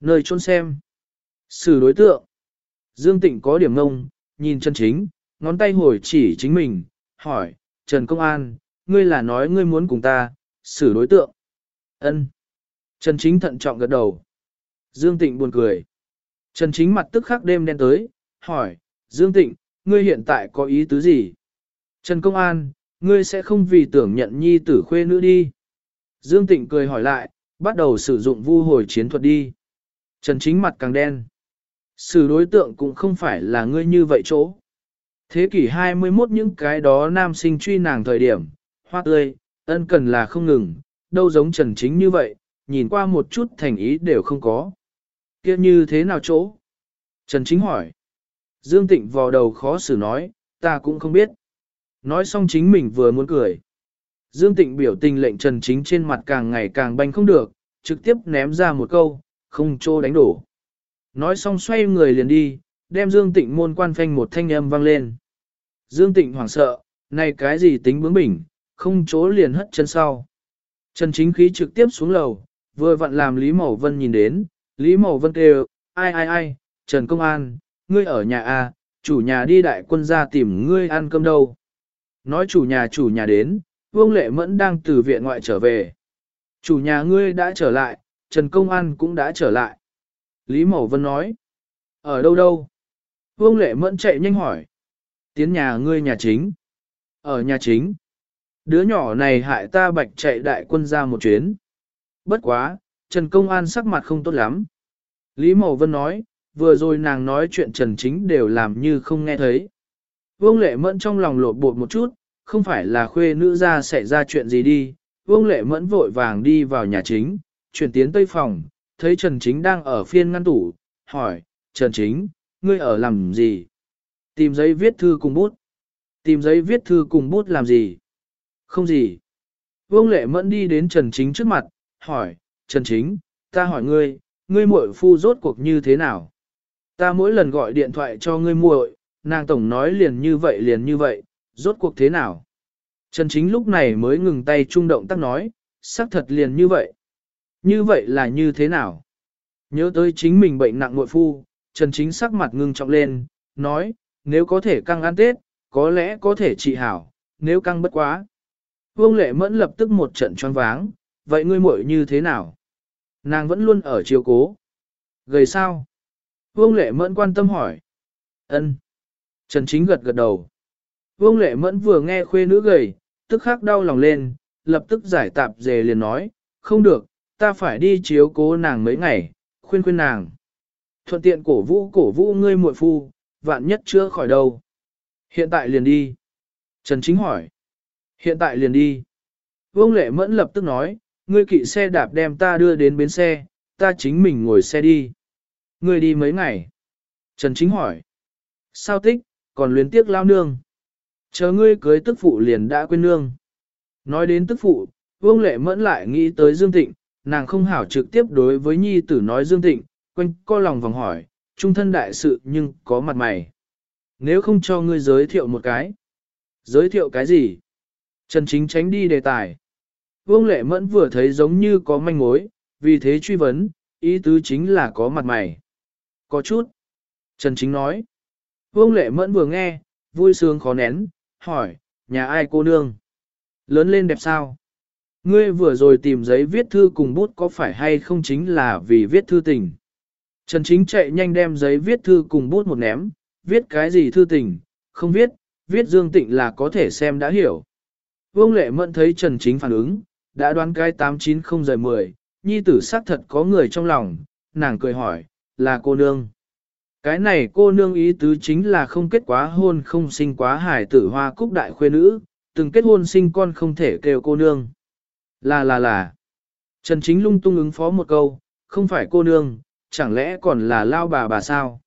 Nơi trôn xem. Xử đối tượng. Dương Tịnh có điểm ngông, nhìn chân chính, ngón tay hồi chỉ chính mình, hỏi, Trần Công An, ngươi là nói ngươi muốn cùng ta, xử đối tượng. Ân. Trần Chính thận trọng gật đầu. Dương Tịnh buồn cười. Trần Chính mặt tức khắc đêm đen tới, hỏi, Dương Tịnh, ngươi hiện tại có ý tứ gì? Trần Công An, ngươi sẽ không vì tưởng nhận nhi tử khuê nữ đi. Dương Tịnh cười hỏi lại, bắt đầu sử dụng vu hồi chiến thuật đi. Trần Chính mặt càng đen. Sự đối tượng cũng không phải là ngươi như vậy chỗ. Thế kỷ 21 những cái đó nam sinh truy nàng thời điểm, hoa tươi, ân cần là không ngừng, đâu giống Trần Chính như vậy, nhìn qua một chút thành ý đều không có. kia như thế nào chỗ? Trần Chính hỏi. Dương Tịnh vò đầu khó xử nói, ta cũng không biết. Nói xong chính mình vừa muốn cười. Dương Tịnh biểu tình lệnh Trần Chính trên mặt càng ngày càng banh không được, trực tiếp ném ra một câu, không trô đánh đổ. Nói xong xoay người liền đi, đem Dương Tịnh môn quan phanh một thanh âm vang lên. Dương Tịnh hoảng sợ, này cái gì tính bướng bỉnh, không chỗ liền hất chân sau. Trần Chính khí trực tiếp xuống lầu, vừa vặn làm Lý Mậu Vân nhìn đến, Lý Mậu Vân kêu, ai ai ai, Trần Công An, ngươi ở nhà A, à, chủ nhà đi đại quân ra tìm ngươi ăn cơm đâu. Nói chủ nhà chủ nhà đến, Vương Lệ Mẫn đang từ viện ngoại trở về. Chủ nhà ngươi đã trở lại, Trần Công An cũng đã trở lại. Lý Mậu Vân nói, ở đâu đâu? Vương Lệ Mẫn chạy nhanh hỏi, tiến nhà ngươi nhà chính. Ở nhà chính. Đứa nhỏ này hại ta bạch chạy đại quân ra một chuyến. Bất quá, Trần Công An sắc mặt không tốt lắm. Lý Mậu Vân nói, vừa rồi nàng nói chuyện Trần Chính đều làm như không nghe thấy. Vương Lệ Mẫn trong lòng lột bột một chút, không phải là khuê nữ ra xảy ra chuyện gì đi. Vương Lệ Mẫn vội vàng đi vào nhà chính, chuyển tiến tây phòng, thấy Trần Chính đang ở phiên ngăn tủ, hỏi, Trần Chính, ngươi ở làm gì? Tìm giấy viết thư cùng bút. Tìm giấy viết thư cùng bút làm gì? Không gì. Vương Lệ Mẫn đi đến Trần Chính trước mặt, hỏi, Trần Chính, ta hỏi ngươi, ngươi muội phu rốt cuộc như thế nào? Ta mỗi lần gọi điện thoại cho ngươi muội, nàng tổng nói liền như vậy liền như vậy, rốt cuộc thế nào? Trần Chính lúc này mới ngừng tay trung động tác nói, xác thật liền như vậy. Như vậy là như thế nào? Nhớ tới chính mình bệnh nặng muội phu, Trần Chính sắc mặt ngưng trọng lên, nói, nếu có thể căng ăn Tết, có lẽ có thể trị hảo, nếu căng bất quá. Vương Lệ Mẫn lập tức một trận choáng váng, vậy ngươi muội như thế nào? Nàng vẫn luôn ở chiều cố. Gầy sao? Vương Lệ Mẫn quan tâm hỏi. Ân. Trần Chính gật gật đầu. Vương Lệ Mẫn vừa nghe khuê nữ gầy, tức khắc đau lòng lên, lập tức giải tạp dề liền nói, không được, ta phải đi chiếu cố nàng mấy ngày, khuyên khuyên nàng. Thuận tiện cổ vũ cổ vũ ngươi muội phu, vạn nhất chưa khỏi đâu. Hiện tại liền đi. Trần Chính hỏi. Hiện tại liền đi. Vương Lệ Mẫn lập tức nói, ngươi kỵ xe đạp đem ta đưa đến bến xe, ta chính mình ngồi xe đi. Ngươi đi mấy ngày? Trần Chính hỏi. Sao tích, còn luyến tiếc lao nương. Chờ ngươi cưới tức phụ liền đã quên nương. Nói đến tức phụ, Vương Lệ Mẫn lại nghĩ tới Dương Tịnh, nàng không hảo trực tiếp đối với nhi tử nói Dương Tịnh, quanh co lòng vòng hỏi, trung thân đại sự nhưng có mặt mày. Nếu không cho ngươi giới thiệu một cái. Giới thiệu cái gì? Trần Chính tránh đi đề tài. Vương Lệ Mẫn vừa thấy giống như có manh mối, vì thế truy vấn, ý tứ chính là có mặt mày. Có chút. Trần Chính nói. Vương Lệ Mẫn vừa nghe, vui sướng khó nén, hỏi, nhà ai cô nương? Lớn lên đẹp sao? Ngươi vừa rồi tìm giấy viết thư cùng bút có phải hay không chính là vì viết thư tình? Trần Chính chạy nhanh đem giấy viết thư cùng bút một ném, viết cái gì thư tình, không viết, viết Dương Tịnh là có thể xem đã hiểu. Vương Lệ Mẫn thấy Trần Chính phản ứng, đã đoán cái 890 giờ 10, nhi tử xác thật có người trong lòng, nàng cười hỏi, là cô nương. Cái này cô nương ý tứ chính là không kết quá hôn không sinh quá hải tử hoa cúc đại khuê nữ, từng kết hôn sinh con không thể kêu cô nương. Là là là. Trần Chính lung tung ứng phó một câu, không phải cô nương, chẳng lẽ còn là lao bà bà sao?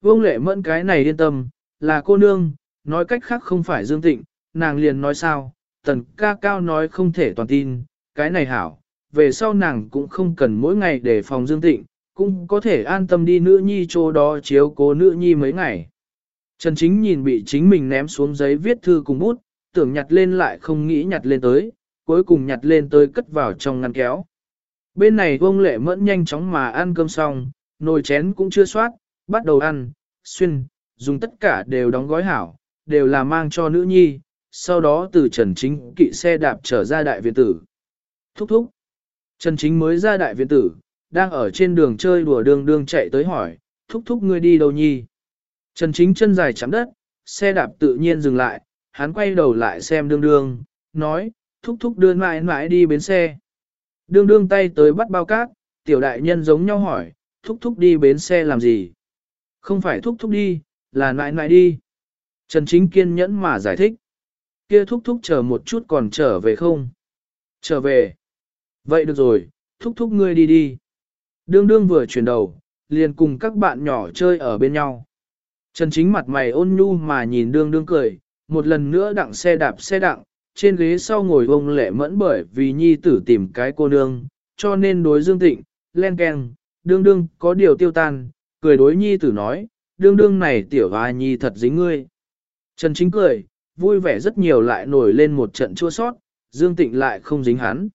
Vương lệ mẫn cái này yên tâm, là cô nương, nói cách khác không phải Dương Tịnh, nàng liền nói sao, tần ca cao nói không thể toàn tin, cái này hảo, về sau nàng cũng không cần mỗi ngày để phòng Dương Tịnh, cũng có thể an tâm đi nữ nhi chỗ đó chiếu cố nữ nhi mấy ngày. Trần Chính nhìn bị chính mình ném xuống giấy viết thư cùng bút, tưởng nhặt lên lại không nghĩ nhặt lên tới, cuối cùng nhặt lên tới cất vào trong ngăn kéo. Bên này vông lệ mẫn nhanh chóng mà ăn cơm xong, nồi chén cũng chưa soát, bắt đầu ăn, xuyên, dùng tất cả đều đóng gói hảo, đều là mang cho nữ nhi, sau đó từ Trần Chính kỵ xe đạp trở ra đại viện tử. Thúc thúc. Trần Chính mới ra đại viện tử, đang ở trên đường chơi đùa đường đường chạy tới hỏi, thúc thúc ngươi đi đâu nhi? Trần Chính chân dài chạm đất, xe đạp tự nhiên dừng lại, hắn quay đầu lại xem đương đương, nói, thúc thúc đưa mãi mãi đi bến xe. Đương đương tay tới bắt bao cát, tiểu đại nhân giống nhau hỏi, thúc thúc đi bến xe làm gì? Không phải thúc thúc đi, là mãi mãi đi. Trần Chính kiên nhẫn mà giải thích. Kia thúc thúc chờ một chút còn trở về không? Trở về. Vậy được rồi, thúc thúc ngươi đi đi. Đương đương vừa chuyển đầu, liền cùng các bạn nhỏ chơi ở bên nhau. Trần Chính mặt mày ôn nhu mà nhìn đương đương cười, một lần nữa đặng xe đạp xe đặng, trên ghế sau ngồi ông lệ mẫn bởi vì nhi tử tìm cái cô nương, cho nên đối dương tịnh, len keng, đương đương có điều tiêu tan, cười đối nhi tử nói, đương đương này tiểu hoa nhi thật dính ngươi. Trần Chính cười, vui vẻ rất nhiều lại nổi lên một trận chua sót, Dương Tịnh lại không dính hắn.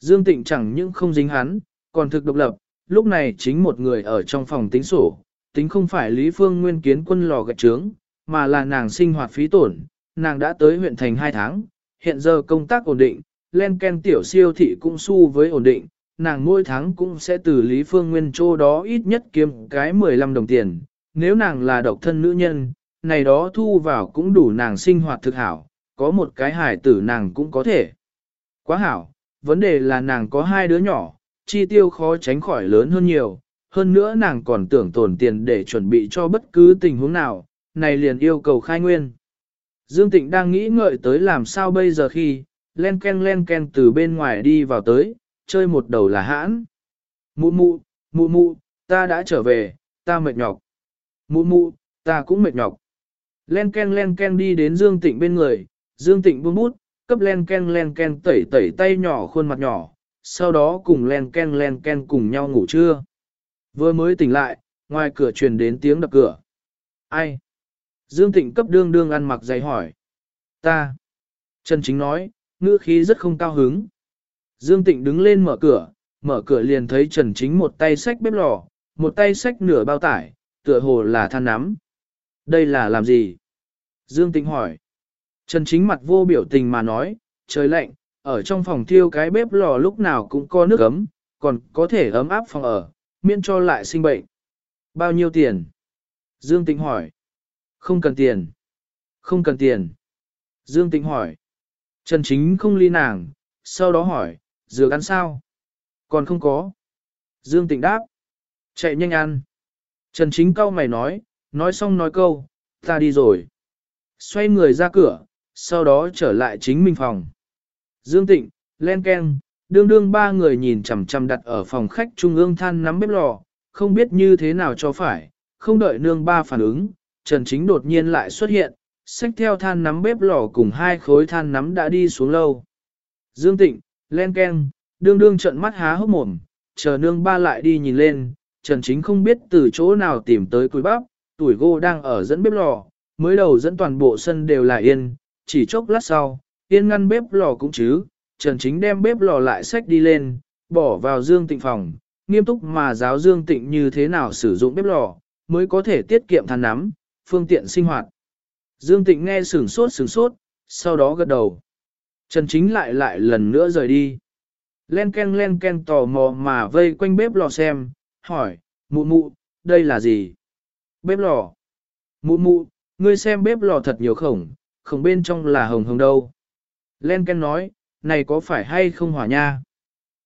Dương Tịnh chẳng những không dính hắn, còn thực độc lập, lúc này chính một người ở trong phòng tính sổ, tính không phải Lý Phương Nguyên kiến quân lò gạch trướng, mà là nàng sinh hoạt phí tổn, nàng đã tới huyện thành 2 tháng, hiện giờ công tác ổn định, len ken tiểu siêu thị cũng su với ổn định, nàng mỗi tháng cũng sẽ từ Lý Phương Nguyên chỗ đó ít nhất kiếm cái 15 đồng tiền, nếu nàng là độc thân nữ nhân, này đó thu vào cũng đủ nàng sinh hoạt thực hảo, có một cái hài tử nàng cũng có thể. Quá hảo, vấn đề là nàng có hai đứa nhỏ, chi tiêu khó tránh khỏi lớn hơn nhiều, hơn nữa nàng còn tưởng tồn tiền để chuẩn bị cho bất cứ tình huống nào, này liền yêu cầu khai nguyên. Dương Tịnh đang nghĩ ngợi tới làm sao bây giờ khi, len ken len ken từ bên ngoài đi vào tới, chơi một đầu là hãn. Mụ mụ, mụ mụ, ta đã trở về, ta mệt nhọc. Mụ mụ, ta cũng mệt nhọc. Len ken len ken đi đến Dương Tịnh bên người, Dương Tịnh buông bút, cấp len ken len ken tẩy tẩy tay nhỏ khuôn mặt nhỏ, sau đó cùng len ken len ken cùng nhau ngủ trưa. Vừa mới tỉnh lại, ngoài cửa truyền đến tiếng đập cửa. Ai? Dương Tịnh cấp đương đương ăn mặc giày hỏi. Ta. Trần Chính nói, ngữ khí rất không cao hứng. Dương Tịnh đứng lên mở cửa, mở cửa liền thấy Trần Chính một tay xách bếp lò, một tay xách nửa bao tải, tựa hồ là than nắm. Đây là làm gì? Dương Tịnh hỏi. Trần Chính mặt vô biểu tình mà nói, trời lạnh, ở trong phòng thiêu cái bếp lò lúc nào cũng có nước ấm, còn có thể ấm áp phòng ở, miễn cho lại sinh bệnh. Bao nhiêu tiền? Dương Tịnh hỏi. Không cần tiền. Không cần tiền. Dương Tịnh hỏi. Trần Chính không ly nàng, sau đó hỏi, dược ăn sao? Còn không có. Dương Tịnh đáp. Chạy nhanh ăn. Trần Chính cau mày nói, nói xong nói câu, ta đi rồi. Xoay người ra cửa, sau đó trở lại chính mình phòng. Dương Tịnh, Len Ken, đương đương ba người nhìn chằm chằm đặt ở phòng khách trung ương than nắm bếp lò, không biết như thế nào cho phải, không đợi nương ba phản ứng, Trần Chính đột nhiên lại xuất hiện, xách theo than nắm bếp lò cùng hai khối than nắm đã đi xuống lâu. Dương Tịnh, Len Ken, đương đương trận mắt há hốc mồm, chờ nương ba lại đi nhìn lên, Trần Chính không biết từ chỗ nào tìm tới cùi bắp, tuổi gô đang ở dẫn bếp lò, mới đầu dẫn toàn bộ sân đều là yên, chỉ chốc lát sau, yên ngăn bếp lò cũng chứ, Trần Chính đem bếp lò lại xách đi lên, bỏ vào Dương Tịnh phòng, nghiêm túc mà giáo Dương Tịnh như thế nào sử dụng bếp lò, mới có thể tiết kiệm than nắm, phương tiện sinh hoạt. Dương Tịnh nghe sửng sốt sửng sốt, sau đó gật đầu. Trần Chính lại lại lần nữa rời đi. Len ken len ken tò mò mà vây quanh bếp lò xem, hỏi, mụ mụ, đây là gì? Bếp lò. Mụ mụ, ngươi xem bếp lò thật nhiều khổng, khổng bên trong là hồng hồng đâu. Len Ken nói, này có phải hay không hỏa nha?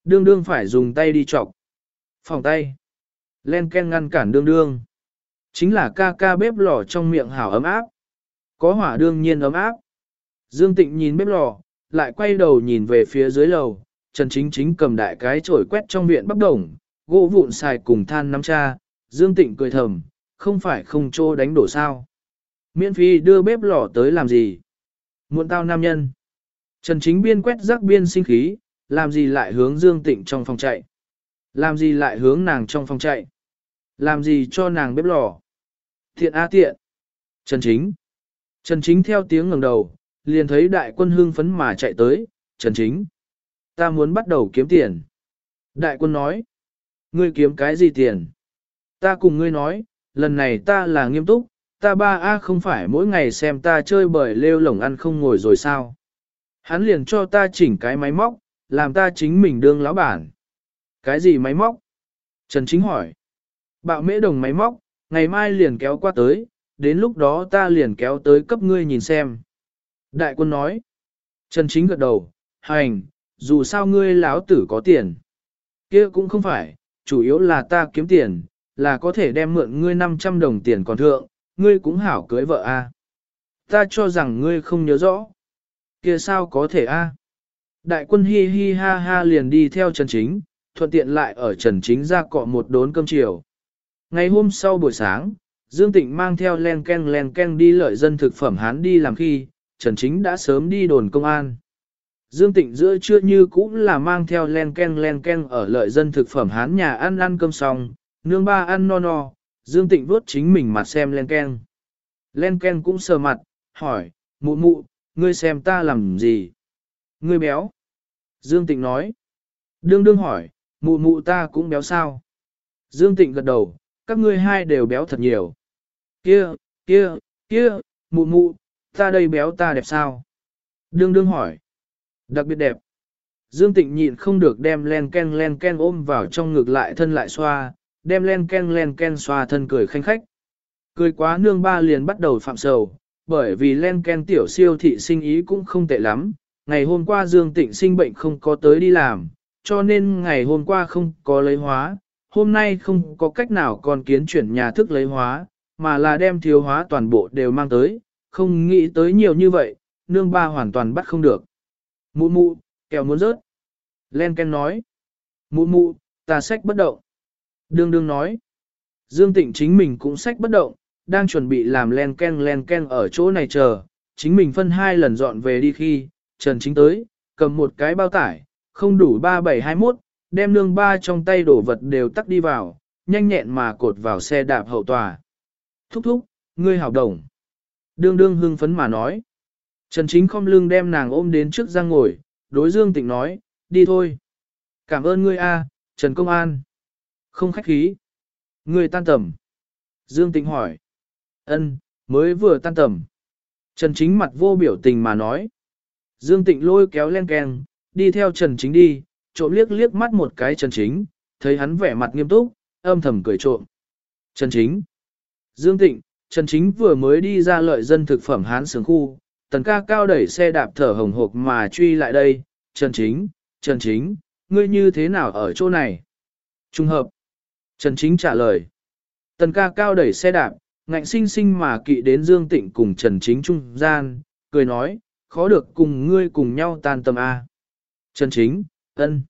Đương đương phải dùng tay đi chọc. Phòng tay. Len Ken ngăn cản đương đương. Chính là ca ca bếp lò trong miệng hảo ấm áp. Có hỏa đương nhiên ấm áp. Dương Tịnh nhìn bếp lò, lại quay đầu nhìn về phía dưới lầu. Trần Chính Chính cầm đại cái chổi quét trong viện bắp đồng, gỗ vụn xài cùng than nắm cha. Dương Tịnh cười thầm, không phải không trô đánh đổ sao. Miễn phí đưa bếp lò tới làm gì? Muộn tao nam nhân. Trần Chính Biên quét rác biên sinh khí, làm gì lại hướng Dương Tịnh trong phòng chạy? Làm gì lại hướng nàng trong phòng chạy? Làm gì cho nàng bếp lò? Thiện a tiện. Trần Chính. Trần Chính theo tiếng ngẩng đầu, liền thấy đại quân hương phấn mà chạy tới, Trần Chính. Ta muốn bắt đầu kiếm tiền. Đại quân nói, ngươi kiếm cái gì tiền? Ta cùng ngươi nói, lần này ta là nghiêm túc, ta ba A không phải mỗi ngày xem ta chơi bời lêu lổng ăn không ngồi rồi sao. Hắn liền cho ta chỉnh cái máy móc, làm ta chính mình đương lão bản. Cái gì máy móc? Trần Chính hỏi. Bạo mễ đồng máy móc, ngày mai liền kéo qua tới, đến lúc đó ta liền kéo tới cấp ngươi nhìn xem. Đại quân nói. Trần Chính gật đầu, hành, dù sao ngươi láo tử có tiền. kia cũng không phải, chủ yếu là ta kiếm tiền, là có thể đem mượn ngươi 500 đồng tiền còn thượng, ngươi cũng hảo cưới vợ a. Ta cho rằng ngươi không nhớ rõ. kia sao có thể a? Đại quân hi hi ha ha liền đi theo Trần Chính, thuận tiện lại ở Trần Chính ra cọ một đốn cơm chiều. Ngày hôm sau buổi sáng, Dương Tịnh mang theo len ken len ken đi lợi dân thực phẩm hán đi làm khi, Trần Chính đã sớm đi đồn công an. Dương Tịnh giữa trưa như cũng là mang theo len ken len ken ở lợi dân thực phẩm hán nhà ăn ăn cơm xong, nương ba ăn no no, Dương Tịnh vuốt chính mình mặt xem len ken. Len ken cũng sờ mặt, hỏi, mụ mụ, ngươi xem ta làm gì? Ngươi béo. Dương Tịnh nói. Đương đương hỏi, mụ mụ ta cũng béo sao? Dương Tịnh gật đầu, các ngươi hai đều béo thật nhiều. Kia, kia, kia, mụ mụ, ta đây béo ta đẹp sao? Đương đương hỏi. Đặc biệt đẹp. Dương Tịnh nhịn không được đem len ken len ken ôm vào trong ngực lại thân lại xoa, đem len ken len ken xoa thân cười khanh khách. Cười quá nương ba liền bắt đầu phạm sầu, bởi vì len ken tiểu siêu thị sinh ý cũng không tệ lắm. Ngày hôm qua Dương Tịnh sinh bệnh không có tới đi làm, cho nên ngày hôm qua không có lấy hóa, hôm nay không có cách nào còn kiến chuyển nhà thức lấy hóa, mà là đem thiếu hóa toàn bộ đều mang tới, không nghĩ tới nhiều như vậy, nương ba hoàn toàn bắt không được. Mụ mụ, kẹo muốn rớt. Len Ken nói. Mụ mụ, ta sách bất động. Đương đương nói. Dương Tịnh chính mình cũng sách bất động, đang chuẩn bị làm len ken len ken ở chỗ này chờ, chính mình phân hai lần dọn về đi khi, Trần Chính tới, cầm một cái bao tải, không đủ 3721, đem nương ba trong tay đổ vật đều tắt đi vào, nhanh nhẹn mà cột vào xe đạp hậu tòa. Thúc thúc, ngươi hảo đồng. Đương đương hưng phấn mà nói. Trần Chính không lưng đem nàng ôm đến trước ra ngồi, đối Dương Tịnh nói, đi thôi. Cảm ơn ngươi a, Trần Công An. Không khách khí. Ngươi tan tầm. Dương Tịnh hỏi. Ân, mới vừa tan tầm. Trần Chính mặt vô biểu tình mà nói. Dương Tịnh lôi kéo len keng, đi theo Trần Chính đi, trộm liếc liếc mắt một cái Trần Chính, thấy hắn vẻ mặt nghiêm túc, âm thầm cười trộm. Trần Chính. Dương Tịnh, Trần Chính vừa mới đi ra lợi dân thực phẩm hán sướng khu, tần ca cao đẩy xe đạp thở hồng hộc mà truy lại đây. Trần Chính, Trần Chính, ngươi như thế nào ở chỗ này? Trung hợp. Trần Chính trả lời. Tần ca cao đẩy xe đạp, ngạnh sinh sinh mà kỵ đến Dương Tịnh cùng Trần Chính trung gian, cười nói, khó được cùng ngươi cùng nhau tan tâm A. Trần Chính, ân.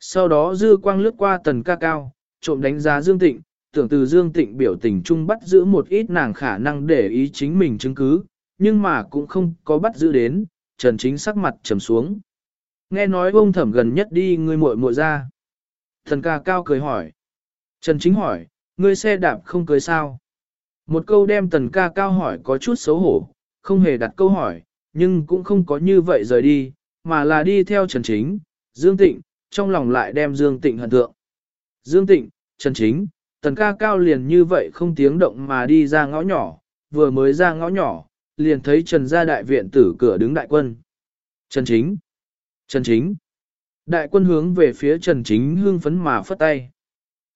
Sau đó dư quang lướt qua tần ca cao, trộm đánh giá Dương Tịnh, tưởng từ Dương Tịnh biểu tình chung bắt giữ một ít nàng khả năng để ý chính mình chứng cứ, nhưng mà cũng không có bắt giữ đến, Trần Chính sắc mặt trầm xuống. Nghe nói ông thẩm gần nhất đi ngươi muội muội ra. Thần ca cao cười hỏi. Trần Chính hỏi, ngươi xe đạp không cưới sao? Một câu đem tần ca cao hỏi có chút xấu hổ, không hề đặt câu hỏi, nhưng cũng không có như vậy rời đi, mà là đi theo Trần Chính, Dương Tịnh, trong lòng lại đem Dương Tịnh hận thượng. Dương Tịnh, Trần Chính, tần ca cao liền như vậy không tiếng động mà đi ra ngõ nhỏ, vừa mới ra ngõ nhỏ, liền thấy Trần gia đại viện tử cửa đứng đại quân. Trần Chính, Trần Chính, đại quân hướng về phía Trần Chính hương phấn mà phất tay.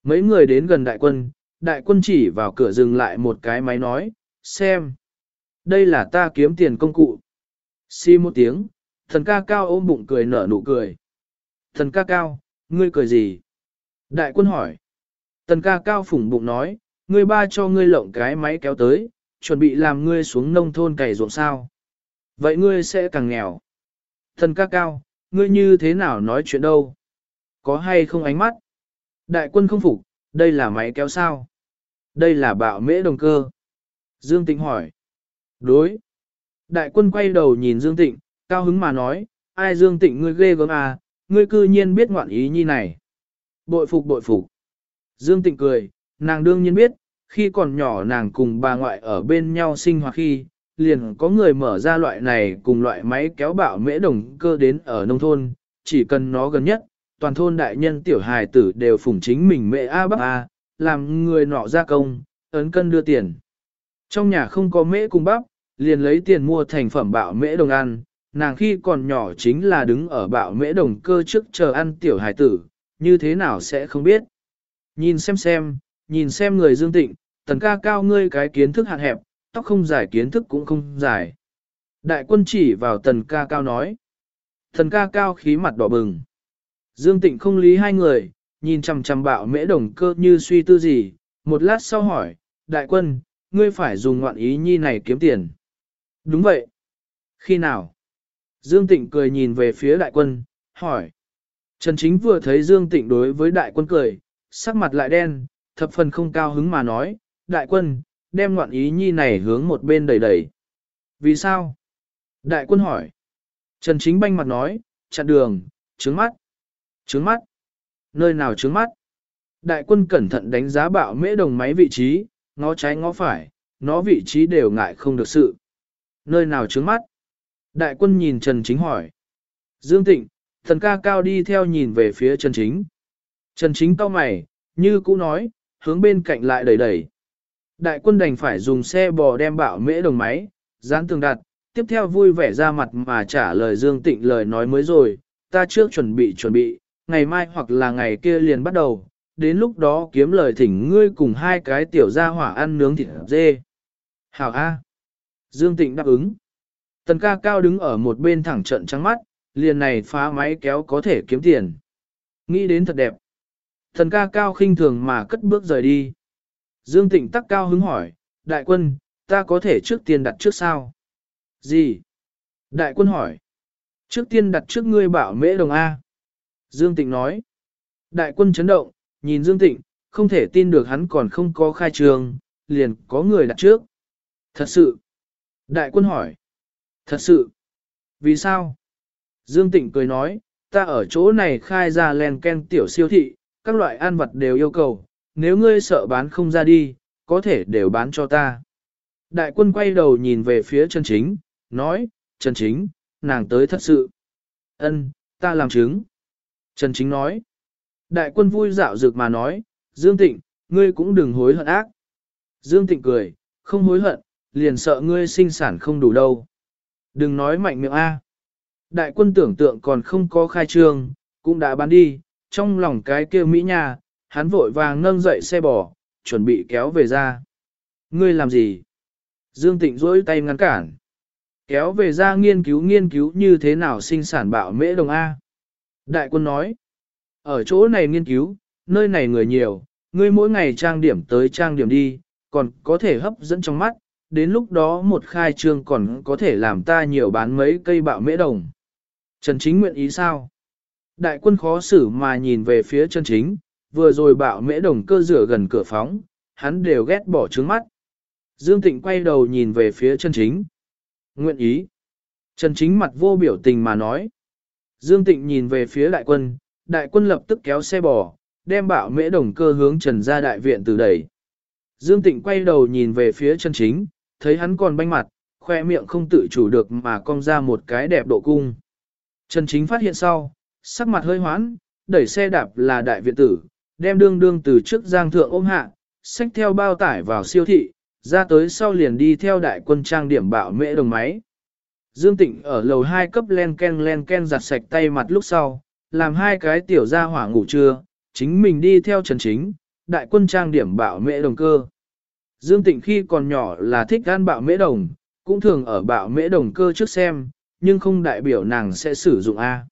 Mấy người đến gần đại quân, đại quân chỉ vào cửa dừng lại một cái máy nói, xem. Đây là ta kiếm tiền công cụ. Xi một tiếng, thần ca cao ôm bụng cười nở nụ cười. Tần ca cao, ngươi cười gì? Đại quân hỏi. Tần ca cao phủng bụng nói, ngươi ba cho ngươi lộng cái máy kéo tới, chuẩn bị làm ngươi xuống nông thôn cày ruộng sao. Vậy ngươi sẽ càng nghèo. Tần ca cao, ngươi như thế nào nói chuyện đâu? Có hay không ánh mắt? Đại quân không phục, đây là máy kéo sao? Đây là bạo mễ đồng cơ. Dương Tịnh hỏi. Đối. Đại quân quay đầu nhìn Dương Tịnh, cao hứng mà nói, ai Dương Tịnh ngươi ghê gớm à, ngươi cư nhiên biết ngoạn ý nhi này. Bội phục bội phục. Dương Tịnh cười, nàng đương nhiên biết, khi còn nhỏ nàng cùng bà ngoại ở bên nhau sinh hoạt khi, liền có người mở ra loại này cùng loại máy kéo bạo mễ đồng cơ đến ở nông thôn, chỉ cần nó gần nhất, toàn thôn đại nhân tiểu hài tử đều phủng chính mình mẹ A bắp A, làm người nọ ra công, ấn cân đưa tiền. Trong nhà không có mễ cùng bắp, liền lấy tiền mua thành phẩm bạo mễ đồng ăn, nàng khi còn nhỏ chính là đứng ở bạo mễ đồng cơ trước chờ ăn tiểu hải tử, như thế nào sẽ không biết. Nhìn xem xem, nhìn xem người dương tịnh, tần ca cao ngươi cái kiến thức hạn hẹp, tóc không dài kiến thức cũng không dài. Đại quân chỉ vào tần ca cao nói. Tần ca cao khí mặt đỏ bừng. Dương tịnh không lý hai người, nhìn chằm chằm bạo mễ đồng cơ như suy tư gì, một lát sau hỏi, đại quân, ngươi phải dùng ngoạn ý nhi này kiếm tiền. Đúng vậy. Khi nào? Dương Tịnh cười nhìn về phía đại quân, hỏi. Trần Chính vừa thấy Dương Tịnh đối với đại quân cười, sắc mặt lại đen, thập phần không cao hứng mà nói, đại quân, đem ngoạn ý nhi này hướng một bên đẩy đẩy. Vì sao? Đại quân hỏi. Trần Chính banh mặt nói, chặn đường, trướng mắt. Trướng mắt. Nơi nào trướng mắt? Đại quân cẩn thận đánh giá bạo mễ đồng máy vị trí, ngó trái ngó phải, nó vị trí đều ngại không được sự. Nơi nào trướng mắt? Đại quân nhìn Trần Chính hỏi. Dương Tịnh, thần ca cao đi theo nhìn về phía Trần Chính. Trần Chính cau mày, như cũ nói, hướng bên cạnh lại đẩy đẩy. Đại quân đành phải dùng xe bò đem bạo mễ đồng máy, dán tường đặt, tiếp theo vui vẻ ra mặt mà trả lời Dương Tịnh lời nói mới rồi, ta trước chuẩn bị chuẩn bị, ngày mai hoặc là ngày kia liền bắt đầu, đến lúc đó kiếm lời thỉnh ngươi cùng hai cái tiểu gia hỏa ăn nướng thịt dê. Hảo A. Dương Tịnh đáp ứng. Tần ca cao đứng ở một bên thẳng trận trắng mắt, liền này phá máy kéo có thể kiếm tiền. Nghĩ đến thật đẹp. Tần ca cao khinh thường mà cất bước rời đi. Dương Tịnh tắc cao hứng hỏi, đại quân, ta có thể trước tiên đặt trước sao? Gì? Đại quân hỏi. Trước tiên đặt trước ngươi bảo mễ đồng A. Dương Tịnh nói. Đại quân chấn động, nhìn Dương Tịnh, không thể tin được hắn còn không có khai trường, liền có người đặt trước. Thật sự. Đại quân hỏi. Thật sự. Vì sao? Dương Tịnh cười nói, ta ở chỗ này khai ra len ken tiểu siêu thị, các loại ăn vật đều yêu cầu, nếu ngươi sợ bán không ra đi, có thể đều bán cho ta. Đại quân quay đầu nhìn về phía Trần Chính, nói, Trần Chính, nàng tới thật sự. Ân, ta làm chứng. Trần Chính nói. Đại quân vui dạo dược mà nói, Dương Tịnh, ngươi cũng đừng hối hận ác. Dương Tịnh cười, không hối hận, liền sợ ngươi sinh sản không đủ đâu. Đừng nói mạnh miệng A. Đại quân tưởng tượng còn không có khai trương, cũng đã bán đi, trong lòng cái kia Mỹ nhà, hắn vội vàng nâng dậy xe bò, chuẩn bị kéo về ra. Ngươi làm gì? Dương Tịnh rỗi tay ngăn cản. Kéo về ra nghiên cứu nghiên cứu như thế nào sinh sản bạo mễ đồng A. Đại quân nói, ở chỗ này nghiên cứu, nơi này người nhiều, ngươi mỗi ngày trang điểm tới trang điểm đi, còn có thể hấp dẫn trong mắt, đến lúc đó một khai trương còn có thể làm ta nhiều bán mấy cây bạo mễ đồng. Trần Chính nguyện ý sao? Đại quân khó xử mà nhìn về phía Trần Chính, vừa rồi bạo mễ đồng cơ rửa gần cửa phóng, hắn đều ghét bỏ trứng mắt. Dương Tịnh quay đầu nhìn về phía Trần Chính. Nguyện ý. Trần Chính mặt vô biểu tình mà nói. Dương Tịnh nhìn về phía đại quân, đại quân lập tức kéo xe bò, đem bạo mễ đồng cơ hướng Trần ra đại viện từ đẩy. Dương Tịnh quay đầu nhìn về phía Trần Chính, thấy hắn còn banh mặt, khoe miệng không tự chủ được mà cong ra một cái đẹp độ cung. Trần Chính phát hiện sau, sắc mặt hơi hoán, đẩy xe đạp là đại viện tử, đem đương đương từ trước giang thượng ôm hạ, xách theo bao tải vào siêu thị, ra tới sau liền đi theo đại quân trang điểm bạo mễ đồng máy. Dương Tịnh ở lầu 2 cấp len ken len ken giặt sạch tay mặt lúc sau, làm hai cái tiểu gia hỏa ngủ trưa, chính mình đi theo Trần Chính, đại quân trang điểm bạo mễ đồng cơ. Dương Tịnh khi còn nhỏ là thích gan bạo mễ đồng, cũng thường ở bạo mễ đồng cơ trước xem, nhưng không đại biểu nàng sẽ sử dụng A.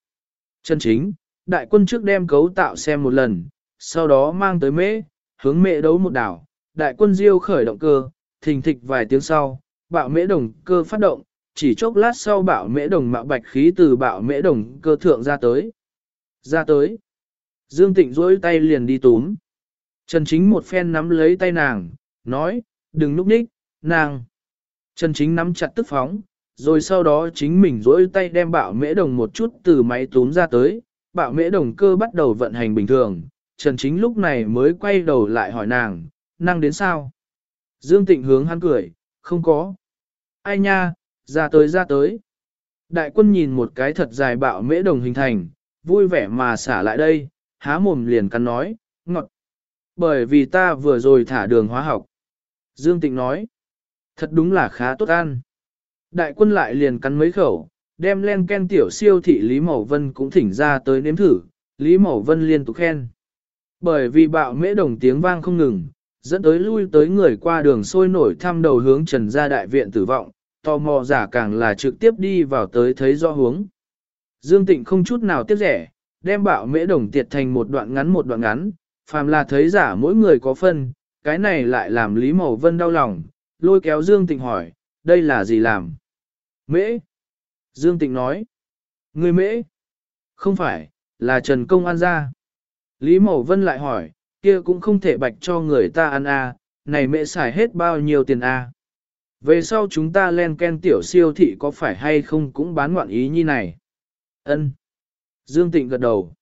Chân chính, đại quân trước đem cấu tạo xem một lần, sau đó mang tới mễ, hướng mễ đấu một đảo, đại quân diêu khởi động cơ, thình thịch vài tiếng sau, bạo mễ đồng cơ phát động, chỉ chốc lát sau bạo mễ đồng mạo bạch khí từ bạo mễ đồng cơ thượng ra tới. Ra tới. Dương Tịnh duỗi tay liền đi túm. Trần Chính một phen nắm lấy tay nàng, nói, đừng núp ních, nàng. Trần Chính nắm chặt tức phóng, rồi sau đó chính mình dỗi tay đem bạo mễ đồng một chút từ máy túm ra tới, bạo mễ đồng cơ bắt đầu vận hành bình thường. Trần Chính lúc này mới quay đầu lại hỏi nàng, năng đến sao? Dương Tịnh hướng hắn cười, không có. Ai nha, ra tới ra tới. Đại quân nhìn một cái thật dài bạo mễ đồng hình thành, vui vẻ mà xả lại đây, há mồm liền cắn nói, ngọt. Bởi vì ta vừa rồi thả đường hóa học. Dương Tịnh nói, thật đúng là khá tốt ăn. Đại quân lại liền cắn mấy khẩu, đem len ken tiểu siêu thị Lý Mậu Vân cũng thỉnh ra tới nếm thử, Lý Mậu Vân liên tục khen. Bởi vì bạo mễ đồng tiếng vang không ngừng, dẫn tới lui tới người qua đường sôi nổi thăm đầu hướng trần gia đại viện tử vọng, tò mò giả càng là trực tiếp đi vào tới thấy do hướng. Dương Tịnh không chút nào tiếc rẻ, đem bạo mễ đồng tiệt thành một đoạn ngắn một đoạn ngắn, phàm là thấy giả mỗi người có phân, cái này lại làm Lý Mậu Vân đau lòng, lôi kéo Dương Tịnh hỏi, đây là gì làm? Mễ. Dương Tịnh nói, người mễ. Không phải, là Trần Công An ra. Lý Mậu Vân lại hỏi, kia cũng không thể bạch cho người ta ăn à, này mẹ xài hết bao nhiêu tiền à. Về sau chúng ta len ken tiểu siêu thị có phải hay không cũng bán ngoạn ý như này. Ân. Dương Tịnh gật đầu.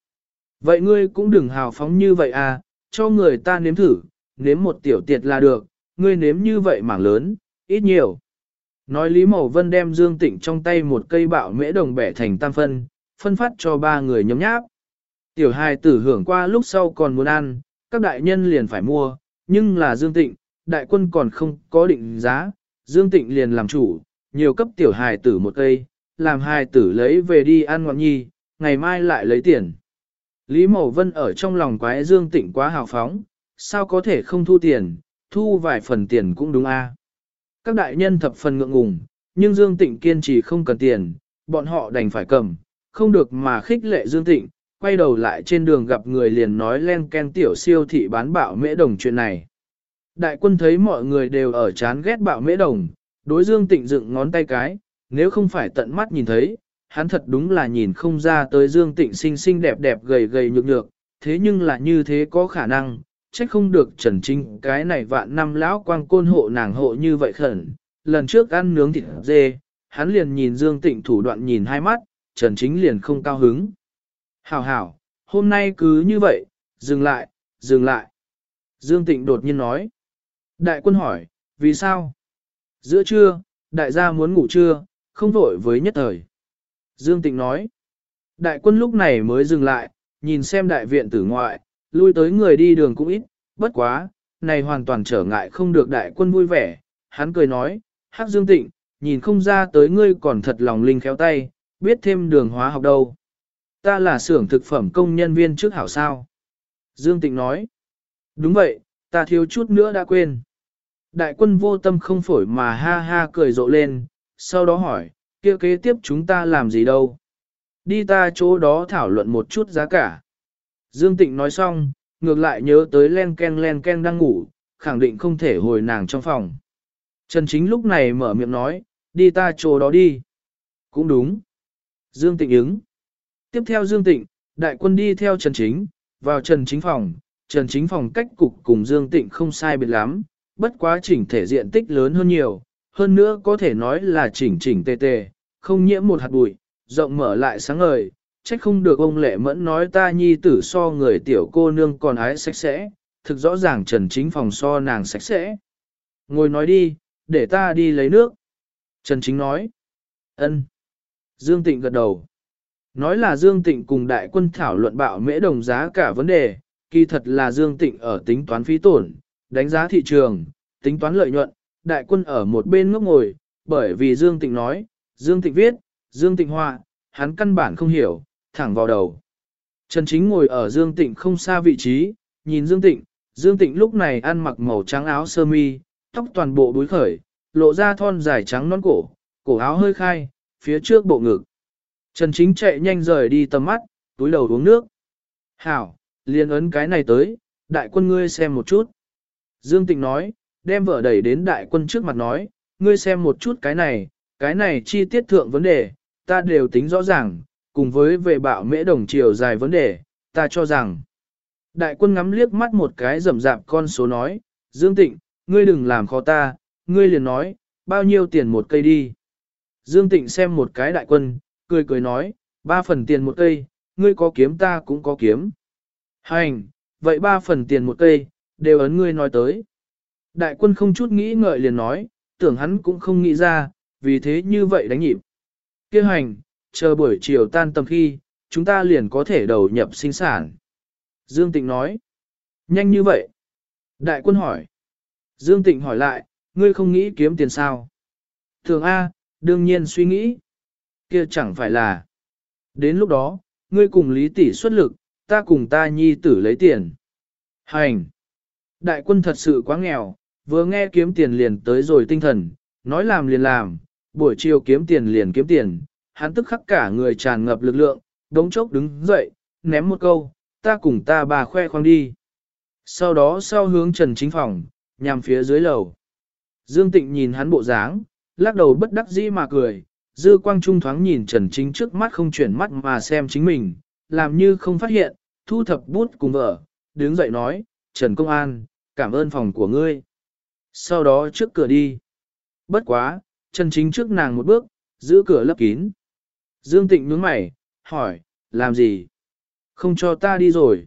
Vậy ngươi cũng đừng hào phóng như vậy à, cho người ta nếm thử, nếm một tiểu tiệt là được, ngươi nếm như vậy mảng lớn, ít nhiều. Nói Lý Mậu Vân đem Dương Tịnh trong tay một cây bạo mễ đồng bẻ thành tam phân, phân phát cho ba người nhóm nháp. Tiểu hài tử hưởng qua lúc sau còn muốn ăn, các đại nhân liền phải mua, nhưng là Dương Tịnh, đại quân còn không có định giá, Dương Tịnh liền làm chủ, nhiều cấp tiểu hài tử một cây, làm hài tử lấy về đi ăn ngoạn nhi, ngày mai lại lấy tiền. Lý Mậu Vân ở trong lòng quái Dương Tịnh quá hào phóng, sao có thể không thu tiền, thu vài phần tiền cũng đúng a. Các đại nhân thập phần ngượng ngùng, nhưng Dương Tịnh kiên trì không cần tiền, bọn họ đành phải cầm, không được mà khích lệ Dương Tịnh, quay đầu lại trên đường gặp người liền nói len ken tiểu siêu thị bán bạo mễ đồng chuyện này. Đại quân thấy mọi người đều ở chán ghét bạo mễ đồng, đối Dương Tịnh dựng ngón tay cái, nếu không phải tận mắt nhìn thấy, hắn thật đúng là nhìn không ra tới Dương Tịnh xinh xinh đẹp đẹp gầy gầy nhược nhược, thế nhưng là như thế có khả năng, trách không được Trần Trinh cái này vạn năm lão quang côn hộ nàng hộ như vậy khẩn. Lần trước ăn nướng thịt dê, hắn liền nhìn Dương Tịnh thủ đoạn nhìn hai mắt, Trần Chính liền không cao hứng. Hảo hảo, hôm nay cứ như vậy, dừng lại, dừng lại. Dương Tịnh đột nhiên nói. Đại quân hỏi, vì sao? Giữa trưa, đại gia muốn ngủ trưa, không vội với nhất thời. Dương Tịnh nói. Đại quân lúc này mới dừng lại, nhìn xem đại viện tử ngoại, lui tới người đi đường cũng ít, bất quá, này hoàn toàn trở ngại không được đại quân vui vẻ. Hắn cười nói, Hắc Dương Tịnh, nhìn không ra tới ngươi còn thật lòng linh khéo tay, biết thêm đường hóa học đâu. Ta là xưởng thực phẩm công nhân viên trước hảo sao. Dương Tịnh nói. Đúng vậy, ta thiếu chút nữa đã quên. Đại quân vô tâm không phổi mà ha ha cười rộ lên, sau đó hỏi, kia kế tiếp chúng ta làm gì đâu? Đi ta chỗ đó thảo luận một chút giá cả. Dương Tịnh nói xong, ngược lại nhớ tới len ken len ken đang ngủ, khẳng định không thể hồi nàng trong phòng. Trần Chính lúc này mở miệng nói, đi ta chỗ đó đi. Cũng đúng. Dương Tịnh ứng. Tiếp theo Dương Tịnh, đại quân đi theo Trần Chính, vào Trần Chính phòng, Trần Chính phòng cách cục cùng Dương Tịnh không sai biệt lắm, bất quá chỉnh thể diện tích lớn hơn nhiều, hơn nữa có thể nói là chỉnh chỉnh tề tề, không nhiễm một hạt bụi, rộng mở lại sáng ngời, trách không được ông lệ mẫn nói ta nhi tử so người tiểu cô nương còn ái sạch sẽ, thực rõ ràng Trần Chính phòng so nàng sạch sẽ. Ngồi nói đi, để ta đi lấy nước. Trần Chính nói. ân. Dương Tịnh gật đầu. Nói là Dương Tịnh cùng đại quân thảo luận bạo mễ đồng giá cả vấn đề, kỳ thật là Dương Tịnh ở tính toán phí tổn, đánh giá thị trường, tính toán lợi nhuận, đại quân ở một bên ngốc ngồi, bởi vì Dương Tịnh nói, Dương Tịnh viết, Dương Tịnh họa, hắn căn bản không hiểu, thẳng vào đầu. Trần Chính ngồi ở Dương Tịnh không xa vị trí, nhìn Dương Tịnh, Dương Tịnh lúc này ăn mặc màu trắng áo sơ mi, tóc toàn bộ búi khởi, lộ ra thon dài trắng non cổ, cổ áo hơi khai, phía trước bộ ngực. Trần Chính chạy nhanh rời đi tầm mắt, túi đầu uống nước. Hảo, liền ấn cái này tới, đại quân ngươi xem một chút. Dương Tịnh nói, đem vợ đẩy đến đại quân trước mặt nói, ngươi xem một chút cái này, cái này chi tiết thượng vấn đề, ta đều tính rõ ràng, cùng với về bạo mễ đồng chiều dài vấn đề, ta cho rằng. Đại quân ngắm liếc mắt một cái rầm rạp con số nói, Dương Tịnh, ngươi đừng làm khó ta, ngươi liền nói, bao nhiêu tiền một cây đi. Dương Tịnh xem một cái đại quân, cười cười nói, ba phần tiền một cây, ngươi có kiếm ta cũng có kiếm. Hành, vậy ba phần tiền một cây, đều ấn ngươi nói tới. Đại quân không chút nghĩ ngợi liền nói, tưởng hắn cũng không nghĩ ra, vì thế như vậy đánh nhịp. Kêu hành, chờ buổi chiều tan tầm khi, chúng ta liền có thể đầu nhập sinh sản. Dương Tịnh nói, nhanh như vậy. Đại quân hỏi. Dương Tịnh hỏi lại, ngươi không nghĩ kiếm tiền sao? Thường A, đương nhiên suy nghĩ. kia chẳng phải là. Đến lúc đó, ngươi cùng Lý Tỷ xuất lực, ta cùng ta nhi tử lấy tiền. Hành! Đại quân thật sự quá nghèo, vừa nghe kiếm tiền liền tới rồi tinh thần, nói làm liền làm, buổi chiều kiếm tiền liền kiếm tiền, hắn tức khắc cả người tràn ngập lực lượng, đống chốc đứng dậy, ném một câu, ta cùng ta bà khoe khoang đi. Sau đó sau hướng trần chính phòng, nhằm phía dưới lầu. Dương Tịnh nhìn hắn bộ dáng, lắc đầu bất đắc dĩ mà cười, dư quang trung thoáng nhìn Trần Chính trước mắt không chuyển mắt mà xem chính mình, làm như không phát hiện, thu thập bút cùng vợ, đứng dậy nói, Trần Công An, cảm ơn phòng của ngươi. Sau đó trước cửa đi. Bất quá, Trần Chính trước nàng một bước, giữ cửa lấp kín. Dương Tịnh nhướng mày, hỏi, làm gì? Không cho ta đi rồi.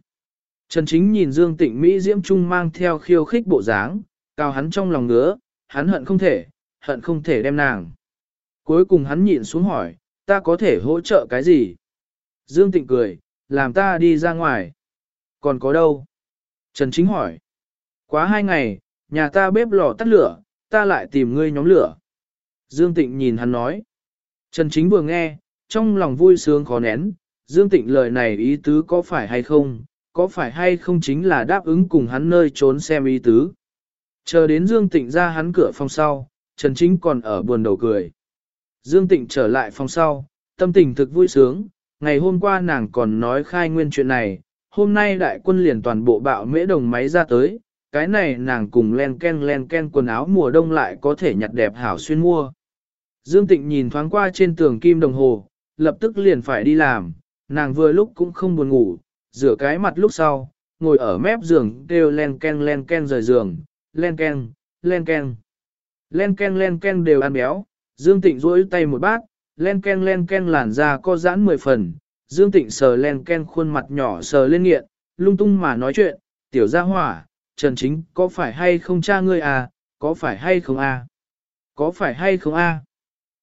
Trần Chính nhìn Dương Tịnh Mỹ Diễm Trung mang theo khiêu khích bộ dáng, cao hắn trong lòng ngứa, hắn hận không thể, hận không thể đem nàng. Cuối cùng hắn nhịn xuống hỏi, ta có thể hỗ trợ cái gì? Dương Tịnh cười, làm ta đi ra ngoài. Còn có đâu? Trần Chính hỏi. Quá hai ngày, nhà ta bếp lò tắt lửa, ta lại tìm ngươi nhóm lửa. Dương Tịnh nhìn hắn nói. Trần Chính vừa nghe, trong lòng vui sướng khó nén, Dương Tịnh lời này ý tứ có phải hay không, có phải hay không chính là đáp ứng cùng hắn nơi trốn xem ý tứ. Chờ đến Dương Tịnh ra hắn cửa phòng sau, Trần Chính còn ở buồn đầu cười. Dương Tịnh trở lại phòng sau, tâm tình thực vui sướng, ngày hôm qua nàng còn nói khai nguyên chuyện này, hôm nay đại quân liền toàn bộ bạo mễ đồng máy ra tới, cái này nàng cùng len ken len ken quần áo mùa đông lại có thể nhặt đẹp hảo xuyên mua. Dương Tịnh nhìn thoáng qua trên tường kim đồng hồ, lập tức liền phải đi làm, nàng vừa lúc cũng không buồn ngủ, rửa cái mặt lúc sau, ngồi ở mép giường kêu len ken len ken rời giường, len ken, len ken. Len ken len ken đều ăn béo, Dương Tịnh duỗi tay một bát, len ken len ken làn da co giãn mười phần, Dương Tịnh sờ len ken khuôn mặt nhỏ sờ lên nghiện, lung tung mà nói chuyện, tiểu gia hỏa, Trần Chính có phải hay không cha ngươi à, có phải hay không à, có phải hay không à.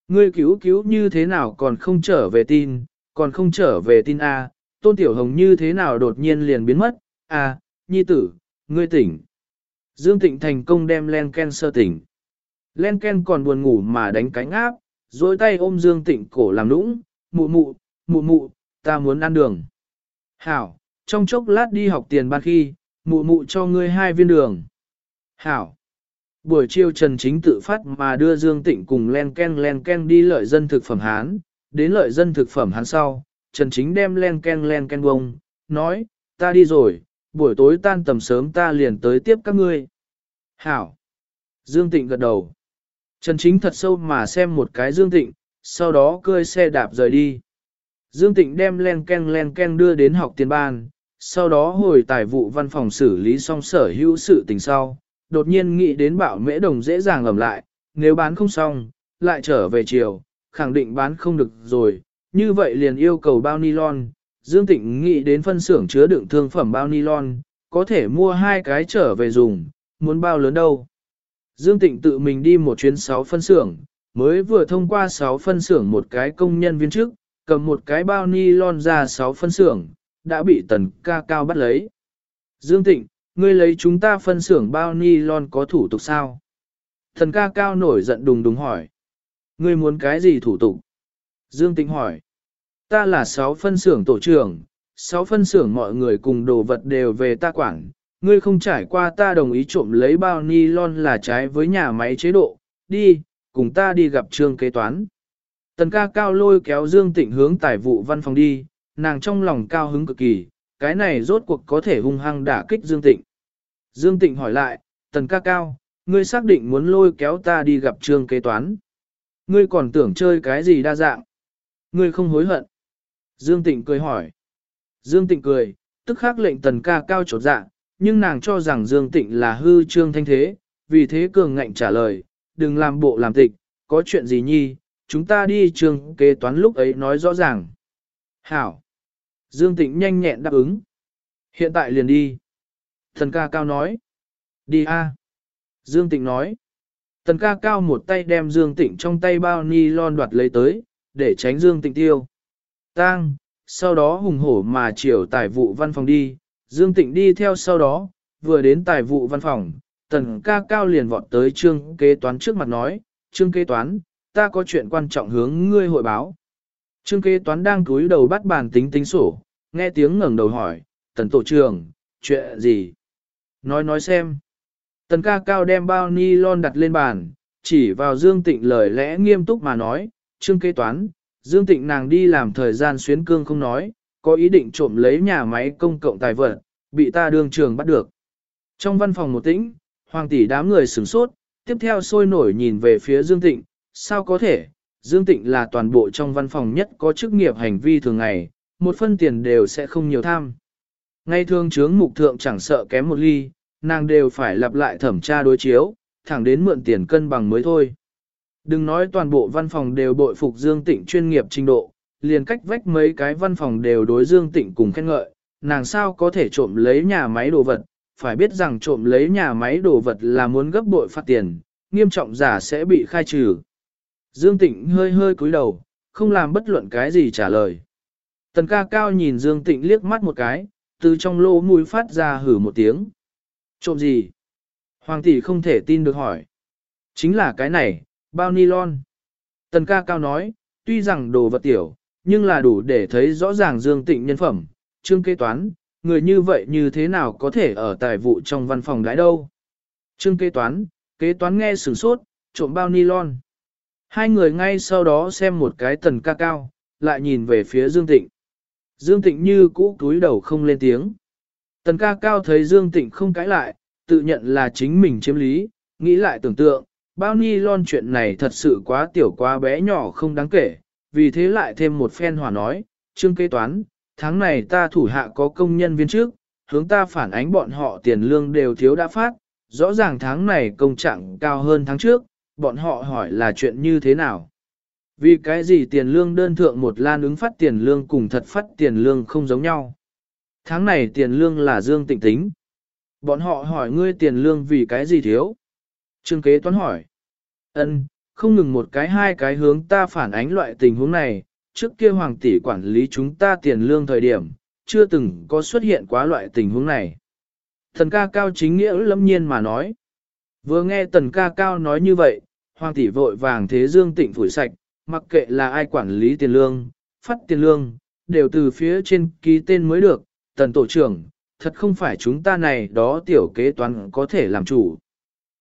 Ngươi cứu cứu như thế nào còn không trở về tin, còn không trở về tin à, tôn tiểu hồng như thế nào đột nhiên liền biến mất, à, nhi tử, ngươi tỉnh. Dương Tịnh thành công đem len ken sơ tỉnh. Len ken còn buồn ngủ mà đánh cánh áp, dối tay ôm Dương Tịnh cổ làm nũng, mụ mụ, mụ mụ, ta muốn ăn đường. Hảo, trong chốc lát đi học tiền ban khi, mụ mụ cho ngươi hai viên đường. Hảo. Buổi chiều Trần Chính tự phát mà đưa Dương Tịnh cùng len ken len ken đi lợi dân thực phẩm Hán, đến lợi dân thực phẩm Hán sau, Trần Chính đem len ken len ken bông, nói, ta đi rồi, buổi tối tan tầm sớm ta liền tới tiếp các ngươi. Hảo. Dương Tịnh gật đầu. Trần Chính thật sâu mà xem một cái Dương Tịnh, sau đó cơi xe đạp rời đi. Dương Tịnh đem len ken len ken đưa đến học tiền ban, sau đó hồi tài vụ văn phòng xử lý xong sở hữu sự tình sau, đột nhiên nghĩ đến bảo mễ đồng dễ dàng ẩm lại, nếu bán không xong, lại trở về chiều, khẳng định bán không được rồi, như vậy liền yêu cầu bao nylon. Dương Tịnh nghĩ đến phân xưởng chứa đựng thương phẩm bao nylon, có thể mua hai cái trở về dùng, muốn bao lớn đâu. Dương Tịnh tự mình đi một chuyến sáu phân xưởng, mới vừa thông qua sáu phân xưởng một cái công nhân viên trước, cầm một cái bao ni lon ra sáu phân xưởng, đã bị tần ca cao bắt lấy. Dương Tịnh, ngươi lấy chúng ta phân xưởng bao ni lon có thủ tục sao? Thần ca cao nổi giận đùng đùng hỏi. Ngươi muốn cái gì thủ tục? Dương Tĩnh hỏi. Ta là sáu phân xưởng tổ trưởng, sáu phân xưởng mọi người cùng đồ vật đều về ta quản, ngươi không trải qua ta đồng ý trộm lấy bao ni lon là trái với nhà máy chế độ, đi, cùng ta đi gặp trương kế toán. Tần ca cao lôi kéo Dương Tịnh hướng tài vụ văn phòng đi, nàng trong lòng cao hứng cực kỳ, cái này rốt cuộc có thể hung hăng đả kích Dương Tịnh. Dương Tịnh hỏi lại, tần ca cao, ngươi xác định muốn lôi kéo ta đi gặp trương kế toán. Ngươi còn tưởng chơi cái gì đa dạng? Ngươi không hối hận. Dương Tịnh cười hỏi. Dương Tịnh cười, tức khắc lệnh tần ca cao trột dạ, nhưng nàng cho rằng Dương Tịnh là hư trương thanh thế, vì thế cường ngạnh trả lời, đừng làm bộ làm tịch, có chuyện gì nhi, chúng ta đi trường kế toán lúc ấy nói rõ ràng. Hảo. Dương Tịnh nhanh nhẹn đáp ứng. Hiện tại liền đi. Thần ca cao nói. Đi a. Dương Tịnh nói. Thần ca cao một tay đem Dương Tịnh trong tay bao ni lon đoạt lấy tới, để tránh Dương Tịnh tiêu. Tang, sau đó hùng hổ mà chiều tài vụ văn phòng đi, Dương Tịnh đi theo sau đó, vừa đến tài vụ văn phòng, tần ca cao liền vọt tới trương kế toán trước mặt nói, trương kế toán, ta có chuyện quan trọng hướng ngươi hội báo. Trương kế toán đang cúi đầu bắt bàn tính tính sổ, nghe tiếng ngẩng đầu hỏi, tần tổ trưởng, chuyện gì? Nói nói xem. Tần ca cao đem bao ni lon đặt lên bàn, chỉ vào Dương Tịnh lời lẽ nghiêm túc mà nói, trương kế toán, Dương Tịnh nàng đi làm thời gian xuyến cương không nói, có ý định trộm lấy nhà máy công cộng tài vật, bị ta đương trường bắt được. Trong văn phòng một tĩnh, hoàng tỷ đám người sửng sốt, tiếp theo sôi nổi nhìn về phía Dương Tịnh, sao có thể, Dương Tịnh là toàn bộ trong văn phòng nhất có chức nghiệp hành vi thường ngày, một phân tiền đều sẽ không nhiều tham. Ngay thường chướng mục thượng chẳng sợ kém một ly, nàng đều phải lặp lại thẩm tra đối chiếu, thẳng đến mượn tiền cân bằng mới thôi. Đừng nói toàn bộ văn phòng đều bội phục Dương Tịnh chuyên nghiệp trình độ, liền cách vách mấy cái văn phòng đều đối Dương Tịnh cùng khen ngợi, nàng sao có thể trộm lấy nhà máy đồ vật, phải biết rằng trộm lấy nhà máy đồ vật là muốn gấp bội phạt tiền, nghiêm trọng giả sẽ bị khai trừ. Dương Tịnh hơi hơi cúi đầu, không làm bất luận cái gì trả lời. Tần ca cao nhìn Dương Tịnh liếc mắt một cái, từ trong lỗ mũi phát ra hử một tiếng. Trộm gì? Hoàng tỷ không thể tin được hỏi. Chính là cái này, bao nylon. Tần ca cao nói, tuy rằng đồ vật tiểu, nhưng là đủ để thấy rõ ràng Dương Tịnh nhân phẩm, trương kế toán, người như vậy như thế nào có thể ở tài vụ trong văn phòng gái đâu. Trương kế toán, kế toán nghe sửng sốt, trộm bao nylon. Hai người ngay sau đó xem một cái tần ca cao, lại nhìn về phía Dương Tịnh. Dương Tịnh như cũ túi đầu không lên tiếng. Tần ca cao thấy Dương Tịnh không cãi lại, tự nhận là chính mình chiếm lý, nghĩ lại tưởng tượng, bao ni lon chuyện này thật sự quá tiểu quá bé nhỏ không đáng kể, vì thế lại thêm một phen hòa nói, trương kế toán, tháng này ta thủ hạ có công nhân viên trước, hướng ta phản ánh bọn họ tiền lương đều thiếu đã phát, rõ ràng tháng này công trạng cao hơn tháng trước, bọn họ hỏi là chuyện như thế nào. Vì cái gì tiền lương đơn thượng một lan ứng phát tiền lương cùng thật phát tiền lương không giống nhau. Tháng này tiền lương là dương tịnh tính. Bọn họ hỏi ngươi tiền lương vì cái gì thiếu. Trương kế toán hỏi. ân không ngừng một cái hai cái hướng ta phản ánh loại tình huống này, trước kia hoàng tỷ quản lý chúng ta tiền lương thời điểm, chưa từng có xuất hiện quá loại tình huống này. Thần ca cao chính nghĩa lâm nhiên mà nói. Vừa nghe tần ca cao nói như vậy, hoàng tỷ vội vàng thế dương tịnh phủi sạch, mặc kệ là ai quản lý tiền lương, phát tiền lương, đều từ phía trên ký tên mới được, tần tổ trưởng, thật không phải chúng ta này đó tiểu kế toán có thể làm chủ.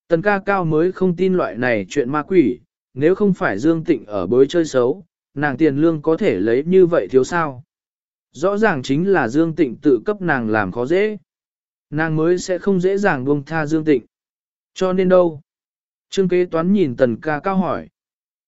Tần ca cao mới không tin loại này chuyện ma quỷ, nếu không phải Dương Tịnh ở bối chơi xấu, nàng tiền lương có thể lấy như vậy thiếu sao. Rõ ràng chính là Dương Tịnh tự cấp nàng làm khó dễ. Nàng mới sẽ không dễ dàng buông tha Dương Tịnh. Cho nên đâu? Trương kế toán nhìn tần ca cao hỏi.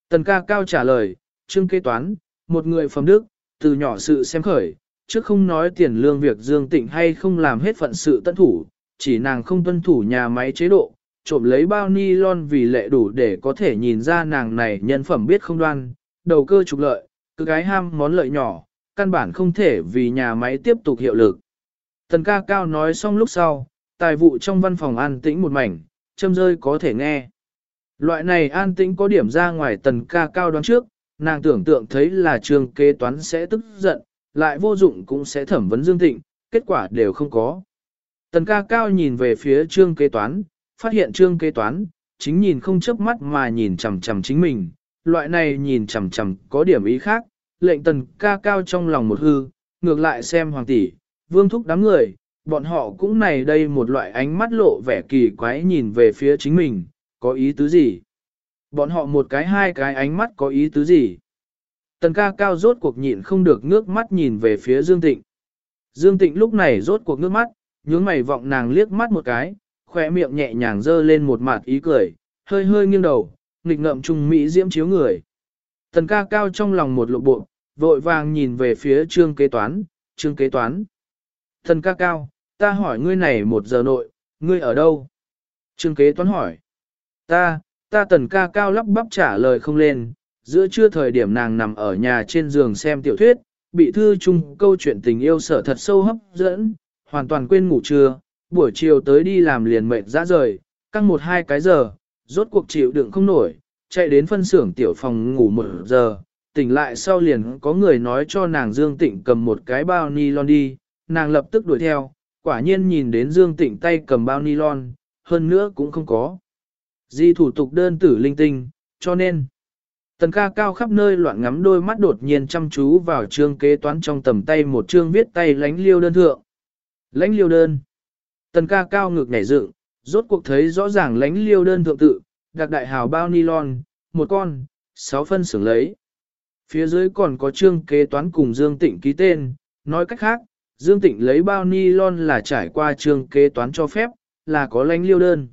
Tần ca cao trả lời, trương kế toán, một người phẩm đức, từ nhỏ sự xem khởi, trước không nói tiền lương việc Dương Tịnh hay không làm hết phận sự tân thủ, chỉ nàng không tuân thủ nhà máy chế độ, trộm lấy bao ni lon vì lệ đủ để có thể nhìn ra nàng này nhân phẩm biết không đoan, đầu cơ trục lợi, cứ gái ham món lợi nhỏ, căn bản không thể vì nhà máy tiếp tục hiệu lực. Tần ca cao nói xong lúc sau, tài vụ trong văn phòng an tĩnh một mảnh, châm rơi có thể nghe. Loại này an tĩnh có điểm ra ngoài tần ca cao đoán trước, nàng tưởng tượng thấy là trường kế toán sẽ tức giận, lại vô dụng cũng sẽ thẩm vấn Dương thịnh kết quả đều không có. Tần ca cao nhìn về phía trương kế toán, phát hiện trương kế toán, chính nhìn không chớp mắt mà nhìn chằm chằm chính mình, loại này nhìn chằm chằm có điểm ý khác, lệnh tần ca cao trong lòng một hư, ngược lại xem hoàng tỷ, vương thúc đám người, bọn họ cũng này đây một loại ánh mắt lộ vẻ kỳ quái nhìn về phía chính mình, có ý tứ gì? Bọn họ một cái hai cái ánh mắt có ý tứ gì? Tần ca cao rốt cuộc nhịn không được ngước mắt nhìn về phía Dương Tịnh. Dương Tịnh lúc này rốt cuộc ngước mắt, nhướng mày vọng nàng liếc mắt một cái, khỏe miệng nhẹ nhàng dơ lên một mặt ý cười, hơi hơi nghiêng đầu, nghịch ngậm trung mỹ diễm chiếu người. Tần ca cao trong lòng một lộ bộ, vội vàng nhìn về phía trương kế toán, trương kế toán. Tần ca cao, ta hỏi ngươi này một giờ nội, ngươi ở đâu? Trương kế toán hỏi. Ta, ta tần ca cao lắp bắp trả lời không lên, giữa trưa thời điểm nàng nằm ở nhà trên giường xem tiểu thuyết, bị thư chung câu chuyện tình yêu sở thật sâu hấp dẫn, hoàn toàn quên ngủ trưa, buổi chiều tới đi làm liền mệt ra rời, căng một hai cái giờ, rốt cuộc chịu đựng không nổi, chạy đến phân xưởng tiểu phòng ngủ một giờ, tỉnh lại sau liền có người nói cho nàng Dương Tịnh cầm một cái bao nylon đi, nàng lập tức đuổi theo, quả nhiên nhìn đến Dương Tịnh tay cầm bao nylon, hơn nữa cũng không có. Di thủ tục đơn tử linh tinh, cho nên, tần ca cao khắp nơi loạn ngắm đôi mắt đột nhiên chăm chú vào chương kế toán trong tầm tay một chương viết tay lánh liêu đơn thượng. Lánh liêu đơn. Tần ca cao ngực nhảy dựng, rốt cuộc thấy rõ ràng lánh liêu đơn thượng tự, đặc đại hào bao nylon, một con, sáu phân xưởng lấy. Phía dưới còn có chương kế toán cùng Dương Tịnh ký tên, nói cách khác, Dương Tịnh lấy bao nylon là trải qua trường kế toán cho phép, là có lãnh liêu đơn.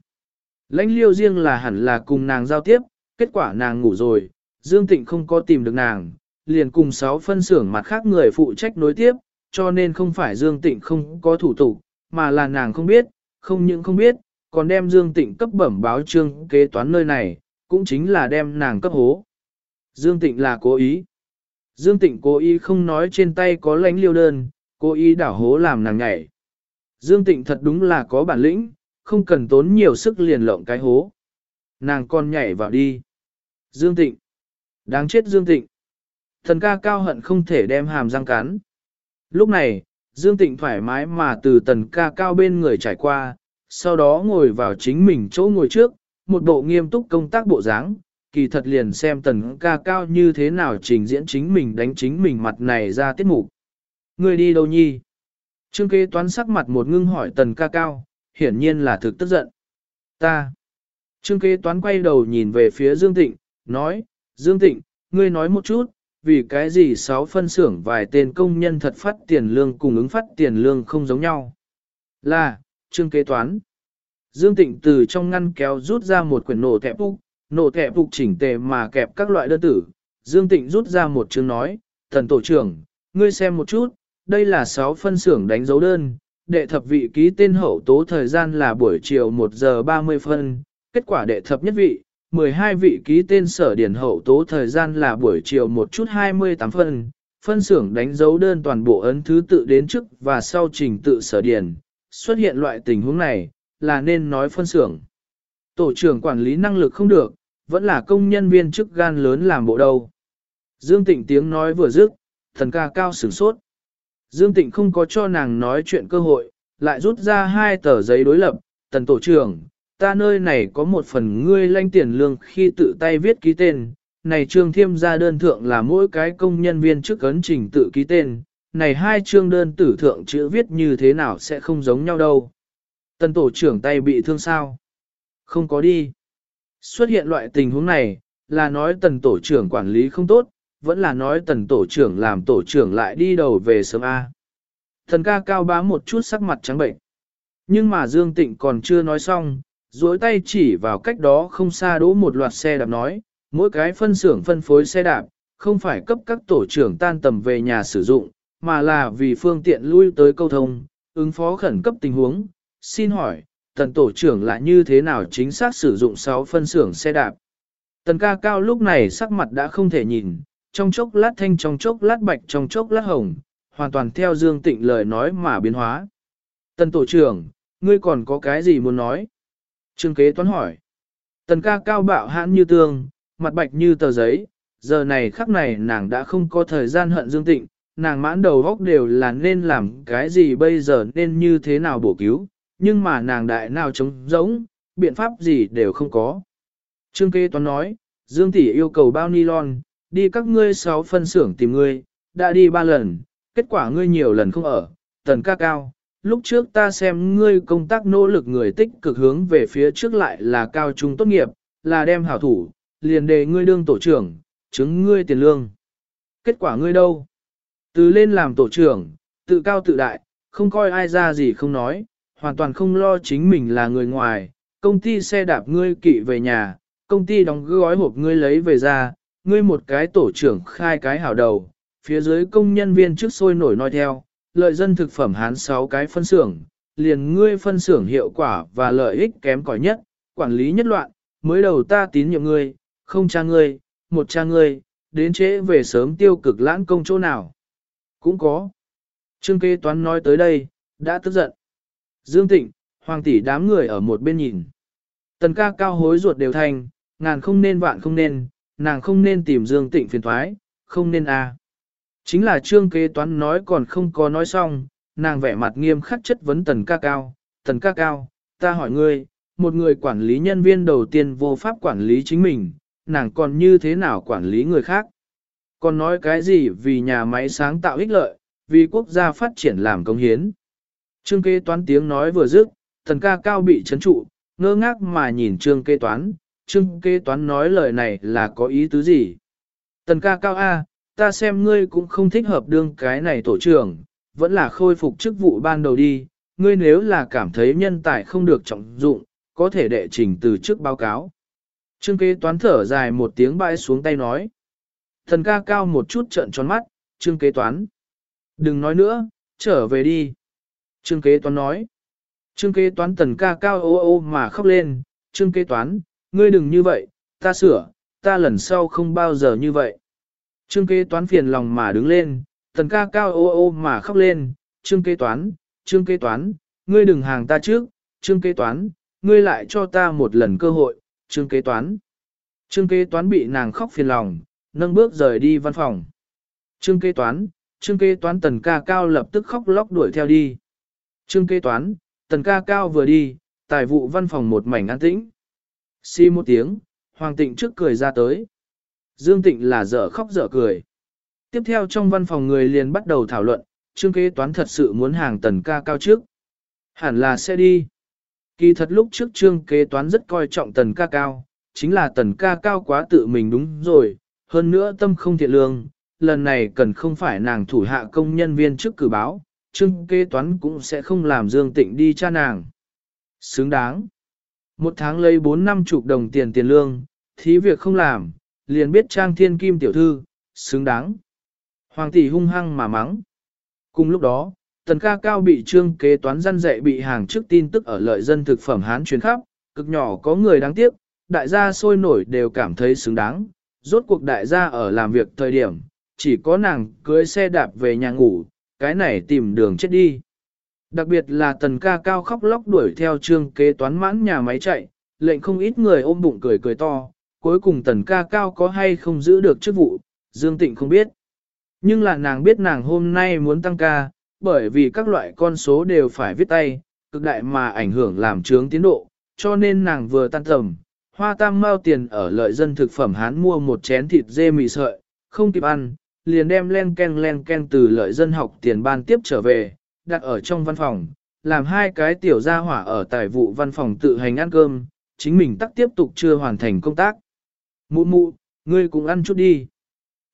Lãnh liêu riêng là hẳn là cùng nàng giao tiếp, kết quả nàng ngủ rồi, Dương Tịnh không có tìm được nàng, liền cùng sáu phân xưởng mặt khác người phụ trách nối tiếp, cho nên không phải Dương Tịnh không có thủ tục, mà là nàng không biết, không những không biết, còn đem Dương Tịnh cấp bẩm báo trương kế toán nơi này, cũng chính là đem nàng cấp hố. Dương Tịnh là cố ý. Dương Tịnh cố ý không nói trên tay có lãnh liêu đơn, Cô ý đảo hố làm nàng nhảy. Dương Tịnh thật đúng là có bản lĩnh, không cần tốn nhiều sức liền lộng cái hố. Nàng con nhảy vào đi. Dương Tịnh. Đáng chết Dương Tịnh. Thần ca cao hận không thể đem hàm răng cắn. Lúc này, Dương Tịnh thoải mái mà từ tần ca cao bên người trải qua, sau đó ngồi vào chính mình chỗ ngồi trước, một bộ nghiêm túc công tác bộ dáng, kỳ thật liền xem tần ca cao như thế nào trình diễn chính mình đánh chính mình mặt này ra tiết mục. Ngươi đi đâu nhi? Trương kế toán sắc mặt một ngưng hỏi tần ca cao, hiển nhiên là thực tức giận. Ta. Trương kế toán quay đầu nhìn về phía Dương Tịnh, nói, Dương Tịnh, ngươi nói một chút, vì cái gì sáu phân xưởng vài tên công nhân thật phát tiền lương cùng ứng phát tiền lương không giống nhau. Là, Trương kế toán. Dương Tịnh từ trong ngăn kéo rút ra một quyển nổ thẻ phục, nổ thẻ phục chỉnh tề mà kẹp các loại đơn tử. Dương Tịnh rút ra một chương nói, thần tổ trưởng, ngươi xem một chút, đây là 6 phân xưởng đánh dấu đơn, đệ thập vị ký tên hậu tố thời gian là buổi chiều 1 giờ 30 phân, kết quả đệ thập nhất vị, 12 vị ký tên sở điển hậu tố thời gian là buổi chiều một chút 28 phân, phân xưởng đánh dấu đơn toàn bộ ấn thứ tự đến trước và sau trình tự sở điển, xuất hiện loại tình huống này, là nên nói phân xưởng. Tổ trưởng quản lý năng lực không được, vẫn là công nhân viên chức gan lớn làm bộ đầu. Dương Tịnh tiếng nói vừa dứt, thần ca cao sửng sốt. Dương Tịnh không có cho nàng nói chuyện cơ hội, lại rút ra hai tờ giấy đối lập, tần tổ trưởng, ta nơi này có một phần ngươi lanh tiền lương khi tự tay viết ký tên, này trương thiêm ra đơn thượng là mỗi cái công nhân viên trước ấn trình tự ký tên, này hai trương đơn tử thượng chữ viết như thế nào sẽ không giống nhau đâu. Tần tổ trưởng tay bị thương sao? Không có đi. Xuất hiện loại tình huống này, là nói tần tổ trưởng quản lý không tốt, vẫn là nói tần tổ trưởng làm tổ trưởng lại đi đầu về sớm A. Thần ca cao bá một chút sắc mặt trắng bệnh. Nhưng mà Dương Tịnh còn chưa nói xong, duỗi tay chỉ vào cách đó không xa đỗ một loạt xe đạp nói, mỗi cái phân xưởng phân phối xe đạp, không phải cấp các tổ trưởng tan tầm về nhà sử dụng, mà là vì phương tiện lui tới câu thông, ứng phó khẩn cấp tình huống. Xin hỏi, tần tổ trưởng lại như thế nào chính xác sử dụng 6 phân xưởng xe đạp? Tần ca cao lúc này sắc mặt đã không thể nhìn, trong chốc lát thanh trong chốc lát bạch trong chốc lát hồng, hoàn toàn theo Dương Tịnh lời nói mà biến hóa. Tần tổ trưởng, ngươi còn có cái gì muốn nói? Trương kế toán hỏi. Tần ca cao bạo hãn như tương, mặt bạch như tờ giấy, giờ này khắc này nàng đã không có thời gian hận Dương Tịnh, nàng mãn đầu góc đều là nên làm cái gì bây giờ nên như thế nào bổ cứu, nhưng mà nàng đại nào chống giống, biện pháp gì đều không có. Trương kế toán nói, Dương Tỷ yêu cầu bao nylon, đi các ngươi sáu phân xưởng tìm ngươi, đã đi ba lần, kết quả ngươi nhiều lần không ở, tần ca cao. Lúc trước ta xem ngươi công tác nỗ lực người tích cực hướng về phía trước lại là cao trung tốt nghiệp, là đem hảo thủ, liền đề ngươi đương tổ trưởng, chứng ngươi tiền lương. Kết quả ngươi đâu? Từ lên làm tổ trưởng, tự cao tự đại, không coi ai ra gì không nói, hoàn toàn không lo chính mình là người ngoài, công ty xe đạp ngươi kỵ về nhà, công ty đóng gói hộp ngươi lấy về ra, ngươi một cái tổ trưởng khai cái hảo đầu, phía dưới công nhân viên trước sôi nổi nói theo, lợi dân thực phẩm hán 6 cái phân xưởng, liền ngươi phân xưởng hiệu quả và lợi ích kém cỏi nhất, quản lý nhất loạn, mới đầu ta tín nhiệm ngươi, không cha ngươi, một cha ngươi, đến trễ về sớm tiêu cực lãng công chỗ nào. Cũng có. Trương kế toán nói tới đây, đã tức giận. Dương Tịnh, Hoàng tỷ đám người ở một bên nhìn. Tần ca cao hối ruột đều thành, ngàn không nên vạn không nên, nàng không nên tìm Dương Tịnh phiền thoái, không nên à. Chính là trương kế toán nói còn không có nói xong, nàng vẻ mặt nghiêm khắc chất vấn tần ca cao, tần ca cao, ta hỏi ngươi, một người quản lý nhân viên đầu tiên vô pháp quản lý chính mình, nàng còn như thế nào quản lý người khác? Còn nói cái gì vì nhà máy sáng tạo ích lợi, vì quốc gia phát triển làm công hiến? Trương kế toán tiếng nói vừa dứt, thần ca cao bị chấn trụ, ngơ ngác mà nhìn trương kế toán, trương kế toán nói lời này là có ý tứ gì? Tần ca cao A, ta xem ngươi cũng không thích hợp đương cái này tổ trưởng, vẫn là khôi phục chức vụ ban đầu đi, ngươi nếu là cảm thấy nhân tài không được trọng dụng, có thể đệ trình từ trước báo cáo. Trương kế toán thở dài một tiếng bãi xuống tay nói. Thần ca cao một chút trợn tròn mắt, trương kế toán. Đừng nói nữa, trở về đi. Trương kế toán nói. Trương kế toán tần ca cao ô ô mà khóc lên. Trương kế toán, ngươi đừng như vậy, ta sửa, ta lần sau không bao giờ như vậy. Trương kế toán phiền lòng mà đứng lên, tần ca cao ô ô mà khóc lên. Trương kế toán, trương kế toán, ngươi đừng hàng ta trước, trương kế toán, ngươi lại cho ta một lần cơ hội, trương kế toán. Trương kế toán bị nàng khóc phiền lòng, nâng bước rời đi văn phòng. Trương kế toán, trương kế toán tần ca cao lập tức khóc lóc đuổi theo đi. Trương kế toán, tần ca cao vừa đi, tài vụ văn phòng một mảnh an tĩnh. Xì một tiếng, Hoàng Tịnh trước cười ra tới. Dương Tịnh là dở khóc dở cười. Tiếp theo trong văn phòng người liền bắt đầu thảo luận, trương kế toán thật sự muốn hàng tần ca cao trước. Hẳn là sẽ đi. Kỳ thật lúc trước trương kế toán rất coi trọng tần ca cao, chính là tần ca cao quá tự mình đúng rồi, hơn nữa tâm không thiện lương, lần này cần không phải nàng thủ hạ công nhân viên trước cử báo, trương kế toán cũng sẽ không làm Dương Tịnh đi cha nàng. Xứng đáng. Một tháng lấy bốn năm chục đồng tiền tiền lương, thí việc không làm, liền biết trang thiên kim tiểu thư, xứng đáng. Hoàng tỷ hung hăng mà mắng. Cùng lúc đó, tần ca cao bị trương kế toán gian dạy bị hàng trước tin tức ở lợi dân thực phẩm Hán truyền khắp, cực nhỏ có người đáng tiếc, đại gia sôi nổi đều cảm thấy xứng đáng. Rốt cuộc đại gia ở làm việc thời điểm, chỉ có nàng cưới xe đạp về nhà ngủ, cái này tìm đường chết đi. Đặc biệt là tần ca cao khóc lóc đuổi theo trương kế toán mãn nhà máy chạy, lệnh không ít người ôm bụng cười cười to, cuối cùng tần ca cao có hay không giữ được chức vụ, Dương Tịnh không biết. Nhưng là nàng biết nàng hôm nay muốn tăng ca, bởi vì các loại con số đều phải viết tay, cực đại mà ảnh hưởng làm trướng tiến độ, cho nên nàng vừa tan tầm, hoa tam mao tiền ở lợi dân thực phẩm hán mua một chén thịt dê mì sợi, không kịp ăn, liền đem len ken len ken từ lợi dân học tiền ban tiếp trở về, đặt ở trong văn phòng, làm hai cái tiểu gia hỏa ở tài vụ văn phòng tự hành ăn cơm, chính mình tắc tiếp tục chưa hoàn thành công tác. Mụ mụ, ngươi cũng ăn chút đi.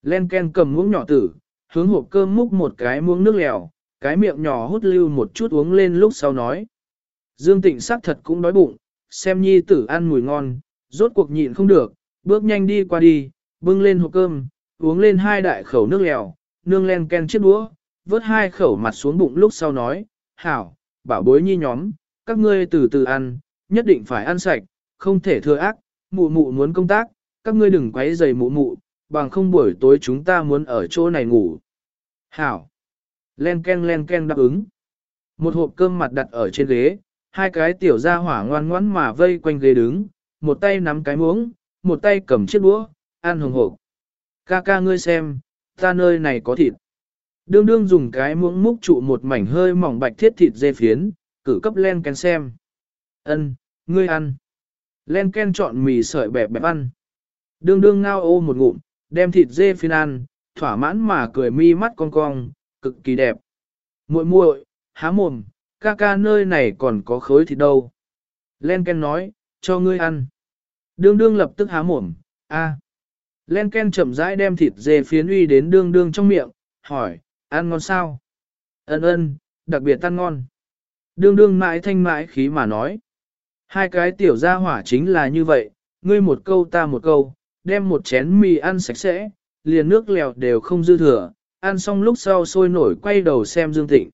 Len ken cầm muỗng nhỏ tử, hướng hộp cơm múc một cái muỗng nước lèo, cái miệng nhỏ hút lưu một chút uống lên lúc sau nói. Dương Tịnh sắc thật cũng đói bụng, xem nhi tử ăn mùi ngon, rốt cuộc nhịn không được, bước nhanh đi qua đi, bưng lên hộp cơm, uống lên hai đại khẩu nước lèo, nương len ken chiếc đũa, vớt hai khẩu mặt xuống bụng lúc sau nói, hảo, bảo bối nhi nhóm, các ngươi từ từ ăn, nhất định phải ăn sạch, không thể thừa ác, mụ mụ muốn công tác, các ngươi đừng quấy rầy mụ mụ, bằng không buổi tối chúng ta muốn ở chỗ này ngủ. Hảo, len ken len ken đáp ứng. Một hộp cơm mặt đặt ở trên ghế, hai cái tiểu gia hỏa ngoan ngoãn mà vây quanh ghế đứng, một tay nắm cái muỗng, một tay cầm chiếc đũa, ăn hồng hộp. Ca ca ngươi xem, ta nơi này có thịt. Đương đương dùng cái muỗng múc trụ một mảnh hơi mỏng bạch thiết thịt dê phiến, cử cấp len ken xem. Ân, ngươi ăn. Len ken chọn mì sợi bẹp bẹp ăn. Đương đương ngao ô một ngụm, đem thịt dê phiến ăn, thỏa mãn mà cười mi mắt cong cong, cực kỳ đẹp. muội muội, há mồm, ca ca nơi này còn có khối thịt đâu. Len ken nói, cho ngươi ăn. Đương đương lập tức há mồm, a. Len ken chậm rãi đem thịt dê phiến uy đến đương đương trong miệng, hỏi, ăn ngon sao? Ân ân, đặc biệt ăn ngon. Đương đương mãi thanh mãi khí mà nói. Hai cái tiểu gia hỏa chính là như vậy, ngươi một câu ta một câu, đem một chén mì ăn sạch sẽ, liền nước lèo đều không dư thừa, ăn xong lúc sau sôi nổi quay đầu xem Dương Tịnh.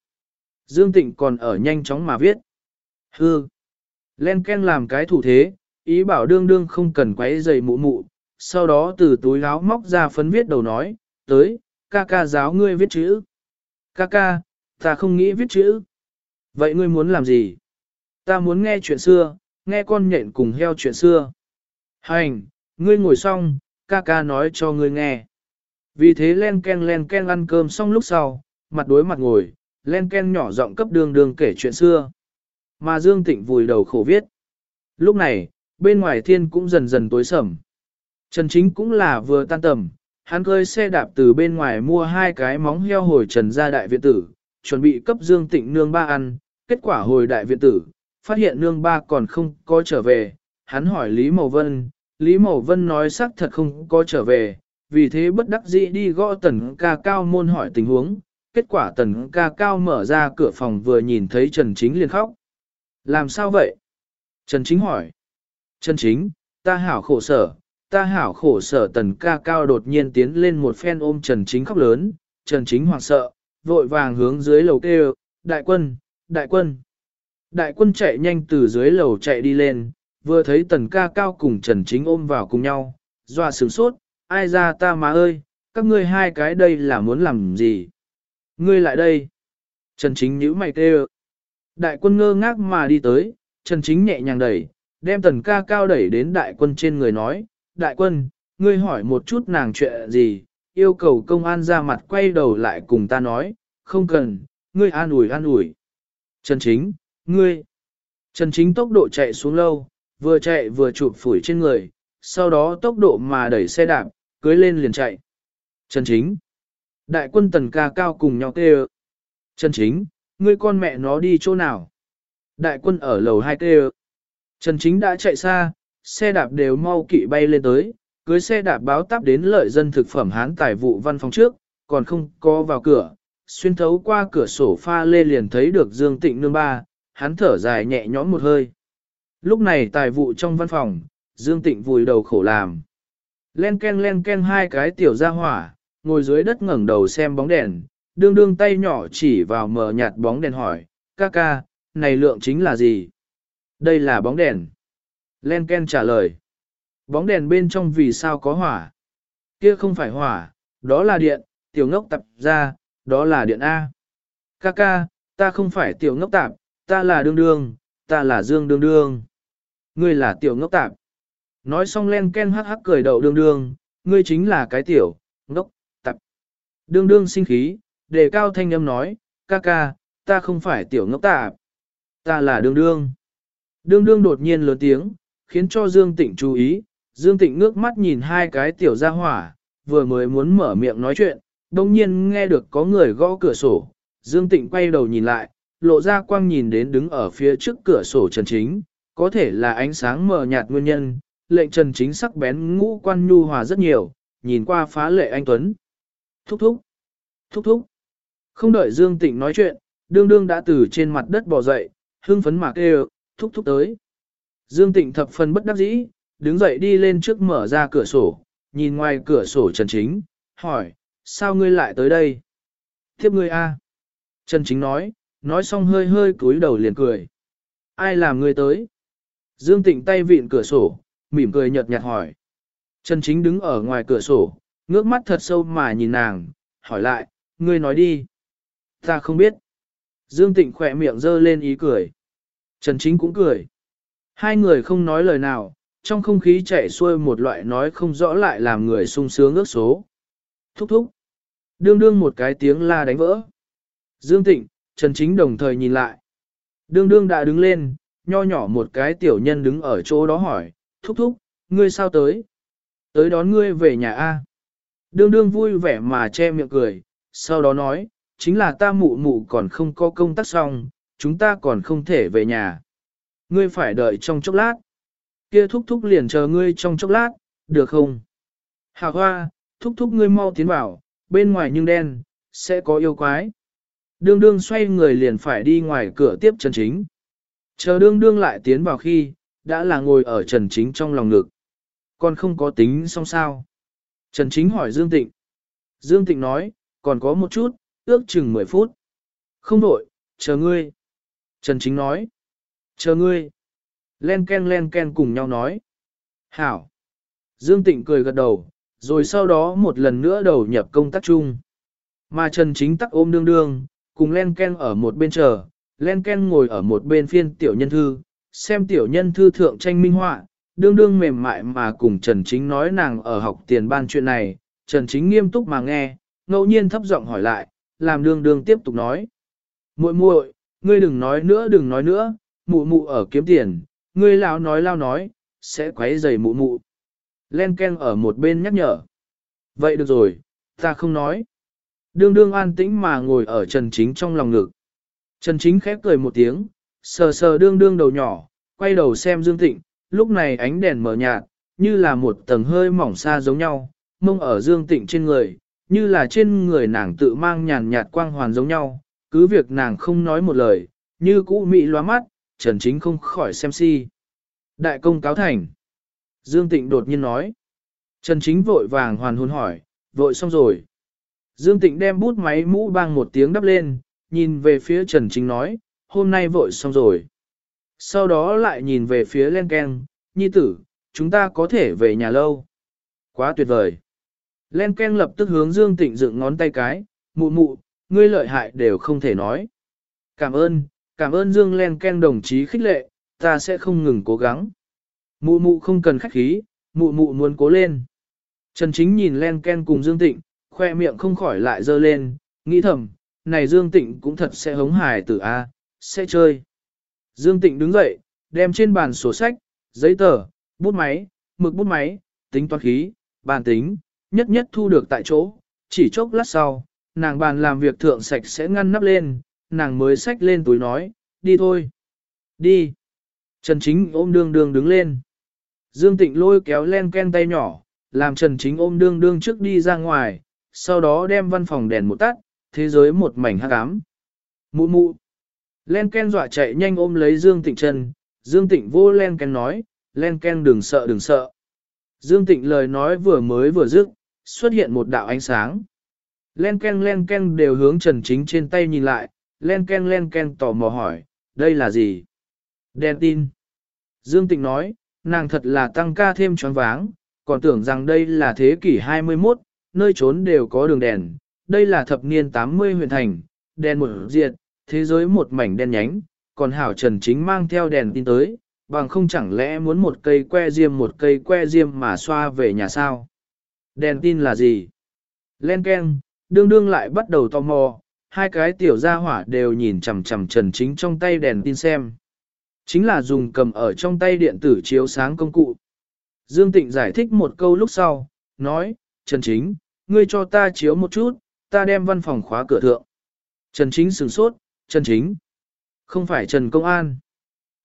Dương Tịnh còn ở nhanh chóng mà viết. Hư. Len Ken làm cái thủ thế, ý bảo đương đương không cần quấy giày mụ mụ, sau đó từ túi áo móc ra phấn viết đầu nói, tới, ca ca giáo ngươi viết chữ. Ca ca, ta không nghĩ viết chữ. Vậy ngươi muốn làm gì? Ta muốn nghe chuyện xưa, nghe con nhện cùng heo chuyện xưa. Hành, ngươi ngồi xong, ca ca nói cho ngươi nghe. Vì thế len ken len ken ăn cơm xong lúc sau, mặt đối mặt ngồi, len ken nhỏ giọng cấp đường đường kể chuyện xưa. Mà Dương Tịnh vùi đầu khổ viết. Lúc này, bên ngoài thiên cũng dần dần tối sầm. Trần Chính cũng là vừa tan tầm, hắn cơi xe đạp từ bên ngoài mua hai cái móng heo hồi trần ra đại viện tử, chuẩn bị cấp Dương Tịnh nương ba ăn, kết quả hồi đại viện tử, phát hiện nương ba còn không có trở về, hắn hỏi Lý Mậu Vân, Lý Mậu Vân nói xác thật không có trở về, vì thế bất đắc dĩ đi gõ tần ca cao môn hỏi tình huống, kết quả tần ca cao mở ra cửa phòng vừa nhìn thấy Trần Chính liền khóc. Làm sao vậy? Trần Chính hỏi. Trần Chính, ta hảo khổ sở, ta hảo khổ sở tần ca cao đột nhiên tiến lên một phen ôm Trần Chính khóc lớn, Trần Chính hoảng sợ, vội vàng hướng dưới lầu kêu, đại quân, đại quân. Đại quân chạy nhanh từ dưới lầu chạy đi lên, vừa thấy tần ca cao cùng Trần Chính ôm vào cùng nhau, dọa sửng sốt, ai ra ta má ơi, các ngươi hai cái đây là muốn làm gì? Ngươi lại đây. Trần Chính nhíu mày kêu. Đại quân ngơ ngác mà đi tới, Trần Chính nhẹ nhàng đẩy, đem tần ca cao đẩy đến đại quân trên người nói, đại quân, ngươi hỏi một chút nàng chuyện gì, yêu cầu công an ra mặt quay đầu lại cùng ta nói, không cần, ngươi an ủi an ủi. Trần Chính, ngươi. Trần Chính tốc độ chạy xuống lâu, vừa chạy vừa chụp phủi trên người, sau đó tốc độ mà đẩy xe đạp, cưới lên liền chạy. Trần Chính. Đại quân tần ca cao cùng nhau kêu. Trần Chính, ngươi con mẹ nó đi chỗ nào? Đại quân ở lầu hai kêu. Trần Chính đã chạy xa, xe đạp đều mau kỵ bay lên tới, cưới xe đạp báo táp đến lợi dân thực phẩm hán tài vụ văn phòng trước, còn không có vào cửa, xuyên thấu qua cửa sổ pha lê liền thấy được Dương Tịnh nương ba, hắn thở dài nhẹ nhõm một hơi. Lúc này tài vụ trong văn phòng, Dương Tịnh vùi đầu khổ làm. Len ken len ken hai cái tiểu ra hỏa, ngồi dưới đất ngẩng đầu xem bóng đèn, đương đương tay nhỏ chỉ vào mờ nhạt bóng đèn hỏi, ca ca, này lượng chính là gì? Đây là bóng đèn. Len ken trả lời. Bóng đèn bên trong vì sao có hỏa? Kia không phải hỏa, đó là điện, tiểu ngốc tập ra, đó là điện A. Kaka, ta không phải tiểu ngốc tạp, ta là đương đương, ta là dương đương đương. Ngươi là tiểu ngốc tạp. Nói xong len ken hắc hắc cười đầu đương đương, ngươi chính là cái tiểu, ngốc, tạp. Đương đương sinh khí, đề cao thanh âm nói, ca ca, ta không phải tiểu ngốc tạp, ta là đương đương. Đương đương đột nhiên lớn tiếng, khiến cho Dương Tịnh chú ý, Dương Tịnh ngước mắt nhìn hai cái tiểu gia hỏa, vừa mới muốn mở miệng nói chuyện, đồng nhiên nghe được có người gõ cửa sổ, Dương Tịnh quay đầu nhìn lại, lộ ra quang nhìn đến đứng ở phía trước cửa sổ Trần Chính, có thể là ánh sáng mờ nhạt nguyên nhân, lệnh Trần Chính sắc bén ngũ quan nhu hòa rất nhiều, nhìn qua phá lệ anh Tuấn. Thúc thúc, thúc thúc. Không đợi Dương Tịnh nói chuyện, đương đương đã từ trên mặt đất bò dậy, hương phấn mạc kêu, thúc thúc tới. Dương Tịnh thập phần bất đắc dĩ, đứng dậy đi lên trước mở ra cửa sổ, nhìn ngoài cửa sổ Trần Chính, hỏi, sao ngươi lại tới đây? Thiếp ngươi a. Trần Chính nói, nói xong hơi hơi cúi đầu liền cười. Ai làm ngươi tới? Dương Tịnh tay vịn cửa sổ, mỉm cười nhợt nhạt hỏi. Trần Chính đứng ở ngoài cửa sổ, ngước mắt thật sâu mà nhìn nàng, hỏi lại, ngươi nói đi. Ta không biết. Dương Tịnh khỏe miệng dơ lên ý cười. Trần Chính cũng cười. Hai người không nói lời nào, trong không khí chạy xuôi một loại nói không rõ lại làm người sung sướng ước số. Thúc thúc. Đương đương một cái tiếng la đánh vỡ. Dương Tịnh, Trần Chính đồng thời nhìn lại. Đương đương đã đứng lên, nho nhỏ một cái tiểu nhân đứng ở chỗ đó hỏi, thúc thúc, ngươi sao tới? Tới đón ngươi về nhà A. Đương đương vui vẻ mà che miệng cười, sau đó nói, chính là ta mụ mụ còn không có công tác xong, chúng ta còn không thể về nhà. Ngươi phải đợi trong chốc lát. Kia thúc thúc liền chờ ngươi trong chốc lát, được không? Hà hoa, thúc thúc ngươi mau tiến vào, bên ngoài nhưng đen, sẽ có yêu quái. Đương đương xoay người liền phải đi ngoài cửa tiếp Trần Chính. Chờ đương đương lại tiến vào khi, đã là ngồi ở Trần Chính trong lòng ngực. Còn không có tính xong sao? Trần Chính hỏi Dương Tịnh. Dương Tịnh nói, còn có một chút, ước chừng 10 phút. Không đổi, chờ ngươi. Trần Chính nói. Chờ ngươi. Len ken len ken cùng nhau nói. Hảo. Dương Tịnh cười gật đầu, rồi sau đó một lần nữa đầu nhập công tác chung. Mà Trần Chính tắc ôm đương đương, cùng Len Ken ở một bên chờ, Len Ken ngồi ở một bên phiên tiểu nhân thư, xem tiểu nhân thư thượng tranh minh họa, đương đương mềm mại mà cùng Trần Chính nói nàng ở học tiền ban chuyện này, Trần Chính nghiêm túc mà nghe, ngẫu nhiên thấp giọng hỏi lại, làm đương đương tiếp tục nói. muội muội, ngươi đừng nói nữa đừng nói nữa, mụ mụ ở kiếm tiền, ngươi lão nói lao nói, sẽ quấy rầy mụ mụ. Len Ken ở một bên nhắc nhở. Vậy được rồi, ta không nói. Đương đương an tĩnh mà ngồi ở Trần Chính trong lòng ngực. Trần Chính khép cười một tiếng, sờ sờ đương đương đầu nhỏ, quay đầu xem Dương Tịnh, lúc này ánh đèn mở nhạt, như là một tầng hơi mỏng xa giống nhau, mông ở Dương Tịnh trên người, như là trên người nàng tự mang nhàn nhạt quang hoàn giống nhau, cứ việc nàng không nói một lời, như cũ mị loa mắt, Trần Chính không khỏi xem si. Đại công cáo thành. Dương Tịnh đột nhiên nói. Trần Chính vội vàng hoàn hồn hỏi, vội xong rồi. Dương Tịnh đem bút máy mũ bang một tiếng đắp lên, nhìn về phía Trần Chính nói, hôm nay vội xong rồi. Sau đó lại nhìn về phía Len Ken, nhi tử, chúng ta có thể về nhà lâu. Quá tuyệt vời. Len Ken lập tức hướng Dương Tịnh dựng ngón tay cái, mụ mụ, ngươi lợi hại đều không thể nói. Cảm ơn, cảm ơn Dương Len Ken đồng chí khích lệ, ta sẽ không ngừng cố gắng. Mụ mụ không cần khách khí, mụ mụ muốn cố lên. Trần Chính nhìn Len Ken cùng Dương Tịnh, khoe miệng không khỏi lại dơ lên, nghĩ thầm, này Dương Tịnh cũng thật sẽ hống hài tử A, sẽ chơi. Dương Tịnh đứng dậy, đem trên bàn sổ sách, giấy tờ, bút máy, mực bút máy, tính toán khí, bàn tính, nhất nhất thu được tại chỗ, chỉ chốc lát sau, nàng bàn làm việc thượng sạch sẽ ngăn nắp lên, nàng mới xách lên túi nói, đi thôi. Đi. Trần Chính ôm đương đương đứng lên. Dương Tịnh lôi kéo len ken tay nhỏ, làm Trần Chính ôm đương đương trước đi ra ngoài, sau đó đem văn phòng đèn một tắt, thế giới một mảnh hắc ám. Mụ mụ. Len ken dọa chạy nhanh ôm lấy Dương Tịnh chân, Dương Tịnh vô len ken nói, len ken đừng sợ đừng sợ. Dương Tịnh lời nói vừa mới vừa dứt, xuất hiện một đạo ánh sáng. Len ken len ken đều hướng Trần Chính trên tay nhìn lại, len ken len ken tò mò hỏi, đây là gì? Đèn tin. Dương Tịnh nói, nàng thật là tăng ca thêm choáng váng, còn tưởng rằng đây là thế kỷ 21, nơi trốn đều có đường đèn, đây là thập niên 80 huyện thành, đèn một diệt, thế giới một mảnh đen nhánh, còn Hảo Trần Chính mang theo đèn tin tới, bằng không chẳng lẽ muốn một cây que diêm một cây que diêm mà xoa về nhà sao? Đèn tin là gì? Len Ken, đương đương lại bắt đầu tò mò, hai cái tiểu gia hỏa đều nhìn chằm chằm Trần Chính trong tay đèn tin xem. Chính là dùng cầm ở trong tay điện tử chiếu sáng công cụ. Dương Tịnh giải thích một câu lúc sau, nói, Trần Chính, ngươi cho ta chiếu một chút, ta đem văn phòng khóa cửa thượng. Trần Chính sửng sốt, Trần Chính. Không phải Trần Công An.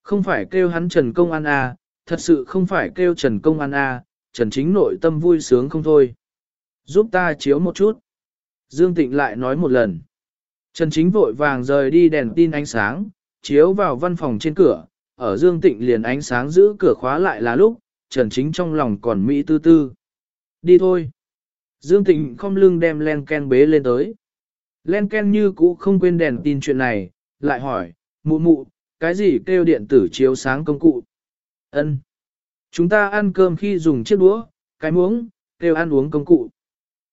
Không phải kêu hắn Trần Công An à thật sự không phải kêu Trần Công An à Trần Chính nội tâm vui sướng không thôi. Giúp ta chiếu một chút. Dương Tịnh lại nói một lần. Trần Chính vội vàng rời đi đèn tin ánh sáng, chiếu vào văn phòng trên cửa, ở Dương Tịnh liền ánh sáng giữ cửa khóa lại là lúc, Trần Chính trong lòng còn Mỹ tư tư. Đi thôi. Dương Tịnh không lưng đem len ken bế lên tới. Len ken như cũ không quên đèn tin chuyện này, lại hỏi, mụ mụ, cái gì kêu điện tử chiếu sáng công cụ? Ân. Chúng ta ăn cơm khi dùng chiếc đũa, cái muỗng, kêu ăn uống công cụ.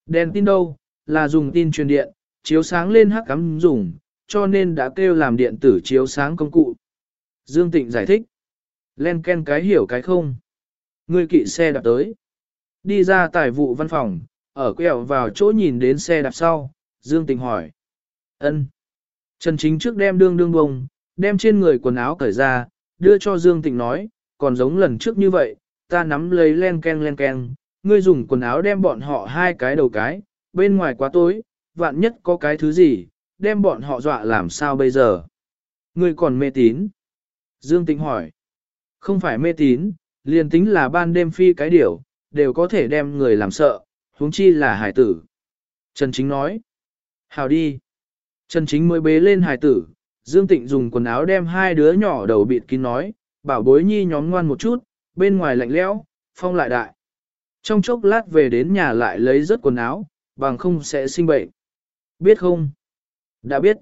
Đèn tin đâu, là dùng tin truyền điện, chiếu sáng lên hắc cắm dùng, cho nên đã kêu làm điện tử chiếu sáng công cụ. Dương Tịnh giải thích. Len ken cái hiểu cái không. Người kỵ xe đạp tới. Đi ra tài vụ văn phòng, ở quẹo vào chỗ nhìn đến xe đạp sau, Dương Tịnh hỏi. ân. Trần Chính trước đem đương đương bông, đem trên người quần áo cởi ra, đưa cho Dương Tịnh nói, còn giống lần trước như vậy, ta nắm lấy len ken len ken, ngươi dùng quần áo đem bọn họ hai cái đầu cái, bên ngoài quá tối, vạn nhất có cái thứ gì, đem bọn họ dọa làm sao bây giờ. Ngươi còn mê tín. Dương Tĩnh hỏi. Không phải mê tín, liền tính là ban đêm phi cái điểu, đều có thể đem người làm sợ, huống chi là hải tử. Trần Chính nói. Hào đi. Trần Chính mới bế lên hải tử, Dương Tịnh dùng quần áo đem hai đứa nhỏ đầu bịt kín nói, bảo bối nhi nhóm ngoan một chút, bên ngoài lạnh lẽo, phong lại đại. Trong chốc lát về đến nhà lại lấy rớt quần áo, bằng không sẽ sinh bệnh. Biết không? Đã biết.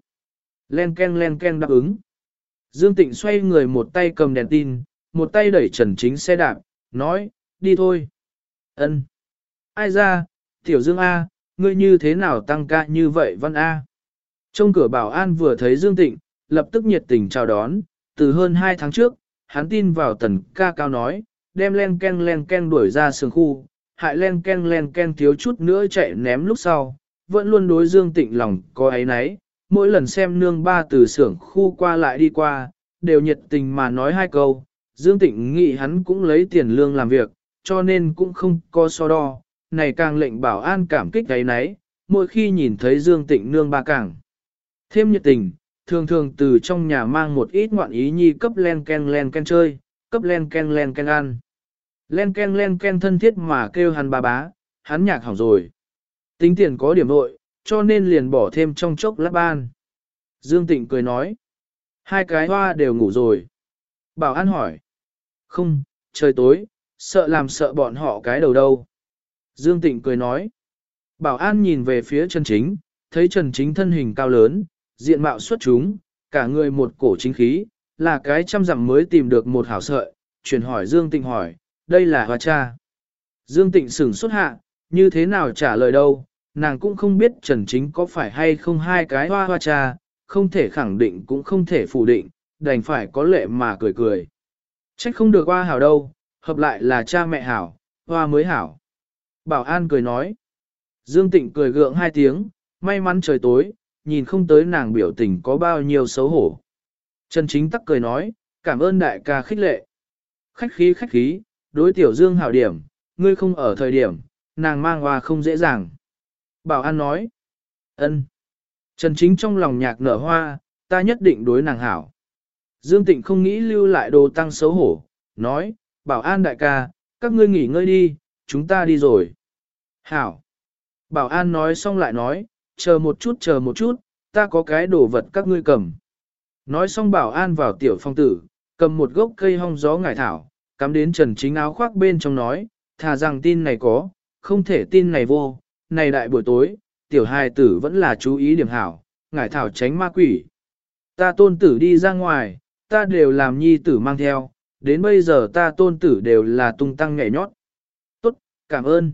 Len ken len ken đáp ứng. Dương Tịnh xoay người một tay cầm đèn tin, một tay đẩy Trần Chính xe đạp, nói, đi thôi. Ân. Ai ra, Tiểu Dương A, ngươi như thế nào tăng ca như vậy Văn A? Trong cửa bảo an vừa thấy Dương Tịnh, lập tức nhiệt tình chào đón, từ hơn 2 tháng trước, hắn tin vào tần ca cao nói, đem len ken len ken đuổi ra sườn khu, hại len ken len ken thiếu chút nữa chạy ném lúc sau, vẫn luôn đối Dương Tịnh lòng có ấy nấy, mỗi lần xem nương ba từ xưởng khu qua lại đi qua, đều nhiệt tình mà nói hai câu, Dương Tịnh nghĩ hắn cũng lấy tiền lương làm việc, cho nên cũng không có so đo, này càng lệnh bảo an cảm kích ấy nấy, mỗi khi nhìn thấy Dương Tịnh nương ba càng. Thêm nhiệt tình, thường thường từ trong nhà mang một ít ngoạn ý nhi cấp len ken len ken chơi, cấp len ken len ken ăn. Len ken len ken thân thiết mà kêu hắn ba bá, hắn nhạc hỏng rồi. Tính tiền có điểm nội, cho nên liền bỏ thêm trong chốc lát ban. Dương Tịnh cười nói. Hai cái hoa đều ngủ rồi. Bảo an hỏi. Không, trời tối, sợ làm sợ bọn họ cái đầu đâu. Dương Tịnh cười nói. Bảo an nhìn về phía Trần Chính, thấy Trần Chính thân hình cao lớn, diện mạo xuất chúng, cả người một cổ chính khí, là cái trăm dặm mới tìm được một hảo sợi, chuyển hỏi Dương Tịnh hỏi, đây là hoa cha. Dương Tịnh sửng xuất hạ, như thế nào trả lời đâu, nàng cũng không biết Trần Chính có phải hay không hai cái hoa hoa cha, không thể khẳng định cũng không thể phủ định, đành phải có lệ mà cười cười. Trách không được hoa hảo đâu, hợp lại là cha mẹ hảo, hoa mới hảo. Bảo An cười nói. Dương Tịnh cười gượng hai tiếng, may mắn trời tối, nhìn không tới nàng biểu tình có bao nhiêu xấu hổ. Trần Chính tắc cười nói, cảm ơn đại ca khích lệ. Khách khí khách khí, đối tiểu Dương hảo điểm, ngươi không ở thời điểm, nàng mang hoa không dễ dàng. Bảo An nói, ân. Trần Chính trong lòng nhạc nở hoa, ta nhất định đối nàng hảo. Dương Tịnh không nghĩ lưu lại đồ tăng xấu hổ, nói, Bảo An đại ca, các ngươi nghỉ ngơi đi, chúng ta đi rồi. Hảo. Bảo An nói xong lại nói, chờ một chút chờ một chút, ta có cái đồ vật các ngươi cầm. Nói xong Bảo An vào tiểu phong tử, cầm một gốc cây hong gió ngải thảo, cắm đến Trần Chính áo khoác bên trong nói, thà rằng tin này có, không thể tin này vô, này đại buổi tối, tiểu hài tử vẫn là chú ý điểm hảo, ngải thảo tránh ma quỷ. Ta tôn tử đi ra ngoài, ta đều làm nhi tử mang theo, đến bây giờ ta tôn tử đều là tung tăng nhảy nhót. Tốt, cảm ơn.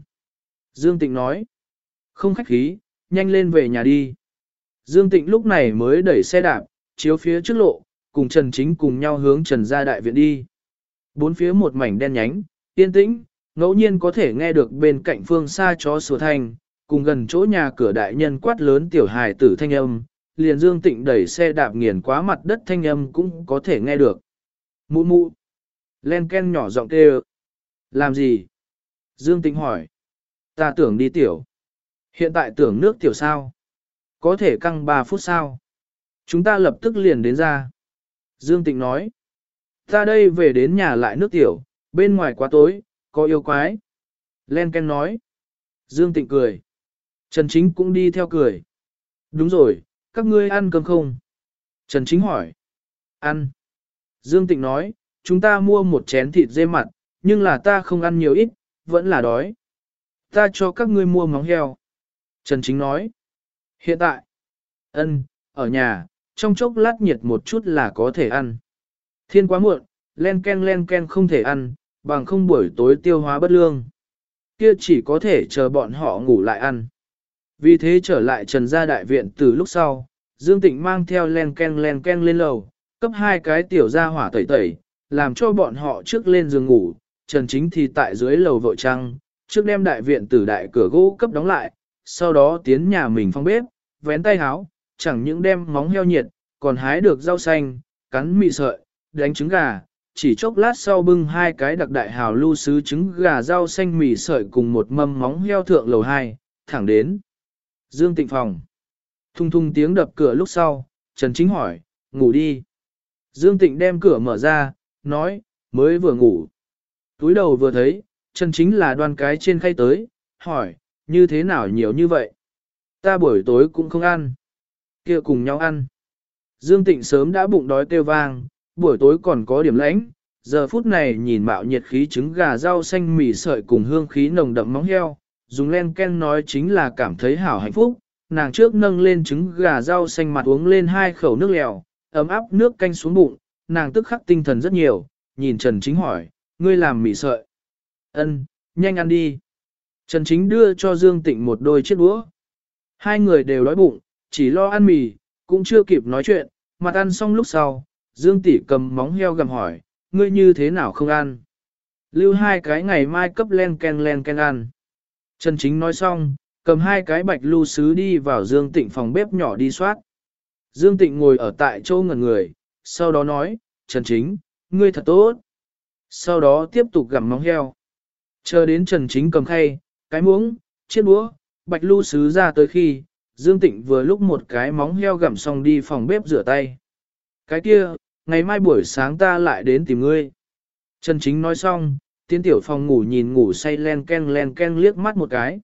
Dương Tịnh nói, không khách khí, nhanh lên về nhà đi. Dương Tịnh lúc này mới đẩy xe đạp, chiếu phía trước lộ, cùng Trần Chính cùng nhau hướng Trần gia đại viện đi. Bốn phía một mảnh đen nhánh, yên tĩnh, ngẫu nhiên có thể nghe được bên cạnh phương xa chó sủa thanh, cùng gần chỗ nhà cửa đại nhân quát lớn tiểu hài tử thanh âm, liền Dương Tịnh đẩy xe đạp nghiền quá mặt đất thanh âm cũng có thể nghe được. Mụ mụ. Len Ken nhỏ giọng kêu. Làm gì? Dương Tịnh hỏi. Ta tưởng đi tiểu. Hiện tại tưởng nước tiểu sao? Có thể căng 3 phút sao? Chúng ta lập tức liền đến ra. Dương Tịnh nói. Ta đây về đến nhà lại nước tiểu, bên ngoài quá tối, có yêu quái. Len Ken nói. Dương Tịnh cười. Trần Chính cũng đi theo cười. Đúng rồi, các ngươi ăn cơm không? Trần Chính hỏi. Ăn. Dương Tịnh nói, chúng ta mua một chén thịt dê mặt, nhưng là ta không ăn nhiều ít, vẫn là đói. Ta cho các ngươi mua móng heo. Trần Chính nói. Hiện tại. ân, ở nhà, trong chốc lát nhiệt một chút là có thể ăn. Thiên quá muộn, len ken len ken không thể ăn, bằng không buổi tối tiêu hóa bất lương. Kia chỉ có thể chờ bọn họ ngủ lại ăn. Vì thế trở lại trần gia đại viện từ lúc sau, Dương Tịnh mang theo len ken len ken lên lầu, cấp hai cái tiểu gia hỏa tẩy tẩy, làm cho bọn họ trước lên giường ngủ, Trần Chính thì tại dưới lầu vội trăng, trước đem đại viện tử đại cửa gỗ cấp đóng lại, sau đó tiến nhà mình phong bếp, vén tay háo, chẳng những đem móng heo nhiệt, còn hái được rau xanh, cắn mị sợi, đánh trứng gà, chỉ chốc lát sau bưng hai cái đặc đại hào lưu sứ trứng gà rau xanh mì sợi cùng một mâm móng heo thượng lầu hai, thẳng đến. Dương Tịnh phòng. Thung thung tiếng đập cửa lúc sau, Trần Chính hỏi, ngủ đi. Dương Tịnh đem cửa mở ra, nói, mới vừa ngủ. Túi đầu vừa thấy, Trần Chính là đoan cái trên khay tới, hỏi, như thế nào nhiều như vậy? Ta buổi tối cũng không ăn. kia cùng nhau ăn. Dương Tịnh sớm đã bụng đói kêu vang, buổi tối còn có điểm lãnh, giờ phút này nhìn mạo nhiệt khí trứng gà rau xanh mì sợi cùng hương khí nồng đậm móng heo, dùng len ken nói chính là cảm thấy hảo hạnh phúc, nàng trước nâng lên trứng gà rau xanh mặt uống lên hai khẩu nước lèo, ấm áp nước canh xuống bụng, nàng tức khắc tinh thần rất nhiều, nhìn Trần Chính hỏi, ngươi làm mì sợi. Ân, nhanh ăn đi. Trần Chính đưa cho Dương Tịnh một đôi chiếc đũa. Hai người đều đói bụng, chỉ lo ăn mì, cũng chưa kịp nói chuyện, mặt ăn xong lúc sau, Dương Tỷ cầm móng heo gầm hỏi, ngươi như thế nào không ăn? Lưu hai cái ngày mai cấp len ken len ken ăn. Trần Chính nói xong, cầm hai cái bạch lưu sứ đi vào Dương Tịnh phòng bếp nhỏ đi soát. Dương Tịnh ngồi ở tại chỗ ngẩn người, sau đó nói, Trần Chính, ngươi thật tốt. Sau đó tiếp tục gặm móng heo. Chờ đến Trần Chính cầm khay, cái muỗng, chiếc búa, bạch lưu sứ ra tới khi, Dương Tịnh vừa lúc một cái móng heo gặm xong đi phòng bếp rửa tay. Cái kia, ngày mai buổi sáng ta lại đến tìm ngươi. Trần Chính nói xong, tiến tiểu phòng ngủ nhìn ngủ say len ken len ken liếc mắt một cái.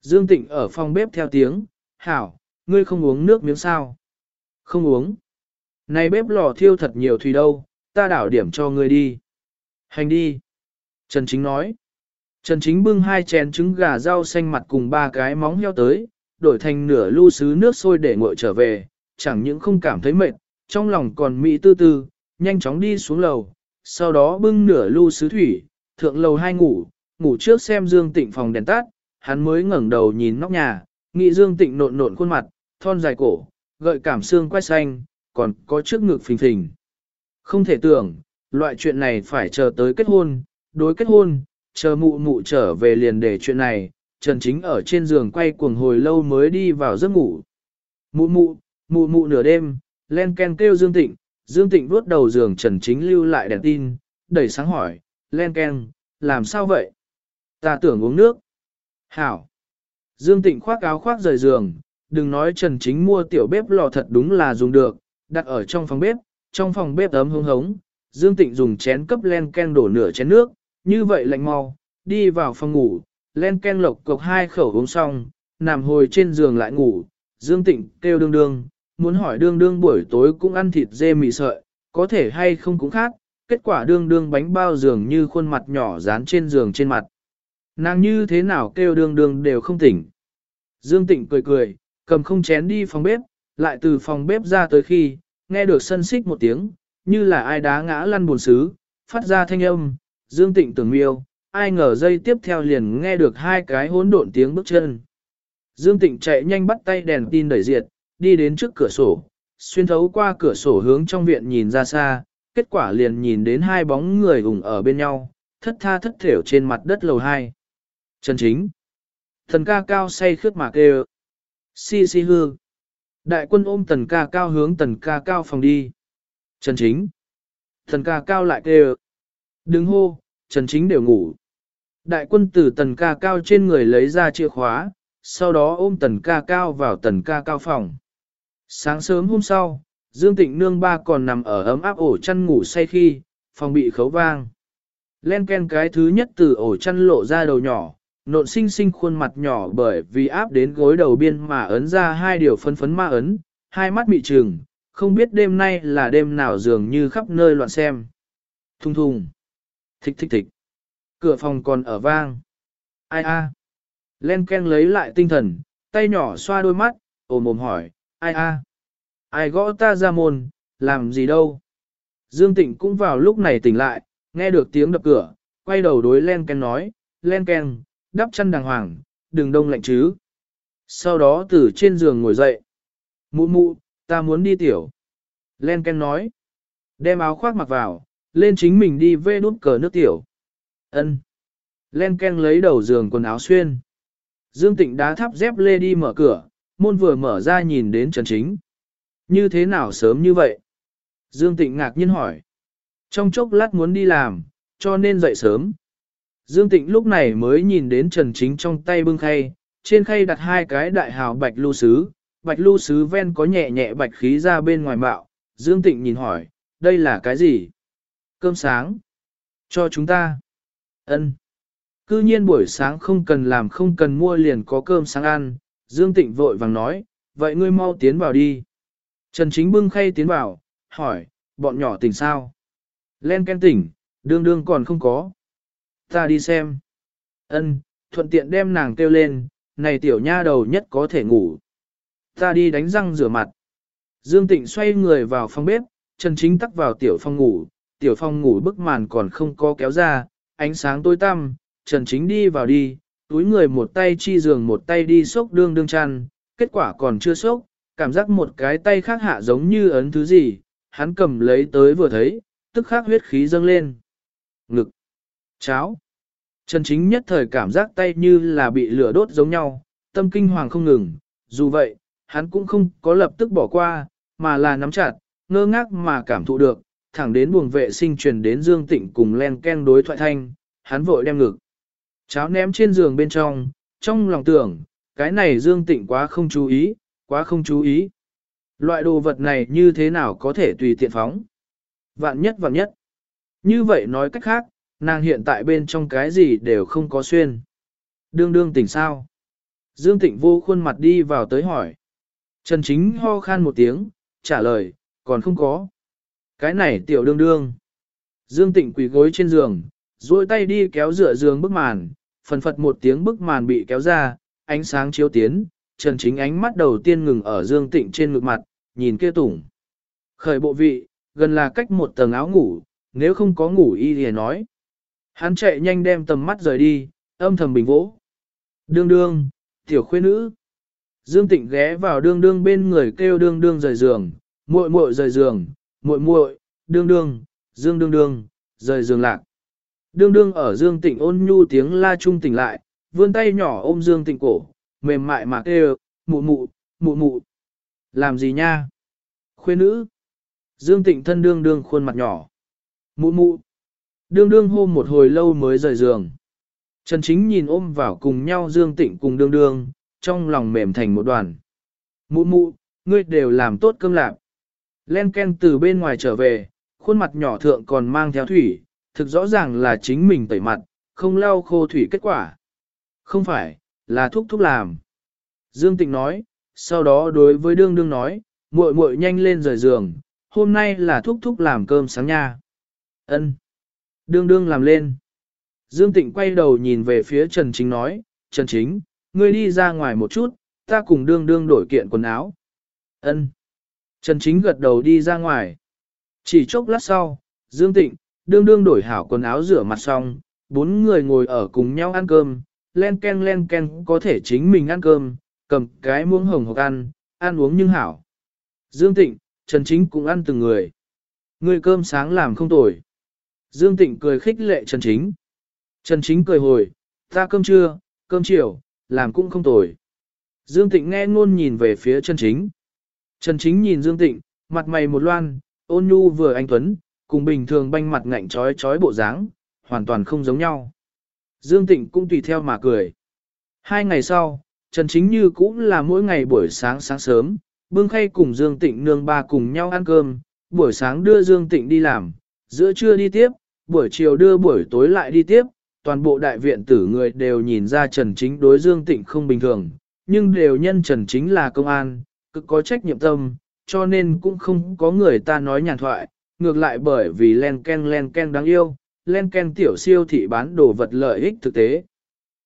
Dương Tịnh ở phòng bếp theo tiếng, hảo, ngươi không uống nước miếng sao? Không uống. Này bếp lò thiêu thật nhiều thủy đâu, ta đảo điểm cho ngươi đi. Hành đi. Trần Chính nói. Trần Chính bưng hai chén trứng gà rau xanh mặt cùng ba cái móng heo tới, đổi thành nửa lu sứ nước sôi để nguội trở về, chẳng những không cảm thấy mệt, trong lòng còn mỹ tư tư, nhanh chóng đi xuống lầu, sau đó bưng nửa lu sứ thủy, thượng lầu hai ngủ, ngủ trước xem Dương Tịnh phòng đèn tắt, hắn mới ngẩng đầu nhìn nóc nhà, nghĩ Dương Tịnh nộn nộn khuôn mặt, thon dài cổ, gợi cảm xương quay xanh, còn có trước ngực phình phình. Không thể tưởng, loại chuyện này phải chờ tới kết hôn, đối kết hôn, chờ mụ mụ trở về liền để chuyện này, Trần Chính ở trên giường quay cuồng hồi lâu mới đi vào giấc ngủ. Mụ mụ, mụ mụ nửa đêm, len ken kêu Dương Tịnh, Dương Tịnh vuốt đầu giường Trần Chính lưu lại đèn tin, đẩy sáng hỏi, len ken, làm sao vậy? Ta tưởng uống nước. Hảo. Dương Tịnh khoác áo khoác rời giường, đừng nói Trần Chính mua tiểu bếp lò thật đúng là dùng được, đặt ở trong phòng bếp, trong phòng bếp ấm hương hống. Dương Tịnh dùng chén cấp len ken đổ nửa chén nước, như vậy lạnh mau, đi vào phòng ngủ, len ken lộc cộc hai khẩu uống xong, nằm hồi trên giường lại ngủ. Dương Tịnh kêu đương đương, muốn hỏi đương đương buổi tối cũng ăn thịt dê mì sợi, có thể hay không cũng khác, kết quả đương đương bánh bao giường như khuôn mặt nhỏ dán trên giường trên mặt. Nàng như thế nào kêu đương đương đều không tỉnh. Dương Tịnh cười cười, cầm không chén đi phòng bếp, lại từ phòng bếp ra tới khi, nghe được sân xích một tiếng, như là ai đá ngã lăn buồn xứ, phát ra thanh âm, Dương Tịnh tưởng miêu, ai ngờ dây tiếp theo liền nghe được hai cái hỗn độn tiếng bước chân. Dương Tịnh chạy nhanh bắt tay đèn tin đẩy diệt, đi đến trước cửa sổ, xuyên thấu qua cửa sổ hướng trong viện nhìn ra xa, kết quả liền nhìn đến hai bóng người ủng ở bên nhau, thất tha thất thểu trên mặt đất lầu hai. Trần Chính. Thần ca cao say khướt mà kêu. Si si hư. Đại quân ôm tần ca cao hướng tần ca cao phòng đi. Trần Chính. Thần ca cao lại kêu. Đứng hô, Trần Chính đều ngủ. Đại quân từ tần ca cao trên người lấy ra chìa khóa, sau đó ôm tần ca cao vào tần ca cao phòng. Sáng sớm hôm sau, Dương Tịnh Nương ba còn nằm ở ấm áp ổ chăn ngủ say khi, phòng bị khấu vang. Len ken cái thứ nhất từ ổ chăn lộ ra đầu nhỏ, nộn xinh xinh khuôn mặt nhỏ bởi vì áp đến gối đầu biên mà ấn ra hai điều phân phấn ma ấn, hai mắt bị trừng, không biết đêm nay là đêm nào dường như khắp nơi loạn xem. Thung thùng. Thích thích thích. Cửa phòng còn ở vang. Ai a? Len Ken lấy lại tinh thần, tay nhỏ xoa đôi mắt, ồm ồm hỏi, ai a? Ai gõ ta ra môn, làm gì đâu? Dương Tịnh cũng vào lúc này tỉnh lại, nghe được tiếng đập cửa, quay đầu đối Len Ken nói, Len Ken, đắp chân đàng hoàng, đừng đông lạnh chứ. Sau đó từ trên giường ngồi dậy. Mụ mụ, ta muốn đi tiểu. Len Ken nói, đem áo khoác mặc vào, lên chính mình đi vê nút cờ nước tiểu. Ân. Len Ken lấy đầu giường quần áo xuyên. Dương Tịnh đá tháp dép lê đi mở cửa, môn vừa mở ra nhìn đến Trần Chính. Như thế nào sớm như vậy? Dương Tịnh ngạc nhiên hỏi. Trong chốc lát muốn đi làm, cho nên dậy sớm. Dương Tịnh lúc này mới nhìn đến Trần Chính trong tay bưng khay, trên khay đặt hai cái đại hào bạch lưu sứ, bạch lưu sứ ven có nhẹ nhẹ bạch khí ra bên ngoài bạo. Dương Tịnh nhìn hỏi, đây là cái gì? Cơm sáng. Cho chúng ta. Ân. Cư nhiên buổi sáng không cần làm không cần mua liền có cơm sáng ăn, Dương Tịnh vội vàng nói, vậy ngươi mau tiến vào đi. Trần Chính bưng khay tiến vào, hỏi, bọn nhỏ tỉnh sao? Len ken tỉnh, đương đương còn không có. Ta đi xem. Ân, thuận tiện đem nàng kêu lên, này tiểu nha đầu nhất có thể ngủ. Ta đi đánh răng rửa mặt. Dương Tịnh xoay người vào phòng bếp, Trần Chính tắc vào tiểu phòng ngủ, tiểu phòng ngủ bức màn còn không có kéo ra, ánh sáng tối tăm, Trần Chính đi vào đi, túi người một tay chi giường một tay đi sốc đương đương chăn, kết quả còn chưa sốc, cảm giác một cái tay khác hạ giống như ấn thứ gì, hắn cầm lấy tới vừa thấy, tức khắc huyết khí dâng lên. Ngực! Cháo. Trần Chính nhất thời cảm giác tay như là bị lửa đốt giống nhau, tâm kinh hoàng không ngừng, dù vậy, hắn cũng không có lập tức bỏ qua, mà là nắm chặt, ngơ ngác mà cảm thụ được, thẳng đến buồng vệ sinh truyền đến Dương Tịnh cùng len ken đối thoại thanh, hắn vội đem ngực. Cháo ném trên giường bên trong, trong lòng tưởng, cái này Dương Tịnh quá không chú ý, quá không chú ý. Loại đồ vật này như thế nào có thể tùy tiện phóng? Vạn nhất vạn nhất. Như vậy nói cách khác, nàng hiện tại bên trong cái gì đều không có xuyên. Đương đương tỉnh sao? Dương Tịnh vô khuôn mặt đi vào tới hỏi. Trần Chính ho khan một tiếng, trả lời, còn không có. Cái này tiểu đương đương. Dương Tịnh quỳ gối trên giường, duỗi tay đi kéo dựa giường bức màn, phần phật một tiếng bức màn bị kéo ra, ánh sáng chiếu tiến, Trần Chính ánh mắt đầu tiên ngừng ở Dương Tịnh trên ngực mặt, nhìn kia tủng. Khởi bộ vị, gần là cách một tầng áo ngủ, nếu không có ngủ y thì nói. Hắn chạy nhanh đem tầm mắt rời đi, âm thầm bình vỗ. Đương đương, tiểu khuê nữ. Dương Tịnh ghé vào đương đương bên người kêu đương đương rời giường, muội muội rời giường, muội muội, đương đương, Dương đương đương, rời giường lạc. Đương đương ở Dương Tịnh ôn nhu tiếng la trung tỉnh lại, vươn tay nhỏ ôm Dương Tịnh cổ, mềm mại mà kêu, mụ mụ, mụ mụ. Làm gì nha? Khuê nữ. Dương Tịnh thân đương đương khuôn mặt nhỏ. Mụ mụ. Đương đương hôm một hồi lâu mới rời giường. Trần Chính nhìn ôm vào cùng nhau Dương Tịnh cùng đương đương, trong lòng mềm thành một đoàn. Mụ mụ, ngươi đều làm tốt cơm lạc. Len Ken từ bên ngoài trở về, khuôn mặt nhỏ thượng còn mang theo thủy, thực rõ ràng là chính mình tẩy mặt, không lau khô thủy kết quả. Không phải, là thúc thúc làm. Dương Tịnh nói, sau đó đối với đương đương nói, muội muội nhanh lên rời giường, hôm nay là thúc thúc làm cơm sáng nha. Ân. Đương đương làm lên. Dương Tịnh quay đầu nhìn về phía Trần Chính nói, Trần Chính, ngươi đi ra ngoài một chút, ta cùng đương đương đổi kiện quần áo. Ân. Trần Chính gật đầu đi ra ngoài. Chỉ chốc lát sau, Dương Tịnh, đương đương đổi hảo quần áo rửa mặt xong, bốn người ngồi ở cùng nhau ăn cơm, len ken len ken có thể chính mình ăn cơm, cầm cái muỗng hồng hộc ăn, ăn uống nhưng hảo. Dương Tịnh, Trần Chính cũng ăn từng người. Người cơm sáng làm không tồi. Dương Tịnh cười khích lệ Trần Chính. Trần Chính cười hồi, ta cơm trưa, cơm chiều, làm cũng không tồi. Dương Tịnh nghe ngôn nhìn về phía Trần Chính. Trần Chính nhìn Dương Tịnh, mặt mày một loan, ôn nhu vừa anh Tuấn, cùng bình thường banh mặt ngạnh trói trói bộ dáng, hoàn toàn không giống nhau. Dương Tịnh cũng tùy theo mà cười. Hai ngày sau, Trần Chính Như cũng là mỗi ngày buổi sáng sáng sớm, bưng khay cùng Dương Tịnh nương ba cùng nhau ăn cơm, buổi sáng đưa Dương Tịnh đi làm, giữa trưa đi tiếp, buổi chiều đưa buổi tối lại đi tiếp, toàn bộ đại viện tử người đều nhìn ra Trần Chính đối Dương Tịnh không bình thường, nhưng đều nhân Trần Chính là công an, cực có trách nhiệm tâm, cho nên cũng không có người ta nói nhàn thoại, ngược lại bởi vì len ken len ken đáng yêu, len ken tiểu siêu thị bán đồ vật lợi ích thực tế.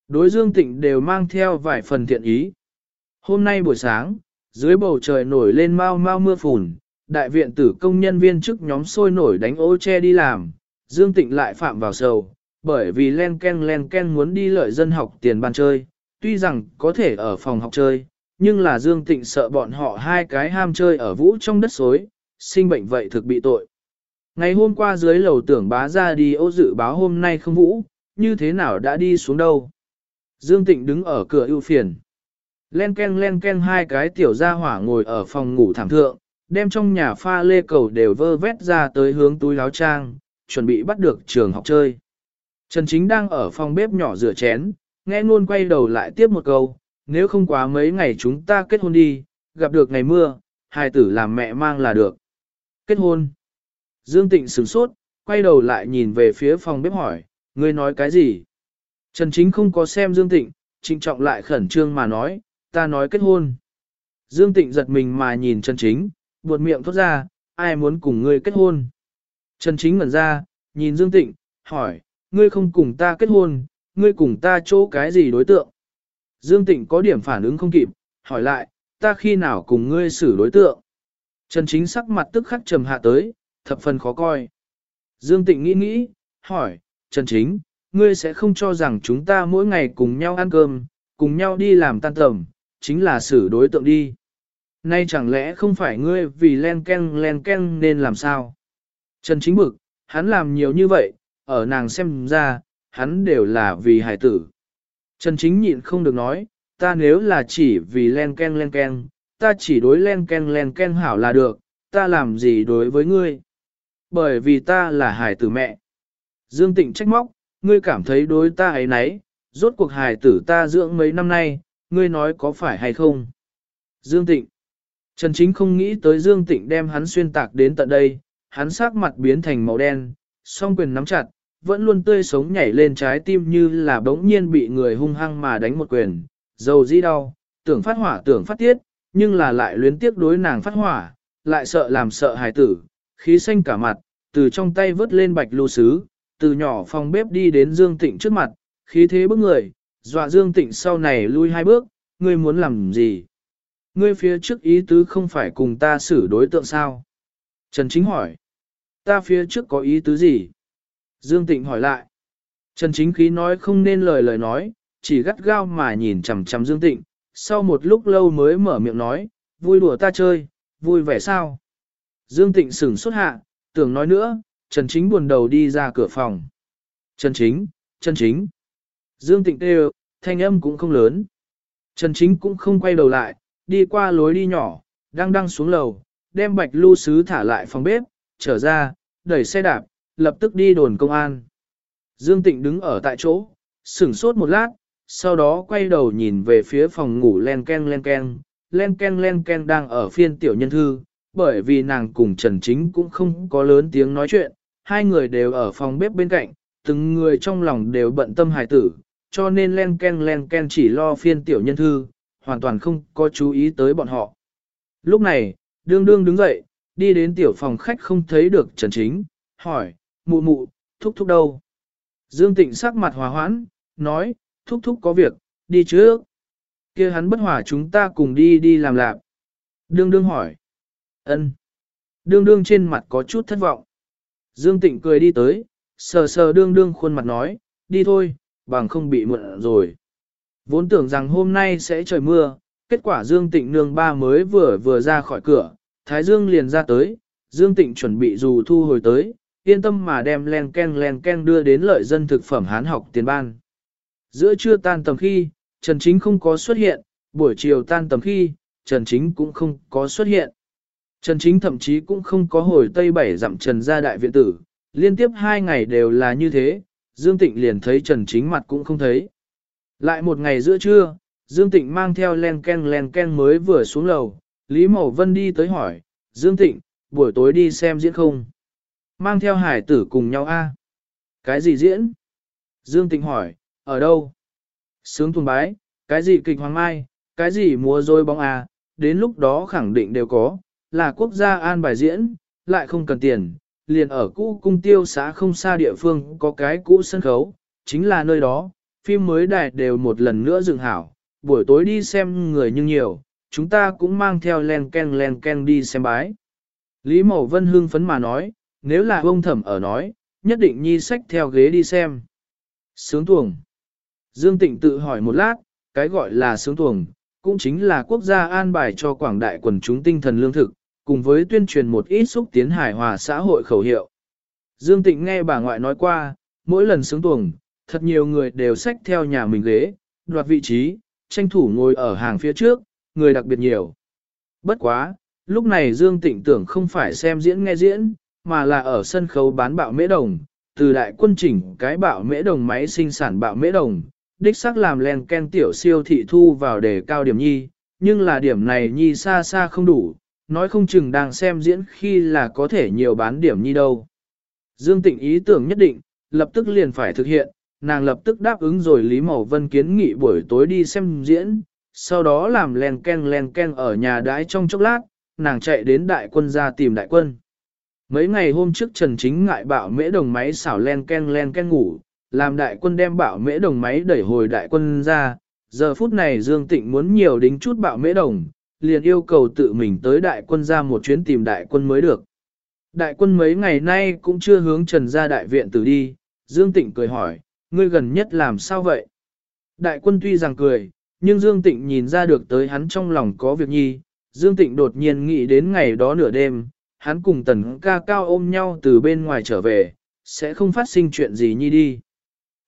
Đối Dương Tịnh đều mang theo vài phần thiện ý. Hôm nay buổi sáng, dưới bầu trời nổi lên mau mau mưa phùn, đại viện tử công nhân viên chức nhóm sôi nổi đánh ô che đi làm, Dương Tịnh lại phạm vào sầu, bởi vì len ken len ken muốn đi lợi dân học tiền ban chơi, tuy rằng có thể ở phòng học chơi, nhưng là Dương Tịnh sợ bọn họ hai cái ham chơi ở vũ trong đất xối, sinh bệnh vậy thực bị tội. Ngày hôm qua dưới lầu tưởng bá ra đi ô dự báo hôm nay không vũ, như thế nào đã đi xuống đâu. Dương Tịnh đứng ở cửa ưu phiền. Len ken len ken hai cái tiểu gia hỏa ngồi ở phòng ngủ thảm thượng, đem trong nhà pha lê cầu đều vơ vét ra tới hướng túi láo trang, chuẩn bị bắt được trường học chơi. Trần Chính đang ở phòng bếp nhỏ rửa chén, nghe luôn quay đầu lại tiếp một câu, nếu không quá mấy ngày chúng ta kết hôn đi, gặp được ngày mưa, hai tử làm mẹ mang là được. Kết hôn. Dương Tịnh sửng sốt, quay đầu lại nhìn về phía phòng bếp hỏi, ngươi nói cái gì? Trần Chính không có xem Dương Tịnh, trịnh trọng lại khẩn trương mà nói, ta nói kết hôn. Dương Tịnh giật mình mà nhìn Trần Chính, buột miệng thốt ra, ai muốn cùng ngươi kết hôn? Trần Chính ngẩn ra, nhìn Dương Tịnh, hỏi, ngươi không cùng ta kết hôn, ngươi cùng ta chỗ cái gì đối tượng? Dương Tịnh có điểm phản ứng không kịp, hỏi lại, ta khi nào cùng ngươi xử đối tượng? Trần Chính sắc mặt tức khắc trầm hạ tới, thập phần khó coi. Dương Tịnh nghĩ nghĩ, hỏi, Trần Chính, ngươi sẽ không cho rằng chúng ta mỗi ngày cùng nhau ăn cơm, cùng nhau đi làm tan tầm, chính là xử đối tượng đi. Nay chẳng lẽ không phải ngươi vì len ken len ken nên làm sao? Trần Chính bực, hắn làm nhiều như vậy, ở nàng xem ra, hắn đều là vì hải tử. Trần Chính nhịn không được nói, ta nếu là chỉ vì len ken len ken, ta chỉ đối len ken len ken hảo là được, ta làm gì đối với ngươi? Bởi vì ta là hài tử mẹ. Dương Tịnh trách móc, ngươi cảm thấy đối ta ấy nấy, rốt cuộc hài tử ta dưỡng mấy năm nay, ngươi nói có phải hay không? Dương Tịnh. Trần Chính không nghĩ tới Dương Tịnh đem hắn xuyên tạc đến tận đây, hắn sắc mặt biến thành màu đen, song quyền nắm chặt, vẫn luôn tươi sống nhảy lên trái tim như là bỗng nhiên bị người hung hăng mà đánh một quyền, dầu dĩ đau, tưởng phát hỏa tưởng phát tiết, nhưng là lại luyến tiếc đối nàng phát hỏa, lại sợ làm sợ hài tử, khí xanh cả mặt, từ trong tay vớt lên bạch lưu sứ, từ nhỏ phòng bếp đi đến Dương Tịnh trước mặt, khí thế bức người, dọa Dương Tịnh sau này lui hai bước, ngươi muốn làm gì? Ngươi phía trước ý tứ không phải cùng ta xử đối tượng sao? Trần Chính hỏi. Ta phía trước có ý tứ gì? Dương Tịnh hỏi lại. Trần Chính khí nói không nên lời lời nói, chỉ gắt gao mà nhìn chằm chằm Dương Tịnh, sau một lúc lâu mới mở miệng nói, vui đùa ta chơi, vui vẻ sao? Dương Tịnh sửng xuất hạ, tưởng nói nữa, Trần Chính buồn đầu đi ra cửa phòng. Trần Chính, Trần Chính. Dương Tịnh kêu, thanh âm cũng không lớn. Trần Chính cũng không quay đầu lại, đi qua lối đi nhỏ, đang đang xuống lầu, đem bạch lưu sứ thả lại phòng bếp, trở ra, đẩy xe đạp, lập tức đi đồn công an. Dương Tịnh đứng ở tại chỗ, sửng sốt một lát, sau đó quay đầu nhìn về phía phòng ngủ len ken len ken, len ken len ken đang ở phiên tiểu nhân thư, bởi vì nàng cùng Trần Chính cũng không có lớn tiếng nói chuyện, hai người đều ở phòng bếp bên cạnh, từng người trong lòng đều bận tâm hài tử, cho nên len ken len ken chỉ lo phiên tiểu nhân thư, hoàn toàn không có chú ý tới bọn họ. Lúc này, đương đương đứng dậy, đi đến tiểu phòng khách không thấy được Trần Chính, hỏi, mụ mụ, thúc thúc đâu? Dương Tịnh sắc mặt hòa hoãn, nói, thúc thúc có việc, đi trước. kia hắn bất hòa chúng ta cùng đi đi làm lạp. Đương đương hỏi ân. Đương đương trên mặt có chút thất vọng. Dương Tịnh cười đi tới, sờ sờ đương đương khuôn mặt nói, đi thôi, bằng không bị mượn rồi. Vốn tưởng rằng hôm nay sẽ trời mưa, kết quả Dương Tịnh nương ba mới vừa vừa ra khỏi cửa, Thái Dương liền ra tới, Dương Tịnh chuẩn bị dù thu hồi tới, yên tâm mà đem len ken len ken đưa đến lợi dân thực phẩm hán học tiền ban. Giữa trưa tan tầm khi, Trần Chính không có xuất hiện, buổi chiều tan tầm khi, Trần Chính cũng không có xuất hiện. Trần Chính thậm chí cũng không có hồi Tây Bảy dặm Trần gia đại viện tử, liên tiếp hai ngày đều là như thế, Dương Tịnh liền thấy Trần Chính mặt cũng không thấy. Lại một ngày giữa trưa, Dương Tịnh mang theo len ken len ken mới vừa xuống lầu, Lý Mậu Vân đi tới hỏi, Dương Tịnh, buổi tối đi xem diễn không? Mang theo hải tử cùng nhau a Cái gì diễn? Dương Tịnh hỏi, ở đâu? Sướng tuần bái, cái gì kịch hoàng mai, cái gì múa rôi bóng a đến lúc đó khẳng định đều có, là quốc gia an bài diễn, lại không cần tiền, liền ở cũ cung tiêu xã không xa địa phương có cái cũ sân khấu, chính là nơi đó, phim mới đài đều một lần nữa dừng hảo, buổi tối đi xem người nhưng nhiều, chúng ta cũng mang theo len ken len ken đi xem bái. Lý Mậu Vân hưng phấn mà nói, nếu là ông thẩm ở nói, nhất định nhi sách theo ghế đi xem. Sướng tuồng. Dương Tịnh tự hỏi một lát, cái gọi là sướng tuồng, cũng chính là quốc gia an bài cho quảng đại quần chúng tinh thần lương thực, cùng với tuyên truyền một ít xúc tiến hài hòa xã hội khẩu hiệu. Dương Tịnh nghe bà ngoại nói qua, mỗi lần sướng tuồng, thật nhiều người đều xách theo nhà mình ghế, đoạt vị trí, tranh thủ ngồi ở hàng phía trước, người đặc biệt nhiều. Bất quá, lúc này Dương Tịnh tưởng không phải xem diễn nghe diễn, mà là ở sân khấu bán bạo mễ đồng, từ đại quân chỉnh cái bạo mễ đồng máy sinh sản bạo mễ đồng, đích xác làm len ken tiểu siêu thị thu vào để cao điểm nhi, nhưng là điểm này nhi xa xa không đủ, nói không chừng đang xem diễn khi là có thể nhiều bán điểm nhi đâu. Dương Tịnh ý tưởng nhất định, lập tức liền phải thực hiện, nàng lập tức đáp ứng rồi Lý Mậu Vân kiến nghị buổi tối đi xem diễn, sau đó làm len ken len ken ở nhà đái trong chốc lát, nàng chạy đến đại quân ra tìm đại quân. Mấy ngày hôm trước Trần Chính ngại bạo mễ đồng máy xảo len ken len ken ngủ, làm đại quân đem bạo mễ đồng máy đẩy hồi đại quân ra, giờ phút này Dương Tịnh muốn nhiều đính chút bạo mễ đồng, liền yêu cầu tự mình tới đại quân ra một chuyến tìm đại quân mới được. Đại quân mấy ngày nay cũng chưa hướng Trần ra đại viện tử đi, Dương Tịnh cười hỏi, ngươi gần nhất làm sao vậy? Đại quân tuy rằng cười, nhưng Dương Tịnh nhìn ra được tới hắn trong lòng có việc nhi, Dương Tịnh đột nhiên nghĩ đến ngày đó nửa đêm, hắn cùng tần ca cao ôm nhau từ bên ngoài trở về, sẽ không phát sinh chuyện gì nhi đi.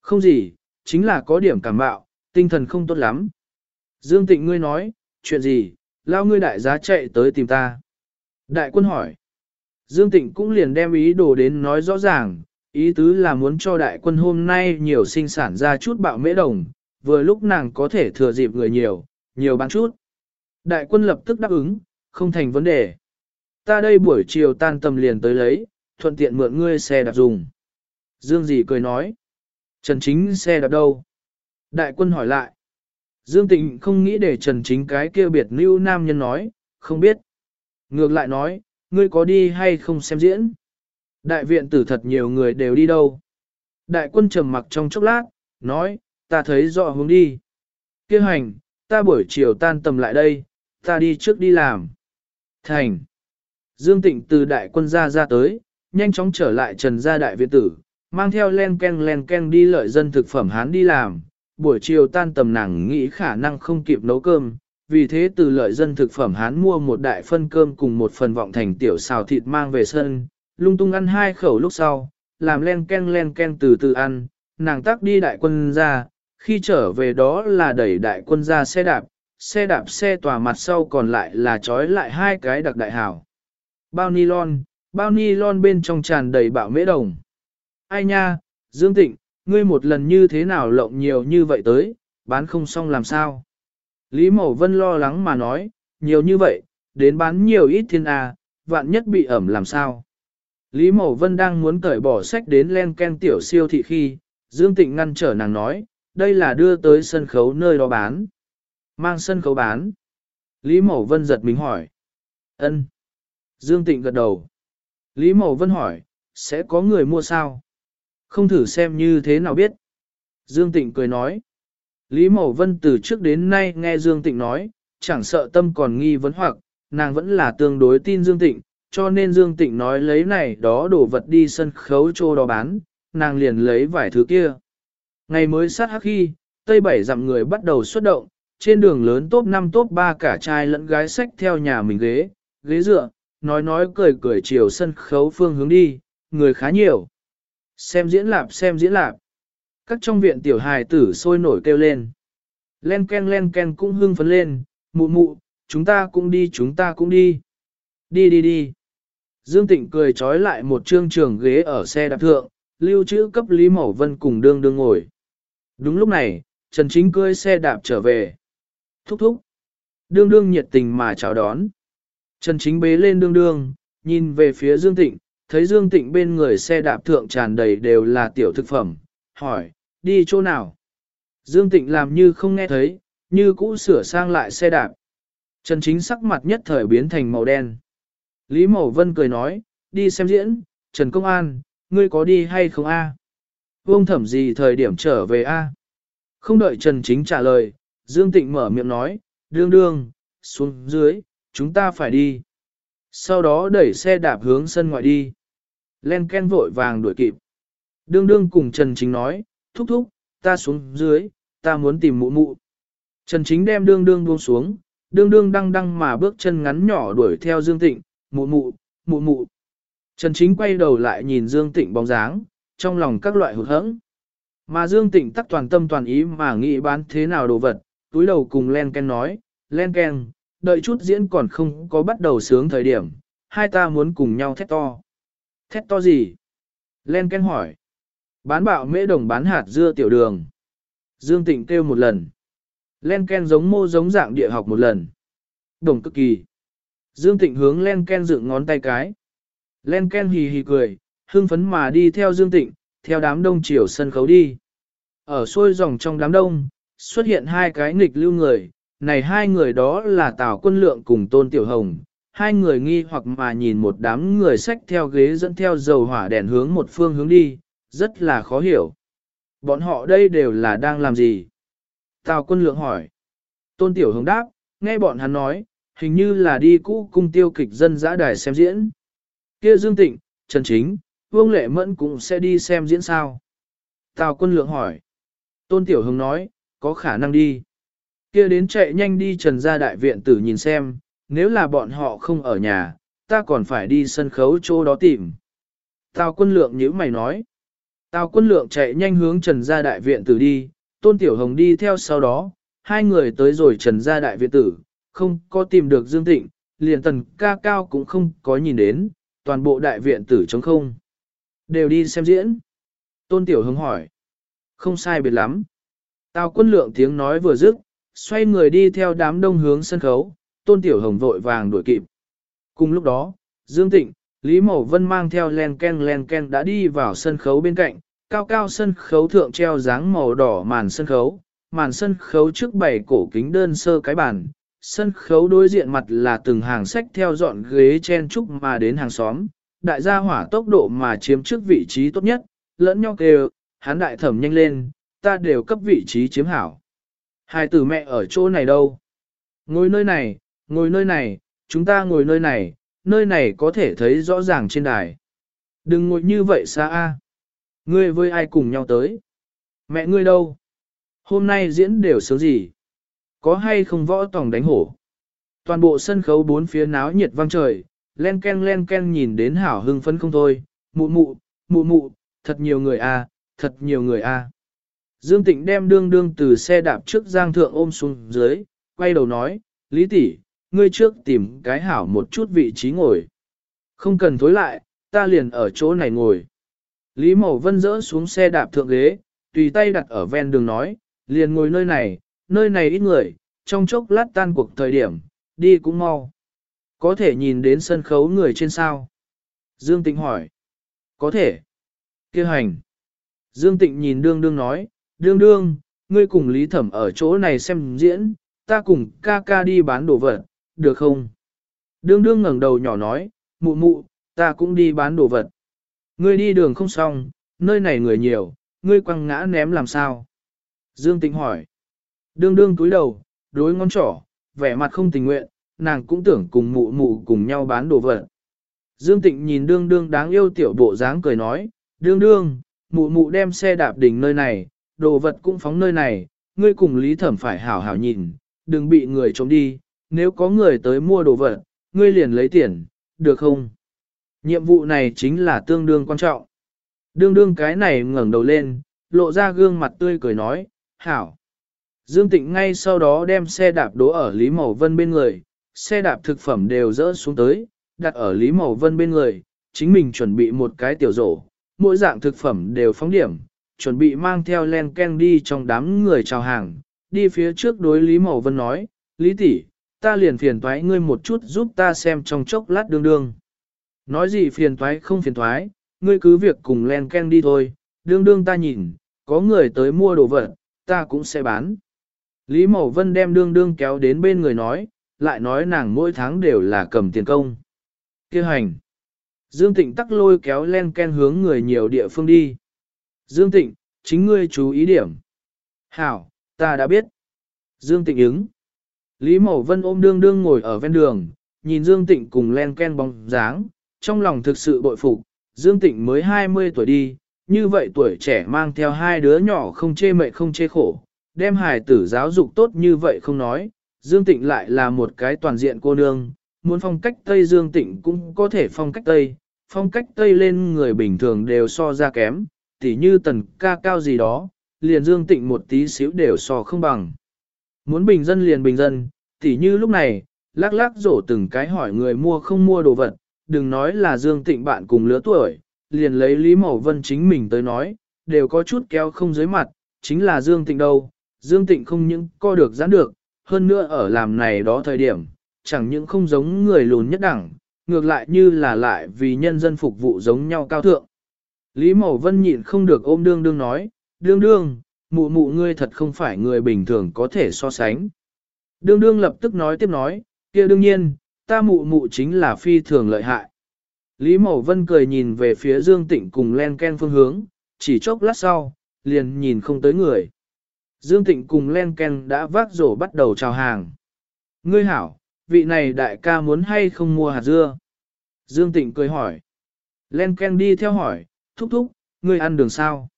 Không gì, chính là có điểm cảm bạo, tinh thần không tốt lắm. Dương Tịnh ngươi nói, chuyện gì, lao ngươi đại giá chạy tới tìm ta. Đại quân hỏi. Dương Tịnh cũng liền đem ý đồ đến nói rõ ràng, ý tứ là muốn cho đại quân hôm nay nhiều sinh sản ra chút bạo mễ đồng, vừa lúc nàng có thể thừa dịp người nhiều, nhiều bán chút. Đại quân lập tức đáp ứng, không thành vấn đề. Ta đây buổi chiều tan tầm liền tới lấy, thuận tiện mượn ngươi xe đạp dùng. Dương dì cười nói. Trần Chính xe đạp đâu? Đại quân hỏi lại. Dương Tịnh không nghĩ để Trần Chính cái kia biệt lưu nam nhân nói, không biết. Ngược lại nói, ngươi có đi hay không xem diễn? Đại viện tử thật nhiều người đều đi đâu? Đại quân trầm mặc trong chốc lát, nói, ta thấy rõ hướng đi. Kêu hành, ta buổi chiều tan tầm lại đây, ta đi trước đi làm. Thành. Dương Tịnh từ đại quân ra ra tới, nhanh chóng trở lại trần gia đại viện tử, mang theo len ken len ken đi lợi dân thực phẩm hán đi làm. Buổi chiều tan tầm nàng nghĩ khả năng không kịp nấu cơm, vì thế từ lợi dân thực phẩm hán mua một đại phân cơm cùng một phần vọng thành tiểu xào thịt mang về sân, lung tung ăn hai khẩu lúc sau, làm len ken len ken từ từ ăn, nàng tắc đi đại quân ra, khi trở về đó là đẩy đại quân ra xe đạp, xe đạp xe tòa mặt sau còn lại là trói lại hai cái đặc đại hảo. Bao nylon, bao nylon bên trong tràn đầy bạo mễ đồng. Ai nha, Dương Tịnh, ngươi một lần như thế nào lộng nhiều như vậy tới, bán không xong làm sao? Lý Mậu Vân lo lắng mà nói, nhiều như vậy, đến bán nhiều ít thiên A, vạn nhất bị ẩm làm sao? Lý Mậu Vân đang muốn cởi bỏ sách đến len ken tiểu siêu thị khi, Dương Tịnh ngăn trở nàng nói, đây là đưa tới sân khấu nơi đó bán. Mang sân khấu bán. Lý Mậu Vân giật mình hỏi. ân. Dương Tịnh gật đầu. Lý Mậu Vân hỏi, sẽ có người mua sao? Không thử xem như thế nào biết. Dương Tịnh cười nói. Lý Mậu Vân từ trước đến nay nghe Dương Tịnh nói, chẳng sợ tâm còn nghi vấn hoặc, nàng vẫn là tương đối tin Dương Tịnh, cho nên Dương Tịnh nói lấy này đó đổ vật đi sân khấu trô đó bán, nàng liền lấy vài thứ kia. Ngày mới sát hắc khi, Tây Bảy dặm người bắt đầu xuất động, trên đường lớn top 5 top 3 cả trai lẫn gái sách theo nhà mình ghế, ghế dựa, nói nói cười cười chiều sân khấu phương hướng đi, người khá nhiều. Xem diễn lạp xem diễn lạp. Các trong viện tiểu hài tử sôi nổi kêu lên. Len ken len ken cũng hưng phấn lên, mụ mụ, chúng ta cũng đi chúng ta cũng đi. Đi đi đi. Dương Tịnh cười trói lại một trương trường ghế ở xe đạp thượng, lưu trữ cấp Lý Mẫu Vân cùng đương đương ngồi. Đúng lúc này, Trần Chính cưỡi xe đạp trở về. Thúc thúc. Đương đương nhiệt tình mà chào đón. Trần Chính bế lên đương đương, nhìn về phía Dương Tịnh, thấy Dương Tịnh bên người xe đạp thượng tràn đầy đều là tiểu thực phẩm, hỏi, đi chỗ nào? Dương Tịnh làm như không nghe thấy, như cũ sửa sang lại xe đạp. Trần Chính sắc mặt nhất thời biến thành màu đen. Lý Mậu Vân cười nói, đi xem diễn, Trần Công An, ngươi có đi hay không a? Vương thẩm gì thời điểm trở về a? Không đợi Trần Chính trả lời, Dương Tịnh mở miệng nói, đương đương, xuống dưới, chúng ta phải đi. Sau đó đẩy xe đạp hướng sân ngoại đi. Len Ken vội vàng đuổi kịp. Đương đương cùng Trần Chính nói, thúc thúc, ta xuống dưới, ta muốn tìm mụ mụ. Trần Chính đem đương đương buông xuống, đương đương đăng đăng mà bước chân ngắn nhỏ đuổi theo Dương Tịnh, mụ mụ, mụ mụ. Trần Chính quay đầu lại nhìn Dương Tịnh bóng dáng, trong lòng các loại hụt hẫng. Mà Dương Tịnh tắc toàn tâm toàn ý mà nghĩ bán thế nào đồ vật, túi đầu cùng Len Ken nói, Len Ken, đợi chút diễn còn không có bắt đầu sướng thời điểm, hai ta muốn cùng nhau thét to. Thét to gì? Len Ken hỏi. Bán bạo mễ đồng bán hạt dưa tiểu đường. Dương Tịnh kêu một lần. Len Ken giống mô giống dạng địa học một lần. Đồng cực kỳ. Dương Tịnh hướng Len Ken dựng ngón tay cái. Len Ken hì hì cười, hưng phấn mà đi theo Dương Tịnh, theo đám đông chiều sân khấu đi. Ở xuôi dòng trong đám đông, xuất hiện hai cái nghịch lưu người, này hai người đó là Tào Quân Lượng cùng Tôn Tiểu Hồng. Hai người nghi hoặc mà nhìn một đám người xách theo ghế dẫn theo dầu hỏa đèn hướng một phương hướng đi, rất là khó hiểu. Bọn họ đây đều là đang làm gì? Tào Quân Lượng hỏi. Tôn Tiểu hướng đáp, nghe bọn hắn nói, hình như là đi cũ cung tiêu kịch dân giã đài xem diễn. Kia Dương Tịnh, Trần Chính, Vương Lệ Mẫn cũng sẽ đi xem diễn sao. Tào quân lượng hỏi. Tôn Tiểu hướng nói, có khả năng đi. Kia đến chạy nhanh đi trần gia đại viện tử nhìn xem, nếu là bọn họ không ở nhà, ta còn phải đi sân khấu chỗ đó tìm. Tào quân lượng nhữ mày nói. Tào quân lượng chạy nhanh hướng Trần gia đại viện tử đi, Tôn Tiểu Hồng đi theo sau đó, hai người tới rồi Trần gia đại viện tử, không có tìm được Dương Tịnh, liền tần ca cao cũng không có nhìn đến, toàn bộ đại viện tử trống không. Đều đi xem diễn. Tôn Tiểu Hồng hỏi. Không sai biệt lắm. Tào quân lượng tiếng nói vừa dứt, xoay người đi theo đám đông hướng sân khấu, Tôn Tiểu Hồng vội vàng đuổi kịp. Cùng lúc đó, Dương Tịnh, Lý Mậu Vân mang theo len ken len ken đã đi vào sân khấu bên cạnh, cao cao sân khấu thượng treo dáng màu đỏ màn sân khấu, màn sân khấu trước bảy cổ kính đơn sơ cái bàn, sân khấu đối diện mặt là từng hàng sách theo dọn ghế chen trúc mà đến hàng xóm, đại gia hỏa tốc độ mà chiếm trước vị trí tốt nhất, lẫn nhau kêu, hắn đại thẩm nhanh lên, ta đều cấp vị trí chiếm hảo. Hai tử mẹ ở chỗ này đâu? Ngồi nơi này, ngồi nơi này, chúng ta ngồi nơi này, nơi này có thể thấy rõ ràng trên đài. Đừng ngồi như vậy xa a. Ngươi với ai cùng nhau tới? Mẹ ngươi đâu? Hôm nay diễn đều sướng gì? Có hay không võ tòng đánh hổ? Toàn bộ sân khấu bốn phía náo nhiệt vang trời, len ken len ken nhìn đến hảo hưng phấn không thôi, mụ mụ, mụ mụ, thật nhiều người a, thật nhiều người a. Dương Tịnh đem đương đương từ xe đạp trước giang thượng ôm xuống dưới, quay đầu nói, Lý tỷ, ngươi trước tìm cái hảo một chút vị trí ngồi. Không cần thối lại, ta liền ở chỗ này ngồi. Lý Mậu Vân dỡ xuống xe đạp thượng ghế, tùy tay đặt ở ven đường nói, liền ngồi nơi này, nơi này ít người, trong chốc lát tan cuộc thời điểm, đi cũng mau. Có thể nhìn đến sân khấu người trên sao? Dương Tịnh hỏi. Có thể. Kêu hành. Dương Tịnh nhìn đương đương nói, đương đương, ngươi cùng Lý Thẩm ở chỗ này xem diễn, ta cùng ca ca đi bán đồ vật, được không? Đương đương ngẩng đầu nhỏ nói, mụ mụ, ta cũng đi bán đồ vật. Ngươi đi đường không xong, nơi này người nhiều, ngươi quăng ngã ném làm sao? Dương Tịnh hỏi. Đương đương túi đầu, đối ngón trỏ, vẻ mặt không tình nguyện, nàng cũng tưởng cùng mụ mụ cùng nhau bán đồ vật. Dương Tịnh nhìn đương đương đáng yêu tiểu bộ dáng cười nói, đương đương, mụ mụ đem xe đạp đỉnh nơi này, đồ vật cũng phóng nơi này, ngươi cùng lý thẩm phải hảo hảo nhìn, đừng bị người trộm đi, nếu có người tới mua đồ vật, ngươi liền lấy tiền, được không? Nhiệm vụ này chính là tương đương quan trọng. Đương đương cái này ngẩng đầu lên, lộ ra gương mặt tươi cười nói, hảo. Dương Tịnh ngay sau đó đem xe đạp đỗ ở Lý Mậu Vân bên người, xe đạp thực phẩm đều dỡ xuống tới, đặt ở Lý Mậu Vân bên người, chính mình chuẩn bị một cái tiểu rổ, mỗi dạng thực phẩm đều phóng điểm, chuẩn bị mang theo len ken đi trong đám người chào hàng, đi phía trước đối Lý Mậu Vân nói, Lý tỷ, ta liền phiền toái ngươi một chút giúp ta xem trong chốc lát đương đương. Nói gì phiền toái không phiền toái, ngươi cứ việc cùng len ken đi thôi, đương đương ta nhìn, có người tới mua đồ vật, ta cũng sẽ bán. Lý Mậu Vân đem đương đương kéo đến bên người nói, lại nói nàng mỗi tháng đều là cầm tiền công. Kêu hành. Dương Tịnh tắc lôi kéo len ken hướng người nhiều địa phương đi. Dương Tịnh, chính ngươi chú ý điểm. Hảo, ta đã biết. Dương Tịnh ứng. Lý Mậu Vân ôm đương đương ngồi ở ven đường, nhìn Dương Tịnh cùng len ken bóng dáng, trong lòng thực sự bội phục. Dương Tịnh mới 20 tuổi đi, như vậy tuổi trẻ mang theo hai đứa nhỏ không chê mệt không chê khổ, đem hài tử giáo dục tốt như vậy không nói, Dương Tịnh lại là một cái toàn diện cô nương, muốn phong cách Tây Dương Tịnh cũng có thể phong cách Tây, phong cách Tây lên người bình thường đều so ra kém, tỉ như tần ca cao gì đó, liền Dương Tịnh một tí xíu đều so không bằng. Muốn bình dân liền bình dân, tỉ như lúc này, lắc lắc rổ từng cái hỏi người mua không mua đồ vật, đừng nói là Dương Tịnh bạn cùng lứa tuổi, liền lấy Lý Mậu Vân chính mình tới nói, đều có chút kéo không dưới mặt, chính là Dương Tịnh đâu, Dương Tịnh không những co được giãn được, hơn nữa ở làm này đó thời điểm, chẳng những không giống người lùn nhất đẳng, ngược lại như là lại vì nhân dân phục vụ giống nhau cao thượng. Lý Mậu Vân nhịn không được ôm đương đương nói, đương đương, mụ mụ ngươi thật không phải người bình thường có thể so sánh. Đương đương lập tức nói tiếp nói, kia đương nhiên, ta mụ mụ chính là phi thường lợi hại. Lý Mậu Vân cười nhìn về phía Dương Tịnh cùng len ken phương hướng, chỉ chốc lát sau, liền nhìn không tới người. Dương Tịnh cùng len ken đã vác rổ bắt đầu chào hàng. Ngươi hảo, vị này đại ca muốn hay không mua hạt dưa? Dương Tịnh cười hỏi. Len ken đi theo hỏi, thúc thúc, ngươi ăn đường sao?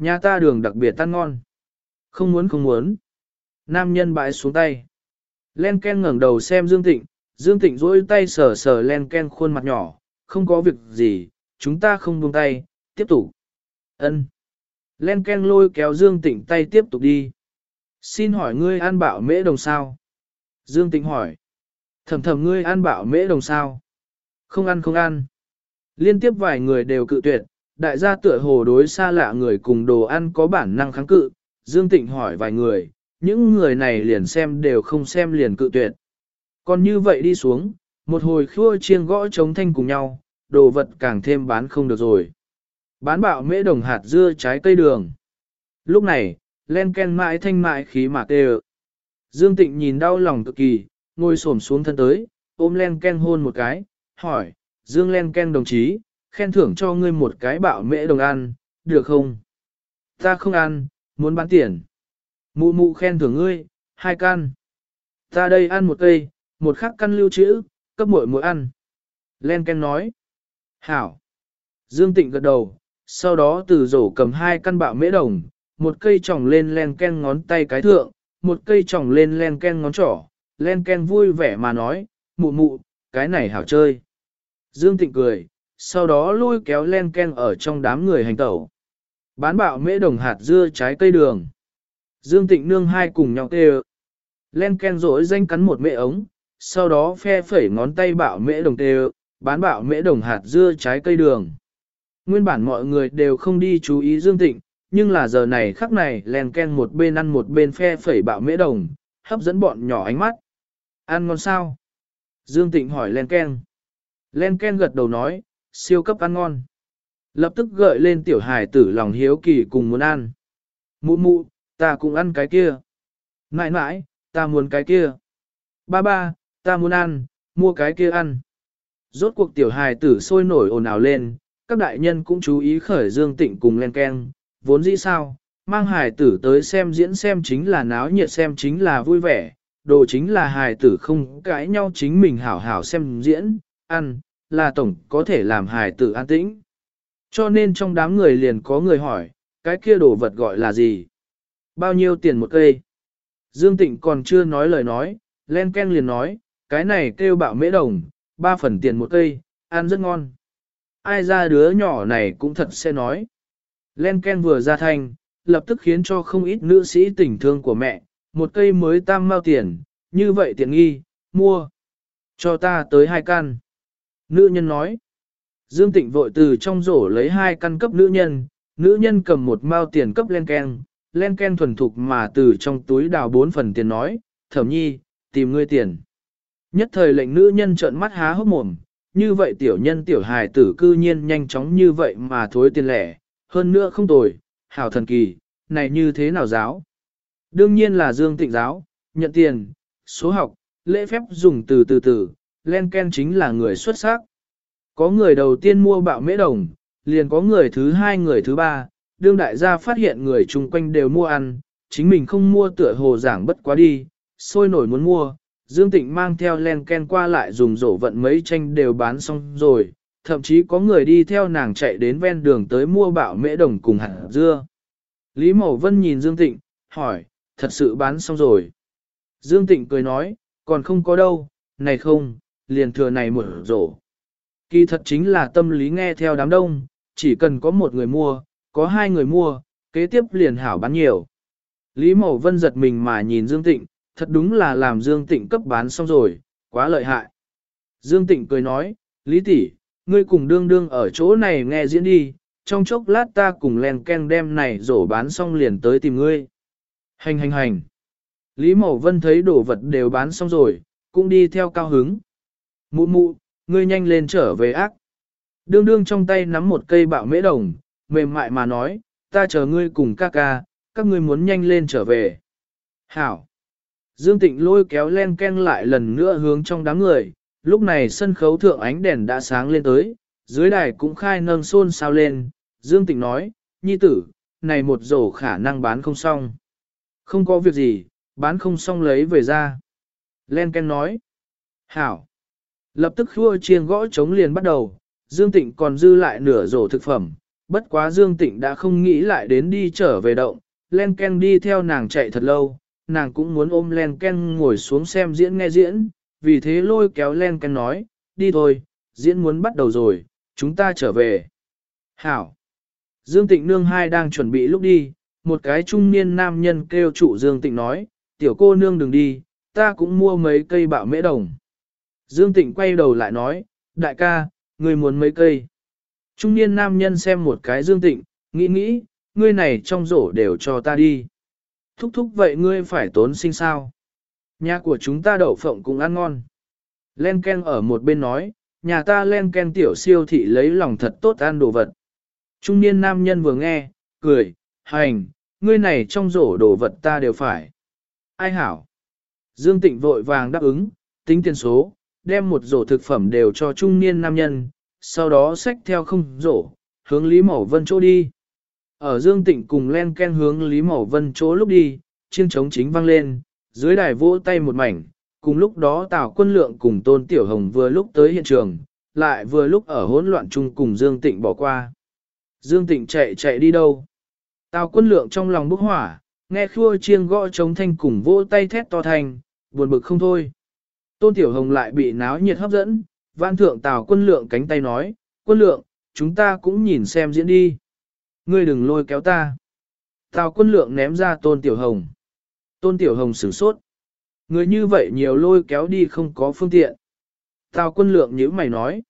Nhà ta đường đặc biệt tan ngon. Không muốn không muốn. Nam nhân bãi xuống tay. Len ken ngẩng đầu xem Dương Tịnh, Dương Tịnh duỗi tay sờ sờ len ken khuôn mặt nhỏ, không có việc gì, chúng ta không buông tay, tiếp tục. Ân. Len Ken lôi kéo Dương Tịnh tay tiếp tục đi. Xin hỏi ngươi ăn bảo mễ đồng sao? Dương Tịnh hỏi. Thầm thầm ngươi ăn bảo mễ đồng sao? Không ăn không ăn. Liên tiếp vài người đều cự tuyệt, đại gia tựa hồ đối xa lạ người cùng đồ ăn có bản năng kháng cự. Dương Tịnh hỏi vài người, những người này liền xem đều không xem liền cự tuyệt. Còn như vậy đi xuống, một hồi khua chiêng gõ chống thanh cùng nhau, đồ vật càng thêm bán không được rồi. Bán bạo mễ đồng hạt dưa trái cây đường. Lúc này, len ken mãi thanh mãi khí mạc tê Dương Tịnh nhìn đau lòng cực kỳ, ngồi xổm xuống thân tới, ôm len ken hôn một cái, hỏi, Dương len ken đồng chí, khen thưởng cho ngươi một cái bạo mễ đồng ăn, được không? Ta không ăn, muốn bán tiền. Mụ mụ khen thưởng ngươi, hai căn. Ta đây ăn một cây, một khắc căn lưu trữ, cấp muội muội ăn. Len ken nói. Hảo. Dương Tịnh gật đầu, sau đó từ rổ cầm hai căn bạo mễ đồng, một cây tròng lên len ken ngón tay cái thượng, một cây tròng lên len ken ngón trỏ, len ken vui vẻ mà nói, mụ mụ, cái này hảo chơi. Dương Tịnh cười, sau đó lôi kéo len ken ở trong đám người hành tẩu. Bán bạo mễ đồng hạt dưa trái cây đường. Dương Tịnh nương hai cùng nhau tê Len ken rỗi danh cắn một mễ ống, sau đó phe phẩy ngón tay bạo mễ đồng tê bán bạo mễ đồng hạt dưa trái cây đường. Nguyên bản mọi người đều không đi chú ý Dương Tịnh, nhưng là giờ này khắc này len ken một bên ăn một bên phe phẩy bạo mễ đồng, hấp dẫn bọn nhỏ ánh mắt. Ăn ngon sao? Dương Tịnh hỏi len ken. Len ken gật đầu nói, siêu cấp ăn ngon. Lập tức gợi lên tiểu hài tử lòng hiếu kỳ cùng muốn ăn. Mụ mụ, ta cũng ăn cái kia. Mãi mãi, ta muốn cái kia. Ba ba, ta muốn ăn, mua cái kia ăn. Rốt cuộc tiểu hài tử sôi nổi ồn ào lên, các đại nhân cũng chú ý khởi Dương Tịnh cùng len keng, vốn dĩ sao, mang hài tử tới xem diễn xem chính là náo nhiệt xem chính là vui vẻ, đồ chính là hài tử không cãi nhau chính mình hảo hảo xem diễn, ăn, là tổng có thể làm hài tử an tĩnh. Cho nên trong đám người liền có người hỏi, cái kia đồ vật gọi là gì? Bao nhiêu tiền một cây? Dương Tịnh còn chưa nói lời nói, Len Ken liền nói, cái này kêu bạo mễ đồng, ba phần tiền một cây, ăn rất ngon. Ai ra đứa nhỏ này cũng thật sẽ nói. Len Ken vừa ra thanh, lập tức khiến cho không ít nữ sĩ tình thương của mẹ, một cây mới tam mao tiền, như vậy tiện nghi, mua. Cho ta tới hai căn. Nữ nhân nói. Dương Tịnh vội từ trong rổ lấy hai căn cấp nữ nhân, nữ nhân cầm một mao tiền cấp Len Ken, Len Ken thuần thục mà từ trong túi đào bốn phần tiền nói, thẩm nhi, tìm ngươi tiền. Nhất thời lệnh nữ nhân trợn mắt há hốc mồm, như vậy tiểu nhân tiểu hài tử cư nhiên nhanh chóng như vậy mà thối tiền lẻ, hơn nữa không tồi, hảo thần kỳ, này như thế nào giáo? Đương nhiên là Dương Tịnh giáo, nhận tiền, số học, lễ phép dùng từ từ từ, Len Ken chính là người xuất sắc. Có người đầu tiên mua bạo mễ đồng, liền có người thứ hai người thứ ba, đương đại gia phát hiện người chung quanh đều mua ăn, chính mình không mua tựa hồ giảng bất quá đi, sôi nổi muốn mua, Dương Tịnh mang theo len ken qua lại dùng rổ vận mấy tranh đều bán xong rồi, thậm chí có người đi theo nàng chạy đến ven đường tới mua bạo mễ đồng cùng hạt dưa. Lý Mậu Vân nhìn Dương Tịnh, hỏi, thật sự bán xong rồi. Dương Tịnh cười nói, còn không có đâu, này không, liền thừa này một rổ. Kỳ thật chính là tâm lý nghe theo đám đông, chỉ cần có một người mua, có hai người mua, kế tiếp liền hảo bán nhiều. Lý Mậu Vân giật mình mà nhìn Dương Tịnh, thật đúng là làm Dương Tịnh cấp bán xong rồi, quá lợi hại. Dương Tịnh cười nói, Lý tỷ, ngươi cùng đương đương ở chỗ này nghe diễn đi, trong chốc lát ta cùng len ken đem này rổ bán xong liền tới tìm ngươi. Hành hành hành. Lý Mậu Vân thấy đồ vật đều bán xong rồi, cũng đi theo cao hứng. Mụ mụ, ngươi nhanh lên trở về ác. Đương đương trong tay nắm một cây bạo mễ đồng, mềm mại mà nói, ta chờ ngươi cùng ca ca, các ngươi muốn nhanh lên trở về. Hảo. Dương Tịnh lôi kéo len ken lại lần nữa hướng trong đám người, lúc này sân khấu thượng ánh đèn đã sáng lên tới, dưới đài cũng khai nâng xôn sao lên, Dương Tịnh nói, nhi tử, này một rổ khả năng bán không xong. Không có việc gì, bán không xong lấy về ra. Len Ken nói, hảo. Lập tức khua chiêng gõ trống liền bắt đầu, Dương Tịnh còn dư lại nửa rổ thực phẩm, bất quá Dương Tịnh đã không nghĩ lại đến đi trở về động, Len Ken đi theo nàng chạy thật lâu, nàng cũng muốn ôm Len Ken ngồi xuống xem diễn nghe diễn, vì thế lôi kéo Len Ken nói, đi thôi, diễn muốn bắt đầu rồi, chúng ta trở về. Hảo. Dương Tịnh nương hai đang chuẩn bị lúc đi, một cái trung niên nam nhân kêu trụ Dương Tịnh nói, tiểu cô nương đừng đi, ta cũng mua mấy cây bạo mễ đồng. Dương Tịnh quay đầu lại nói, đại ca, người muốn mấy cây. Trung niên nam nhân xem một cái Dương Tịnh, nghĩ nghĩ, ngươi này trong rổ đều cho ta đi. Thúc thúc vậy ngươi phải tốn sinh sao. Nhà của chúng ta đậu phộng cũng ăn ngon. Len Ken ở một bên nói, nhà ta Len Ken tiểu siêu thị lấy lòng thật tốt ăn đồ vật. Trung niên nam nhân vừa nghe, cười, hành, ngươi này trong rổ đồ vật ta đều phải. Ai hảo? Dương Tịnh vội vàng đáp ứng, tính tiền số, đem một rổ thực phẩm đều cho trung niên nam nhân, sau đó xách theo không rổ, hướng Lý Mẫu Vân chỗ đi. Ở Dương Tịnh cùng len ken hướng Lý Mẫu Vân chỗ lúc đi, chiêng trống chính vang lên, dưới đài vỗ tay một mảnh, cùng lúc đó Tào Quân Lượng cùng Tôn Tiểu Hồng vừa lúc tới hiện trường, lại vừa lúc ở hỗn loạn chung cùng Dương Tịnh bỏ qua. Dương Tịnh chạy chạy đi đâu? Tào Quân Lượng trong lòng bốc hỏa, nghe khua chiêng gõ trống thanh cùng vỗ tay thét to thành, buồn bực không thôi. Tôn Tiểu Hồng lại bị náo nhiệt hấp dẫn, văn thượng Tào Quân Lượng cánh tay nói, Quân Lượng, chúng ta cũng nhìn xem diễn đi. Ngươi đừng lôi kéo ta. Tào Quân Lượng ném ra Tôn Tiểu Hồng. Tôn Tiểu Hồng sửng sốt. Người như vậy nhiều lôi kéo đi không có phương tiện. Tào quân lượng nhíu mày nói.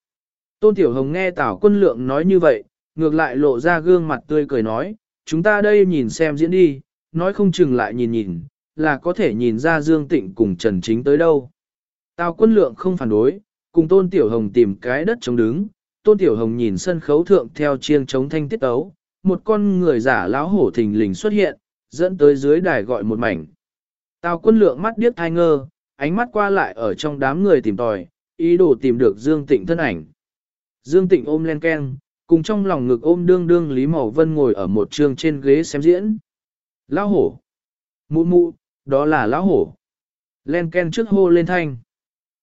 Tôn Tiểu Hồng nghe Tào quân lượng nói như vậy, ngược lại lộ ra gương mặt tươi cười nói, chúng ta đây nhìn xem diễn đi, nói không chừng lại nhìn nhìn, là có thể nhìn ra Dương Tịnh cùng Trần Chính tới đâu. Tào quân lượng không phản đối, cùng Tôn Tiểu Hồng tìm cái đất chống đứng, Tôn Tiểu Hồng nhìn sân khấu thượng theo chiêng chống thanh tiết ấu, một con người giả lão hổ thình lình xuất hiện, dẫn tới dưới đài gọi một mảnh. Tào quân lượng mắt điếc thai ngơ, ánh mắt qua lại ở trong đám người tìm tòi, ý đồ tìm được Dương Tịnh thân ảnh. Dương Tịnh ôm len keng, cùng trong lòng ngực ôm đương đương Lý Mậu Vân ngồi ở một trường trên ghế xem diễn. Lão hổ. Mụ mụ, đó là lão hổ. Len ken trước hô lên thanh.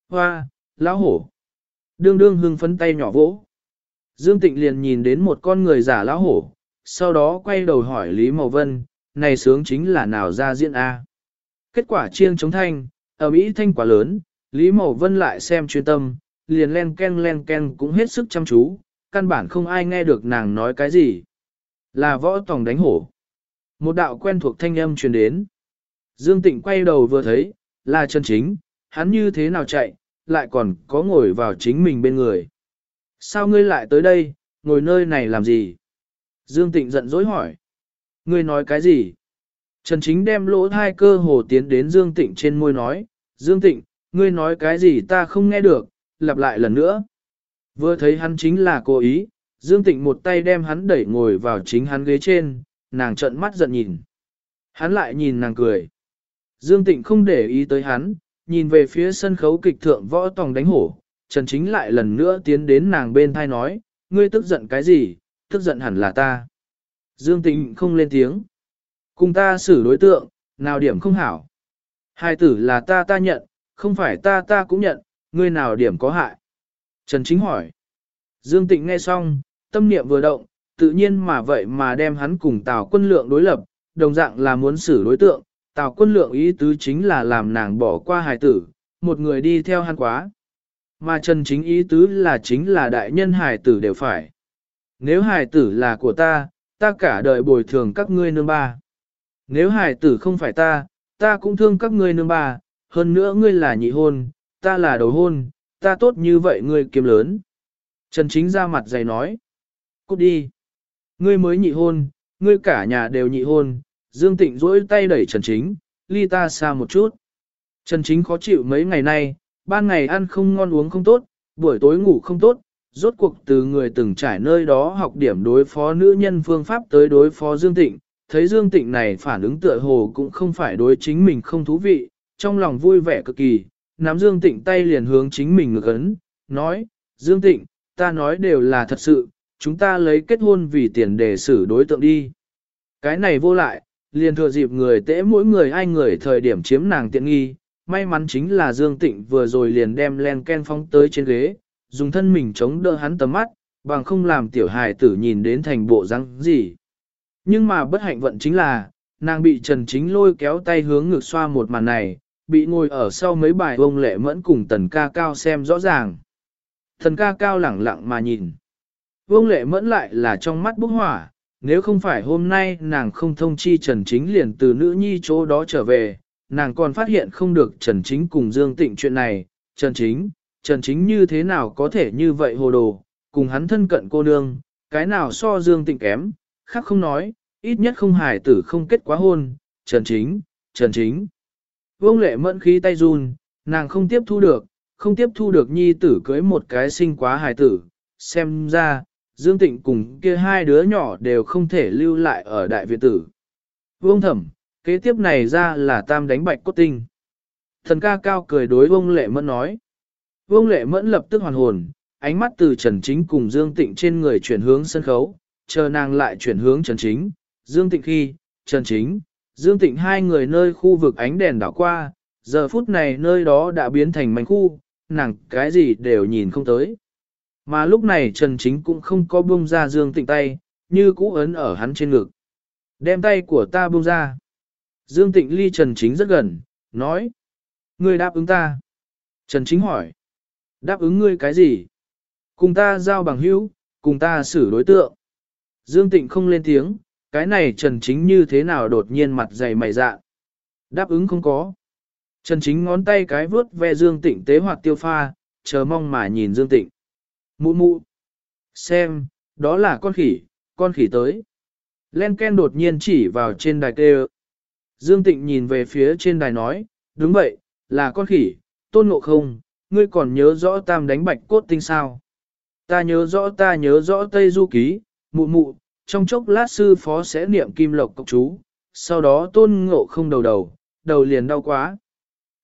Hoa, lão hổ. Đương đương hưng phấn tay nhỏ vỗ. Dương Tịnh liền nhìn đến một con người giả lão hổ, sau đó quay đầu hỏi Lý Mậu Vân, này sướng chính là nào ra diễn A. Kết quả chiêng chống thanh, ở Mỹ thanh quá lớn, Lý Mậu Vân lại xem chuyên tâm, liền len ken len ken cũng hết sức chăm chú, căn bản không ai nghe được nàng nói cái gì. Là võ tổng đánh hổ. Một đạo quen thuộc thanh âm truyền đến. Dương Tịnh quay đầu vừa thấy, là chân chính, hắn như thế nào chạy, lại còn có ngồi vào chính mình bên người. Sao ngươi lại tới đây, ngồi nơi này làm gì? Dương Tịnh giận dỗi hỏi. Ngươi nói cái gì? Trần Chính đem lỗ thai cơ hồ tiến đến Dương Tịnh trên môi nói, Dương Tịnh, ngươi nói cái gì ta không nghe được, lặp lại lần nữa. Vừa thấy hắn chính là cố ý, Dương Tịnh một tay đem hắn đẩy ngồi vào chính hắn ghế trên, nàng trợn mắt giận nhìn. Hắn lại nhìn nàng cười. Dương Tịnh không để ý tới hắn, nhìn về phía sân khấu kịch thượng võ tòng đánh hổ, Trần Chính lại lần nữa tiến đến nàng bên thai nói, ngươi tức giận cái gì, tức giận hẳn là ta. Dương Tịnh không lên tiếng. Cùng ta xử đối tượng, nào điểm không hảo. Hai tử là ta ta nhận, không phải ta ta cũng nhận, ngươi nào điểm có hại. Trần Chính hỏi. Dương Tịnh nghe xong, tâm niệm vừa động, tự nhiên mà vậy mà đem hắn cùng Tào quân lượng đối lập, đồng dạng là muốn xử đối tượng. Tào quân lượng ý tứ chính là làm nàng bỏ qua hài tử, một người đi theo hắn quá. Mà Trần Chính ý tứ là chính là đại nhân hài tử đều phải. Nếu hài tử là của ta, ta cả đời bồi thường các ngươi nương ba. Nếu hài tử không phải ta, ta cũng thương các ngươi nương ba hơn nữa ngươi là nhị hôn, ta là đầu hôn, ta tốt như vậy ngươi kiếm lớn. Trần Chính ra mặt dày nói. Cút đi. Ngươi mới nhị hôn, ngươi cả nhà đều nhị hôn, Dương Tịnh duỗi tay đẩy Trần Chính, ly ta xa một chút. Trần Chính khó chịu mấy ngày nay, ban ngày ăn không ngon uống không tốt, buổi tối ngủ không tốt, rốt cuộc từ người từng trải nơi đó học điểm đối phó nữ nhân phương pháp tới đối phó Dương Tịnh, thấy Dương Tịnh này phản ứng tựa hồ cũng không phải đối chính mình không thú vị, trong lòng vui vẻ cực kỳ, nắm Dương Tịnh tay liền hướng chính mình ngược ấn, nói, Dương Tịnh, ta nói đều là thật sự, chúng ta lấy kết hôn vì tiền để xử đối tượng đi. Cái này vô lại, liền thừa dịp người tễ mỗi người ai người thời điểm chiếm nàng tiện nghi, may mắn chính là Dương Tịnh vừa rồi liền đem len ken phong tới trên ghế, dùng thân mình chống đỡ hắn tầm mắt, bằng không làm tiểu hài tử nhìn đến thành bộ răng gì. Nhưng mà bất hạnh vận chính là, nàng bị Trần Chính lôi kéo tay hướng ngược xoa một màn này, bị ngồi ở sau mấy bài ông lệ mẫn cùng tần ca cao xem rõ ràng. Thần ca cao lẳng lặng mà nhìn. Vương lệ mẫn lại là trong mắt bốc hỏa, nếu không phải hôm nay nàng không thông chi Trần Chính liền từ nữ nhi chỗ đó trở về, nàng còn phát hiện không được Trần Chính cùng Dương Tịnh chuyện này, Trần Chính, Trần Chính như thế nào có thể như vậy hồ đồ, cùng hắn thân cận cô nương, cái nào so Dương Tịnh kém, khác không nói, ít nhất không hài tử không kết quá hôn, Trần Chính, Trần Chính. Vương lệ mẫn khí tay run, nàng không tiếp thu được, không tiếp thu được nhi tử cưới một cái sinh quá hài tử, xem ra, Dương Tịnh cùng kia hai đứa nhỏ đều không thể lưu lại ở đại viện tử. Vương thẩm, kế tiếp này ra là tam đánh bạch cốt tinh. Thần ca cao cười đối vương lệ mẫn nói. Vương lệ mẫn lập tức hoàn hồn, ánh mắt từ Trần Chính cùng Dương Tịnh trên người chuyển hướng sân khấu, chờ nàng lại chuyển hướng Trần Chính, Dương Tịnh khi, Trần Chính, Dương Tịnh hai người nơi khu vực ánh đèn đảo qua, giờ phút này nơi đó đã biến thành mảnh khu, nàng cái gì đều nhìn không tới. Mà lúc này Trần Chính cũng không có buông ra Dương Tịnh tay, như cũ ấn ở hắn trên ngực. Đem tay của ta buông ra. Dương Tịnh ly Trần Chính rất gần, nói. Ngươi đáp ứng ta. Trần Chính hỏi. Đáp ứng ngươi cái gì? Cùng ta giao bằng hữu, cùng ta xử đối tượng. Dương Tịnh không lên tiếng, cái này Trần Chính như thế nào đột nhiên mặt dày mày dạ. Đáp ứng không có. Trần Chính ngón tay cái vướt ve Dương Tịnh tế hoạt tiêu pha, chờ mong mà nhìn Dương Tịnh. Mụ mụ. Xem, đó là con khỉ, con khỉ tới. Len Ken đột nhiên chỉ vào trên đài kêu. Dương Tịnh nhìn về phía trên đài nói, đúng vậy, là con khỉ, tôn ngộ không, ngươi còn nhớ rõ tam đánh bạch cốt tinh sao. Ta nhớ rõ ta nhớ rõ Tây Du Ký, mụ mụ, trong chốc lát sư phó sẽ niệm kim lộc cốc chú, sau đó tôn ngộ không đầu đầu, đầu liền đau quá.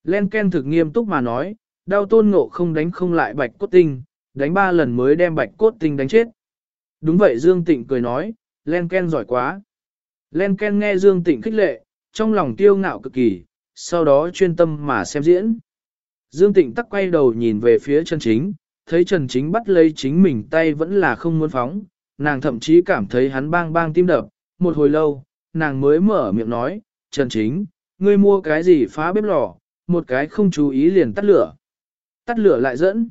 Len Ken thực nghiêm túc mà nói, đau tôn ngộ không đánh không lại bạch cốt tinh, đánh ba lần mới đem bạch cốt tinh đánh chết. Đúng vậy Dương Tịnh cười nói, Len Ken giỏi quá. Len Ken nghe Dương Tịnh khích lệ, trong lòng tiêu ngạo cực kỳ, sau đó chuyên tâm mà xem diễn. Dương Tịnh tắc quay đầu nhìn về phía Trần Chính, thấy Trần Chính bắt lấy chính mình tay vẫn là không muốn phóng, nàng thậm chí cảm thấy hắn bang bang tim đập, một hồi lâu, nàng mới mở miệng nói, Trần Chính, ngươi mua cái gì phá bếp lò, một cái không chú ý liền tắt lửa. Tắt lửa lại dẫn.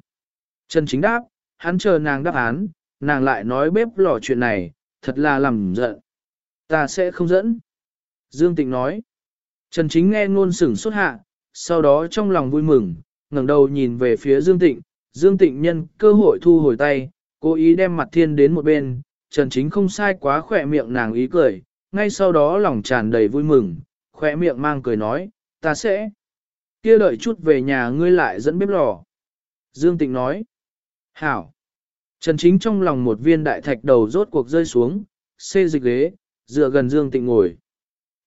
Trần Chính đáp, hắn chờ nàng đáp án, nàng lại nói bếp lò chuyện này, thật là làm giận. Ta sẽ không dẫn. Dương Tịnh nói. Trần Chính nghe ngôn sửng xuất hạ, sau đó trong lòng vui mừng, ngẩng đầu nhìn về phía Dương Tịnh, Dương Tịnh nhân cơ hội thu hồi tay, cố ý đem mặt thiên đến một bên, Trần Chính không sai quá khỏe miệng nàng ý cười, ngay sau đó lòng tràn đầy vui mừng, khỏe miệng mang cười nói, ta sẽ kia đợi chút về nhà ngươi lại dẫn bếp lò. Dương Tịnh nói, hảo. Trần Chính trong lòng một viên đại thạch đầu rốt cuộc rơi xuống, xê dịch ghế, dựa gần Dương Tịnh ngồi.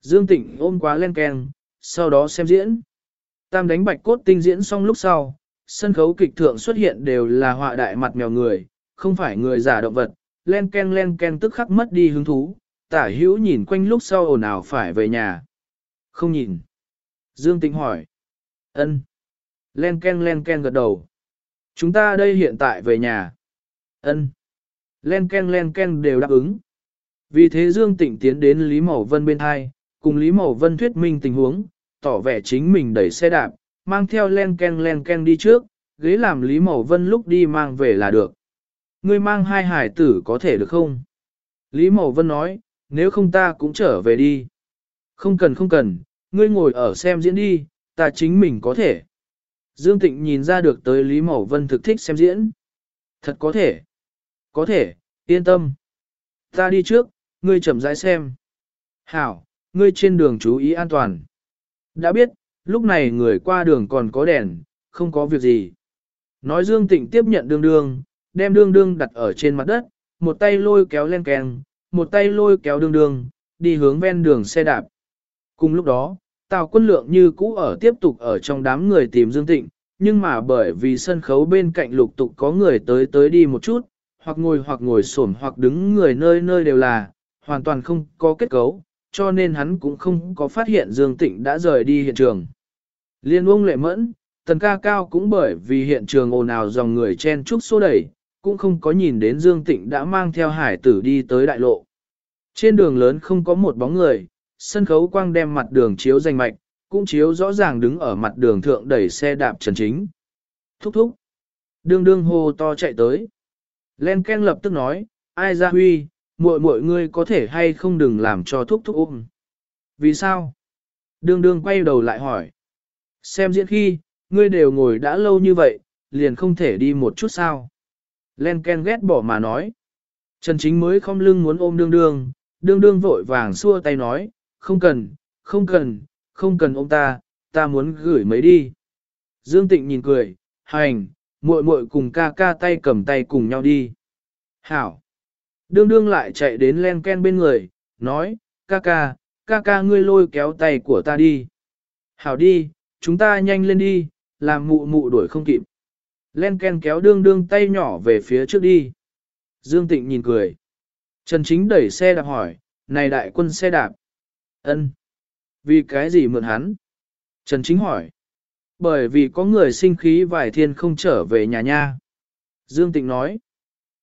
Dương Tịnh ôm quá len keng, sau đó xem diễn. Tam đánh bạch cốt tinh diễn xong lúc sau, sân khấu kịch thượng xuất hiện đều là họa đại mặt mèo người, không phải người giả động vật, len ken len ken tức khắc mất đi hứng thú, tả hữu nhìn quanh lúc sau ồn ào phải về nhà. Không nhìn. Dương Tĩnh hỏi. ân Len ken len ken gật đầu. Chúng ta đây hiện tại về nhà. ân Len ken len ken đều đáp ứng. Vì thế Dương Tịnh tiến đến Lý Mậu Vân bên hai, cùng Lý Mậu Vân thuyết minh tình huống, tỏ vẻ chính mình đẩy xe đạp, mang theo len ken len ken đi trước, ghế làm Lý Mậu Vân lúc đi mang về là được. Ngươi mang hai hải tử có thể được không? Lý Mậu Vân nói, nếu không ta cũng trở về đi. Không cần không cần, ngươi ngồi ở xem diễn đi, ta chính mình có thể. Dương Tịnh nhìn ra được tới Lý Mậu Vân thực thích xem diễn. Thật có thể. Có thể, yên tâm. Ta đi trước, ngươi chậm rãi xem. Hảo, ngươi trên đường chú ý an toàn. Đã biết, lúc này người qua đường còn có đèn, không có việc gì. Nói Dương Tịnh tiếp nhận đương đương, đem đương đương đặt ở trên mặt đất, một tay lôi kéo lên kèn, một tay lôi kéo đương đương, đi hướng ven đường xe đạp. Cùng lúc đó, Tào quân lượng như cũ ở tiếp tục ở trong đám người tìm Dương Tịnh, nhưng mà bởi vì sân khấu bên cạnh lục tục có người tới tới đi một chút, hoặc ngồi hoặc ngồi xổm hoặc đứng người nơi nơi đều là, hoàn toàn không có kết cấu, cho nên hắn cũng không có phát hiện Dương Tịnh đã rời đi hiện trường. Liên ông lệ mẫn, tần ca cao cũng bởi vì hiện trường ồn ào dòng người chen chúc xô đẩy, cũng không có nhìn đến Dương Tịnh đã mang theo hải tử đi tới đại lộ. Trên đường lớn không có một bóng người, sân khấu quang đem mặt đường chiếu danh mạch, cũng chiếu rõ ràng đứng ở mặt đường thượng đẩy xe đạp trần chính. Thúc thúc. Đương đương hô to chạy tới. Len Ken lập tức nói, ai ra huy, muội muội ngươi có thể hay không đừng làm cho thúc thúc ôm. Vì sao? Đương đương quay đầu lại hỏi. Xem diễn khi, ngươi đều ngồi đã lâu như vậy, liền không thể đi một chút sao. Len Ken ghét bỏ mà nói. Trần Chính mới không lưng muốn ôm đương đương, đương đương vội vàng xua tay nói, không cần, không cần, không cần ông ta, ta muốn gửi mấy đi. Dương Tịnh nhìn cười, hành, muội muội cùng ca ca tay cầm tay cùng nhau đi. Hảo. Đương đương lại chạy đến len ken bên người, nói, ca ca, ca ca ngươi lôi kéo tay của ta đi. Hảo đi, chúng ta nhanh lên đi, làm mụ mụ đuổi không kịp. Len ken kéo đương đương tay nhỏ về phía trước đi. Dương Tịnh nhìn cười. Trần Chính đẩy xe đạp hỏi, này đại quân xe đạp ân, Vì cái gì mượn hắn? Trần Chính hỏi. Bởi vì có người sinh khí vài thiên không trở về nhà nha. Dương Tịnh nói.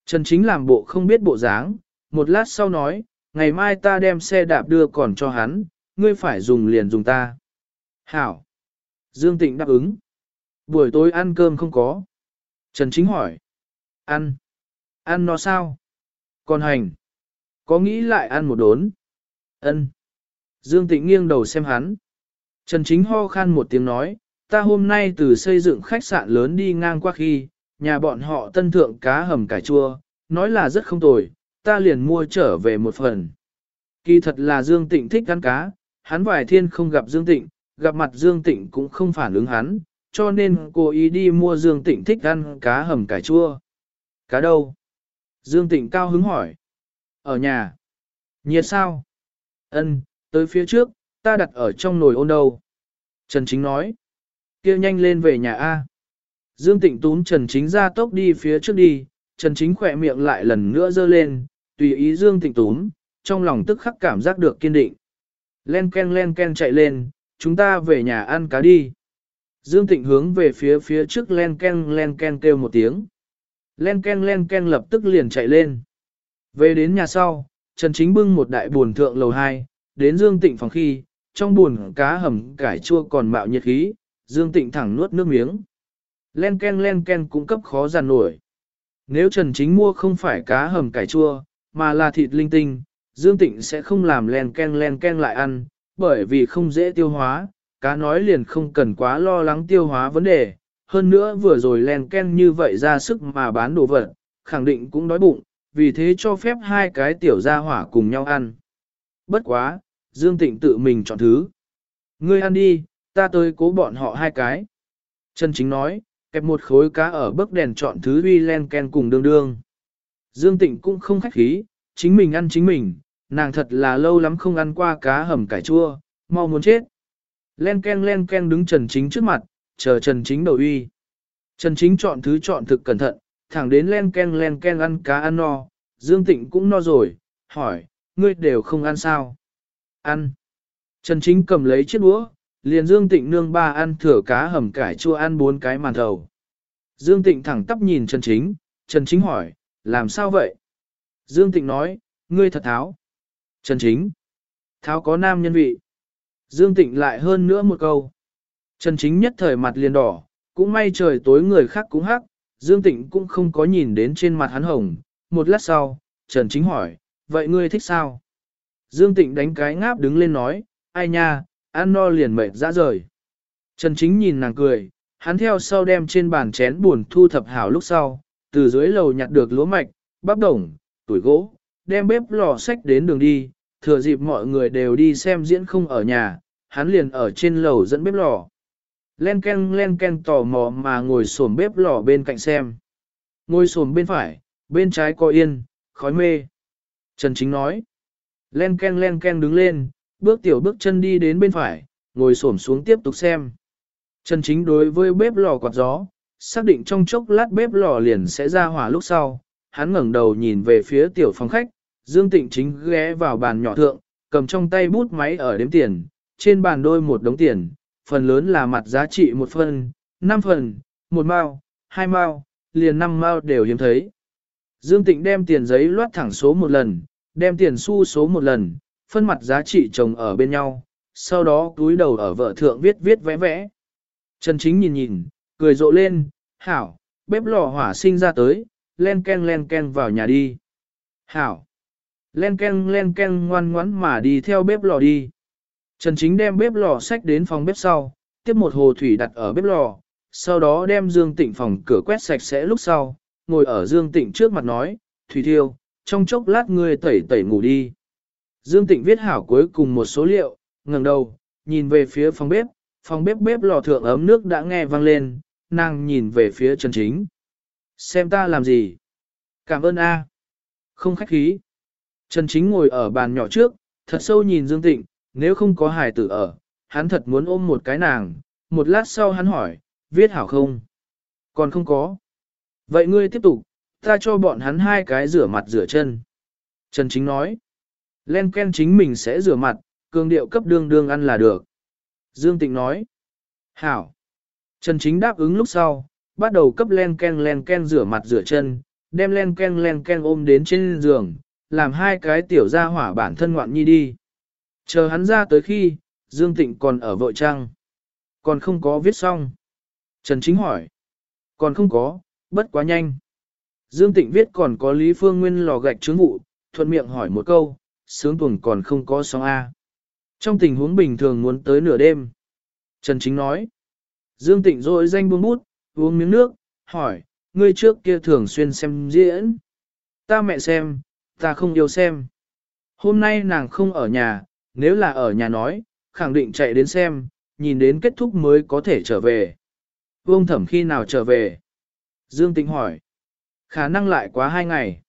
Trần Chính làm bộ không biết bộ dáng, một lát sau nói, ngày mai ta đem xe đạp đưa còn cho hắn, ngươi phải dùng liền dùng ta. Hảo. Dương Tịnh đáp ứng. Buổi tối ăn cơm không có. Trần Chính hỏi. Ăn. Ăn nó sao? Còn hành. Có nghĩ lại ăn một đốn? Ân. Dương Tịnh nghiêng đầu xem hắn. Trần Chính ho khan một tiếng nói, ta hôm nay từ xây dựng khách sạn lớn đi ngang qua khi, nhà bọn họ tân thượng cá hầm cải chua, nói là rất không tồi, ta liền mua trở về một phần. Kỳ thật là Dương Tịnh thích ăn cá, hắn vài thiên không gặp Dương Tịnh, gặp mặt Dương Tịnh cũng không phản ứng hắn, cho nên cô ý đi mua Dương Tịnh thích ăn cá hầm cải chua. Cá đâu? Dương Tịnh cao hứng hỏi. Ở nhà. Nhiệt sao? Ân, tới phía trước, ta đặt ở trong nồi ôn đâu. Trần Chính nói. kia nhanh lên về nhà A. Dương Tịnh túm Trần Chính ra tốc đi phía trước đi, Trần Chính khỏe miệng lại lần nữa dơ lên, tùy ý Dương Tịnh túm, trong lòng tức khắc cảm giác được kiên định. Len ken len ken chạy lên, chúng ta về nhà ăn cá đi. Dương Tịnh hướng về phía phía trước len ken len ken kêu một tiếng. Len ken len ken lập tức liền chạy lên. Về đến nhà sau, Trần Chính bưng một đại buồn thượng lầu 2, đến Dương Tịnh phòng khi, trong buồn cá hầm cải chua còn mạo nhiệt khí, Dương Tịnh thẳng nuốt nước miếng. Len ken len ken cũng cấp khó giàn nổi. Nếu Trần Chính mua không phải cá hầm cải chua, mà là thịt linh tinh, Dương Tịnh sẽ không làm len ken len ken lại ăn, bởi vì không dễ tiêu hóa, cá nói liền không cần quá lo lắng tiêu hóa vấn đề. Hơn nữa vừa rồi len ken như vậy ra sức mà bán đồ vật, khẳng định cũng đói bụng, vì thế cho phép hai cái tiểu gia hỏa cùng nhau ăn. Bất quá, Dương Tịnh tự mình chọn thứ. Ngươi ăn đi, ta tới cố bọn họ hai cái. Trần Chính nói, kẹp một khối cá ở bức đèn chọn thứ uy len ken cùng đương đương. Dương Tịnh cũng không khách khí, chính mình ăn chính mình, nàng thật là lâu lắm không ăn qua cá hầm cải chua, mau muốn chết. Len ken len ken đứng Trần Chính trước mặt, chờ Trần Chính đầu uy. Trần Chính chọn thứ chọn thực cẩn thận, thẳng đến len ken len ken ăn cá ăn no, Dương Tịnh cũng no rồi, hỏi, ngươi đều không ăn sao? Ăn. Trần Chính cầm lấy chiếc đũa, liền Dương Tịnh nương ba ăn thửa cá hầm cải chua ăn bốn cái màn thầu. Dương Tịnh thẳng tắp nhìn Trần Chính, Trần Chính hỏi, làm sao vậy? Dương Tịnh nói, ngươi thật tháo. Trần Chính, tháo có nam nhân vị. Dương Tịnh lại hơn nữa một câu. Trần Chính nhất thời mặt liền đỏ, cũng may trời tối người khác cũng hắc, Dương Tịnh cũng không có nhìn đến trên mặt hắn hồng. Một lát sau, Trần Chính hỏi, vậy ngươi thích sao? Dương Tịnh đánh cái ngáp đứng lên nói, ai nha, ăn no liền mệt ra rời. Trần Chính nhìn nàng cười, hắn theo sau đem trên bàn chén buồn thu thập hảo lúc sau, từ dưới lầu nhặt được lúa mạch, bắp đồng, tuổi gỗ, đem bếp lò sách đến đường đi, thừa dịp mọi người đều đi xem diễn không ở nhà, hắn liền ở trên lầu dẫn bếp lò. Len ken len ken tò mò mà ngồi xổm bếp lò bên cạnh xem. Ngồi xổm bên phải, bên trái có yên, khói mê. Trần Chính nói. Len ken len ken đứng lên, bước tiểu bước chân đi đến bên phải, ngồi xổm xuống tiếp tục xem. Trần Chính đối với bếp lò quạt gió, xác định trong chốc lát bếp lò liền sẽ ra hỏa lúc sau, hắn ngẩng đầu nhìn về phía tiểu phòng khách, Dương Tịnh Chính ghé vào bàn nhỏ thượng, cầm trong tay bút máy ở đếm tiền, trên bàn đôi một đống tiền, phần lớn là mặt giá trị một phần, năm phần, một mao, hai mao, liền năm mao đều hiếm thấy. Dương Tịnh đem tiền giấy loát thẳng số một lần, đem tiền xu số một lần, phân mặt giá trị chồng ở bên nhau, sau đó túi đầu ở vợ thượng viết viết vẽ vẽ. Trần Chính nhìn nhìn, cười rộ lên, hảo, bếp lò hỏa sinh ra tới, len ken len ken vào nhà đi. Hảo. Len ken len ken ngoan ngoãn mà đi theo bếp lò đi. Trần Chính đem bếp lò sách đến phòng bếp sau, tiếp một hồ thủy đặt ở bếp lò, sau đó đem Dương Tịnh phòng cửa quét sạch sẽ lúc sau, ngồi ở Dương Tịnh trước mặt nói, Thủy Thiêu, trong chốc lát ngươi tẩy tẩy ngủ đi. Dương Tịnh viết hảo cuối cùng một số liệu, ngẩng đầu, nhìn về phía phòng bếp, phòng bếp bếp lò thượng ấm nước đã nghe vang lên, nàng nhìn về phía Trần Chính. Xem ta làm gì? Cảm ơn A. Không khách khí. Trần Chính ngồi ở bàn nhỏ trước, thật sâu nhìn Dương Tịnh, nếu không có hài tử ở, hắn thật muốn ôm một cái nàng, một lát sau hắn hỏi, viết hảo không? Còn không có. Vậy ngươi tiếp tục, ta cho bọn hắn hai cái rửa mặt rửa chân. Trần Chính nói, len ken chính mình sẽ rửa mặt, cường điệu cấp đương đương ăn là được. Dương Tịnh nói, hảo. Trần Chính đáp ứng lúc sau, bắt đầu cấp len ken len ken rửa mặt rửa chân, đem len ken len ken ôm đến trên giường, làm hai cái tiểu gia hỏa bản thân ngoạn nhi đi. Chờ hắn ra tới khi, Dương Tịnh còn ở vội trăng. Còn không có viết xong. Trần Chính hỏi. Còn không có, bất quá nhanh. Dương Tịnh viết còn có Lý Phương Nguyên lò gạch chướng vụ, thuận miệng hỏi một câu, sướng tuần còn không có sóng A. Trong tình huống bình thường muốn tới nửa đêm. Trần Chính nói. Dương Tịnh rồi danh buông bút, uống miếng nước, hỏi, ngươi trước kia thường xuyên xem diễn. Ta mẹ xem, ta không yêu xem. Hôm nay nàng không ở nhà, nếu là ở nhà nói, khẳng định chạy đến xem, nhìn đến kết thúc mới có thể trở về. Vương thẩm khi nào trở về? Dương Tĩnh hỏi. Khả năng lại quá hai ngày.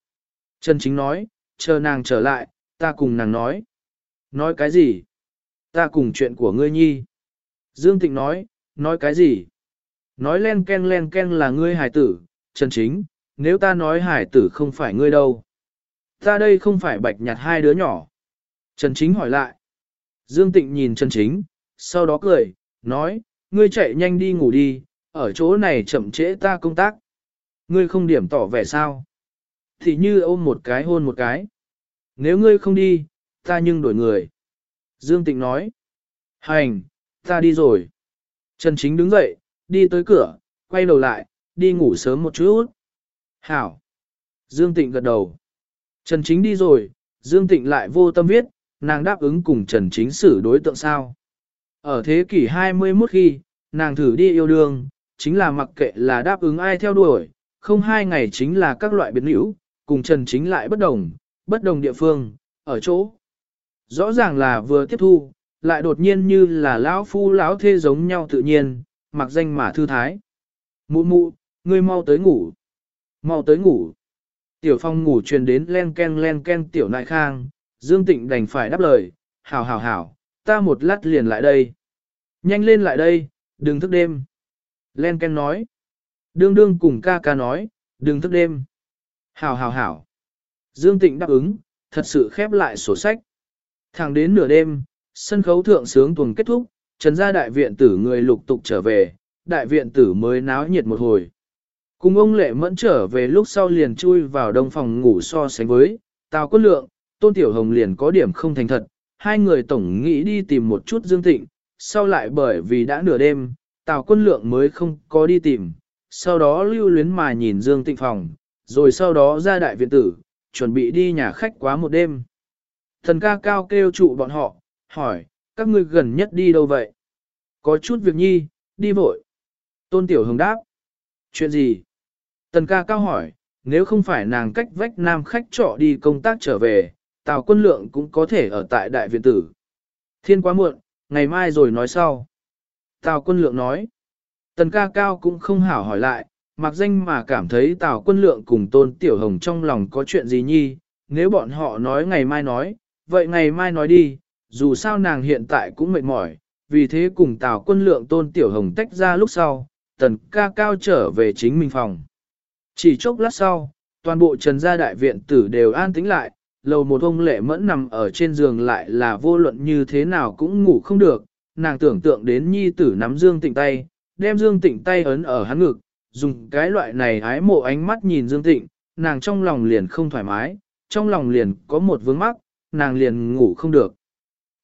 Trần Chính nói, chờ nàng trở lại, ta cùng nàng nói. Nói cái gì? Ta cùng chuyện của ngươi nhi. Dương Tịnh nói, nói cái gì? Nói len ken len ken là ngươi hải tử, Trần Chính, nếu ta nói hải tử không phải ngươi đâu. Ta đây không phải bạch nhặt hai đứa nhỏ. Trần Chính hỏi lại. Dương Tịnh nhìn Trần Chính, sau đó cười, nói, ngươi chạy nhanh đi ngủ đi, ở chỗ này chậm trễ ta công tác. Ngươi không điểm tỏ vẻ sao? Thì như ôm một cái hôn một cái. Nếu ngươi không đi, ta nhưng đổi người. Dương Tịnh nói. Hành, ta đi rồi. Trần Chính đứng dậy, đi tới cửa, quay đầu lại, đi ngủ sớm một chút. Hảo. Dương Tịnh gật đầu. Trần Chính đi rồi, Dương Tịnh lại vô tâm viết, nàng đáp ứng cùng Trần Chính xử đối tượng sao. Ở thế kỷ 21 khi, nàng thử đi yêu đương, chính là mặc kệ là đáp ứng ai theo đuổi, không hai ngày chính là các loại biến hữu, cùng Trần Chính lại bất đồng, bất đồng địa phương, ở chỗ. Rõ ràng là vừa tiếp thu, lại đột nhiên như là lão phu lão thê giống nhau tự nhiên, mặc danh mà thư thái. Mụ mụ, ngươi mau tới ngủ. Mau tới ngủ. Tiểu phong ngủ truyền đến len ken len ken tiểu nại khang, Dương Tịnh đành phải đáp lời, hảo hảo hảo, ta một lát liền lại đây. Nhanh lên lại đây, đừng thức đêm. Len ken nói. Đương đương cùng ca ca nói, đừng thức đêm. Hảo hảo hảo. Dương Tịnh đáp ứng, thật sự khép lại sổ sách. Thẳng đến nửa đêm, sân khấu thượng sướng tuần kết thúc, trần gia đại viện tử người lục tục trở về, đại viện tử mới náo nhiệt một hồi. Cùng ông lệ mẫn trở về lúc sau liền chui vào đông phòng ngủ so sánh với, tào quân lượng, tôn tiểu hồng liền có điểm không thành thật, hai người tổng nghĩ đi tìm một chút dương tịnh, sau lại bởi vì đã nửa đêm, tào quân lượng mới không có đi tìm, sau đó lưu luyến mà nhìn dương tịnh phòng, rồi sau đó ra đại viện tử, chuẩn bị đi nhà khách quá một đêm. Thần ca cao kêu trụ bọn họ, hỏi, các ngươi gần nhất đi đâu vậy? Có chút việc nhi, đi vội. Tôn Tiểu Hồng đáp. Chuyện gì? Tần ca cao hỏi, nếu không phải nàng cách vách nam khách trọ đi công tác trở về, Tào quân lượng cũng có thể ở tại đại viện tử. Thiên quá muộn, ngày mai rồi nói sau. Tào quân lượng nói. Tần ca cao cũng không hảo hỏi lại, mặc danh mà cảm thấy Tào quân lượng cùng tôn tiểu hồng trong lòng có chuyện gì nhi, nếu bọn họ nói ngày mai nói, vậy ngày mai nói đi, dù sao nàng hiện tại cũng mệt mỏi, vì thế cùng Tào quân lượng tôn tiểu hồng tách ra lúc sau, tần ca cao trở về chính mình phòng. Chỉ chốc lát sau, toàn bộ trần gia đại viện tử đều an tĩnh lại, lầu một ông lệ mẫn nằm ở trên giường lại là vô luận như thế nào cũng ngủ không được, nàng tưởng tượng đến nhi tử nắm dương tịnh tay, đem dương tịnh tay ấn ở hắn ngực, dùng cái loại này ái mộ ánh mắt nhìn dương tịnh, nàng trong lòng liền không thoải mái, trong lòng liền có một vướng mắc, nàng liền ngủ không được.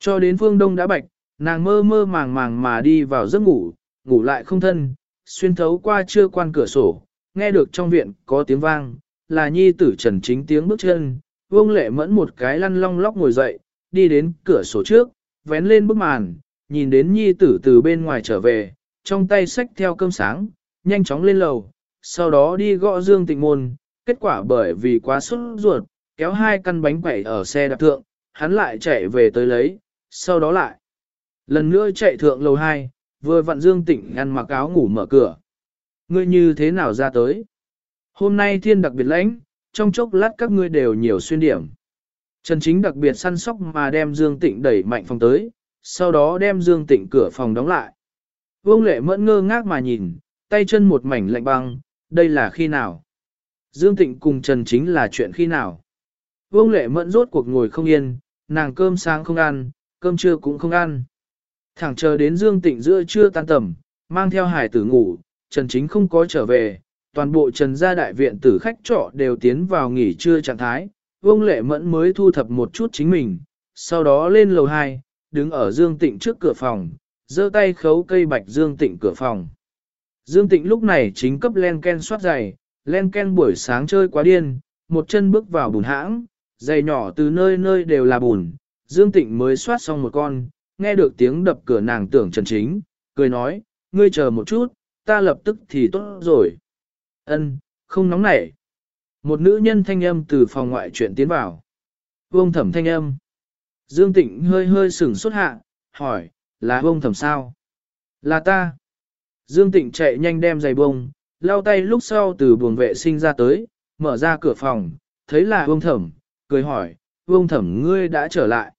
Cho đến phương đông đã bạch, nàng mơ mơ màng màng mà đi vào giấc ngủ, ngủ lại không thân, xuyên thấu qua chưa quan cửa sổ, nghe được trong viện có tiếng vang, là nhi tử trần chính tiếng bước chân, Vương Lệ Mẫn một cái lăn long lóc ngồi dậy, đi đến cửa sổ trước, vén lên bức màn, nhìn đến nhi tử từ bên ngoài trở về, trong tay xách theo cơm sáng, nhanh chóng lên lầu, sau đó đi gõ Dương Tịnh môn, kết quả bởi vì quá sốt ruột, kéo hai căn bánh quẩy ở xe đạp thượng, hắn lại chạy về tới lấy, sau đó lại. Lần nữa chạy thượng lầu 2, vừa vặn Dương Tịnh ăn mặc áo ngủ mở cửa. Ngươi như thế nào ra tới? Hôm nay thiên đặc biệt lãnh, trong chốc lát các ngươi đều nhiều xuyên điểm. Trần Chính đặc biệt săn sóc mà đem Dương Tịnh đẩy mạnh phòng tới, sau đó đem Dương Tịnh cửa phòng đóng lại. Vương Lệ mẫn ngơ ngác mà nhìn, tay chân một mảnh lạnh băng, đây là khi nào? Dương Tịnh cùng Trần Chính là chuyện khi nào? Vương Lệ mẫn rốt cuộc ngồi không yên, nàng cơm sáng không ăn, cơm trưa cũng không ăn. Thẳng chờ đến Dương Tịnh giữa trưa tan tầm, mang theo hải tử ngủ, Trần Chính không có trở về, toàn bộ Trần gia đại viện tử khách trọ đều tiến vào nghỉ trưa trạng thái, Vương Lệ Mẫn mới thu thập một chút chính mình, sau đó lên lầu 2, đứng ở Dương Tịnh trước cửa phòng, giơ tay khấu cây bạch Dương Tịnh cửa phòng. Dương Tịnh lúc này chính cấp len ken soát giày, len ken buổi sáng chơi quá điên, một chân bước vào bùn hãng, giày nhỏ từ nơi nơi đều là bùn, Dương Tịnh mới soát xong một con, nghe được tiếng đập cửa nàng tưởng Trần Chính, cười nói, ngươi chờ một chút, ta lập tức thì tốt rồi. Ân, không nóng nảy. Một nữ nhân thanh âm từ phòng ngoại chuyện tiến vào. Vương thẩm thanh âm. Dương Tịnh hơi hơi sửng xuất hạ, hỏi, là bông thẩm sao? Là ta. Dương Tịnh chạy nhanh đem giày bông, lau tay lúc sau từ buồng vệ sinh ra tới, mở ra cửa phòng, thấy là bông thẩm, cười hỏi, bông thẩm ngươi đã trở lại.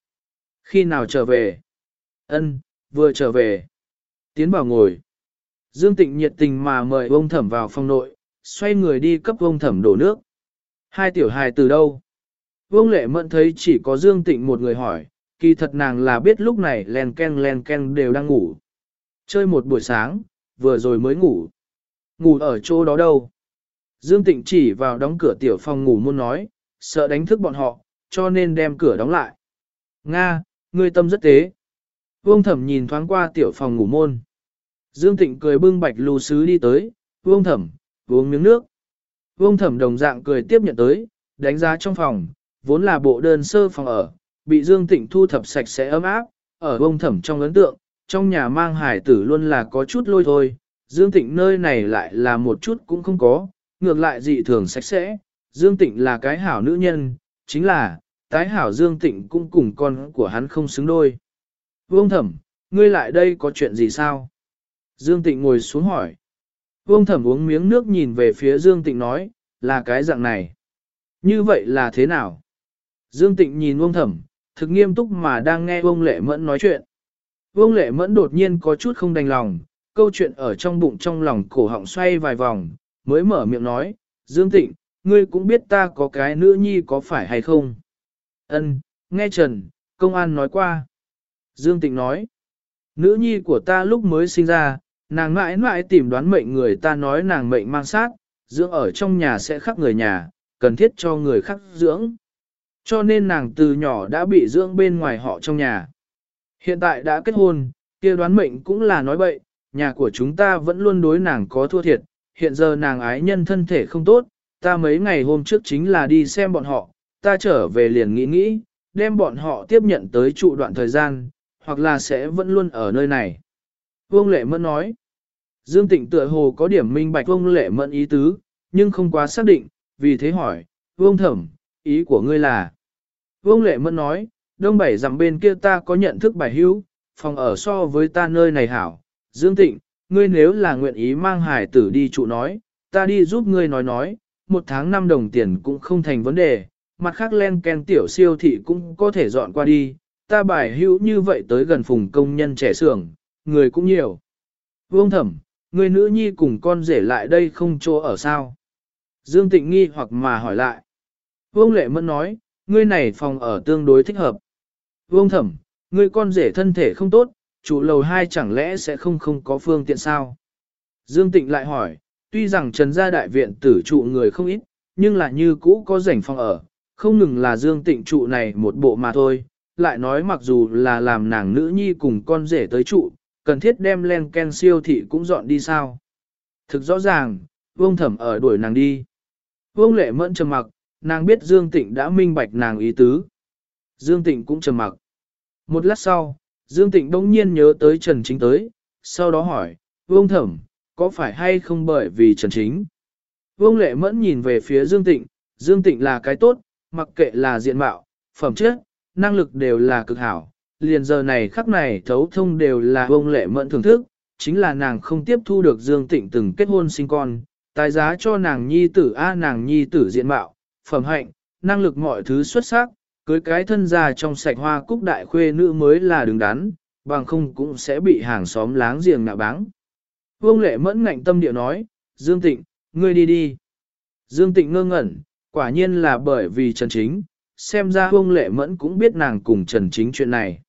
Khi nào trở về? Ân, vừa trở về. Tiến vào ngồi. Dương Tịnh nhiệt tình mà mời ông thẩm vào phòng nội, xoay người đi cấp ông thẩm đổ nước. Hai tiểu hài từ đâu? Vương lệ mẫn thấy chỉ có Dương Tịnh một người hỏi, kỳ thật nàng là biết lúc này len ken len ken đều đang ngủ. Chơi một buổi sáng, vừa rồi mới ngủ. Ngủ ở chỗ đó đâu? Dương Tịnh chỉ vào đóng cửa tiểu phòng ngủ muốn nói, sợ đánh thức bọn họ, cho nên đem cửa đóng lại. Nga, ngươi tâm rất tế. Vương thẩm nhìn thoáng qua tiểu phòng ngủ môn. Dương Tịnh cười bưng bạch lù sứ đi tới, vương thẩm, uống miếng nước. Vương thẩm đồng dạng cười tiếp nhận tới, đánh giá trong phòng, vốn là bộ đơn sơ phòng ở, bị Dương Tịnh thu thập sạch sẽ ấm áp, ở vương thẩm trong ấn tượng, trong nhà mang hải tử luôn là có chút lôi thôi, Dương Tịnh nơi này lại là một chút cũng không có, ngược lại dị thường sạch sẽ, Dương Tịnh là cái hảo nữ nhân, chính là, tái hảo Dương Tịnh cũng cùng con của hắn không xứng đôi. Vương thẩm, ngươi lại đây có chuyện gì sao? Dương Tịnh ngồi xuống hỏi. Vương thẩm uống miếng nước nhìn về phía Dương Tịnh nói, là cái dạng này. Như vậy là thế nào? Dương Tịnh nhìn Vương thẩm, thực nghiêm túc mà đang nghe Vương Lệ Mẫn nói chuyện. Vương Lệ Mẫn đột nhiên có chút không đành lòng, câu chuyện ở trong bụng trong lòng cổ họng xoay vài vòng, mới mở miệng nói, Dương Tịnh, ngươi cũng biết ta có cái nữ nhi có phải hay không? Ân, nghe Trần, công an nói qua. Dương Tịnh nói, nữ nhi của ta lúc mới sinh ra, nàng mãi mãi tìm đoán mệnh người ta nói nàng mệnh mang sát, dưỡng ở trong nhà sẽ khắc người nhà, cần thiết cho người khác dưỡng. Cho nên nàng từ nhỏ đã bị dưỡng bên ngoài họ trong nhà. Hiện tại đã kết hôn, kia đoán mệnh cũng là nói bậy, nhà của chúng ta vẫn luôn đối nàng có thua thiệt, hiện giờ nàng ái nhân thân thể không tốt, ta mấy ngày hôm trước chính là đi xem bọn họ, ta trở về liền nghĩ nghĩ, đem bọn họ tiếp nhận tới trụ đoạn thời gian, hoặc là sẽ vẫn luôn ở nơi này. Vương Lệ Mẫn nói, Dương Tịnh tựa hồ có điểm minh bạch Vương Lệ Mẫn ý tứ, nhưng không quá xác định, vì thế hỏi, Vương Thẩm, ý của ngươi là? Vương Lệ Mẫn nói, đông bảy dặm bên kia ta có nhận thức bài hữu, phòng ở so với ta nơi này hảo. Dương Tịnh, ngươi nếu là nguyện ý mang hải tử đi trụ nói, ta đi giúp ngươi nói nói, một tháng năm đồng tiền cũng không thành vấn đề, mặt khác len ken tiểu siêu thị cũng có thể dọn qua đi, ta bài hữu như vậy tới gần phùng công nhân trẻ xưởng, người cũng nhiều. Vương thẩm, người nữ nhi cùng con rể lại đây không chỗ ở sao? Dương Tịnh nghi hoặc mà hỏi lại. Vương Lệ Mẫn nói, ngươi này phòng ở tương đối thích hợp. Vương thẩm, ngươi con rể thân thể không tốt, chủ lầu hai chẳng lẽ sẽ không không có phương tiện sao? Dương Tịnh lại hỏi, tuy rằng Trần gia đại viện tử trụ người không ít, nhưng là như cũ có rảnh phòng ở, không ngừng là Dương Tịnh trụ này một bộ mà thôi, lại nói mặc dù là làm nàng nữ nhi cùng con rể tới trụ, cần thiết đem len ken siêu thị cũng dọn đi sao. Thực rõ ràng, vương thẩm ở đuổi nàng đi. Vương lệ mẫn trầm mặc, nàng biết Dương Tịnh đã minh bạch nàng ý tứ. Dương Tịnh cũng trầm mặc. Một lát sau, Dương Tịnh bỗng nhiên nhớ tới Trần Chính tới, sau đó hỏi, Vương Thẩm, có phải hay không bởi vì Trần Chính? Vương Lệ Mẫn nhìn về phía Dương Tịnh, Dương Tịnh là cái tốt, mặc kệ là diện mạo, phẩm chất, năng lực đều là cực hảo. Liền giờ này khắc này thấu thông đều là Vương Lệ Mẫn thưởng thức, chính là nàng không tiếp thu được Dương Tịnh từng kết hôn sinh con, tài giá cho nàng nhi tử A nàng nhi tử diện mạo, phẩm hạnh, năng lực mọi thứ xuất sắc, cưới cái thân già trong sạch hoa cúc đại khuê nữ mới là đứng đắn, bằng không cũng sẽ bị hàng xóm láng giềng nạ báng. Vương lệ mẫn ngạnh tâm địa nói, Dương Tịnh, ngươi đi đi. Dương Tịnh ngơ ngẩn, quả nhiên là bởi vì Trần Chính, xem ra Vương lệ mẫn cũng biết nàng cùng Trần Chính chuyện này.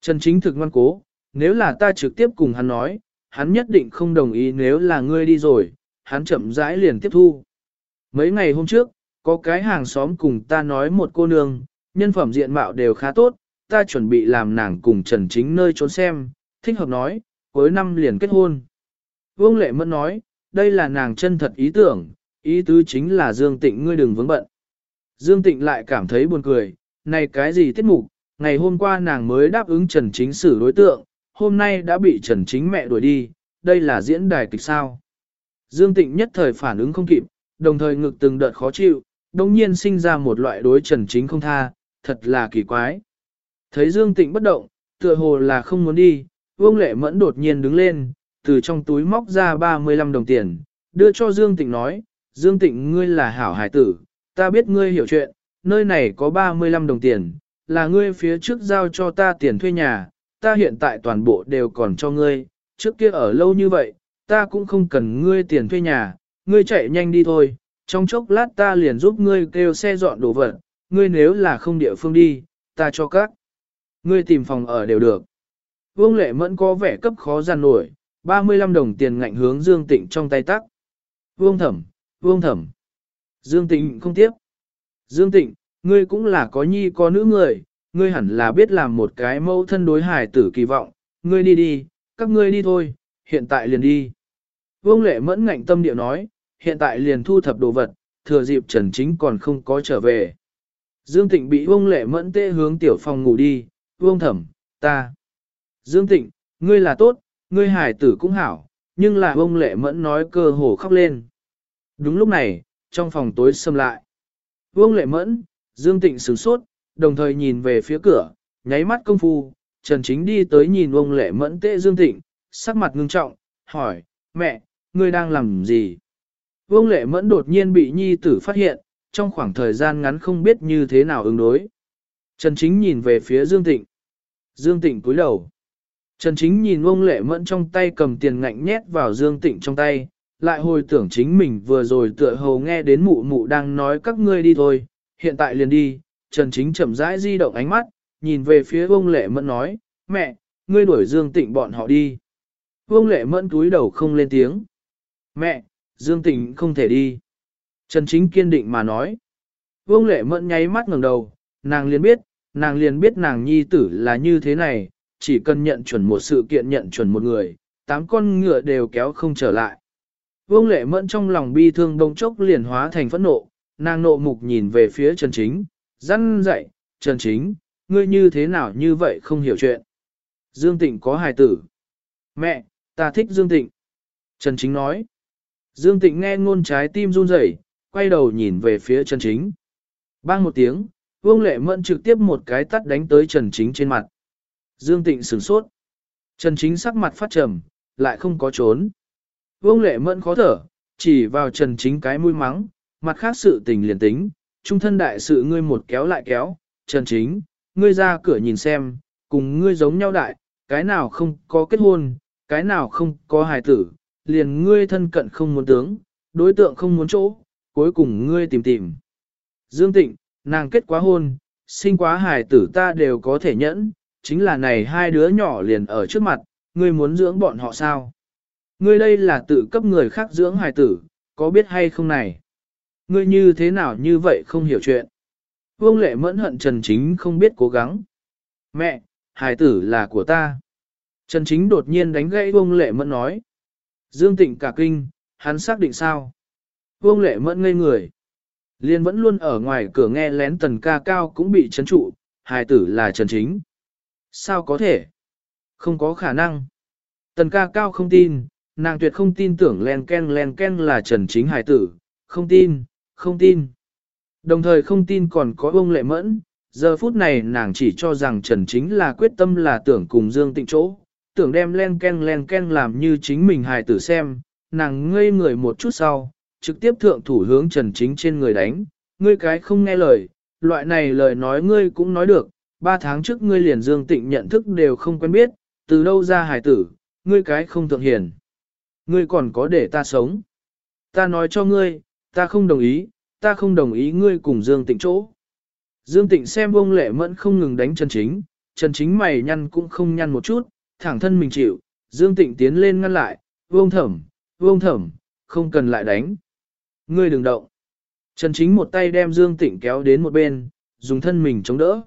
Trần Chính thực ngoan cố, nếu là ta trực tiếp cùng hắn nói, hắn nhất định không đồng ý nếu là ngươi đi rồi, hắn chậm rãi liền tiếp thu. Mấy ngày hôm trước, có cái hàng xóm cùng ta nói một cô nương, nhân phẩm diện mạo đều khá tốt, ta chuẩn bị làm nàng cùng Trần Chính nơi trốn xem, thích hợp nói, cuối năm liền kết hôn. Vương Lệ Mẫn nói, đây là nàng chân thật ý tưởng, ý tứ chính là Dương Tịnh ngươi đừng vướng bận. Dương Tịnh lại cảm thấy buồn cười, này cái gì tiết mục, ngày hôm qua nàng mới đáp ứng Trần Chính xử đối tượng, hôm nay đã bị Trần Chính mẹ đuổi đi, đây là diễn đài kịch sao. Dương Tịnh nhất thời phản ứng không kịp, đồng thời ngực từng đợt khó chịu, đồng nhiên sinh ra một loại đối Trần Chính không tha, thật là kỳ quái. Thấy Dương Tịnh bất động, tựa hồ là không muốn đi, Vương Lệ Mẫn đột nhiên đứng lên, từ trong túi móc ra 35 đồng tiền, đưa cho Dương Tịnh nói, Dương Tịnh ngươi là hảo hải tử, ta biết ngươi hiểu chuyện, nơi này có 35 đồng tiền, là ngươi phía trước giao cho ta tiền thuê nhà, ta hiện tại toàn bộ đều còn cho ngươi, trước kia ở lâu như vậy, ta cũng không cần ngươi tiền thuê nhà, ngươi chạy nhanh đi thôi, trong chốc lát ta liền giúp ngươi kêu xe dọn đồ vật, ngươi nếu là không địa phương đi, ta cho các. Ngươi tìm phòng ở đều được. Vương lệ mẫn có vẻ cấp khó gian nổi, 35 đồng tiền ngạnh hướng Dương Tịnh trong tay tắc. Vương thẩm, vương thẩm. Dương Tịnh không tiếp. Dương Tịnh, ngươi cũng là có nhi có nữ người, ngươi hẳn là biết làm một cái mẫu thân đối hài tử kỳ vọng, ngươi đi đi, các ngươi đi thôi, hiện tại liền đi. Vương lệ mẫn ngạnh tâm điệu nói, hiện tại liền thu thập đồ vật, thừa dịp Trần Chính còn không có trở về. Dương Tịnh bị Vương lệ mẫn tê hướng tiểu phòng ngủ đi, Vương thẩm, ta. Dương Tịnh, ngươi là tốt, ngươi Hải tử cũng hảo, nhưng là Vương lệ mẫn nói cơ hồ khóc lên. Đúng lúc này, trong phòng tối xâm lại. Vương lệ mẫn, Dương Tịnh sửng sốt, đồng thời nhìn về phía cửa, nháy mắt công phu, Trần Chính đi tới nhìn Vương lệ mẫn tê Dương Tịnh, sắc mặt ngưng trọng, hỏi, mẹ, ngươi đang làm gì? Vương lệ mẫn đột nhiên bị nhi tử phát hiện, trong khoảng thời gian ngắn không biết như thế nào ứng đối. Trần Chính nhìn về phía Dương Tịnh. Dương Tịnh cúi đầu. Trần Chính nhìn ông lệ mẫn trong tay cầm tiền ngạnh nhét vào Dương Tịnh trong tay, lại hồi tưởng chính mình vừa rồi tựa hồ nghe đến mụ mụ đang nói các ngươi đi thôi, hiện tại liền đi, Trần Chính chậm rãi di động ánh mắt, nhìn về phía ông lệ mẫn nói, mẹ, ngươi đuổi Dương Tịnh bọn họ đi. Vương lệ mẫn túi đầu không lên tiếng. Mẹ, Dương Tịnh không thể đi. Trần Chính kiên định mà nói. Vương lệ mẫn nháy mắt ngẩng đầu, nàng liền biết, nàng liền biết nàng nhi tử là như thế này, chỉ cần nhận chuẩn một sự kiện nhận chuẩn một người, tám con ngựa đều kéo không trở lại. Vương lệ mẫn trong lòng bi thương đông chốc liền hóa thành phẫn nộ, nàng nộ mục nhìn về phía Trần Chính, răn dậy, Trần Chính, ngươi như thế nào như vậy không hiểu chuyện. Dương Tịnh có hài tử. Mẹ, ta thích Dương Tịnh. Trần Chính nói. Dương Tịnh nghe ngôn trái tim run rẩy, quay đầu nhìn về phía Trần Chính. Bang một tiếng, Vương Lệ Mẫn trực tiếp một cái tắt đánh tới Trần Chính trên mặt. Dương Tịnh sửng sốt. Trần Chính sắc mặt phát trầm, lại không có trốn. Vương Lệ Mẫn khó thở, chỉ vào Trần Chính cái mũi mắng, mặt khác sự tình liền tính, trung thân đại sự ngươi một kéo lại kéo, Trần Chính, ngươi ra cửa nhìn xem, cùng ngươi giống nhau đại, cái nào không có kết hôn, cái nào không có hài tử, liền ngươi thân cận không muốn tướng, đối tượng không muốn chỗ, cuối cùng ngươi tìm tìm. Dương Tịnh, nàng kết quá hôn, sinh quá hài tử ta đều có thể nhẫn, chính là này hai đứa nhỏ liền ở trước mặt, ngươi muốn dưỡng bọn họ sao? Ngươi đây là tự cấp người khác dưỡng hài tử, có biết hay không này? Ngươi như thế nào như vậy không hiểu chuyện? Vương lệ mẫn hận Trần Chính không biết cố gắng. Mẹ, hài tử là của ta. Trần Chính đột nhiên đánh gãy Vương lệ mẫn nói. Dương Tịnh cả kinh, hắn xác định sao? Vương lệ mẫn ngây người. Liên vẫn luôn ở ngoài cửa nghe lén tần ca cao cũng bị chấn trụ, hài tử là Trần Chính. Sao có thể? Không có khả năng. Tần ca cao không tin, nàng tuyệt không tin tưởng len ken len ken là Trần Chính hài tử, không tin, không tin. Đồng thời không tin còn có ông lệ mẫn, giờ phút này nàng chỉ cho rằng Trần Chính là quyết tâm là tưởng cùng Dương Tịnh chỗ, tưởng đem len ken len ken làm như chính mình hài tử xem, nàng ngây người một chút sau, trực tiếp thượng thủ hướng Trần Chính trên người đánh, ngươi cái không nghe lời, loại này lời nói ngươi cũng nói được, ba tháng trước ngươi liền Dương Tịnh nhận thức đều không quen biết, từ đâu ra hài tử, ngươi cái không thượng hiền. Ngươi còn có để ta sống. Ta nói cho ngươi, ta không đồng ý, ta không đồng ý ngươi cùng Dương Tịnh chỗ. Dương Tịnh xem ông lệ mẫn không ngừng đánh Trần Chính, Trần Chính mày nhăn cũng không nhăn một chút, thẳng thân mình chịu, Dương Tịnh tiến lên ngăn lại, vương thẩm, vương thẩm, không cần lại đánh. Ngươi đừng động. Trần Chính một tay đem Dương Tịnh kéo đến một bên, dùng thân mình chống đỡ.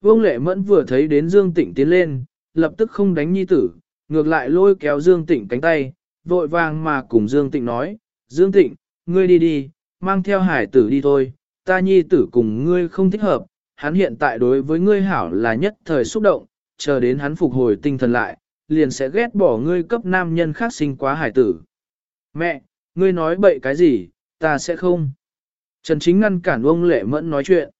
Vương Lệ Mẫn vừa thấy đến Dương Tịnh tiến lên, lập tức không đánh nhi tử, ngược lại lôi kéo Dương Tịnh cánh tay, vội vàng mà cùng Dương Tịnh nói, Dương Tịnh, ngươi đi đi, mang theo hải tử đi thôi, ta nhi tử cùng ngươi không thích hợp, hắn hiện tại đối với ngươi hảo là nhất thời xúc động, chờ đến hắn phục hồi tinh thần lại, liền sẽ ghét bỏ ngươi cấp nam nhân khác sinh quá hải tử. Mẹ, ngươi nói bậy cái gì, ta sẽ không. Trần Chính ngăn cản ông Lệ Mẫn nói chuyện.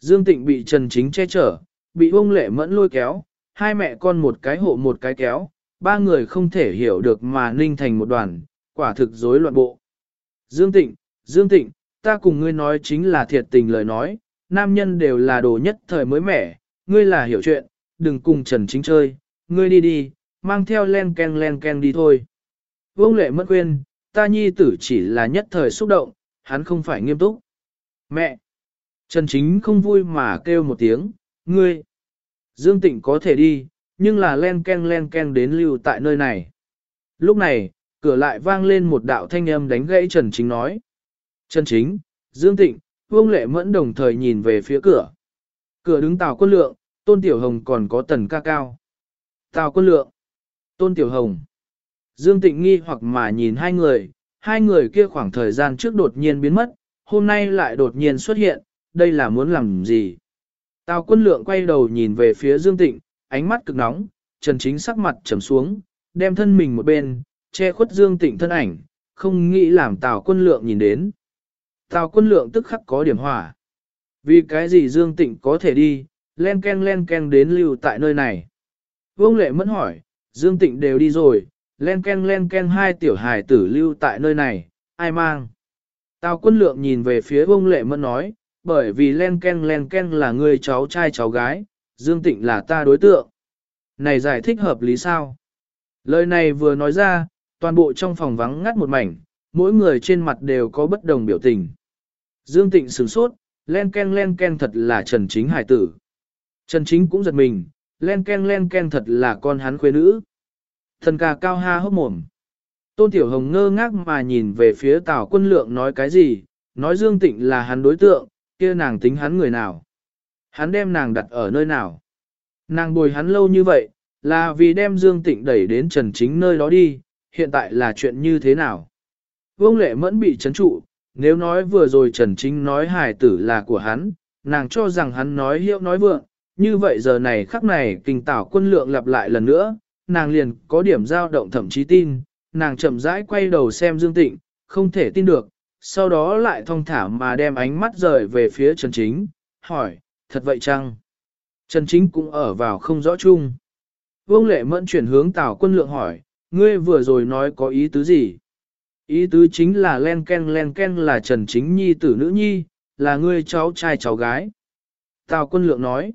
Dương Tịnh bị Trần Chính che chở, bị ông Lệ Mẫn lôi kéo, hai mẹ con một cái hộ một cái kéo, ba người không thể hiểu được mà ninh thành một đoàn, quả thực rối loạn bộ. Dương Tịnh, Dương Tịnh, ta cùng ngươi nói chính là thiệt tình lời nói, nam nhân đều là đồ nhất thời mới mẻ, ngươi là hiểu chuyện, đừng cùng Trần Chính chơi, ngươi đi đi, mang theo len ken len ken đi thôi. Vương lệ mất quên, ta nhi tử chỉ là nhất thời xúc động, hắn không phải nghiêm túc. Mẹ! Trần Chính không vui mà kêu một tiếng, ngươi! Dương Tịnh có thể đi, nhưng là len ken len ken đến lưu tại nơi này. Lúc này, cửa lại vang lên một đạo thanh âm đánh gãy Trần Chính nói. Trần Chính, Dương Tịnh, Vương Lệ Mẫn đồng thời nhìn về phía cửa. Cửa đứng Tào Quân Lượng, Tôn Tiểu Hồng còn có tần ca cao. Tào Quân Lượng, Tôn Tiểu Hồng. Dương Tịnh nghi hoặc mà nhìn hai người, hai người kia khoảng thời gian trước đột nhiên biến mất, hôm nay lại đột nhiên xuất hiện, đây là muốn làm gì? Tào quân lượng quay đầu nhìn về phía Dương Tịnh, ánh mắt cực nóng, Trần Chính sắc mặt trầm xuống, đem thân mình một bên, che khuất Dương Tịnh thân ảnh, không nghĩ làm Tào quân lượng nhìn đến. Tào quân lượng tức khắc có điểm hỏa. Vì cái gì Dương Tịnh có thể đi, len ken len ken đến lưu tại nơi này. Vương Lệ mẫn hỏi, Dương Tịnh đều đi rồi, len ken len ken hai tiểu hài tử lưu tại nơi này, ai mang? Tào quân lượng nhìn về phía Vương Lệ mẫn nói, bởi vì len ken len ken là người cháu trai cháu gái, Dương Tịnh là ta đối tượng. Này giải thích hợp lý sao? Lời này vừa nói ra, toàn bộ trong phòng vắng ngắt một mảnh, mỗi người trên mặt đều có bất đồng biểu tình. Dương Tịnh sửng sốt, len ken len ken thật là Trần Chính hải tử. Trần Chính cũng giật mình, len ken len ken thật là con hắn khuê nữ. Thần ca cao ha hốc mồm. Tôn Tiểu Hồng ngơ ngác mà nhìn về phía Tào quân lượng nói cái gì, nói Dương Tịnh là hắn đối tượng, kia nàng tính hắn người nào. Hắn đem nàng đặt ở nơi nào. Nàng bồi hắn lâu như vậy, là vì đem Dương Tịnh đẩy đến Trần Chính nơi đó đi, hiện tại là chuyện như thế nào. Vương Lệ Mẫn bị chấn trụ, nếu nói vừa rồi Trần Chính nói hài tử là của hắn, nàng cho rằng hắn nói hiệu nói vượng, như vậy giờ này khắc này kinh tảo quân lượng lặp lại lần nữa, nàng liền có điểm dao động thậm chí tin, nàng chậm rãi quay đầu xem Dương Tịnh, không thể tin được, sau đó lại thong thả mà đem ánh mắt rời về phía Trần Chính, hỏi, thật vậy chăng? Trần Chính cũng ở vào không rõ chung. Vương Lệ Mẫn chuyển hướng Tào Quân Lượng hỏi, ngươi vừa rồi nói có ý tứ gì? Ý tứ chính là len ken len ken là Trần Chính Nhi tử nữ nhi, là ngươi cháu trai cháu gái. Tào Quân Lượng nói.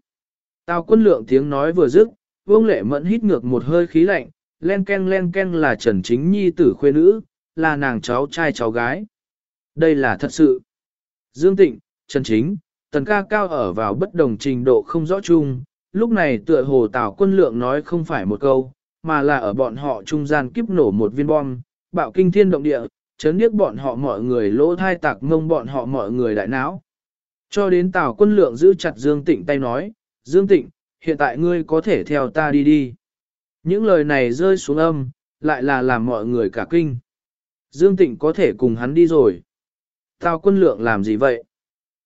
Tào Quân Lượng tiếng nói vừa dứt, Vương Lệ Mẫn hít ngược một hơi khí lạnh, len ken len ken là Trần Chính Nhi tử khuê nữ, là nàng cháu trai cháu gái. Đây là thật sự. Dương Tịnh, Trần Chính, Tần ca cao ở vào bất đồng trình độ không rõ chung, lúc này tựa hồ Tào quân lượng nói không phải một câu, mà là ở bọn họ trung gian kiếp nổ một viên bom, bạo kinh thiên động địa, chấn điếc bọn họ mọi người lỗ thai tạc ngông bọn họ mọi người đại não. Cho đến Tào quân lượng giữ chặt Dương Tịnh tay nói, Dương Tịnh, hiện tại ngươi có thể theo ta đi đi. Những lời này rơi xuống âm, lại là làm mọi người cả kinh. Dương Tịnh có thể cùng hắn đi rồi. Tào quân lượng làm gì vậy?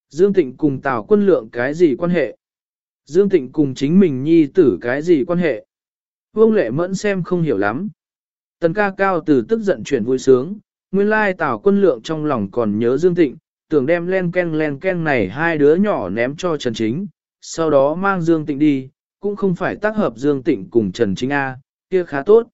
Dương Tịnh cùng Tào quân lượng cái gì quan hệ? Dương Tịnh cùng chính mình nhi tử cái gì quan hệ? Vương lệ mẫn xem không hiểu lắm. Tần ca cao từ tức giận chuyển vui sướng, nguyên lai Tào quân lượng trong lòng còn nhớ Dương Tịnh, tưởng đem len ken len ken này hai đứa nhỏ ném cho Trần Chính, sau đó mang Dương Tịnh đi, cũng không phải tác hợp Dương Tịnh cùng Trần Chính A, kia khá tốt.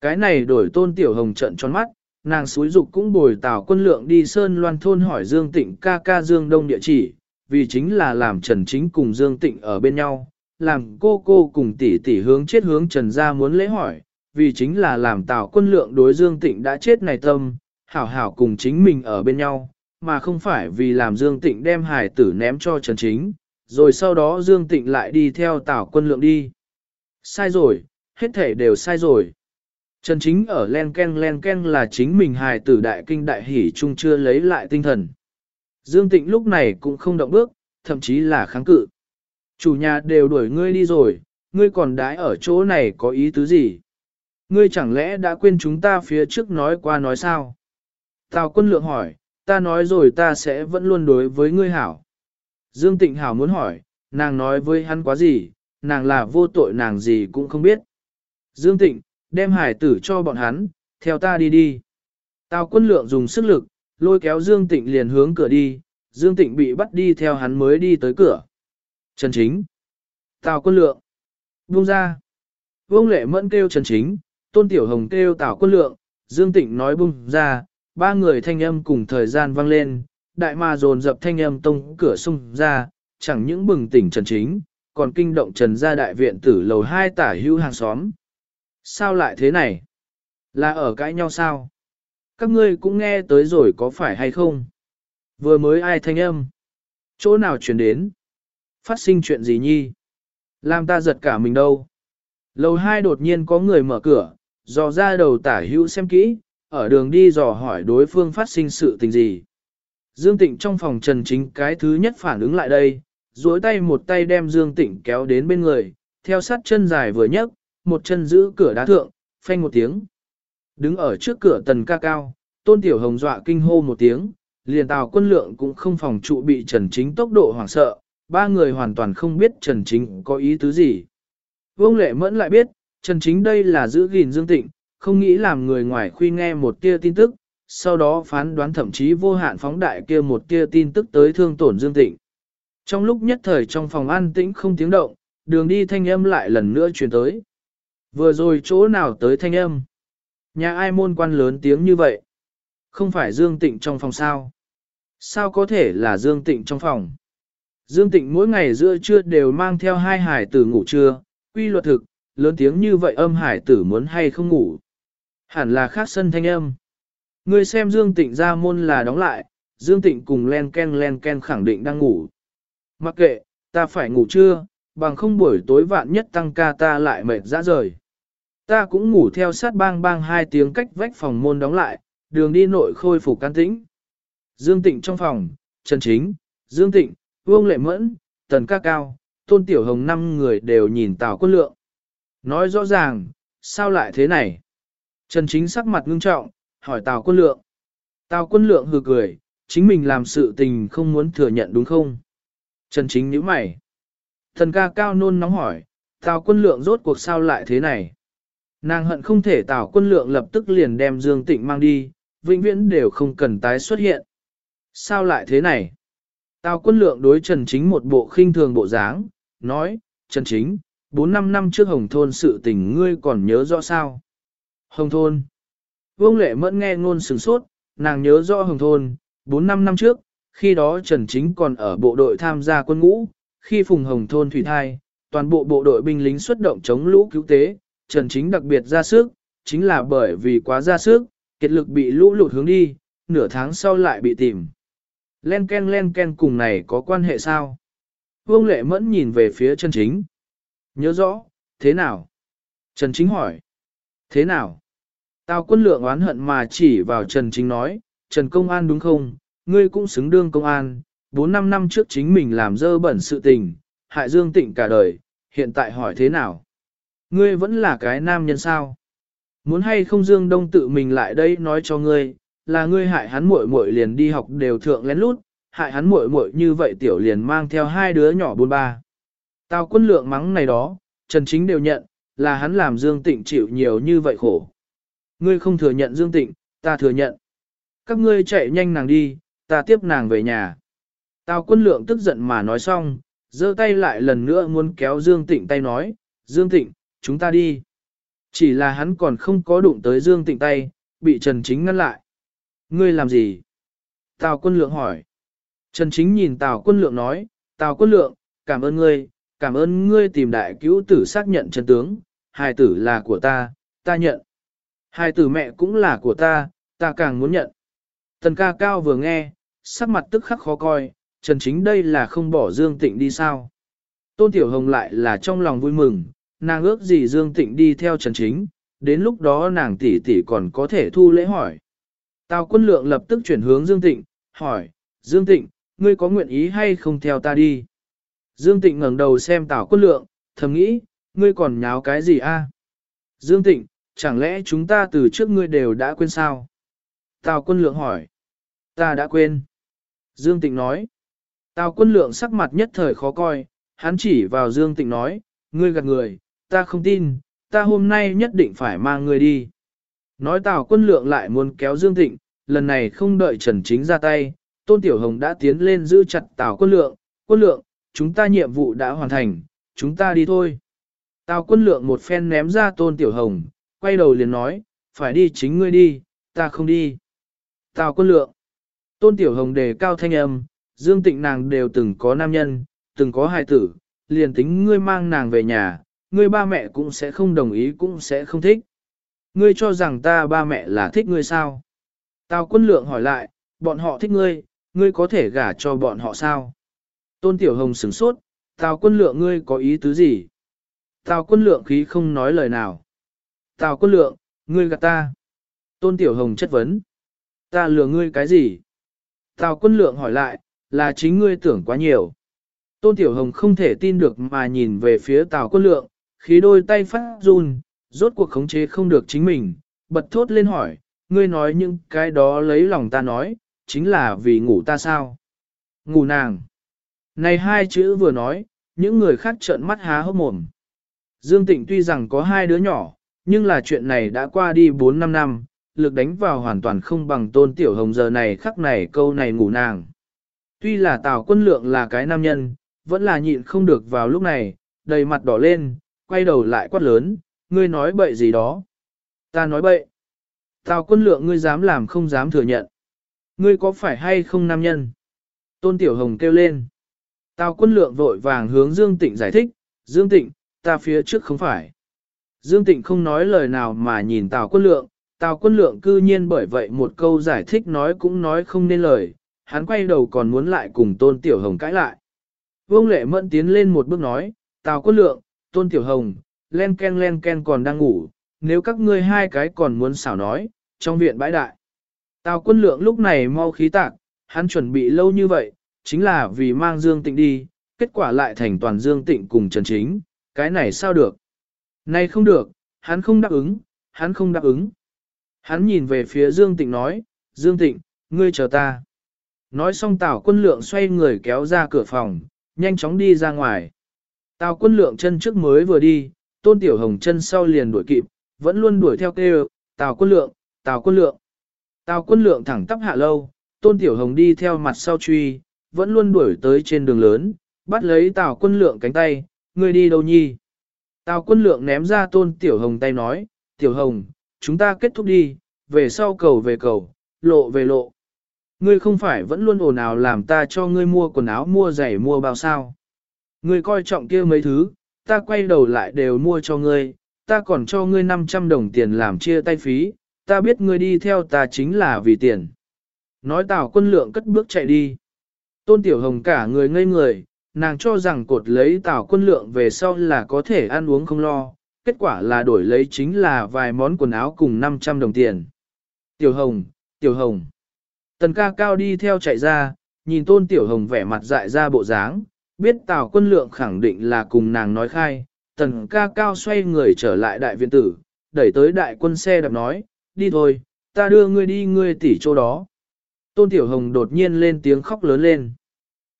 Cái này đổi tôn tiểu hồng trận tròn mắt, nàng suối dục cũng bồi tào quân lượng đi sơn loan thôn hỏi Dương Tịnh ca ca Dương Đông địa chỉ, vì chính là làm Trần Chính cùng Dương Tịnh ở bên nhau, làm cô cô cùng tỷ tỷ hướng chết hướng Trần ra muốn lễ hỏi, vì chính là làm tào quân lượng đối Dương Tịnh đã chết này tâm, hảo hảo cùng chính mình ở bên nhau, mà không phải vì làm Dương Tịnh đem hải tử ném cho Trần Chính, rồi sau đó Dương Tịnh lại đi theo tào quân lượng đi. Sai rồi, hết thể đều sai rồi. Trần Chính ở len ken len ken là chính mình hài tử đại kinh đại hỷ chung chưa lấy lại tinh thần. Dương Tịnh lúc này cũng không động bước, thậm chí là kháng cự. Chủ nhà đều đuổi ngươi đi rồi, ngươi còn đái ở chỗ này có ý tứ gì? Ngươi chẳng lẽ đã quên chúng ta phía trước nói qua nói sao? Tào quân lượng hỏi, ta nói rồi ta sẽ vẫn luôn đối với ngươi hảo. Dương Tịnh hảo muốn hỏi, nàng nói với hắn quá gì, nàng là vô tội nàng gì cũng không biết. Dương Tịnh, đem hải tử cho bọn hắn, theo ta đi đi. Tào quân lượng dùng sức lực, lôi kéo Dương Tịnh liền hướng cửa đi, Dương Tịnh bị bắt đi theo hắn mới đi tới cửa. Trần Chính. Tào quân lượng. Buông ra. Vương lệ mẫn kêu Trần Chính, Tôn Tiểu Hồng kêu Tào quân lượng, Dương Tịnh nói buông ra, ba người thanh âm cùng thời gian vang lên, đại ma dồn dập thanh âm tông cửa xung ra, chẳng những bừng tỉnh Trần Chính, còn kinh động Trần gia đại viện tử lầu hai tả hữu hàng xóm. Sao lại thế này? Là ở cãi nhau sao? Các ngươi cũng nghe tới rồi có phải hay không? Vừa mới ai thanh âm? Chỗ nào chuyển đến? Phát sinh chuyện gì nhi? Làm ta giật cả mình đâu? Lầu hai đột nhiên có người mở cửa, dò ra đầu tả hữu xem kỹ, ở đường đi dò hỏi đối phương phát sinh sự tình gì. Dương Tịnh trong phòng trần chính cái thứ nhất phản ứng lại đây, duỗi tay một tay đem Dương Tịnh kéo đến bên người, theo sát chân dài vừa nhấc, một chân giữ cửa đá thượng, phanh một tiếng. Đứng ở trước cửa tần ca cao, tôn tiểu hồng dọa kinh hô một tiếng, liền tàu quân lượng cũng không phòng trụ bị Trần Chính tốc độ hoảng sợ, ba người hoàn toàn không biết Trần Chính có ý tứ gì. Vương Lệ Mẫn lại biết, Trần Chính đây là giữ gìn Dương Tịnh, không nghĩ làm người ngoài khuy nghe một tia tin tức, sau đó phán đoán thậm chí vô hạn phóng đại kia một kia tin tức tới thương tổn Dương Tịnh. Trong lúc nhất thời trong phòng an tĩnh không tiếng động, đường đi thanh âm lại lần nữa truyền tới. Vừa rồi chỗ nào tới thanh âm? Nhà ai môn quan lớn tiếng như vậy? Không phải Dương Tịnh trong phòng sao? Sao có thể là Dương Tịnh trong phòng? Dương Tịnh mỗi ngày giữa trưa đều mang theo hai hải tử ngủ trưa, quy luật thực, lớn tiếng như vậy âm hải tử muốn hay không ngủ. Hẳn là khác sân thanh âm. Người xem Dương Tịnh ra môn là đóng lại, Dương Tịnh cùng len ken len ken khẳng định đang ngủ. Mặc kệ, ta phải ngủ trưa, bằng không buổi tối vạn nhất tăng ca ta lại mệt ra rời. Ta cũng ngủ theo sát bang bang hai tiếng cách vách phòng môn đóng lại, đường đi nội khôi phục can tĩnh. Dương Tịnh trong phòng, Trần Chính, Dương Tịnh, Vương Lệ Mẫn, Tần Ca Cao, Tôn Tiểu Hồng năm người đều nhìn Tào Quân Lượng. Nói rõ ràng, sao lại thế này? Trần Chính sắc mặt ngưng trọng, hỏi Tào Quân Lượng. Tào Quân Lượng hừ cười, chính mình làm sự tình không muốn thừa nhận đúng không? Trần Chính nhíu mày. Thần ca cao nôn nóng hỏi, Tào Quân Lượng rốt cuộc sao lại thế này? Nàng hận không thể Tào Quân Lượng lập tức liền đem Dương Tịnh mang đi, vĩnh viễn đều không cần tái xuất hiện. Sao lại thế này? Tào Quân Lượng đối Trần Chính một bộ khinh thường bộ dáng, nói, Trần Chính, 4-5 năm trước Hồng Thôn sự tình ngươi còn nhớ rõ sao? Hồng Thôn. Vương Lệ Mẫn nghe ngôn sừng sốt, nàng nhớ rõ Hồng Thôn, 4-5 năm trước, khi đó Trần Chính còn ở bộ đội tham gia quân ngũ, khi Phùng Hồng Thôn thủy thai, toàn bộ bộ đội binh lính xuất động chống lũ cứu tế, Trần Chính đặc biệt ra sức, chính là bởi vì quá ra sức, kiệt lực bị lũ lụt hướng đi, nửa tháng sau lại bị tìm. Len ken len ken cùng này có quan hệ sao? Vương Lệ Mẫn nhìn về phía Trần Chính. Nhớ rõ, thế nào? Trần Chính hỏi. Thế nào? Tào quân lượng oán hận mà chỉ vào Trần Chính nói, Trần Công An đúng không? Ngươi cũng xứng đương công an, 4-5 năm trước chính mình làm dơ bẩn sự tình, hại Dương Tịnh cả đời, hiện tại hỏi thế nào? Ngươi vẫn là cái nam nhân sao? Muốn hay không Dương Đông tự mình lại đây nói cho ngươi, là ngươi hại hắn muội muội liền đi học đều thượng lén lút, hại hắn muội muội như vậy tiểu liền mang theo hai đứa nhỏ buôn ba. Tào quân lượng mắng này đó, Trần Chính đều nhận, là hắn làm Dương Tịnh chịu nhiều như vậy khổ. Ngươi không thừa nhận Dương Tịnh, ta thừa nhận. Các ngươi chạy nhanh nàng đi, ta tiếp nàng về nhà. Tào quân lượng tức giận mà nói xong, giơ tay lại lần nữa muốn kéo Dương Tịnh tay nói, Dương Tịnh, chúng ta đi. Chỉ là hắn còn không có đụng tới Dương Tịnh tay, bị Trần Chính ngăn lại. Ngươi làm gì? Tào quân lượng hỏi. Trần Chính nhìn Tào quân lượng nói, Tào quân lượng, cảm ơn ngươi, cảm ơn ngươi tìm đại cứu tử xác nhận chân tướng, hài tử là của ta, ta nhận hai tử mẹ cũng là của ta, ta càng muốn nhận. Tần ca cao vừa nghe, sắc mặt tức khắc khó coi, Trần Chính đây là không bỏ Dương Tịnh đi sao. Tôn Tiểu Hồng lại là trong lòng vui mừng, nàng ước gì Dương Tịnh đi theo Trần Chính, đến lúc đó nàng tỷ tỷ còn có thể thu lễ hỏi. Tào quân lượng lập tức chuyển hướng Dương Tịnh, hỏi, Dương Tịnh, ngươi có nguyện ý hay không theo ta đi? Dương Tịnh ngẩng đầu xem Tào quân lượng, thầm nghĩ, ngươi còn nháo cái gì a? Dương Tịnh, chẳng lẽ chúng ta từ trước ngươi đều đã quên sao? Tào quân lượng hỏi, ta đã quên. Dương Tịnh nói, Tào quân lượng sắc mặt nhất thời khó coi, hắn chỉ vào Dương Tịnh nói, ngươi gạt người, ta không tin, ta hôm nay nhất định phải mang ngươi đi. Nói Tào quân lượng lại muốn kéo Dương Tịnh, lần này không đợi Trần Chính ra tay, Tôn Tiểu Hồng đã tiến lên giữ chặt Tào quân lượng, quân lượng, chúng ta nhiệm vụ đã hoàn thành, chúng ta đi thôi. Tào quân lượng một phen ném ra Tôn Tiểu Hồng, quay đầu liền nói, phải đi chính ngươi đi, ta không đi. Tào quân lượng, Tôn Tiểu Hồng đề cao thanh âm, Dương Tịnh nàng đều từng có nam nhân, từng có hài tử, liền tính ngươi mang nàng về nhà, ngươi ba mẹ cũng sẽ không đồng ý cũng sẽ không thích. Ngươi cho rằng ta ba mẹ là thích ngươi sao? Tào quân lượng hỏi lại, bọn họ thích ngươi, ngươi có thể gả cho bọn họ sao? Tôn Tiểu Hồng sửng sốt, Tào quân lượng ngươi có ý tứ gì? Tào quân lượng khí không nói lời nào. Tào quân lượng, ngươi gạt ta. Tôn Tiểu Hồng chất vấn. Ta lừa ngươi cái gì? Tào quân lượng hỏi lại, là chính ngươi tưởng quá nhiều. Tôn Tiểu Hồng không thể tin được mà nhìn về phía Tào quân lượng, khí đôi tay phát run, rốt cuộc khống chế không được chính mình, bật thốt lên hỏi, ngươi nói những cái đó lấy lòng ta nói, chính là vì ngủ ta sao? Ngủ nàng. Này hai chữ vừa nói, những người khác trợn mắt há hốc mồm. Dương Tịnh tuy rằng có hai đứa nhỏ, nhưng là chuyện này đã qua đi 4-5 năm, lực đánh vào hoàn toàn không bằng tôn tiểu hồng giờ này khắc này câu này ngủ nàng. Tuy là Tào quân lượng là cái nam nhân, vẫn là nhịn không được vào lúc này, đầy mặt đỏ lên, quay đầu lại quát lớn, ngươi nói bậy gì đó. Ta nói bậy. Tào quân lượng ngươi dám làm không dám thừa nhận. Ngươi có phải hay không nam nhân? Tôn Tiểu Hồng kêu lên. Tào quân lượng vội vàng hướng Dương Tịnh giải thích, Dương Tịnh, ta phía trước không phải. Dương Tịnh không nói lời nào mà nhìn Tào quân lượng, Tào quân lượng cư nhiên bởi vậy một câu giải thích nói cũng nói không nên lời, hắn quay đầu còn muốn lại cùng Tôn Tiểu Hồng cãi lại. Vương Lệ Mẫn tiến lên một bước nói, Tào quân lượng, Tôn Tiểu Hồng, len ken len ken còn đang ngủ, nếu các ngươi hai cái còn muốn xảo nói, trong viện bãi đại. Tào quân lượng lúc này mau khí tạc, hắn chuẩn bị lâu như vậy, chính là vì mang Dương Tịnh đi, kết quả lại thành toàn Dương Tịnh cùng Trần Chính, cái này sao được? Này không được, hắn không đáp ứng, hắn không đáp ứng. Hắn nhìn về phía Dương Tịnh nói, Dương Tịnh, ngươi chờ ta. Nói xong Tào quân lượng xoay người kéo ra cửa phòng, nhanh chóng đi ra ngoài. Tào quân lượng chân trước mới vừa đi, tôn tiểu hồng chân sau liền đuổi kịp, vẫn luôn đuổi theo kêu, Tào quân lượng, Tào quân lượng. Tào quân lượng thẳng tắp hạ lâu, tôn tiểu hồng đi theo mặt sau truy, vẫn luôn đuổi tới trên đường lớn, bắt lấy Tào quân lượng cánh tay, ngươi đi đâu nhi? Tào quân lượng ném ra tôn tiểu hồng tay nói, tiểu hồng, chúng ta kết thúc đi, về sau cầu về cầu, lộ về lộ. Ngươi không phải vẫn luôn ồn ào làm ta cho ngươi mua quần áo mua giày mua bao sao. Ngươi coi trọng kia mấy thứ, ta quay đầu lại đều mua cho ngươi, ta còn cho ngươi 500 đồng tiền làm chia tay phí, ta biết ngươi đi theo ta chính là vì tiền. Nói tào quân lượng cất bước chạy đi. Tôn Tiểu Hồng cả người ngây người, nàng cho rằng cột lấy tào quân lượng về sau là có thể ăn uống không lo, kết quả là đổi lấy chính là vài món quần áo cùng 500 đồng tiền. Tiểu Hồng, Tiểu Hồng. Tần ca cao đi theo chạy ra, nhìn tôn Tiểu Hồng vẻ mặt dại ra bộ dáng, biết tào quân lượng khẳng định là cùng nàng nói khai. Tần ca cao xoay người trở lại đại viện tử, đẩy tới đại quân xe đạp nói, đi thôi, ta đưa ngươi đi ngươi tỷ chỗ đó. Tôn Tiểu Hồng đột nhiên lên tiếng khóc lớn lên.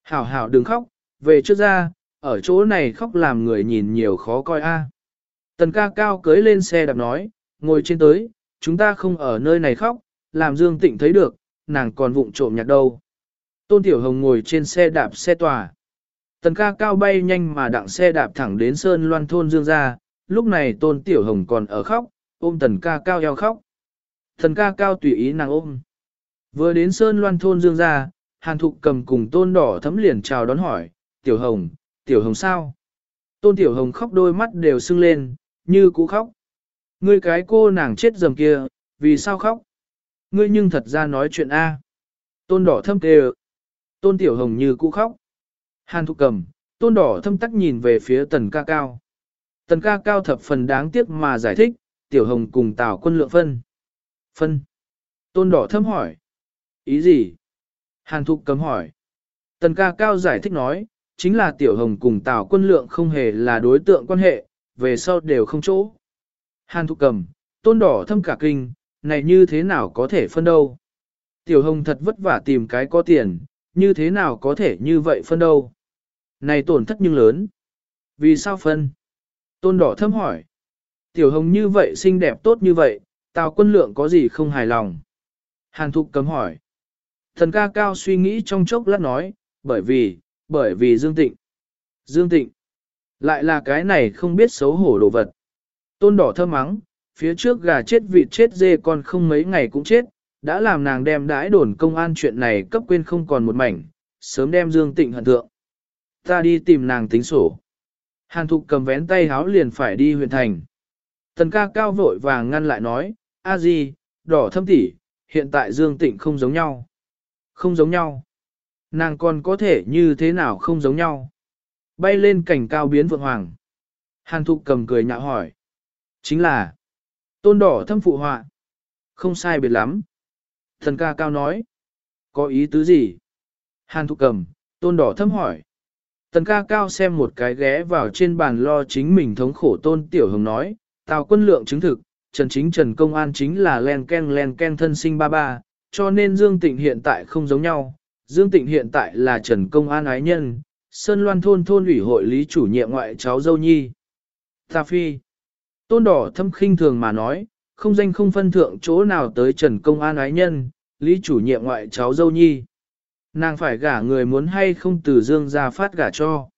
Hảo hảo đừng khóc, về trước ra, ở chỗ này khóc làm người nhìn nhiều khó coi a. Tần ca cao cưới lên xe đạp nói, ngồi trên tới, chúng ta không ở nơi này khóc, làm Dương Tịnh thấy được, nàng còn vụng trộm nhạc đâu. Tôn Tiểu Hồng ngồi trên xe đạp xe tòa. Tần ca cao bay nhanh mà đặng xe đạp thẳng đến Sơn Loan thôn Dương ra, lúc này Tôn Tiểu Hồng còn ở khóc, ôm tần ca cao eo khóc. Tần ca cao tùy ý nàng ôm. Vừa đến Sơn Loan thôn Dương ra, Hàn Thục cầm cùng Tôn Đỏ thấm liền chào đón hỏi, Tiểu Hồng, Tiểu Hồng sao? Tôn Tiểu Hồng khóc đôi mắt đều sưng lên, như cũ khóc. Ngươi cái cô nàng chết dầm kia, vì sao khóc? Ngươi nhưng thật ra nói chuyện A. Tôn đỏ thâm tê Tôn Tiểu Hồng như cũ khóc. Hàn thục cầm, tôn đỏ thâm tắc nhìn về phía tần ca cao. Tần ca cao thập phần đáng tiếc mà giải thích, Tiểu Hồng cùng Tào quân lượng phân. Phân. Tôn đỏ thâm hỏi. Ý gì? Hàn thục cầm hỏi. Tần ca cao giải thích nói, chính là Tiểu Hồng cùng Tào quân lượng không hề là đối tượng quan hệ, về sau đều không chỗ. Hàn thục cầm, tôn đỏ thâm cả kinh, này như thế nào có thể phân đâu. Tiểu hồng thật vất vả tìm cái có tiền, như thế nào có thể như vậy phân đâu. Này tổn thất nhưng lớn. Vì sao phân? Tôn đỏ thâm hỏi. Tiểu hồng như vậy xinh đẹp tốt như vậy, tào quân lượng có gì không hài lòng? Hàn thục cầm hỏi. Thần ca cao suy nghĩ trong chốc lát nói, bởi vì, bởi vì Dương Tịnh. Dương Tịnh. Lại là cái này không biết xấu hổ đồ vật. Tôn đỏ thơm mắng, phía trước gà chết vịt chết dê còn không mấy ngày cũng chết, đã làm nàng đem đãi đồn công an chuyện này cấp quên không còn một mảnh, sớm đem Dương Tịnh hận thượng. Ta đi tìm nàng tính sổ. Hàn Thục cầm vén tay háo liền phải đi huyện thành. Tần ca cao vội vàng ngăn lại nói, a di, đỏ thâm tỉ, hiện tại Dương Tịnh không giống nhau. Không giống nhau. Nàng còn có thể như thế nào không giống nhau. Bay lên cảnh cao biến vượng hoàng. Hàn Thục cầm cười nhạo hỏi. Chính là, tôn đỏ thâm phụ họa. Không sai biệt lắm. Thần ca cao nói. Có ý tứ gì? Hàn thục cầm, tôn đỏ thâm hỏi. Thần ca cao xem một cái ghé vào trên bàn lo chính mình thống khổ tôn tiểu hồng nói. Tào quân lượng chứng thực, Trần Chính Trần Công An chính là len ken len ken thân sinh ba ba, cho nên Dương Tịnh hiện tại không giống nhau. Dương Tịnh hiện tại là Trần Công An ái nhân, Sơn Loan thôn thôn ủy hội lý chủ nhiệm ngoại cháu dâu nhi. Ta phi. Tôn đỏ thâm khinh thường mà nói, không danh không phân thượng chỗ nào tới Trần Công An ái nhân, lý chủ nhiệm ngoại cháu dâu nhi. Nàng phải gả người muốn hay không từ dương ra phát gả cho.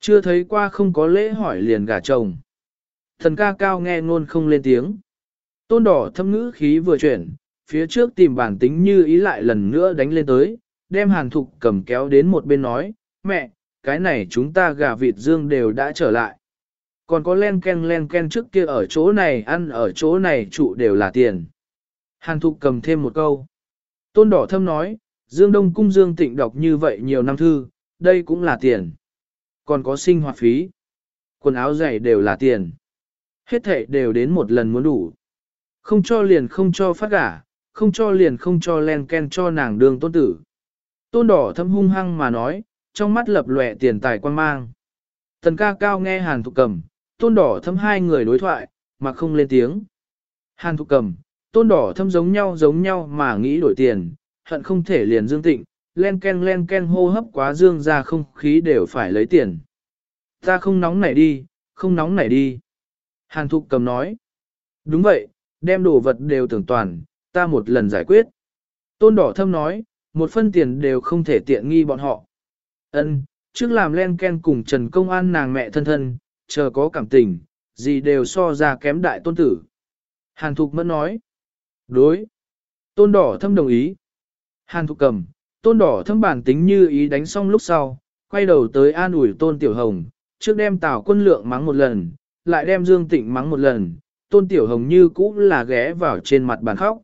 Chưa thấy qua không có lễ hỏi liền gả chồng. Thần ca cao nghe ngôn không lên tiếng. Tôn đỏ thâm ngữ khí vừa chuyển, phía trước tìm bản tính như ý lại lần nữa đánh lên tới, đem hàn thục cầm kéo đến một bên nói, mẹ, cái này chúng ta gà vịt dương đều đã trở lại. Còn có len ken len ken trước kia ở chỗ này ăn ở chỗ này trụ đều là tiền. Hàn thục cầm thêm một câu. Tôn đỏ thâm nói, Dương Đông Cung Dương Tịnh đọc như vậy nhiều năm thư, đây cũng là tiền. Còn có sinh hoạt phí. Quần áo giày đều là tiền. Hết thệ đều đến một lần muốn đủ. Không cho liền không cho phát gả, không cho liền không cho len ken cho nàng đường tôn tử. Tôn đỏ thâm hung hăng mà nói, trong mắt lập lòe tiền tài quan mang. Tần ca cao nghe hàn thục cầm, tôn đỏ thâm hai người đối thoại, mà không lên tiếng. Hàn thục cầm, tôn đỏ thâm giống nhau giống nhau mà nghĩ đổi tiền, hận không thể liền dương tịnh, len ken len ken hô hấp quá dương ra không khí đều phải lấy tiền. Ta không nóng nảy đi, không nóng nảy đi. Hàn thục cầm nói. Đúng vậy, đem đồ vật đều tưởng toàn, ta một lần giải quyết. Tôn đỏ thâm nói, một phân tiền đều không thể tiện nghi bọn họ. Ân, trước làm len ken cùng Trần Công An nàng mẹ thân thân, chờ có cảm tình, gì đều so ra kém đại tôn tử. Hàn Thục Mẫn nói. Đối. Tôn đỏ thâm đồng ý. Hàn Thục cầm, tôn đỏ thâm bản tính như ý đánh xong lúc sau, quay đầu tới an ủi tôn tiểu hồng, trước đem tào quân lượng mắng một lần, lại đem dương tịnh mắng một lần, tôn tiểu hồng như cũ là ghé vào trên mặt bàn khóc.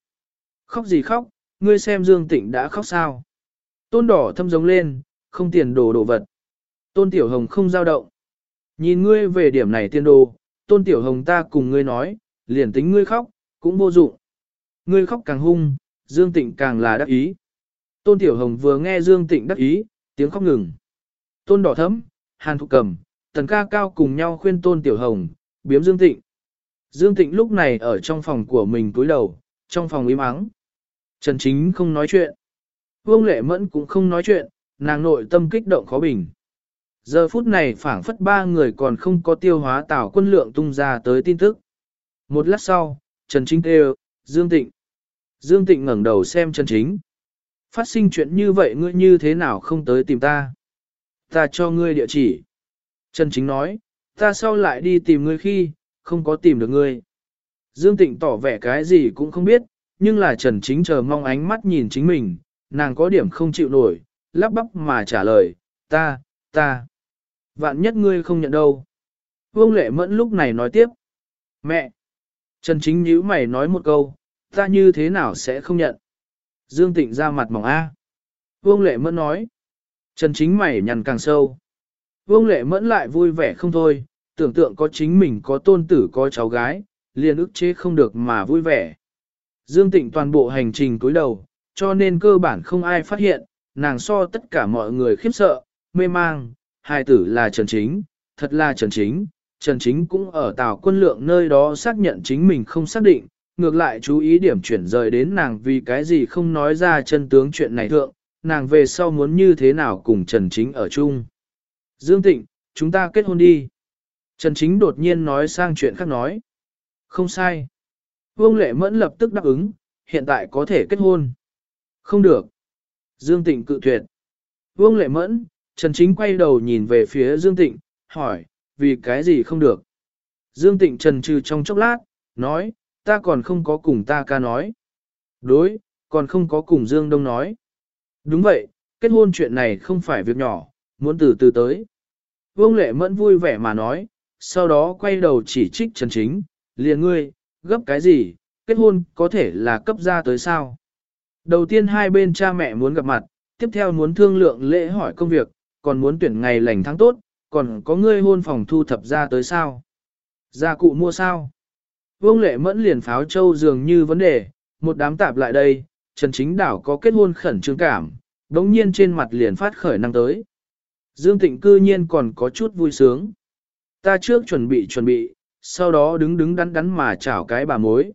Khóc gì khóc, ngươi xem dương tịnh đã khóc sao. Tôn đỏ thâm giống lên, không tiền đồ đồ vật. Tôn tiểu hồng không giao động. Nhìn ngươi về điểm này tiên đồ, tôn tiểu hồng ta cùng ngươi nói, liền tính ngươi khóc, cũng vô dụng. Ngươi khóc càng hung, Dương Tịnh càng là đắc ý. Tôn Tiểu Hồng vừa nghe Dương Tịnh đắc ý, tiếng khóc ngừng. Tôn Đỏ Thấm, Hàn Thục Cầm, Tần Ca Cao cùng nhau khuyên Tôn Tiểu Hồng, biếm Dương Tịnh. Dương Tịnh lúc này ở trong phòng của mình cúi đầu, Trong phòng im ắng, Trần Chính không nói chuyện. Vương Lệ Mẫn cũng không nói chuyện, nàng nội tâm kích động khó bình. Giờ phút này phảng phất ba người còn không có tiêu hóa tảo quân lượng tung ra tới tin tức. Một lát sau, Trần Chính kêu, Dương Tịnh. Dương Tịnh ngẩng đầu xem Trần Chính. Phát sinh chuyện như vậy ngươi như thế nào không tới tìm ta? Ta cho ngươi địa chỉ. Trần Chính nói, ta sau lại đi tìm ngươi khi, không có tìm được ngươi. Dương Tịnh tỏ vẻ cái gì cũng không biết, nhưng là Trần Chính chờ mong ánh mắt nhìn chính mình, nàng có điểm không chịu nổi, lắp bắp mà trả lời, ta, ta. Vạn nhất ngươi không nhận đâu. Vương Lệ Mẫn lúc này nói tiếp, mẹ. Trần Chính nhíu mày nói một câu, ta như thế nào sẽ không nhận. Dương Tịnh ra mặt mỏng A. Vương Lệ Mẫn nói, Trần Chính mày nhằn càng sâu. Vương Lệ Mẫn lại vui vẻ không thôi, tưởng tượng có chính mình có tôn tử có cháu gái, liền ức chế không được mà vui vẻ. Dương Tịnh toàn bộ hành trình cúi đầu, cho nên cơ bản không ai phát hiện, nàng so tất cả mọi người khiếp sợ, mê mang, hài tử là Trần Chính, thật là Trần Chính. Trần Chính cũng ở tàu quân lượng nơi đó xác nhận chính mình không xác định, ngược lại chú ý điểm chuyển rời đến nàng vì cái gì không nói ra chân tướng chuyện này thượng, nàng về sau muốn như thế nào cùng Trần Chính ở chung. Dương Tịnh, chúng ta kết hôn đi. Trần Chính đột nhiên nói sang chuyện khác nói. Không sai. Vương Lệ Mẫn lập tức đáp ứng, hiện tại có thể kết hôn. Không được. Dương Tịnh cự tuyệt. Vương Lệ Mẫn, Trần Chính quay đầu nhìn về phía Dương Tịnh, hỏi, vì cái gì không được? Dương Tịnh trần trừ trong chốc lát, nói, ta còn không có cùng ta ca nói. Đối, còn không có cùng Dương Đông nói. Đúng vậy, kết hôn chuyện này không phải việc nhỏ, muốn từ từ tới. Vương Lệ Mẫn vui vẻ mà nói, sau đó quay đầu chỉ trích Trần Chính, liền ngươi, gấp cái gì, kết hôn có thể là cấp ra tới sao. Đầu tiên hai bên cha mẹ muốn gặp mặt, tiếp theo muốn thương lượng lễ hỏi công việc, còn muốn tuyển ngày lành tháng tốt, còn có ngươi hôn phòng thu thập ra tới sao. Gia cụ mua sao? Vương lệ mẫn liền pháo châu dường như vấn đề, một đám tạp lại đây, Trần Chính Đảo có kết hôn khẩn trương cảm, đống nhiên trên mặt liền phát khởi năng tới. Dương Tịnh cư nhiên còn có chút vui sướng. Ta trước chuẩn bị chuẩn bị, sau đó đứng đứng đắn đắn mà chảo cái bà mối.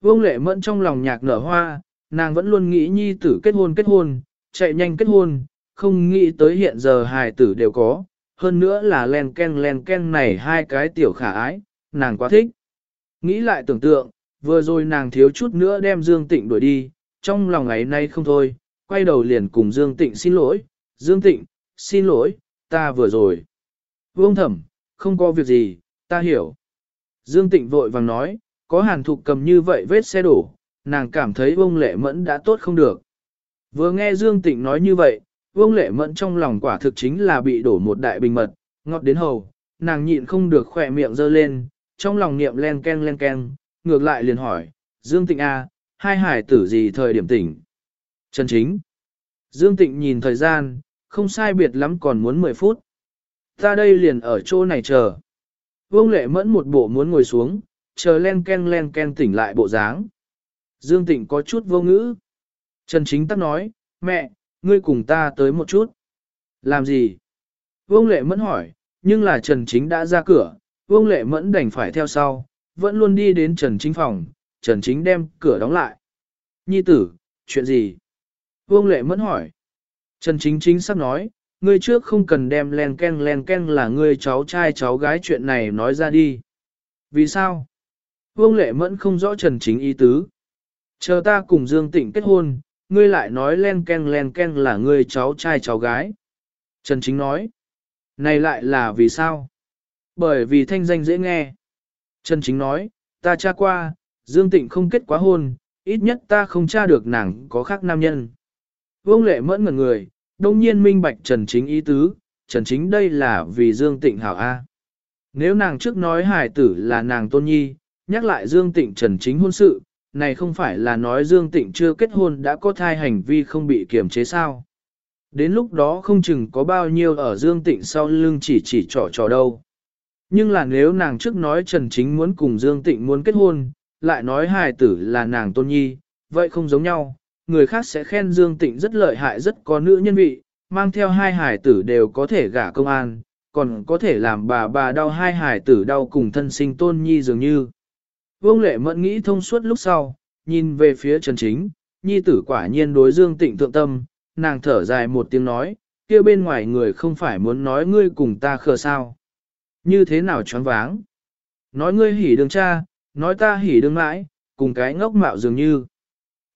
Vương lệ mẫn trong lòng nhạc nở hoa, nàng vẫn luôn nghĩ nhi tử kết hôn kết hôn, chạy nhanh kết hôn, không nghĩ tới hiện giờ hài tử đều có, hơn nữa là len ken len ken này hai cái tiểu khả ái, nàng quá thích. Nghĩ lại tưởng tượng, vừa rồi nàng thiếu chút nữa đem Dương Tịnh đuổi đi, trong lòng ngày nay không thôi, quay đầu liền cùng Dương Tịnh xin lỗi, Dương Tịnh, xin lỗi, ta vừa rồi. Vương thẩm, không có việc gì, ta hiểu. Dương Tịnh vội vàng nói, có hàn thục cầm như vậy vết xe đổ, nàng cảm thấy Vương Lệ Mẫn đã tốt không được. Vừa nghe Dương Tịnh nói như vậy, Vương Lệ Mẫn trong lòng quả thực chính là bị đổ một đại bình mật, ngọt đến hầu, nàng nhịn không được khỏe miệng dơ lên, trong lòng niệm len ken len ken, ngược lại liền hỏi, Dương Tịnh A, à, hai hải tử gì thời điểm tỉnh? Chân Chính. Dương Tịnh nhìn thời gian, không sai biệt lắm còn muốn 10 phút. Ta đây liền ở chỗ này chờ. Vương Lệ Mẫn một bộ muốn ngồi xuống, chờ len ken len ken tỉnh lại bộ dáng. Dương Tịnh có chút vô ngữ. Trần Chính Tắc nói, mẹ, ngươi cùng ta tới một chút. Làm gì? Vương Lệ Mẫn hỏi, nhưng là Trần Chính đã ra cửa, Vương Lệ Mẫn đành phải theo sau, vẫn luôn đi đến Trần Chính phòng, Trần Chính đem cửa đóng lại. Nhi tử, chuyện gì? Vương Lệ Mẫn hỏi. Trần Chính chính sắp nói, ngươi trước không cần đem len ken len ken là ngươi cháu trai cháu gái chuyện này nói ra đi. Vì sao? Vương Lệ Mẫn không rõ Trần Chính ý tứ. Chờ ta cùng Dương Tịnh kết hôn, ngươi lại nói len ken len ken là ngươi cháu trai cháu gái. Trần Chính nói, này lại là vì sao? Bởi vì thanh danh dễ nghe. Trần Chính nói, ta tra qua, Dương Tịnh không kết quá hôn, ít nhất ta không tra được nàng có khác nam nhân. Vương lệ mẫn ngẩn người, đông nhiên minh bạch Trần Chính ý tứ, Trần Chính đây là vì Dương Tịnh hảo A. Nếu nàng trước nói hải tử là nàng tôn nhi, nhắc lại Dương Tịnh Trần Chính hôn sự, này không phải là nói Dương Tịnh chưa kết hôn đã có thai hành vi không bị kiềm chế sao. Đến lúc đó không chừng có bao nhiêu ở Dương Tịnh sau lưng chỉ chỉ trò trò đâu. Nhưng là nếu nàng trước nói Trần Chính muốn cùng Dương Tịnh muốn kết hôn, lại nói hài tử là nàng tôn nhi, vậy không giống nhau, người khác sẽ khen Dương Tịnh rất lợi hại rất có nữ nhân vị, mang theo hai hài tử đều có thể gả công an, còn có thể làm bà bà đau hai hài tử đau cùng thân sinh tôn nhi dường như. Vương lệ mẫn nghĩ thông suốt lúc sau, nhìn về phía Trần Chính, nhi tử quả nhiên đối Dương Tịnh thượng tâm, nàng thở dài một tiếng nói, kia bên ngoài người không phải muốn nói ngươi cùng ta khờ sao. Như thế nào choáng váng? Nói ngươi hỉ đường cha, nói ta hỉ đường mãi, cùng cái ngốc mạo dường như.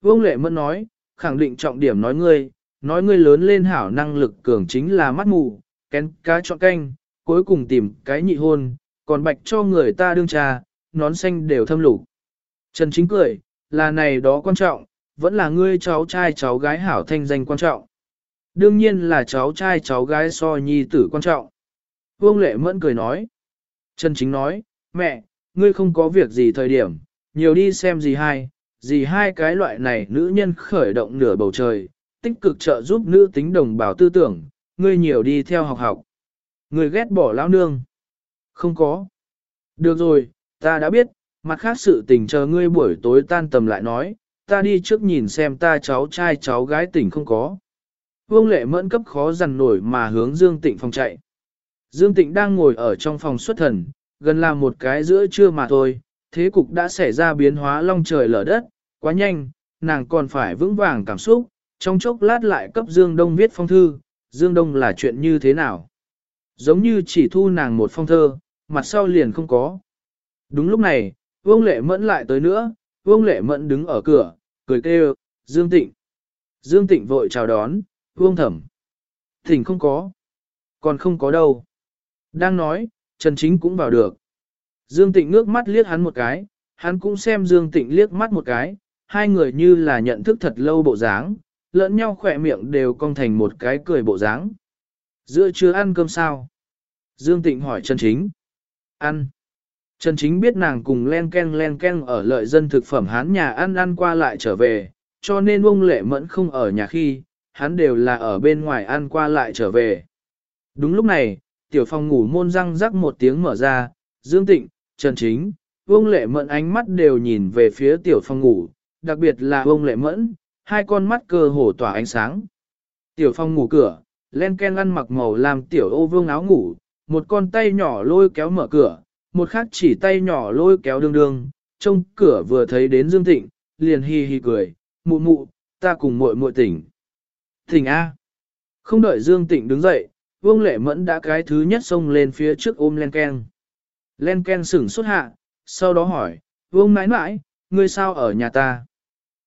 Vương Lệ Mẫn nói, khẳng định trọng điểm nói ngươi, nói ngươi lớn lên hảo năng lực cường chính là mắt mù, kén cá chọn canh, cuối cùng tìm cái nhị hôn, còn bạch cho người ta đương trà, nón xanh đều thâm lục. Trần Chính cười, là này đó quan trọng, vẫn là ngươi cháu trai cháu gái hảo thanh danh quan trọng. Đương nhiên là cháu trai cháu gái so nhi tử quan trọng. Vương Lệ Mẫn cười nói. Trần Chính nói, mẹ, ngươi không có việc gì thời điểm, nhiều đi xem gì hay gì hai cái loại này nữ nhân khởi động nửa bầu trời, tích cực trợ giúp nữ tính đồng bào tư tưởng, ngươi nhiều đi theo học học. Ngươi ghét bỏ lão nương. Không có. Được rồi, ta đã biết, mặt khác sự tình chờ ngươi buổi tối tan tầm lại nói, ta đi trước nhìn xem ta cháu trai cháu gái tỉnh không có. Vương lệ mẫn cấp khó dằn nổi mà hướng Dương Tịnh phòng chạy. Dương Tịnh đang ngồi ở trong phòng xuất thần, gần là một cái giữa trưa mà thôi, thế cục đã xảy ra biến hóa long trời lở đất, quá nhanh, nàng còn phải vững vàng cảm xúc, trong chốc lát lại cấp Dương Đông viết phong thư, Dương Đông là chuyện như thế nào? Giống như chỉ thu nàng một phong thơ, mặt sau liền không có. Đúng lúc này, Vương Lệ Mẫn lại tới nữa, Vương Lệ Mẫn đứng ở cửa, cười kêu, Dương Tịnh. Dương Tịnh vội chào đón, Vương Thẩm. Thỉnh không có. Còn không có đâu. Đang nói, Trần Chính cũng vào được. Dương Tịnh ngước mắt liếc hắn một cái, hắn cũng xem Dương Tịnh liếc mắt một cái, hai người như là nhận thức thật lâu bộ dáng, lẫn nhau khỏe miệng đều cong thành một cái cười bộ dáng. Giữa chưa ăn cơm sao? Dương Tịnh hỏi Trần Chính. Ăn. Trần Chính biết nàng cùng len ken len ken ở lợi dân thực phẩm hán nhà ăn ăn qua lại trở về, cho nên ông lệ mẫn không ở nhà khi, hắn đều là ở bên ngoài ăn qua lại trở về. Đúng lúc này, tiểu phòng ngủ môn răng rắc một tiếng mở ra, Dương Tịnh, Trần Chính, Vương lệ mẫn ánh mắt đều nhìn về phía tiểu phòng ngủ, đặc biệt là ông lệ mẫn, hai con mắt cơ hồ tỏa ánh sáng. Tiểu phong ngủ cửa, len ken ăn mặc màu làm tiểu ô vương áo ngủ, một con tay nhỏ lôi kéo mở cửa, một khác chỉ tay nhỏ lôi kéo đương đương, trông cửa vừa thấy đến Dương thịnh liền hi hi cười, mụ mụ, ta cùng muội muội tỉnh. thịnh A. Không đợi Dương Tịnh đứng dậy, Vương Lệ Mẫn đã cái thứ nhất xông lên phía trước ôm Len Ken. Len Ken sửng xuất hạ, sau đó hỏi, Vương nãi nãi, ngươi sao ở nhà ta?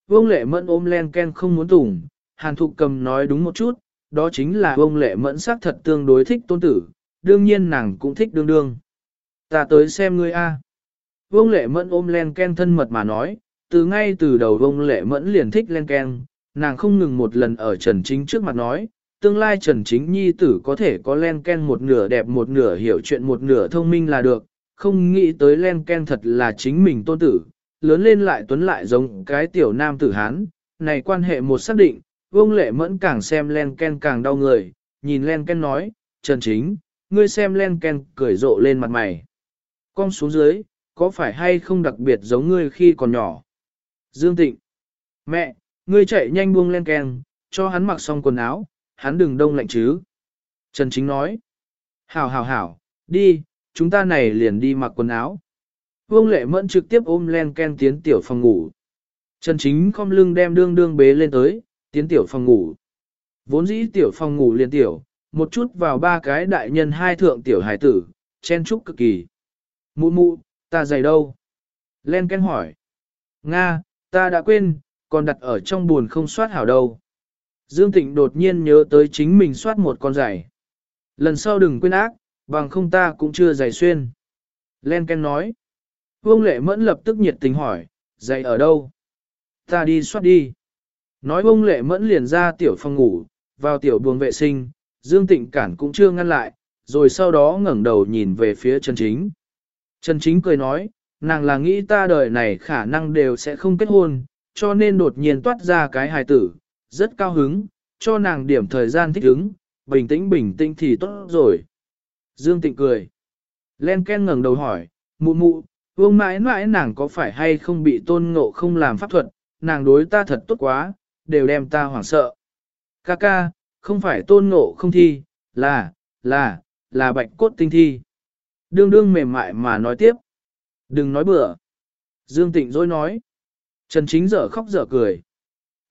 Vương Lệ Mẫn ôm Len Ken không muốn tủng, Hàn Thục cầm nói đúng một chút, đó chính là Vương Lệ Mẫn xác thật tương đối thích tôn tử, đương nhiên nàng cũng thích đương đương. Ta tới xem ngươi a. Vương Lệ Mẫn ôm Len Ken thân mật mà nói, từ ngay từ đầu Vương Lệ Mẫn liền thích Len Ken, nàng không ngừng một lần ở Trần Chính trước mặt nói, tương lai Trần Chính Nhi tử có thể có Len Ken một nửa đẹp một nửa hiểu chuyện một nửa thông minh là được, không nghĩ tới Len Ken thật là chính mình tôn tử, lớn lên lại tuấn lại giống cái tiểu nam tử Hán, này quan hệ một xác định, Vương Lệ Mẫn càng xem Len Ken càng đau người, nhìn Len Ken nói, Trần Chính, ngươi xem Len Ken cười rộ lên mặt mày. Con xuống dưới, có phải hay không đặc biệt giống ngươi khi còn nhỏ? Dương Tịnh, mẹ, ngươi chạy nhanh buông Len Ken, cho hắn mặc xong quần áo, hắn đừng đông lạnh chứ. Trần Chính nói, hảo hảo hảo, đi, chúng ta này liền đi mặc quần áo. Vương Lệ Mẫn trực tiếp ôm Len Ken tiến tiểu phòng ngủ. Trần Chính không lưng đem đương đương bế lên tới, tiến tiểu phòng ngủ. Vốn dĩ tiểu phòng ngủ liền tiểu, một chút vào ba cái đại nhân hai thượng tiểu hải tử, chen chúc cực kỳ. Mụ mụ, ta giày đâu? Len Ken hỏi. Nga, ta đã quên, còn đặt ở trong buồn không soát hảo đâu. Dương Tịnh đột nhiên nhớ tới chính mình soát một con giày. Lần sau đừng quên ác, bằng không ta cũng chưa giày xuyên. Len Ken nói. Vương Lệ Mẫn lập tức nhiệt tình hỏi, dậy ở đâu? Ta đi soát đi. Nói Vương Lệ Mẫn liền ra tiểu phòng ngủ, vào tiểu buồng vệ sinh, Dương Tịnh Cản cũng chưa ngăn lại, rồi sau đó ngẩng đầu nhìn về phía Trần Chính. Trần Chính cười nói, nàng là nghĩ ta đời này khả năng đều sẽ không kết hôn, cho nên đột nhiên toát ra cái hài tử, rất cao hứng, cho nàng điểm thời gian thích ứng, bình tĩnh bình tĩnh thì tốt rồi. Dương Tịnh cười. Len Ken ngẩng đầu hỏi, mụ mụ, vương mãi mãi nàng có phải hay không bị tôn ngộ không làm pháp thuật, nàng đối ta thật tốt quá, đều đem ta hoảng sợ. Ca ca, không phải tôn ngộ không thi, là, là, là bạch cốt tinh thi. Đương đương mềm mại mà nói tiếp. Đừng nói bừa. Dương Tịnh dối nói. Trần Chính dở khóc dở cười.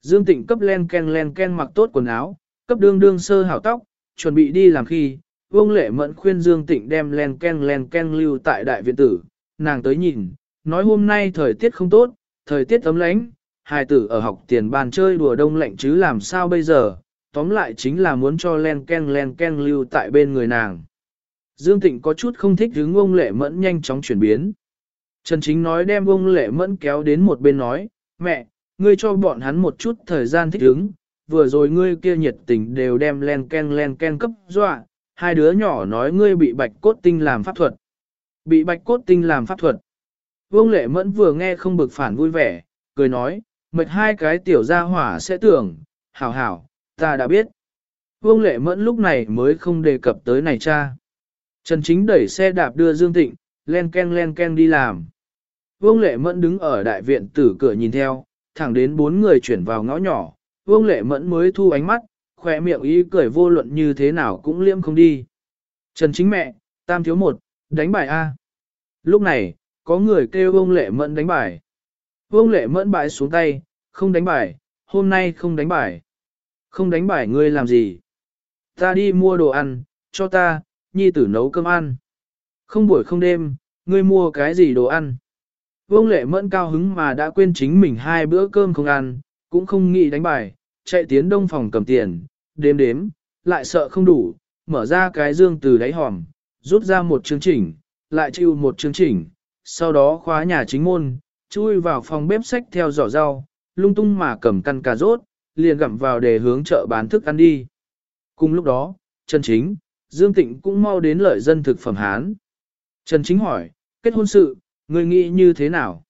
Dương Tịnh cấp len ken len ken mặc tốt quần áo, cấp đương đương sơ hảo tóc, chuẩn bị đi làm khi, Vương Lệ Mẫn khuyên Dương Tịnh đem len ken len ken lưu tại đại viện tử, nàng tới nhìn, nói hôm nay thời tiết không tốt, thời tiết ấm lánh, hài tử ở học tiền bàn chơi đùa đông lạnh chứ làm sao bây giờ, tóm lại chính là muốn cho len ken len ken lưu tại bên người nàng. Dương Tịnh có chút không thích hướng ông Lệ Mẫn nhanh chóng chuyển biến. Trần Chính nói đem ông Lệ Mẫn kéo đến một bên nói, mẹ, ngươi cho bọn hắn một chút thời gian thích hứng, vừa rồi ngươi kia nhiệt tình đều đem len ken len ken cấp dọa, hai đứa nhỏ nói ngươi bị bạch cốt tinh làm pháp thuật. Bị bạch cốt tinh làm pháp thuật. Vương Lệ Mẫn vừa nghe không bực phản vui vẻ, cười nói, mệt hai cái tiểu gia hỏa sẽ tưởng, hảo hảo, ta đã biết. Vương Lệ Mẫn lúc này mới không đề cập tới này cha. Trần Chính đẩy xe đạp đưa Dương Tịnh, len ken len ken đi làm. Vương Lệ Mẫn đứng ở đại viện tử cửa nhìn theo, thẳng đến bốn người chuyển vào ngõ nhỏ, Vương Lệ Mẫn mới thu ánh mắt, khỏe miệng ý cười vô luận như thế nào cũng liêm không đi. Trần Chính mẹ, tam thiếu một, đánh bài A. Lúc này, có người kêu Vương Lệ Mẫn đánh bài. Vương Lệ Mẫn bãi xuống tay, không đánh bài, hôm nay không đánh bài. Không đánh bài ngươi làm gì? Ta đi mua đồ ăn, cho ta, nhi tử nấu cơm ăn. Không buổi không đêm, ngươi mua cái gì đồ ăn? Vương lệ mẫn cao hứng mà đã quên chính mình hai bữa cơm không ăn, cũng không nghĩ đánh bài, chạy tiến đông phòng cầm tiền, đếm đếm, lại sợ không đủ, mở ra cái dương từ đáy hòm, rút ra một chương trình, lại chịu một chương trình, sau đó khóa nhà chính môn, chui vào phòng bếp sách theo giỏ rau, lung tung mà cầm căn cà rốt, liền gặm vào để hướng chợ bán thức ăn đi. Cùng lúc đó, Trần Chính, Dương Tịnh cũng mau đến lợi dân thực phẩm Hán. Trần Chính hỏi, kết hôn sự, ngươi nghĩ như thế nào?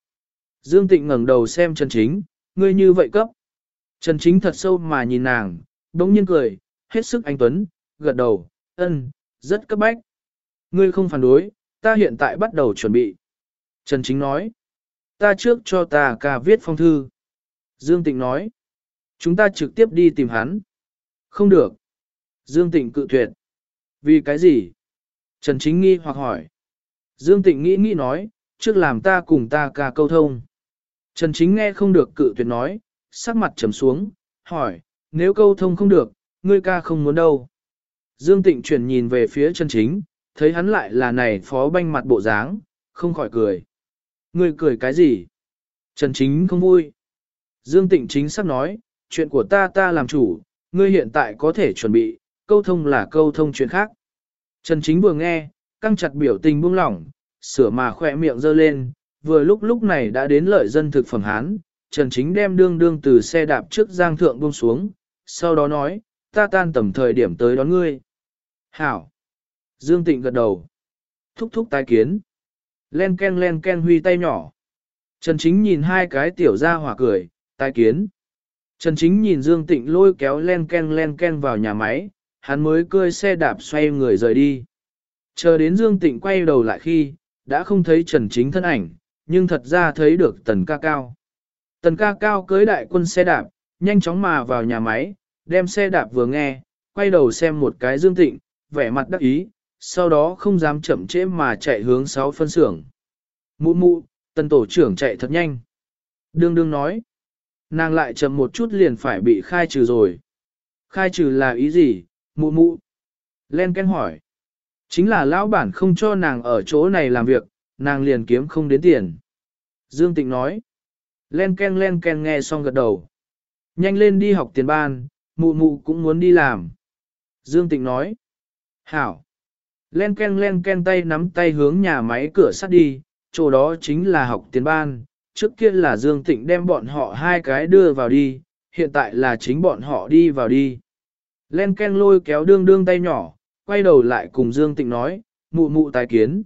Dương Tịnh ngẩng đầu xem Trần Chính, ngươi như vậy cấp. Trần Chính thật sâu mà nhìn nàng, đống nhiên cười, hết sức anh Tuấn, gật đầu, ân, rất cấp bách. Ngươi không phản đối, ta hiện tại bắt đầu chuẩn bị. Trần Chính nói, ta trước cho ta ca viết phong thư. Dương Tịnh nói, chúng ta trực tiếp đi tìm hắn. Không được. Dương Tịnh cự tuyệt. Vì cái gì? Trần Chính nghi hoặc hỏi. Dương Tịnh nghĩ nghĩ nói, trước làm ta cùng ta ca câu thông. Trần Chính nghe không được cự tuyệt nói, sắc mặt trầm xuống, hỏi, nếu câu thông không được, ngươi ca không muốn đâu. Dương Tịnh chuyển nhìn về phía Trần Chính, thấy hắn lại là này phó banh mặt bộ dáng, không khỏi cười. Ngươi cười cái gì? Trần Chính không vui. Dương Tịnh chính sắp nói, chuyện của ta ta làm chủ, ngươi hiện tại có thể chuẩn bị, câu thông là câu thông chuyện khác. Trần Chính vừa nghe, căng chặt biểu tình buông lỏng, sửa mà khỏe miệng dơ lên, vừa lúc lúc này đã đến lợi dân thực phẩm Hán, Trần Chính đem đương đương từ xe đạp trước giang thượng buông xuống, sau đó nói, ta tan tầm thời điểm tới đón ngươi. Hảo! Dương Tịnh gật đầu. Thúc thúc tái kiến. Len ken len ken huy tay nhỏ. Trần Chính nhìn hai cái tiểu ra hỏa cười, tái kiến. Trần Chính nhìn Dương Tịnh lôi kéo len ken len ken vào nhà máy, hắn mới cơi xe đạp xoay người rời đi. Chờ đến Dương Tịnh quay đầu lại khi, đã không thấy Trần Chính thân ảnh, nhưng thật ra thấy được Tần Ca Cao. Tần Ca Cao cưới đại quân xe đạp, nhanh chóng mà vào nhà máy, đem xe đạp vừa nghe, quay đầu xem một cái Dương Tịnh, vẻ mặt đắc ý, sau đó không dám chậm trễ mà chạy hướng sáu phân xưởng. Mụ mụ, tần tổ trưởng chạy thật nhanh. Đương đương nói, nàng lại chậm một chút liền phải bị khai trừ rồi. Khai trừ là ý gì, mụ mụ? Len Ken hỏi. Chính là lão bản không cho nàng ở chỗ này làm việc, nàng liền kiếm không đến tiền. Dương Tịnh nói. Len Ken Len Ken nghe xong gật đầu. Nhanh lên đi học tiền ban, mụ mụ cũng muốn đi làm. Dương Tịnh nói. Hảo. Len Ken Len Ken tay nắm tay hướng nhà máy cửa sắt đi, chỗ đó chính là học tiền ban. Trước kia là Dương Tịnh đem bọn họ hai cái đưa vào đi, hiện tại là chính bọn họ đi vào đi. Len Ken lôi kéo đương đương tay nhỏ, quay đầu lại cùng Dương Tịnh nói, mụ mụ tái kiến.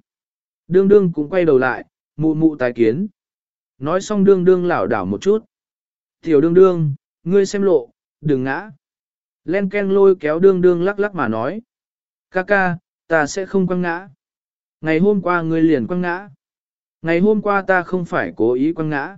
Đương đương cũng quay đầu lại, mụ mụ tái kiến. Nói xong đương đương lảo đảo một chút. Tiểu đương đương, ngươi xem lộ, đừng ngã. Len Ken lôi kéo đương đương lắc lắc mà nói. Ca ca, ta sẽ không quăng ngã. Ngày hôm qua ngươi liền quăng ngã. Ngày hôm qua ta không phải cố ý quăng ngã.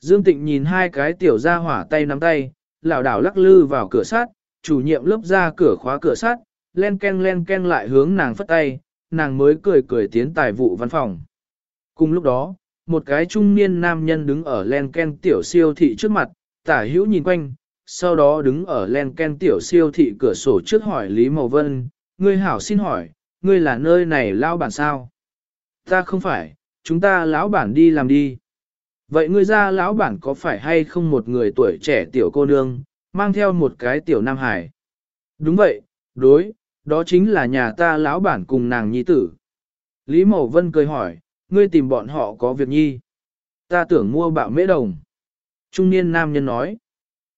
Dương Tịnh nhìn hai cái tiểu ra hỏa tay nắm tay, lảo đảo lắc lư vào cửa sát, chủ nhiệm lớp ra cửa khóa cửa sát, len ken len ken lại hướng nàng phất tay, nàng mới cười cười tiến tài vụ văn phòng. Cùng lúc đó, một cái trung niên nam nhân đứng ở len ken tiểu siêu thị trước mặt, tả hữu nhìn quanh, sau đó đứng ở len ken tiểu siêu thị cửa sổ trước hỏi Lý Mậu Vân, ngươi hảo xin hỏi, ngươi là nơi này lão bản sao? Ta không phải, chúng ta lão bản đi làm đi. Vậy ngươi ra lão bản có phải hay không một người tuổi trẻ tiểu cô nương, mang theo một cái tiểu nam hải? Đúng vậy, đối, đó chính là nhà ta lão bản cùng nàng nhi tử. Lý Mậu Vân cười hỏi, ngươi tìm bọn họ có việc nhi. Ta tưởng mua bạo mễ đồng. Trung niên nam nhân nói.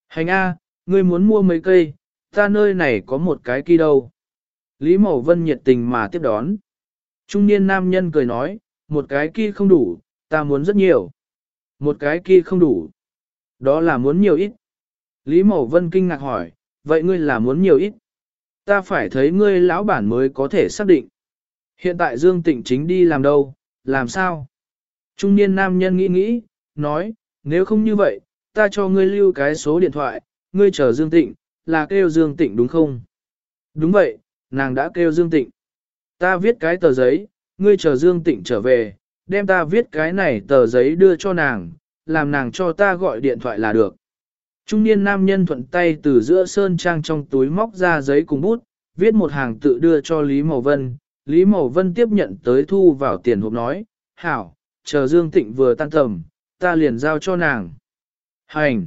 Hành A, ngươi muốn mua mấy cây, ta nơi này có một cái kỳ đâu. Lý Mậu Vân nhiệt tình mà tiếp đón. Trung niên nam nhân cười nói, một cái kia không đủ, ta muốn rất nhiều. Một cái kia không đủ. Đó là muốn nhiều ít. Lý Mậu Vân kinh ngạc hỏi, vậy ngươi là muốn nhiều ít? Ta phải thấy ngươi lão bản mới có thể xác định. Hiện tại Dương Tịnh chính đi làm đâu, làm sao? Trung niên nam nhân nghĩ nghĩ, nói, nếu không như vậy, ta cho ngươi lưu cái số điện thoại, ngươi chờ Dương Tịnh, là kêu Dương Tịnh đúng không? Đúng vậy, nàng đã kêu Dương Tịnh. Ta viết cái tờ giấy, ngươi chờ Dương Tịnh trở về, đem ta viết cái này tờ giấy đưa cho nàng, làm nàng cho ta gọi điện thoại là được. Trung niên nam nhân thuận tay từ giữa sơn trang trong túi móc ra giấy cùng bút, viết một hàng tự đưa cho Lý Mậu Vân. Lý Mậu Vân tiếp nhận tới thu vào tiền hộp nói, hảo, chờ Dương Tịnh vừa tan tầm, ta liền giao cho nàng. Hành!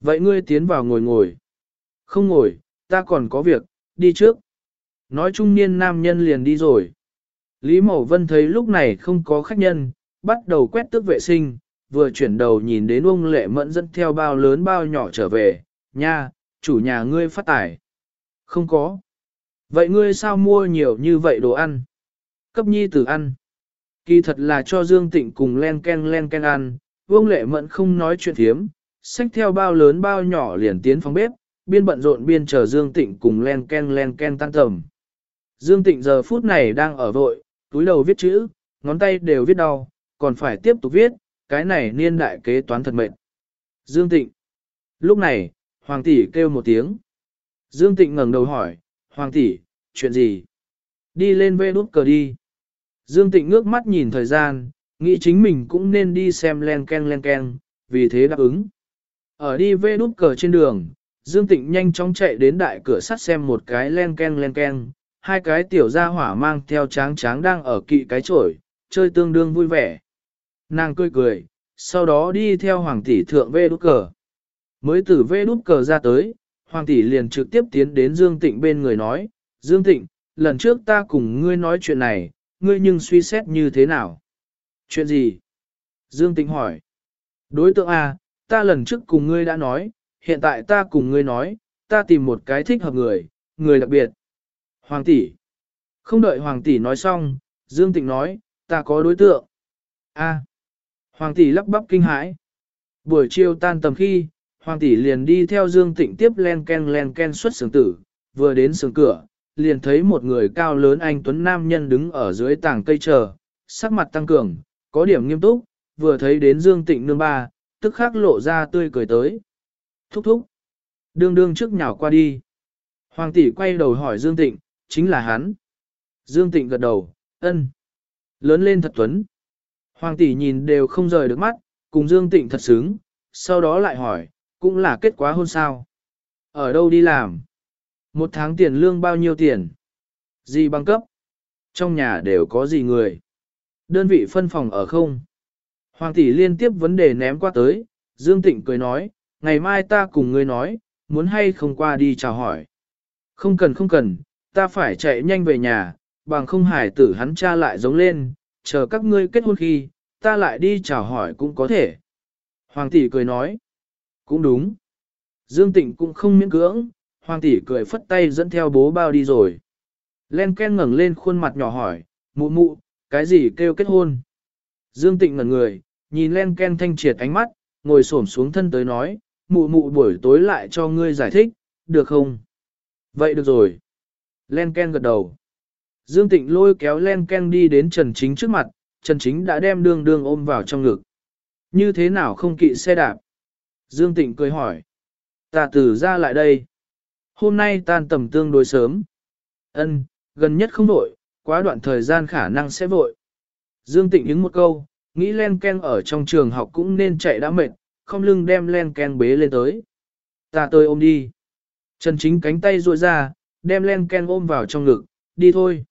Vậy ngươi tiến vào ngồi ngồi. Không ngồi, ta còn có việc, đi trước. Nói trung niên nam nhân liền đi rồi. Lý Mậu Vân thấy lúc này không có khách nhân, bắt đầu quét tước vệ sinh, vừa chuyển đầu nhìn đến ông lệ mẫn dẫn theo bao lớn bao nhỏ trở về, nha, chủ nhà ngươi phát tải. Không có. Vậy ngươi sao mua nhiều như vậy đồ ăn? Cấp nhi tử ăn. Kỳ thật là cho Dương Tịnh cùng len ken len ken ăn, vương lệ mẫn không nói chuyện thiếm, xách theo bao lớn bao nhỏ liền tiến phòng bếp, biên bận rộn biên chờ Dương Tịnh cùng len ken len ken tan tầm. Dương Tịnh giờ phút này đang ở vội, túi đầu viết chữ, ngón tay đều viết đau, còn phải tiếp tục viết, cái này niên đại kế toán thật mệt. Dương Tịnh. Lúc này, Hoàng tỷ kêu một tiếng. Dương Tịnh ngẩng đầu hỏi, Hoàng tỷ, chuyện gì? Đi lên vê đút cờ đi. Dương Tịnh ngước mắt nhìn thời gian, nghĩ chính mình cũng nên đi xem len ken len ken, vì thế đáp ứng. Ở đi vê đút cờ trên đường, Dương Tịnh nhanh chóng chạy đến đại cửa sắt xem một cái len ken len ken, hai cái tiểu gia hỏa mang theo tráng tráng đang ở kỵ cái chổi, chơi tương đương vui vẻ. Nàng cười cười, sau đó đi theo hoàng tỷ thượng vê đút cờ. Mới từ vê đút cờ ra tới, hoàng tỷ liền trực tiếp tiến đến Dương Tịnh bên người nói, Dương Tịnh, lần trước ta cùng ngươi nói chuyện này, ngươi nhưng suy xét như thế nào? Chuyện gì? Dương Tịnh hỏi. Đối tượng A, ta lần trước cùng ngươi đã nói, hiện tại ta cùng ngươi nói, ta tìm một cái thích hợp người, người đặc biệt. Hoàng tỷ. Không đợi Hoàng tỷ nói xong, Dương Tịnh nói, ta có đối tượng. A. Hoàng tỷ lắp bắp kinh hãi. Buổi chiều tan tầm khi, Hoàng tỷ liền đi theo Dương Tịnh tiếp len ken len ken xuất sướng tử, vừa đến sướng cửa, liền thấy một người cao lớn anh Tuấn Nam nhân đứng ở dưới tảng cây chờ, sắc mặt tăng cường, có điểm nghiêm túc, vừa thấy đến Dương Tịnh nương ba, tức khắc lộ ra tươi cười tới. Thúc thúc. Đương đương trước nhào qua đi. Hoàng tỷ quay đầu hỏi Dương Tịnh, chính là hắn. Dương Tịnh gật đầu, ân. Lớn lên thật tuấn. Hoàng tỷ nhìn đều không rời được mắt, cùng Dương Tịnh thật sướng, sau đó lại hỏi, cũng là kết quả hôn sao. Ở đâu đi làm? Một tháng tiền lương bao nhiêu tiền? Gì bằng cấp? Trong nhà đều có gì người? Đơn vị phân phòng ở không? Hoàng tỷ liên tiếp vấn đề ném qua tới, Dương Tịnh cười nói, ngày mai ta cùng ngươi nói, muốn hay không qua đi chào hỏi. Không cần không cần, ta phải chạy nhanh về nhà, bằng không hải tử hắn cha lại giống lên, chờ các ngươi kết hôn khi, ta lại đi chào hỏi cũng có thể. Hoàng tỷ cười nói, cũng đúng. Dương Tịnh cũng không miễn cưỡng, Hoàng tỷ cười phất tay dẫn theo bố bao đi rồi. Len Ken ngẩng lên khuôn mặt nhỏ hỏi, mụ mụ, cái gì kêu kết hôn? Dương Tịnh ngẩn người, nhìn Len Ken thanh triệt ánh mắt, ngồi xổm xuống thân tới nói, mụ mụ buổi tối lại cho ngươi giải thích, được không? Vậy được rồi. Len Ken gật đầu. Dương Tịnh lôi kéo Len Ken đi đến Trần Chính trước mặt, Trần Chính đã đem đương đương ôm vào trong ngực. Như thế nào không kỵ xe đạp? Dương Tịnh cười hỏi. Ta từ ra lại đây. Hôm nay tan tầm tương đối sớm. Ân, gần nhất không vội, quá đoạn thời gian khả năng sẽ vội. Dương Tịnh ứng một câu, Nghĩ len ken ở trong trường học cũng nên chạy đã mệt, không lưng đem len ken bế lên tới. Ta tôi ôm đi. Trần Chính cánh tay ruội ra, đem len ken ôm vào trong ngực, đi thôi.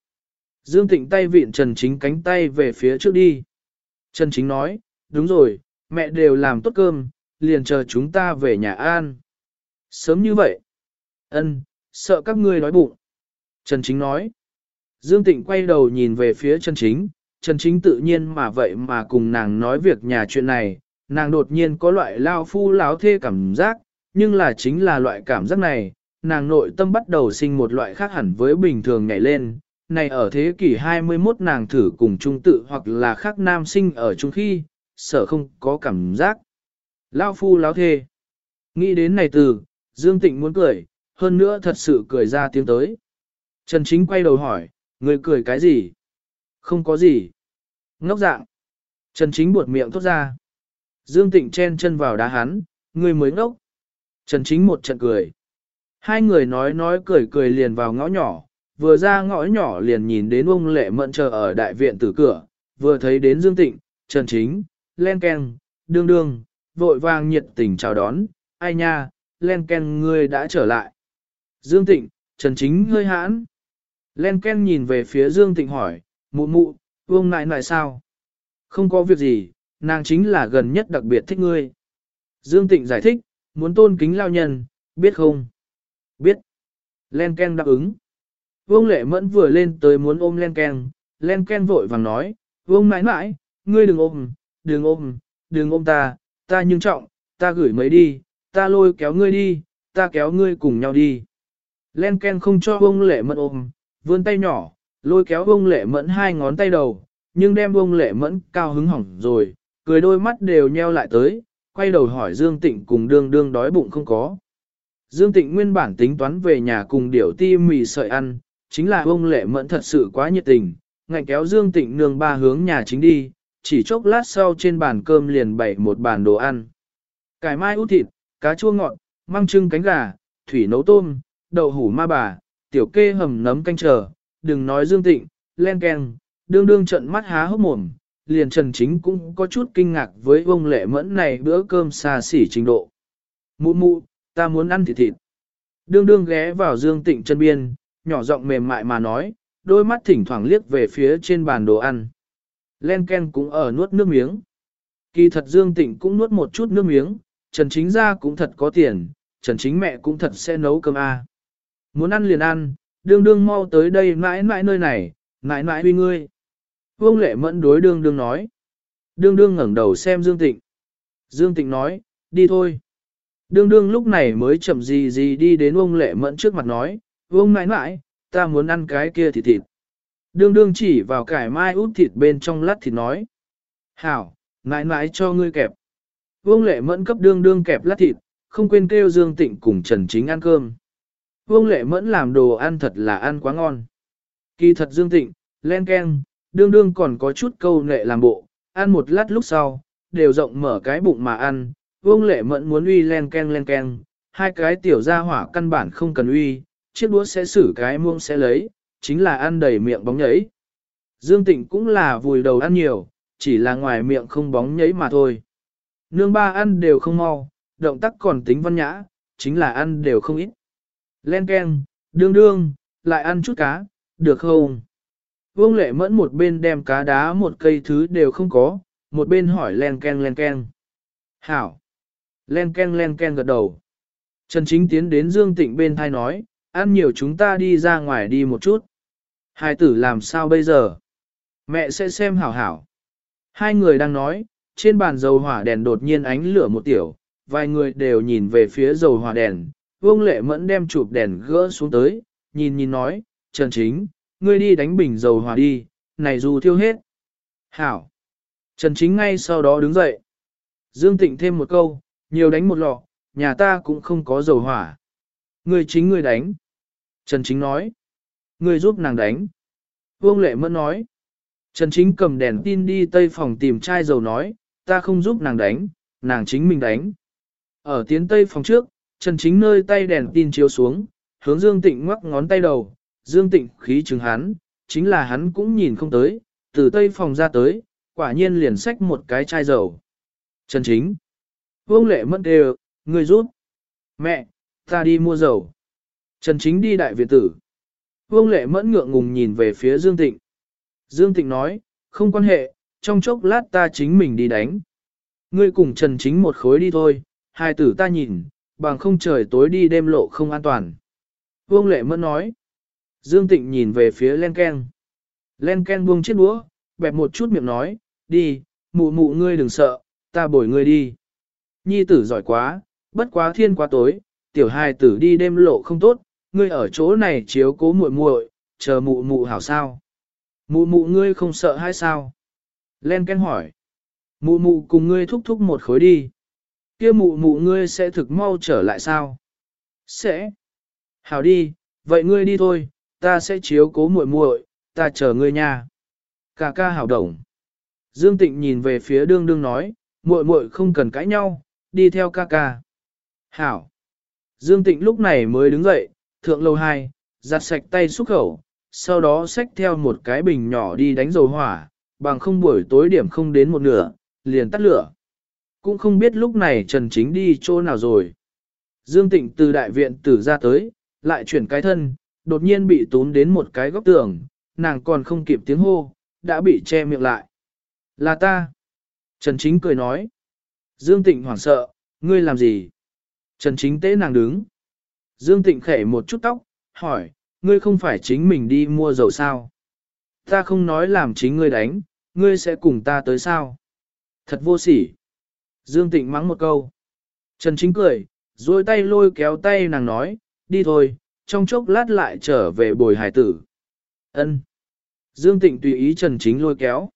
Dương Tịnh tay viện Trần Chính cánh tay về phía trước đi. Trần Chính nói, đúng rồi, mẹ đều làm tốt cơm, liền chờ chúng ta về nhà an. Sớm như vậy. Ân, sợ các ngươi đói bụng. Trần Chính nói. Dương Tịnh quay đầu nhìn về phía Trần Chính, Trần Chính tự nhiên mà vậy mà cùng nàng nói việc nhà chuyện này, nàng đột nhiên có loại lao phu láo thê cảm giác, nhưng là chính là loại cảm giác này, nàng nội tâm bắt đầu sinh một loại khác hẳn với bình thường nhảy lên. Này ở thế kỷ 21 nàng thử cùng trung tự hoặc là khác nam sinh ở chung khi, sợ không có cảm giác. Lao phu láo thê. Nghĩ đến này từ, Dương Tịnh muốn cười, hơn nữa thật sự cười ra tiếng tới. Trần Chính quay đầu hỏi, người cười cái gì? Không có gì. Ngốc dạng. Trần Chính buột miệng thốt ra. Dương Tịnh chen chân vào đá hắn, người mới ngốc. Trần Chính một trận cười. Hai người nói nói cười cười liền vào ngõ nhỏ, vừa ra ngõ nhỏ liền nhìn đến ông lệ mận chờ ở đại viện tử cửa, vừa thấy đến Dương Tịnh, Trần Chính, len ken, đương đương, vội vàng nhiệt tình chào đón, ai nha, len ken ngươi đã trở lại. Dương Tịnh, Trần Chính hơi hãn. Len ken nhìn về phía Dương Tịnh hỏi, mụ mụ, ông nại nại sao? Không có việc gì, nàng chính là gần nhất đặc biệt thích ngươi. Dương Tịnh giải thích, muốn tôn kính lao nhân, biết không? Biết. Len ken đáp ứng. Vương lệ mẫn vừa lên tới muốn ôm len ken, len ken vội vàng nói, vương mãi mãi, ngươi đừng ôm, đừng ôm, đừng ôm ta, ta nhưng trọng, ta gửi mấy đi, ta lôi kéo ngươi đi, ta kéo ngươi cùng nhau đi. Len Ken không cho vương lệ mẫn ôm, vươn tay nhỏ, lôi kéo vương lệ mẫn hai ngón tay đầu, nhưng đem vương lệ mẫn cao hứng hỏng rồi, cười đôi mắt đều nheo lại tới, quay đầu hỏi Dương Tịnh cùng đương đương đói bụng không có. Dương Tịnh nguyên bản tính toán về nhà cùng điểu ti mì sợi ăn, chính là ông lệ mẫn thật sự quá nhiệt tình, ngạnh kéo Dương Tịnh nương ba hướng nhà chính đi, chỉ chốc lát sau trên bàn cơm liền bày một bàn đồ ăn. Cải mai út thịt, cá chua ngọt, măng trưng cánh gà, thủy nấu tôm, đậu hủ ma bà, tiểu kê hầm nấm canh chờ, đừng nói dương tịnh, len keng, đương đương trận mắt há hốc mồm, liền trần chính cũng có chút kinh ngạc với ông lệ mẫn này bữa cơm xa xỉ trình độ. Mụ mụ, ta muốn ăn thịt thịt. Đương đương ghé vào dương tịnh chân biên, nhỏ giọng mềm mại mà nói, đôi mắt thỉnh thoảng liếc về phía trên bàn đồ ăn. Len Ken cũng ở nuốt nước miếng. Kỳ thật Dương Tịnh cũng nuốt một chút nước miếng, Trần Chính ra cũng thật có tiền, Trần Chính mẹ cũng thật sẽ nấu cơm a. Muốn ăn liền ăn, đương đương mau tới đây mãi mãi nơi này, mãi mãi huy ngươi. Vương lệ mẫn đối đương đương nói. Đương đương ngẩng đầu xem Dương Tịnh. Dương Tịnh nói, đi thôi. Đương đương lúc này mới chậm gì gì đi đến ông lệ mẫn trước mặt nói, vương nãi nãi, ta muốn ăn cái kia thịt thịt. Đương đương chỉ vào cải mai út thịt bên trong lát thịt nói. Hảo, nãi nãi cho ngươi kẹp. Vương lệ mẫn cấp đương đương kẹp lát thịt, không quên kêu Dương Tịnh cùng Trần Chính ăn cơm. Vương lệ mẫn làm đồ ăn thật là ăn quá ngon. Kỳ thật Dương Tịnh, len ken, đương đương còn có chút câu nệ làm bộ, ăn một lát lúc sau, đều rộng mở cái bụng mà ăn. Vương lệ mẫn muốn uy len ken len ken, hai cái tiểu gia hỏa căn bản không cần uy, chiếc đũa sẽ xử cái muông sẽ lấy, chính là ăn đầy miệng bóng nhấy. Dương Tịnh cũng là vùi đầu ăn nhiều, chỉ là ngoài miệng không bóng nhấy mà thôi. Nương ba ăn đều không mau, động tác còn tính văn nhã, chính là ăn đều không ít. Len ken, đương đương, lại ăn chút cá, được không? Vương lệ mẫn một bên đem cá đá một cây thứ đều không có, một bên hỏi len ken len ken. Hảo! Len ken len ken gật đầu. Trần Chính tiến đến Dương Tịnh bên thai nói, ăn nhiều chúng ta đi ra ngoài đi một chút. Hai tử làm sao bây giờ? Mẹ sẽ xem hảo hảo. Hai người đang nói, trên bàn dầu hỏa đèn đột nhiên ánh lửa một tiểu, vài người đều nhìn về phía dầu hỏa đèn. Vương lệ mẫn đem chụp đèn gỡ xuống tới, nhìn nhìn nói, Trần Chính, ngươi đi đánh bình dầu hỏa đi, này dù thiêu hết. Hảo. Trần Chính ngay sau đó đứng dậy. Dương Tịnh thêm một câu, nhiều đánh một lọ, nhà ta cũng không có dầu hỏa. người chính người đánh. Trần Chính nói. người giúp nàng đánh. Vương Lệ Mẫn nói. Trần Chính cầm đèn tin đi tây phòng tìm chai dầu nói, ta không giúp nàng đánh, nàng chính mình đánh. Ở tiến tây phòng trước, Trần Chính nơi tay đèn tin chiếu xuống, hướng Dương Tịnh ngoắc ngón tay đầu, Dương Tịnh khí chừng hắn, chính là hắn cũng nhìn không tới, từ tây phòng ra tới, quả nhiên liền xách một cái chai dầu. Trần Chính. Vương Lệ mất đều, người rút. Mẹ, ta đi mua dầu. Trần Chính đi đại viện tử. Vương Lệ mẫn ngượng ngùng nhìn về phía Dương Tịnh. Dương Tịnh nói, không quan hệ, trong chốc lát ta chính mình đi đánh. Ngươi cùng Trần Chính một khối đi thôi, hai tử ta nhìn, bằng không trời tối đi đêm lộ không an toàn. Vương Lệ mẫn nói. Dương Tịnh nhìn về phía Len Ken. Len Ken buông chiếc đũa, bẹp một chút miệng nói, đi, mụ mụ ngươi đừng sợ, ta bồi ngươi đi. Nhi tử giỏi quá, bất quá thiên quá tối, tiểu hài tử đi đêm lộ không tốt, ngươi ở chỗ này chiếu cố muội muội, chờ mụ mụ hảo sao. Mụ mụ ngươi không sợ hay sao? Len Ken hỏi. Mụ mụ cùng ngươi thúc thúc một khối đi. kia mụ mụ ngươi sẽ thực mau trở lại sao? Sẽ. Hảo đi, vậy ngươi đi thôi, ta sẽ chiếu cố muội muội, ta chờ ngươi nha. Cà ca hảo đồng. Dương Tịnh nhìn về phía đương đương nói, muội muội không cần cãi nhau, đi theo ca ca. Hảo. Dương Tịnh lúc này mới đứng dậy, thượng lâu hai, giặt sạch tay xúc khẩu, sau đó xách theo một cái bình nhỏ đi đánh dầu hỏa, bằng không buổi tối điểm không đến một nửa, liền tắt lửa. Cũng không biết lúc này Trần Chính đi chỗ nào rồi. Dương Tịnh từ đại viện tử ra tới, lại chuyển cái thân, đột nhiên bị tốn đến một cái góc tường, nàng còn không kịp tiếng hô, đã bị che miệng lại. Là ta. Trần Chính cười nói. Dương Tịnh hoảng sợ, ngươi làm gì? Trần Chính tế nàng đứng. Dương Tịnh khẽ một chút tóc, hỏi, ngươi không phải chính mình đi mua dầu sao? Ta không nói làm chính ngươi đánh, ngươi sẽ cùng ta tới sao? Thật vô sỉ. Dương Tịnh mắng một câu. Trần Chính cười, rồi tay lôi kéo tay nàng nói, đi thôi, trong chốc lát lại trở về bồi hải tử. Ân. Dương Tịnh tùy ý Trần Chính lôi kéo.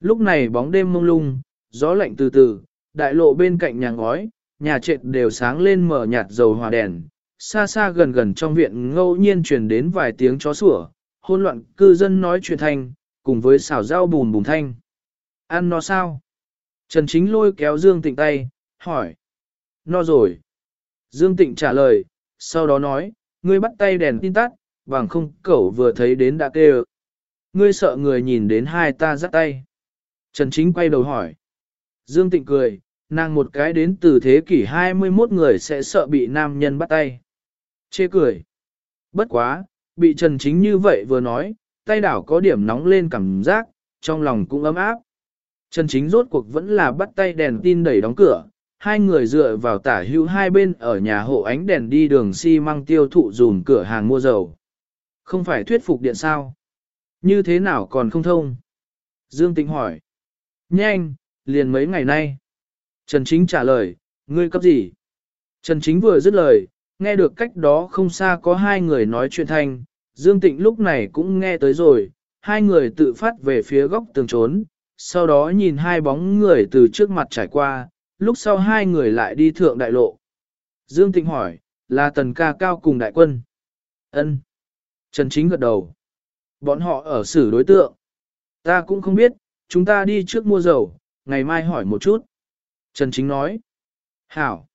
Lúc này bóng đêm mông lung, gió lạnh từ từ, đại lộ bên cạnh nhà ngói, nhà trệt đều sáng lên mở nhạt dầu hòa đèn. Xa xa gần gần trong viện ngẫu nhiên truyền đến vài tiếng chó sủa, hôn loạn cư dân nói chuyện thanh, cùng với xào rau bùn bùn thanh. Ăn no sao? Trần Chính lôi kéo Dương Tịnh tay, hỏi. No rồi. Dương Tịnh trả lời, sau đó nói, ngươi bắt tay đèn tin tắt, bằng không cẩu vừa thấy đến đã kêu. Ngươi sợ người nhìn đến hai ta dắt tay. Trần Chính quay đầu hỏi. Dương Tịnh cười, nàng một cái đến từ thế kỷ 21 người sẽ sợ bị nam nhân bắt tay. Chê cười. Bất quá, bị Trần Chính như vậy vừa nói, tay đảo có điểm nóng lên cảm giác, trong lòng cũng ấm áp. Trần Chính rốt cuộc vẫn là bắt tay đèn tin đẩy đóng cửa, hai người dựa vào tả hữu hai bên ở nhà hộ ánh đèn đi đường xi măng tiêu thụ dùn cửa hàng mua dầu. Không phải thuyết phục điện sao? Như thế nào còn không thông? Dương Tĩnh hỏi. Nhanh, liền mấy ngày nay. Trần Chính trả lời, ngươi cấp gì? Trần Chính vừa dứt lời, nghe được cách đó không xa có hai người nói chuyện thanh, Dương Tịnh lúc này cũng nghe tới rồi, hai người tự phát về phía góc tường trốn, sau đó nhìn hai bóng người từ trước mặt trải qua, lúc sau hai người lại đi thượng đại lộ. Dương Tịnh hỏi, là tần ca cao cùng đại quân. Ân. Trần Chính gật đầu. Bọn họ ở xử đối tượng. Ta cũng không biết, chúng ta đi trước mua dầu, ngày mai hỏi một chút. Trần Chính nói. Hảo.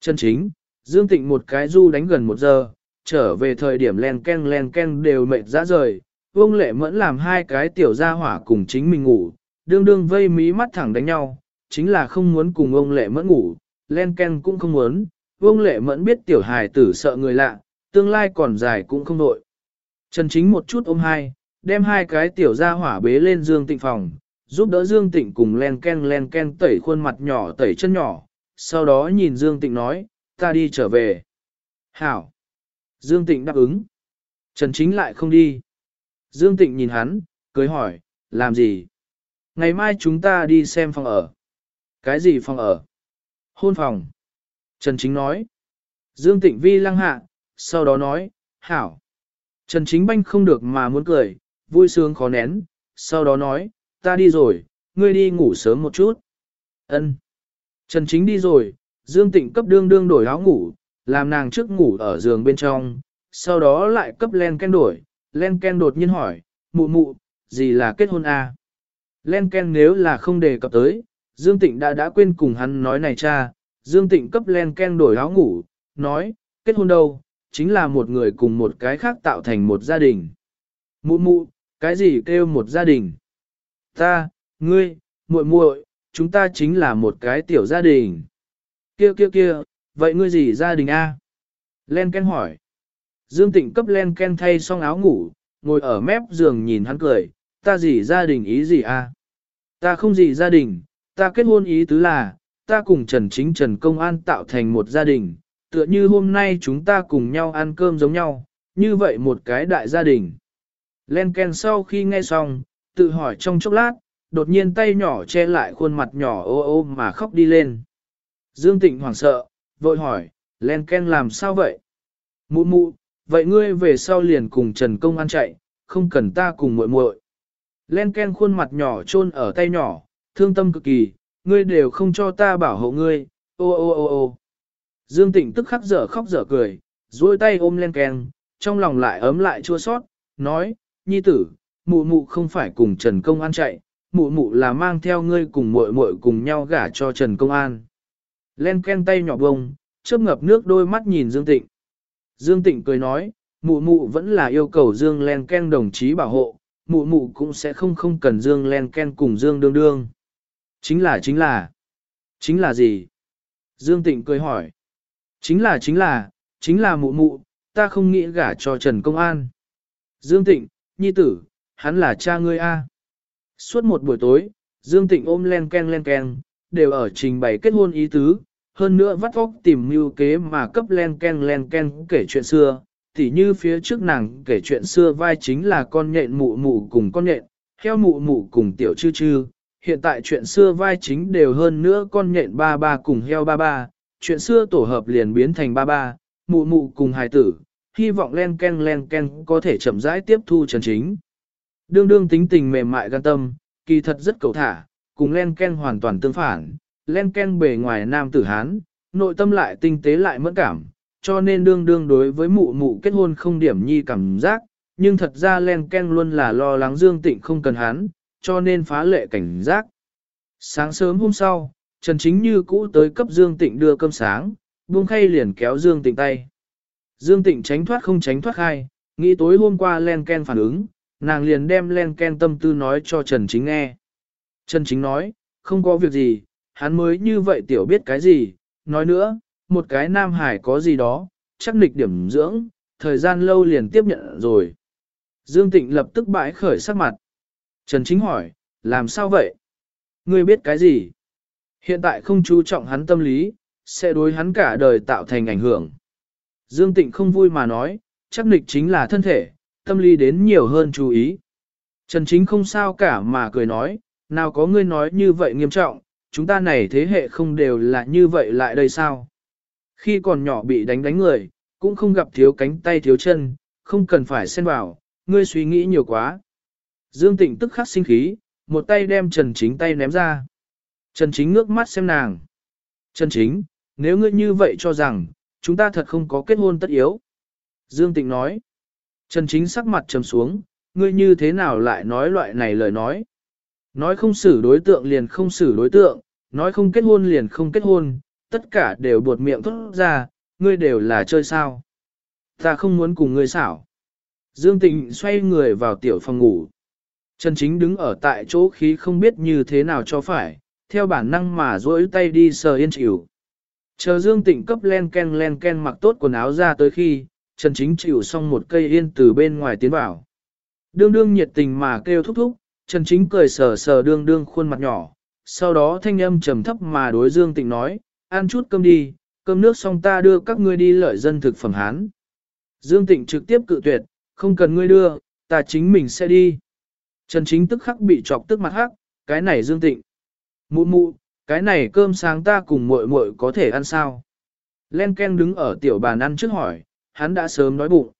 Trần Chính, Dương Tịnh một cái du đánh gần một giờ, trở về thời điểm len ken len ken đều mệt ra rời. Vương lệ mẫn làm hai cái tiểu gia hỏa cùng chính mình ngủ, đương đương vây mí mắt thẳng đánh nhau, chính là không muốn cùng ông lệ mẫn ngủ, len ken cũng không muốn, Vương lệ mẫn biết tiểu hài tử sợ người lạ, tương lai còn dài cũng không nội. Trần chính một chút ôm hai, đem hai cái tiểu gia hỏa bế lên Dương Tịnh phòng, giúp đỡ Dương Tịnh cùng len ken len ken tẩy khuôn mặt nhỏ tẩy chân nhỏ, sau đó nhìn Dương Tịnh nói, ta đi trở về. Hảo! Dương Tịnh đáp ứng. Trần chính lại không đi. Dương Tịnh nhìn hắn, cưới hỏi, làm gì? Ngày mai chúng ta đi xem phòng ở. Cái gì phòng ở? Hôn phòng. Trần Chính nói. Dương Tịnh Vi lăng hạ, sau đó nói, hảo. Trần Chính Banh không được mà muốn cười, vui sướng khó nén, sau đó nói, ta đi rồi, ngươi đi ngủ sớm một chút. Ân. Trần Chính đi rồi, Dương Tịnh cấp đương đương đổi áo ngủ, làm nàng trước ngủ ở giường bên trong, sau đó lại cấp len ken đổi, len ken đột nhiên hỏi, mụ mụ, gì là kết hôn à? Len ken nếu là không đề cập tới, Dương Tịnh đã đã quên cùng hắn nói này cha, Dương Tịnh cấp len ken đổi áo ngủ, nói, kết hôn đâu, chính là một người cùng một cái khác tạo thành một gia đình. Mụ mụ, cái gì kêu một gia đình? Ta, Ngươi, muội muội, chúng ta chính là một cái tiểu gia đình. Kia kia kia, vậy ngươi gì gia đình a? Len Ken hỏi. Dương Tịnh cấp Len Ken thay xong áo ngủ, ngồi ở mép giường nhìn hắn cười, ta gì gia đình ý gì a? Ta không gì gia đình, ta kết hôn ý tứ là, ta cùng Trần Chính Trần Công An tạo thành một gia đình, tựa như hôm nay chúng ta cùng nhau ăn cơm giống nhau, như vậy một cái đại gia đình. Len Ken sau khi nghe xong, tự hỏi trong chốc lát, đột nhiên tay nhỏ che lại khuôn mặt nhỏ ô ô mà khóc đi lên. Dương Tịnh hoảng sợ, vội hỏi, Len Ken làm sao vậy? Mụ mụ, vậy ngươi về sau liền cùng Trần Công An chạy, không cần ta cùng muội muội. Len Ken khuôn mặt nhỏ chôn ở tay nhỏ, thương tâm cực kỳ, ngươi đều không cho ta bảo hộ ngươi, ô ô ô ô. Dương Tịnh tức khắc dở khóc dở cười, duỗi tay ôm Len Ken, trong lòng lại ấm lại chua sót, nói, nhi tử, mụ mụ không phải cùng Trần Công An chạy, mụ mụ là mang theo ngươi cùng muội muội cùng nhau gả cho Trần Công An. Len Ken tay nhỏ bông, chớp ngập nước đôi mắt nhìn Dương Tịnh. Dương Tịnh cười nói, mụ mụ vẫn là yêu cầu Dương Len Ken đồng chí bảo hộ, mụ mụ cũng sẽ không không cần Dương Len Ken cùng Dương đương đương. Chính là chính là, chính là gì? Dương Tịnh cười hỏi. Chính là chính là, chính là mụ mụ, ta không nghĩ gả cho Trần Công An. Dương Tịnh, nhi tử, hắn là cha ngươi a. Suốt một buổi tối, Dương Tịnh ôm len ken len ken, đều ở trình bày kết hôn ý tứ, hơn nữa vắt óc tìm mưu kế mà cấp len ken len ken kể chuyện xưa, tỉ như phía trước nàng kể chuyện xưa vai chính là con nhện mụ mụ cùng con nhện, heo mụ mụ cùng tiểu chư chư, hiện tại chuyện xưa vai chính đều hơn nữa con nhện ba ba cùng heo ba ba, chuyện xưa tổ hợp liền biến thành ba ba, mụ mụ cùng hài tử, hy vọng len ken len ken có thể chậm rãi tiếp thu trần chính. Đương đương tính tình mềm mại gan tâm, kỳ thật rất cầu thả, cùng len ken hoàn toàn tương phản, len ken bề ngoài nam tử Hán, nội tâm lại tinh tế lại mẫn cảm, cho nên đương đương đối với mụ mụ kết hôn không điểm nhi cảm giác, nhưng thật ra len ken luôn là lo lắng Dương Tịnh không cần hắn, cho nên phá lệ cảnh giác. Sáng sớm hôm sau, Trần Chính Như cũ tới cấp Dương Tịnh đưa cơm sáng, buông khay liền kéo Dương Tịnh tay. Dương Tịnh tránh thoát không tránh thoát khai, nghĩ tối hôm qua len ken phản ứng, nàng liền đem len ken tâm tư nói cho Trần Chính nghe. Trần Chính nói, không có việc gì, hắn mới như vậy tiểu biết cái gì, nói nữa, một cái nam hải có gì đó, chắc nịch điểm dưỡng, thời gian lâu liền tiếp nhận rồi. Dương Tịnh lập tức bãi khởi sắc mặt. Trần Chính hỏi, làm sao vậy? Ngươi biết cái gì? Hiện tại không chú trọng hắn tâm lý, sẽ đối hắn cả đời tạo thành ảnh hưởng. Dương Tịnh không vui mà nói, chắc nịch chính là thân thể, tâm lý đến nhiều hơn chú ý. Trần Chính không sao cả mà cười nói, nào có ngươi nói như vậy nghiêm trọng, chúng ta này thế hệ không đều là như vậy lại đây sao? Khi còn nhỏ bị đánh đánh người, cũng không gặp thiếu cánh tay thiếu chân, không cần phải xen vào, ngươi suy nghĩ nhiều quá. Dương Tịnh tức khắc sinh khí, một tay đem Trần Chính tay ném ra. Trần Chính ngước mắt xem nàng. Trần Chính, nếu ngươi như vậy cho rằng, chúng ta thật không có kết hôn tất yếu. Dương Tịnh nói. Trần Chính sắc mặt trầm xuống, ngươi như thế nào lại nói loại này lời nói. Nói không xử đối tượng liền không xử đối tượng, nói không kết hôn liền không kết hôn, tất cả đều buột miệng thốt ra, ngươi đều là chơi sao. Ta không muốn cùng ngươi xảo. Dương Tịnh xoay người vào tiểu phòng ngủ. Trần Chính đứng ở tại chỗ khí không biết như thế nào cho phải, theo bản năng mà duỗi tay đi sờ yên chịu. Chờ Dương Tịnh cấp len ken len ken mặc tốt quần áo ra tới khi, Trần Chính chịu xong một cây yên từ bên ngoài tiến vào. Đương đương nhiệt tình mà kêu thúc thúc, Trần Chính cười sờ sờ đương đương khuôn mặt nhỏ, sau đó thanh âm trầm thấp mà đối Dương Tịnh nói, ăn chút cơm đi, cơm nước xong ta đưa các ngươi đi lợi dân thực phẩm Hán. Dương Tịnh trực tiếp cự tuyệt, không cần ngươi đưa, ta chính mình sẽ đi. Trần Chính tức khắc bị chọc tức mặt hắc, cái này Dương Tịnh. Mụ mụ, cái này cơm sáng ta cùng muội muội có thể ăn sao? Len Ken đứng ở tiểu bàn ăn trước hỏi, hắn đã sớm nói bụng.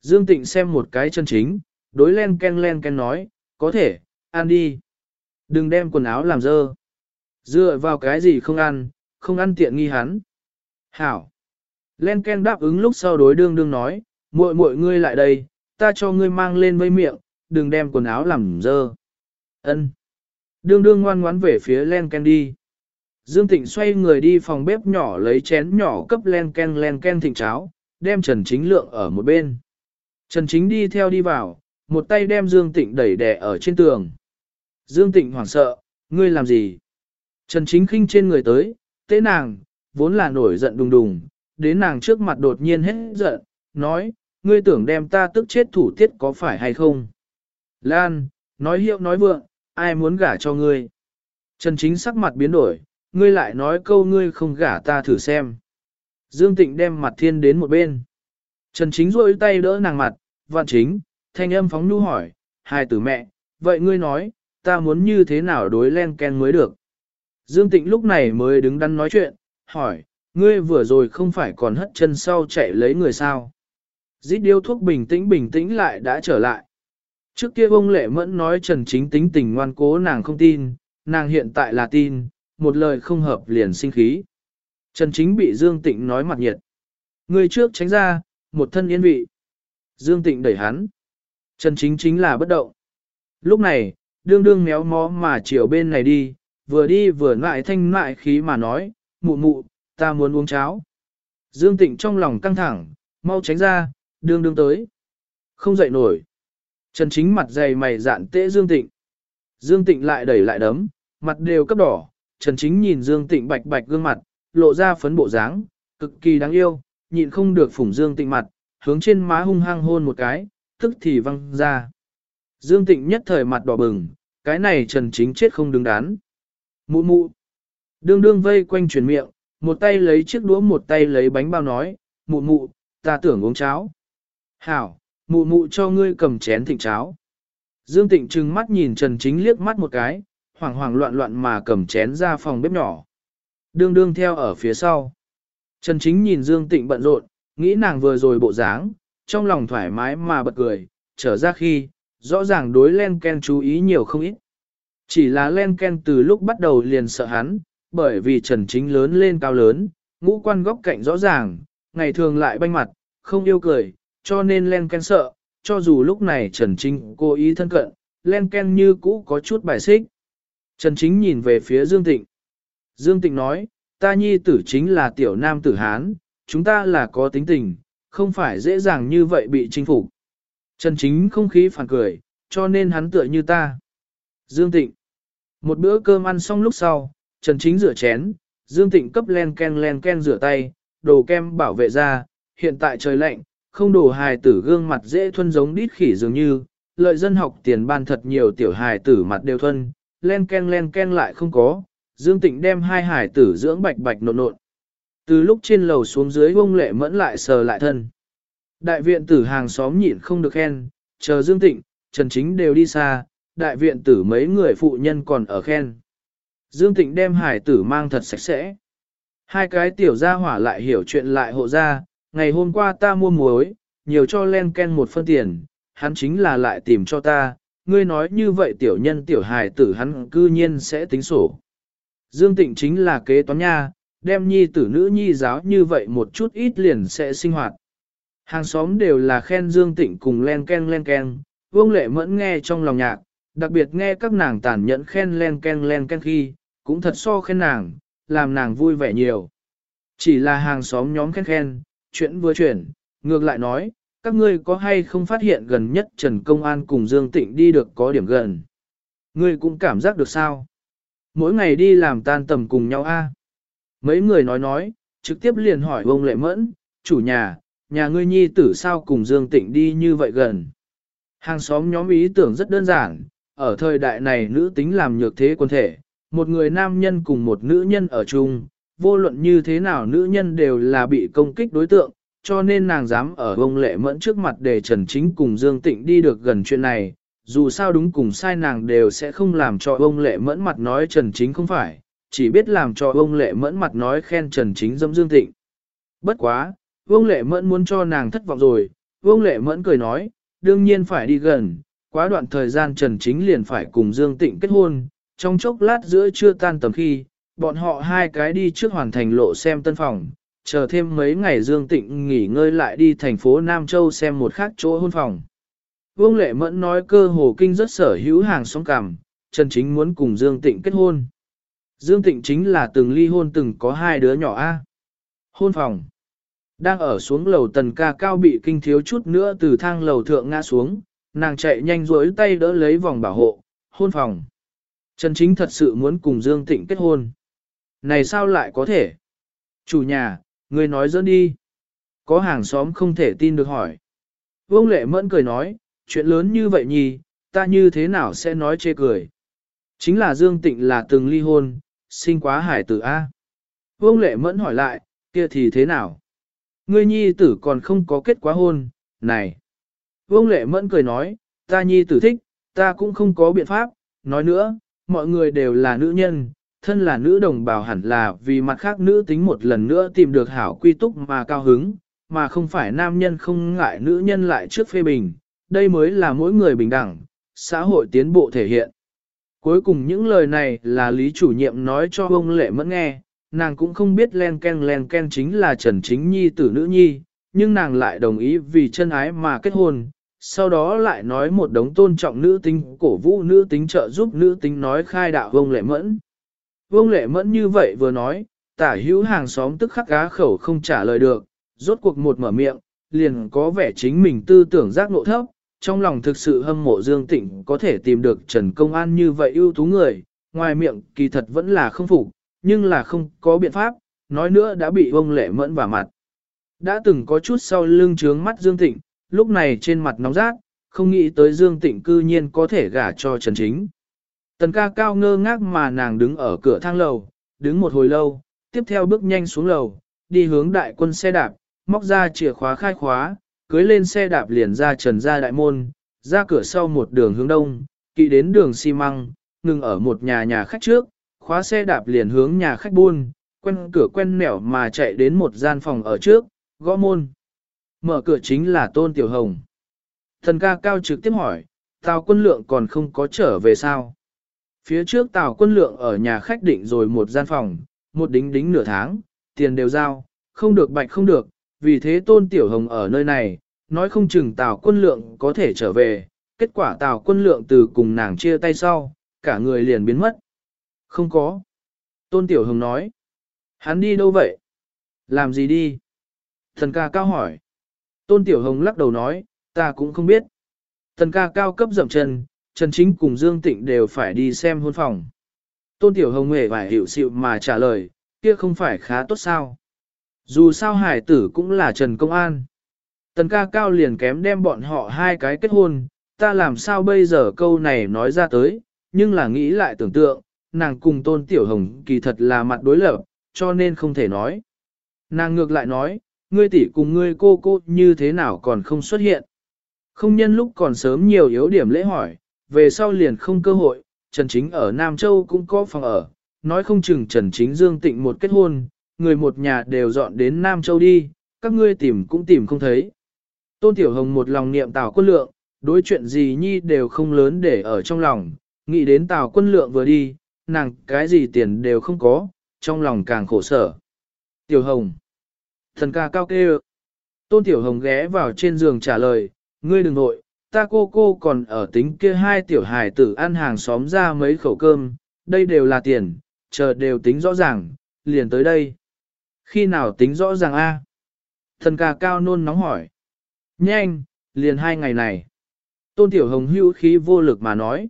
Dương Tịnh xem một cái chân chính, đối Len Ken Len Ken nói, có thể, ăn đi. Đừng đem quần áo làm dơ. Dựa vào cái gì không ăn, không ăn tiện nghi hắn. Hảo. Len Ken đáp ứng lúc sau đối đương đương nói, muội muội ngươi lại đây, ta cho ngươi mang lên vây miệng, đừng đem quần áo làm dơ. Ân. Đương đương ngoan ngoãn về phía Len Ken đi. Dương Tịnh xoay người đi phòng bếp nhỏ lấy chén nhỏ cấp Len Ken Len Ken thịnh cháo, đem Trần Chính Lượng ở một bên. Trần Chính đi theo đi vào, một tay đem Dương Tịnh đẩy đè ở trên tường. Dương Tịnh hoảng sợ, ngươi làm gì? Trần Chính khinh trên người tới, tế nàng, vốn là nổi giận đùng đùng, đến nàng trước mặt đột nhiên hết giận, nói, ngươi tưởng đem ta tức chết thủ tiết có phải hay không? Lan, nói hiệu nói vượng, ai muốn gả cho ngươi? Trần Chính sắc mặt biến đổi, ngươi lại nói câu ngươi không gả ta thử xem. Dương Tịnh đem mặt thiên đến một bên. Trần Chính rôi tay đỡ nàng mặt, vạn chính, thanh âm phóng nhu hỏi, hai tử mẹ, vậy ngươi nói, ta muốn như thế nào đối len ken mới được? Dương Tịnh lúc này mới đứng đắn nói chuyện, hỏi, ngươi vừa rồi không phải còn hất chân sau chạy lấy người sao? Dít điêu thuốc bình tĩnh bình tĩnh lại đã trở lại. Trước kia ông lệ mẫn nói Trần Chính tính tình ngoan cố nàng không tin, nàng hiện tại là tin, một lời không hợp liền sinh khí. Trần Chính bị Dương Tịnh nói mặt nhiệt. Người trước tránh ra, một thân yên vị. Dương Tịnh đẩy hắn. Trần Chính chính là bất động. Lúc này, đương đương méo mó mà chiều bên này đi, vừa đi vừa lại thanh mại khí mà nói, mụ mụ, ta muốn uống cháo. Dương Tịnh trong lòng căng thẳng, mau tránh ra, đương đương tới. Không dậy nổi. Trần Chính mặt dày mày dạn tễ Dương Tịnh. Dương Tịnh lại đẩy lại đấm, mặt đều cấp đỏ. Trần Chính nhìn Dương Tịnh bạch bạch gương mặt, lộ ra phấn bộ dáng, cực kỳ đáng yêu, nhịn không được phủng Dương Tịnh mặt, hướng trên má hung hăng hôn một cái, tức thì văng ra. Dương Tịnh nhất thời mặt đỏ bừng, cái này Trần Chính chết không đứng đắn. Mụ mụ. Đương đương vây quanh chuyển miệng, một tay lấy chiếc đũa một tay lấy bánh bao nói, mụ mụ, ta tưởng uống cháo. Hảo, mụ mụ cho ngươi cầm chén thịnh cháo. Dương Tịnh trừng mắt nhìn Trần Chính liếc mắt một cái, hoảng hoảng loạn loạn mà cầm chén ra phòng bếp nhỏ. Đương đương theo ở phía sau. Trần Chính nhìn Dương Tịnh bận rộn, nghĩ nàng vừa rồi bộ dáng, trong lòng thoải mái mà bật cười, trở ra khi, rõ ràng đối Len Ken chú ý nhiều không ít. Chỉ là Len Ken từ lúc bắt đầu liền sợ hắn, bởi vì Trần Chính lớn lên cao lớn, ngũ quan góc cạnh rõ ràng, ngày thường lại banh mặt, không yêu cười, cho nên Len Ken sợ, cho dù lúc này Trần Chính cố ý thân cận, Len Ken như cũ có chút bài xích. Trần Chính nhìn về phía Dương Tịnh. Dương Tịnh nói, ta nhi tử chính là tiểu nam tử Hán, chúng ta là có tính tình, không phải dễ dàng như vậy bị chinh phục. Trần Chính không khí phản cười, cho nên hắn tựa như ta. Dương Tịnh. Một bữa cơm ăn xong lúc sau, Trần Chính rửa chén, Dương Tịnh cấp len ken len ken rửa tay, đồ kem bảo vệ ra, hiện tại trời lạnh, không đồ hài tử gương mặt dễ thuân giống đít khỉ dường như, lợi dân học tiền ban thật nhiều tiểu hài tử mặt đều thuân, len ken len ken lại không có, Dương Tịnh đem hai hải tử dưỡng bạch bạch nộn nộn. Từ lúc trên lầu xuống dưới ông lệ mẫn lại sờ lại thân. Đại viện tử hàng xóm nhịn không được khen, chờ Dương Tịnh, Trần Chính đều đi xa, đại viện tử mấy người phụ nhân còn ở khen. Dương Tịnh đem hải tử mang thật sạch sẽ. Hai cái tiểu gia hỏa lại hiểu chuyện lại hộ ra, ngày hôm qua ta mua muối, nhiều cho len ken một phân tiền, hắn chính là lại tìm cho ta, ngươi nói như vậy tiểu nhân tiểu hài tử hắn cư nhiên sẽ tính sổ. Dương Tịnh chính là kế toán nha, đem nhi tử nữ nhi giáo như vậy một chút ít liền sẽ sinh hoạt. Hàng xóm đều là khen Dương Tịnh cùng len ken len ken, vương lệ mẫn nghe trong lòng nhạc, đặc biệt nghe các nàng tàn nhẫn khen len ken len ken khi, cũng thật so khen nàng, làm nàng vui vẻ nhiều. Chỉ là hàng xóm nhóm khen khen, chuyện vừa chuyển, ngược lại nói, các ngươi có hay không phát hiện gần nhất Trần Công An cùng Dương Tịnh đi được có điểm gần. Ngươi cũng cảm giác được sao? Mỗi ngày đi làm tan tầm cùng nhau a. Mấy người nói nói, trực tiếp liền hỏi ông Lệ Mẫn, chủ nhà, nhà ngươi nhi tử sao cùng Dương Tịnh đi như vậy gần. Hàng xóm nhóm ý tưởng rất đơn giản, ở thời đại này nữ tính làm nhược thế quân thể, một người nam nhân cùng một nữ nhân ở chung, vô luận như thế nào nữ nhân đều là bị công kích đối tượng, cho nên nàng dám ở ông lệ mẫn trước mặt để Trần Chính cùng Dương Tịnh đi được gần chuyện này, dù sao đúng cùng sai nàng đều sẽ không làm cho ông lệ mẫn mặt nói Trần Chính không phải, chỉ biết làm cho ông lệ mẫn mặt nói khen Trần Chính dâm Dương Tịnh. Bất quá, ông lệ mẫn muốn cho nàng thất vọng rồi, ông lệ mẫn cười nói, đương nhiên phải đi gần, quá đoạn thời gian Trần Chính liền phải cùng Dương Tịnh kết hôn, trong chốc lát giữa chưa tan tầm khi, bọn họ hai cái đi trước hoàn thành lộ xem tân phòng, chờ thêm mấy ngày Dương Tịnh nghỉ ngơi lại đi thành phố Nam Châu xem một khác chỗ hôn phòng. Vương Lệ Mẫn nói cơ hồ kinh rất sở hữu hàng song cằm, Trần Chính muốn cùng Dương Tịnh kết hôn. Dương Tịnh chính là từng ly hôn từng có hai đứa nhỏ A. Hôn phòng. Đang ở xuống lầu tần ca cao bị kinh thiếu chút nữa từ thang lầu thượng ngã xuống, nàng chạy nhanh rối tay đỡ lấy vòng bảo hộ, hôn phòng. Trần Chính thật sự muốn cùng Dương Tịnh kết hôn. Này sao lại có thể? Chủ nhà, người nói dẫn đi. Có hàng xóm không thể tin được hỏi. Vương Lệ Mẫn cười nói, chuyện lớn như vậy nhì, ta như thế nào sẽ nói chê cười. Chính là Dương Tịnh là từng ly hôn, sinh quá hải tử A. Vương Lệ Mẫn hỏi lại, kia thì thế nào? Ngươi nhi tử còn không có kết quá hôn, này. Vương Lệ Mẫn cười nói, ta nhi tử thích, ta cũng không có biện pháp, nói nữa, mọi người đều là nữ nhân, thân là nữ đồng bào hẳn là vì mặt khác nữ tính một lần nữa tìm được hảo quy túc mà cao hứng, mà không phải nam nhân không ngại nữ nhân lại trước phê bình, đây mới là mỗi người bình đẳng, xã hội tiến bộ thể hiện. Cuối cùng những lời này là lý chủ nhiệm nói cho ông lệ mẫn nghe, nàng cũng không biết len ken len ken chính là Trần Chính Nhi tử nữ nhi, nhưng nàng lại đồng ý vì chân ái mà kết hôn, sau đó lại nói một đống tôn trọng nữ tính, cổ vũ nữ tính trợ giúp nữ tính nói khai đạo ông lệ mẫn. ông lệ mẫn như vậy vừa nói, tả hữu hàng xóm tức khắc gá khẩu không trả lời được, rốt cuộc một mở miệng, liền có vẻ chính mình tư tưởng giác ngộ thấp, trong lòng thực sự hâm mộ Dương Tịnh có thể tìm được Trần Công An như vậy ưu tú người, ngoài miệng kỳ thật vẫn là không phục, nhưng là không có biện pháp, nói nữa đã bị ông lệ mẫn vào mặt. Đã từng có chút sau lưng trướng mắt Dương Tịnh, lúc này trên mặt nóng rát, không nghĩ tới Dương Tịnh cư nhiên có thể gả cho Trần Chính. Tần ca cao ngơ ngác mà nàng đứng ở cửa thang lầu, đứng một hồi lâu, tiếp theo bước nhanh xuống lầu, đi hướng đại quân xe đạp, móc ra chìa khóa khai khóa, cưới lên xe đạp liền ra trần ra đại môn, ra cửa sau một đường hướng đông, kỵ đến đường xi măng, ngừng ở một nhà nhà khách trước, khóa xe đạp liền hướng nhà khách buôn, quen cửa quen nẻo mà chạy đến một gian phòng ở trước, gõ môn. Mở cửa chính là Tôn Tiểu Hồng. Thần ca cao trực tiếp hỏi, Tào quân lượng còn không có trở về sao? Phía trước Tào quân lượng ở nhà khách định rồi một gian phòng, một đính đính nửa tháng, tiền đều giao, không được bạch không được, vì thế Tôn Tiểu Hồng ở nơi này, nói không chừng Tào quân lượng có thể trở về, kết quả Tào quân lượng từ cùng nàng chia tay sau, cả người liền biến mất. Không có. Tôn Tiểu Hồng nói. Hắn đi đâu vậy? Làm gì đi? Thần ca cao hỏi. Tôn Tiểu Hồng lắc đầu nói, ta cũng không biết. Thần ca cao cấp dậm chân, Trần Chính cùng Dương Tịnh đều phải đi xem hôn phòng. Tôn Tiểu Hồng hề phải hiểu sự mà trả lời, kia không phải khá tốt sao. Dù sao hải tử cũng là Trần Công An. Tần ca cao liền kém đem bọn họ hai cái kết hôn, ta làm sao bây giờ câu này nói ra tới, nhưng là nghĩ lại tưởng tượng, nàng cùng tôn tiểu hồng kỳ thật là mặt đối lập, cho nên không thể nói. Nàng ngược lại nói, ngươi tỷ cùng ngươi cô cô như thế nào còn không xuất hiện. Không nhân lúc còn sớm nhiều yếu điểm lễ hỏi, về sau liền không cơ hội, Trần Chính ở Nam Châu cũng có phòng ở, nói không chừng Trần Chính Dương Tịnh một kết hôn, người một nhà đều dọn đến Nam Châu đi, các ngươi tìm cũng tìm không thấy. Tôn Tiểu Hồng một lòng niệm Tào quân lượng, đối chuyện gì nhi đều không lớn để ở trong lòng, nghĩ đến Tào quân lượng vừa đi, nàng cái gì tiền đều không có, trong lòng càng khổ sở. Tiểu Hồng. Thần ca cao kêu. Tôn Tiểu Hồng ghé vào trên giường trả lời, ngươi đừng nội, ta cô cô còn ở tính kia hai tiểu hài tử ăn hàng xóm ra mấy khẩu cơm, đây đều là tiền, chờ đều tính rõ ràng, liền tới đây. Khi nào tính rõ ràng a? Thần ca cao nôn nóng hỏi. Nhanh, liền hai ngày này. Tôn Tiểu Hồng hưu khí vô lực mà nói.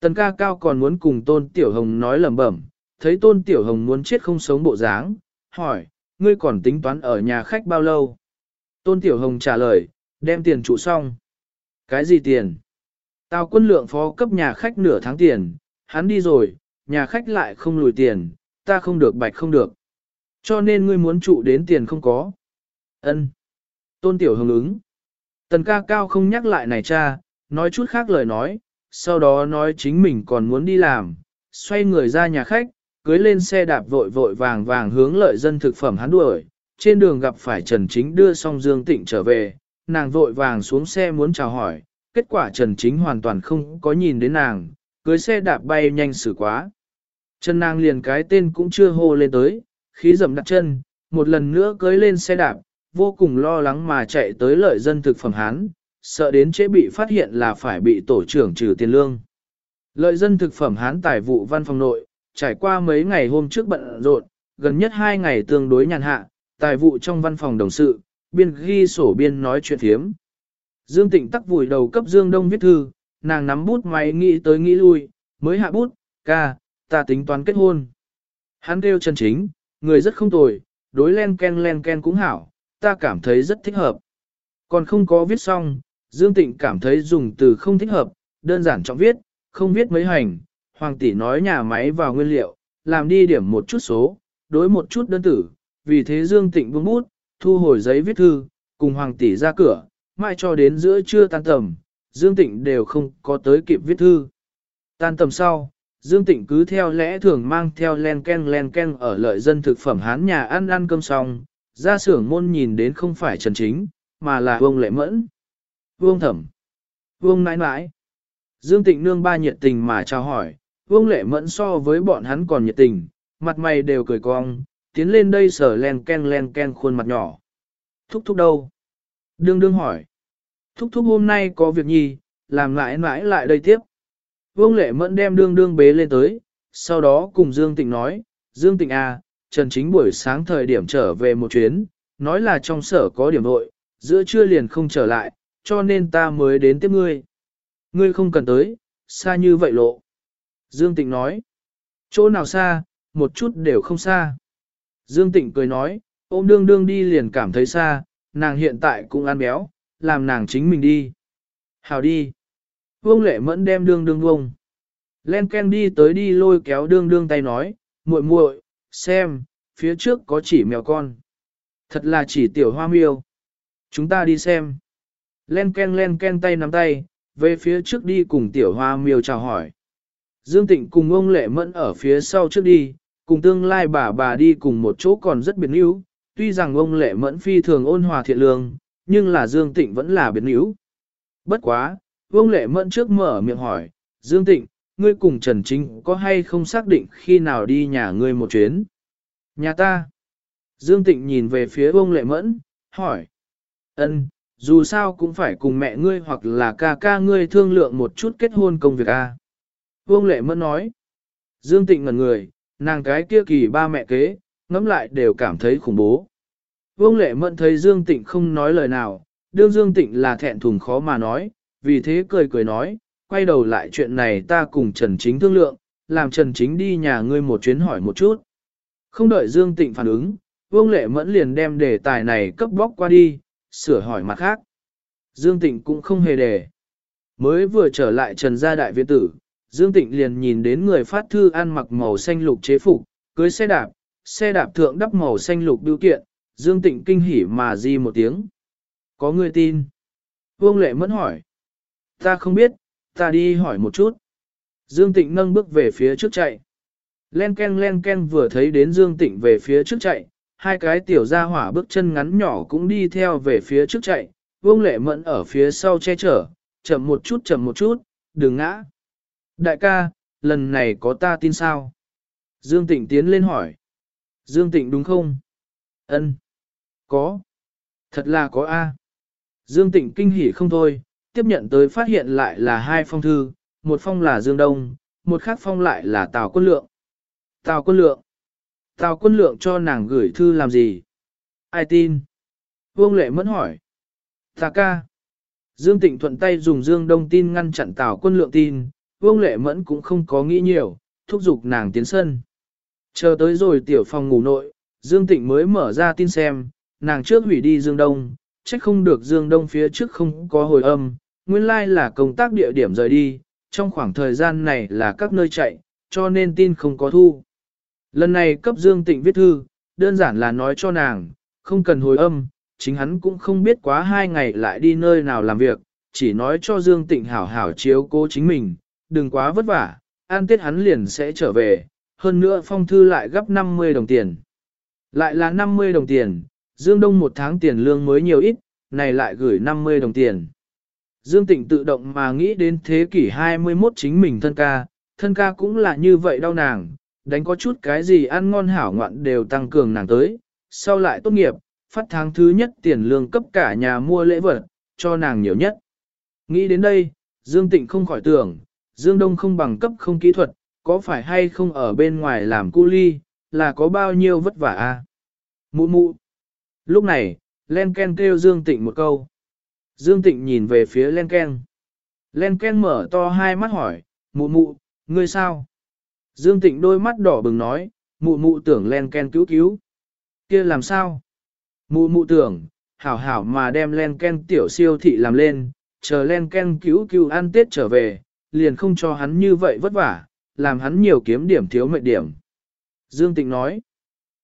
Tần ca cao còn muốn cùng Tôn Tiểu Hồng nói lẩm bẩm, thấy Tôn Tiểu Hồng muốn chết không sống bộ dáng, hỏi, ngươi còn tính toán ở nhà khách bao lâu? Tôn Tiểu Hồng trả lời, đem tiền trụ xong. Cái gì tiền? Tao quân lượng phó cấp nhà khách nửa tháng tiền, hắn đi rồi, nhà khách lại không lùi tiền, ta không được bạch không được. Cho nên ngươi muốn trụ đến tiền không có. Ân. Tôn Tiểu Hồng ứng. Tần ca cao không nhắc lại này cha, nói chút khác lời nói, sau đó nói chính mình còn muốn đi làm, xoay người ra nhà khách, cưới lên xe đạp vội vội vàng vàng hướng lợi dân thực phẩm hắn đuổi, trên đường gặp phải Trần Chính đưa xong Dương Tịnh trở về, nàng vội vàng xuống xe muốn chào hỏi, kết quả Trần Chính hoàn toàn không có nhìn đến nàng, cưới xe đạp bay nhanh xử quá. Chân nàng liền cái tên cũng chưa hô lên tới, khí dầm đặt chân, một lần nữa cưới lên xe đạp, vô cùng lo lắng mà chạy tới lợi dân thực phẩm hán, sợ đến chế bị phát hiện là phải bị tổ trưởng trừ tiền lương. Lợi dân thực phẩm hán tài vụ văn phòng nội, trải qua mấy ngày hôm trước bận rộn, gần nhất hai ngày tương đối nhàn hạ, tài vụ trong văn phòng đồng sự, biên ghi sổ biên nói chuyện thiếm. Dương Tịnh tắc vùi đầu cấp Dương Đông viết thư, nàng nắm bút máy nghĩ tới nghĩ lui, mới hạ bút, ca, ta tính toán kết hôn. Hắn kêu chân chính, người rất không tồi, đối len ken len ken cũng hảo, ta cảm thấy rất thích hợp. Còn không có viết xong, Dương Tịnh cảm thấy dùng từ không thích hợp, đơn giản trọng viết, không viết mấy hành, Hoàng tỷ nói nhà máy vào nguyên liệu, làm đi điểm một chút số, đối một chút đơn tử, vì thế Dương Tịnh buông bút, thu hồi giấy viết thư, cùng Hoàng tỷ ra cửa, mai cho đến giữa trưa tan tầm, Dương Tịnh đều không có tới kịp viết thư. Tan tầm sau, Dương Tịnh cứ theo lẽ thường mang theo len ken len ken ở lợi dân thực phẩm hán nhà ăn ăn cơm xong, ra xưởng môn nhìn đến không phải Trần Chính, mà là Vương Lệ Mẫn. Vương Thẩm. Vương nãi nãi. Dương Tịnh nương ba nhiệt tình mà chào hỏi, Vương Lệ Mẫn so với bọn hắn còn nhiệt tình, mặt mày đều cười cong, tiến lên đây sở len ken len ken khuôn mặt nhỏ. Thúc thúc đâu? Đương đương hỏi. Thúc thúc hôm nay có việc gì, làm lại mãi lại đây tiếp. Vương Lệ Mẫn đem đương đương bế lên tới, sau đó cùng Dương Tịnh nói, Dương Tịnh à, Trần Chính buổi sáng thời điểm trở về một chuyến, nói là trong sở có điểm nội, giữa trưa liền không trở lại, cho nên ta mới đến tiếp ngươi. Ngươi không cần tới, xa như vậy lộ. Dương Tịnh nói, chỗ nào xa, một chút đều không xa. Dương Tịnh cười nói, ôm đương đương đi liền cảm thấy xa, nàng hiện tại cũng ăn béo, làm nàng chính mình đi. Hào đi. Vương lệ mẫn đem đương đương vông. Len Ken đi tới đi lôi kéo đương đương tay nói, muội muội, xem, phía trước có chỉ mèo con. Thật là chỉ tiểu hoa miêu. Chúng ta đi xem. Len Ken len Ken tay nắm tay, về phía trước đi cùng tiểu hoa miêu chào hỏi. Dương Tịnh cùng ông Lệ Mẫn ở phía sau trước đi, cùng tương lai bà bà đi cùng một chỗ còn rất biệt níu. Tuy rằng ông Lệ Mẫn phi thường ôn hòa thiện lương, nhưng là Dương Tịnh vẫn là biệt níu. Bất quá, Vương Lệ Mẫn trước mở miệng hỏi, Dương Tịnh, ngươi cùng Trần Chính có hay không xác định khi nào đi nhà ngươi một chuyến? Nhà ta. Dương Tịnh nhìn về phía Vương Lệ Mẫn, hỏi. Ân, dù sao cũng phải cùng mẹ ngươi hoặc là ca ca ngươi thương lượng một chút kết hôn công việc a. Vương Lệ Mẫn nói. Dương Tịnh ngẩn người, nàng cái kia kỳ ba mẹ kế, ngẫm lại đều cảm thấy khủng bố. Vương Lệ Mẫn thấy Dương Tịnh không nói lời nào, đương Dương Tịnh là thẹn thùng khó mà nói, vì thế cười cười nói, quay đầu lại chuyện này ta cùng Trần Chính thương lượng, làm Trần Chính đi nhà ngươi một chuyến hỏi một chút. Không đợi Dương Tịnh phản ứng, Vương Lệ Mẫn liền đem đề tài này cấp bóc qua đi, sửa hỏi mặt khác. Dương Tịnh cũng không hề đề. Mới vừa trở lại Trần gia đại viện tử, Dương Tịnh liền nhìn đến người phát thư ăn mặc màu xanh lục chế phục, cưới xe đạp, xe đạp thượng đắp màu xanh lục biểu kiện, Dương Tịnh kinh hỉ mà di một tiếng. Có người tin. Vương Lệ Mẫn hỏi. Ta không biết, ta đi hỏi một chút. Dương Tịnh nâng bước về phía trước chạy. Len ken len ken vừa thấy đến Dương Tịnh về phía trước chạy, hai cái tiểu gia hỏa bước chân ngắn nhỏ cũng đi theo về phía trước chạy, Vương Lệ Mẫn ở phía sau che chở, chậm một chút chậm một chút, đừng ngã. Đại ca, lần này có ta tin sao? Dương Tịnh tiến lên hỏi. Dương Tịnh đúng không? Ân, Có. Thật là có A. Dương Tịnh kinh hỉ không thôi, tiếp nhận tới phát hiện lại là hai phong thư, một phong là Dương Đông, một khác phong lại là Tào Quân Lượng. Tào Quân Lượng. Tào Quân Lượng cho nàng gửi thư làm gì? Ai tin? Vương Lệ Mẫn hỏi. Tà ca. Dương Tịnh thuận tay dùng Dương Đông tin ngăn chặn Tào Quân Lượng tin, Vương Lệ Mẫn cũng không có nghĩ nhiều, thúc giục nàng tiến sân. Chờ tới rồi tiểu phòng ngủ nội, Dương Tịnh mới mở ra tin xem, nàng trước hủy đi Dương Đông, trách không được Dương Đông phía trước không có hồi âm, nguyên lai là công tác địa điểm rời đi, trong khoảng thời gian này là các nơi chạy, cho nên tin không có thu. Lần này cấp Dương Tịnh viết thư, đơn giản là nói cho nàng, không cần hồi âm, chính hắn cũng không biết quá hai ngày lại đi nơi nào làm việc, chỉ nói cho Dương Tịnh hảo hảo chiếu cố chính mình, đừng quá vất vả, an tết hắn liền sẽ trở về, hơn nữa phong thư lại gấp 50 đồng tiền. Lại là 50 đồng tiền, Dương Đông một tháng tiền lương mới nhiều ít, này lại gửi 50 đồng tiền. Dương Tịnh tự động mà nghĩ đến thế kỷ 21 chính mình thân ca, thân ca cũng là như vậy đau nàng, đánh có chút cái gì ăn ngon hảo ngoạn đều tăng cường nàng tới, sau lại tốt nghiệp, phát tháng thứ nhất tiền lương cấp cả nhà mua lễ vật, cho nàng nhiều nhất. Nghĩ đến đây, Dương Tịnh không khỏi tưởng, Dương Đông không bằng cấp không kỹ thuật, có phải hay không ở bên ngoài làm cu ly, là có bao nhiêu vất vả a? À? Mụ mụ. Lúc này, Len Ken kêu Dương Tịnh một câu. Dương Tịnh nhìn về phía Len Ken. Len Ken mở to hai mắt hỏi, mụ mụ, ngươi sao? Dương Tịnh đôi mắt đỏ bừng nói, mụ mụ tưởng len ken cứu cứu. kia làm sao? Mụ mụ tưởng, hảo hảo mà đem len ken tiểu siêu thị làm lên, chờ len ken cứu cứu ăn tết trở về, liền không cho hắn như vậy vất vả, làm hắn nhiều kiếm điểm thiếu mệnh điểm. Dương Tịnh nói,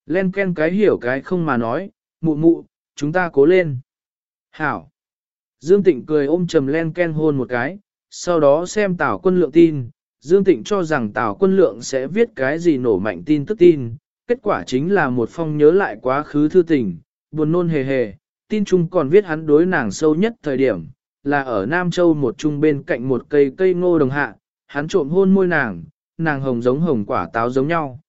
len ken cái hiểu cái không mà nói, mụ mụ, chúng ta cố lên. Hảo. Dương Tịnh cười ôm trầm len ken hôn một cái, sau đó xem Tào quân lượng tin. Dương Tịnh cho rằng Tào quân lượng sẽ viết cái gì nổ mạnh tin tức tin, kết quả chính là một phong nhớ lại quá khứ thư tình, buồn nôn hề hề, tin chung còn viết hắn đối nàng sâu nhất thời điểm, là ở Nam Châu một chung bên cạnh một cây cây ngô đồng hạ, hắn trộm hôn môi nàng, nàng hồng giống hồng quả táo giống nhau.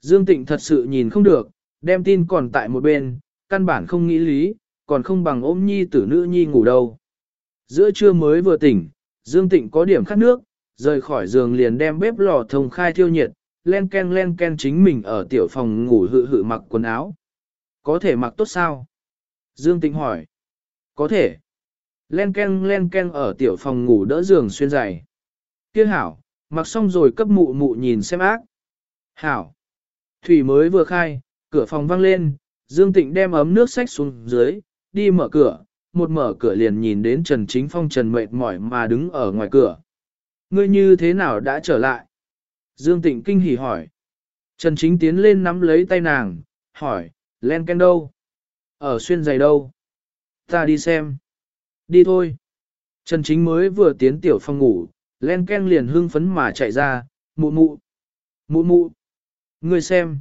Dương Tịnh thật sự nhìn không được, đem tin còn tại một bên, căn bản không nghĩ lý, còn không bằng ôm nhi tử nữ nhi ngủ đâu. Giữa trưa mới vừa tỉnh, Dương Tịnh có điểm khát nước, rời khỏi giường liền đem bếp lò thông khai thiêu nhiệt, len ken len ken chính mình ở tiểu phòng ngủ hự hự mặc quần áo. Có thể mặc tốt sao? Dương Tịnh hỏi. Có thể. Len ken len ken ở tiểu phòng ngủ đỡ giường xuyên dày. Kia hảo, mặc xong rồi cấp mụ mụ nhìn xem ác. Hảo. Thủy mới vừa khai, cửa phòng văng lên, Dương Tịnh đem ấm nước sách xuống dưới, đi mở cửa, một mở cửa liền nhìn đến Trần Chính Phong Trần mệt mỏi mà đứng ở ngoài cửa. Ngươi như thế nào đã trở lại? Dương Tịnh kinh hỉ hỏi. Trần Chính tiến lên nắm lấy tay nàng, hỏi, len ken đâu? Ở xuyên giày đâu? Ta đi xem. Đi thôi. Trần Chính mới vừa tiến tiểu phòng ngủ, len ken liền hưng phấn mà chạy ra, mụ mụ. Mụ mụ. Ngươi xem.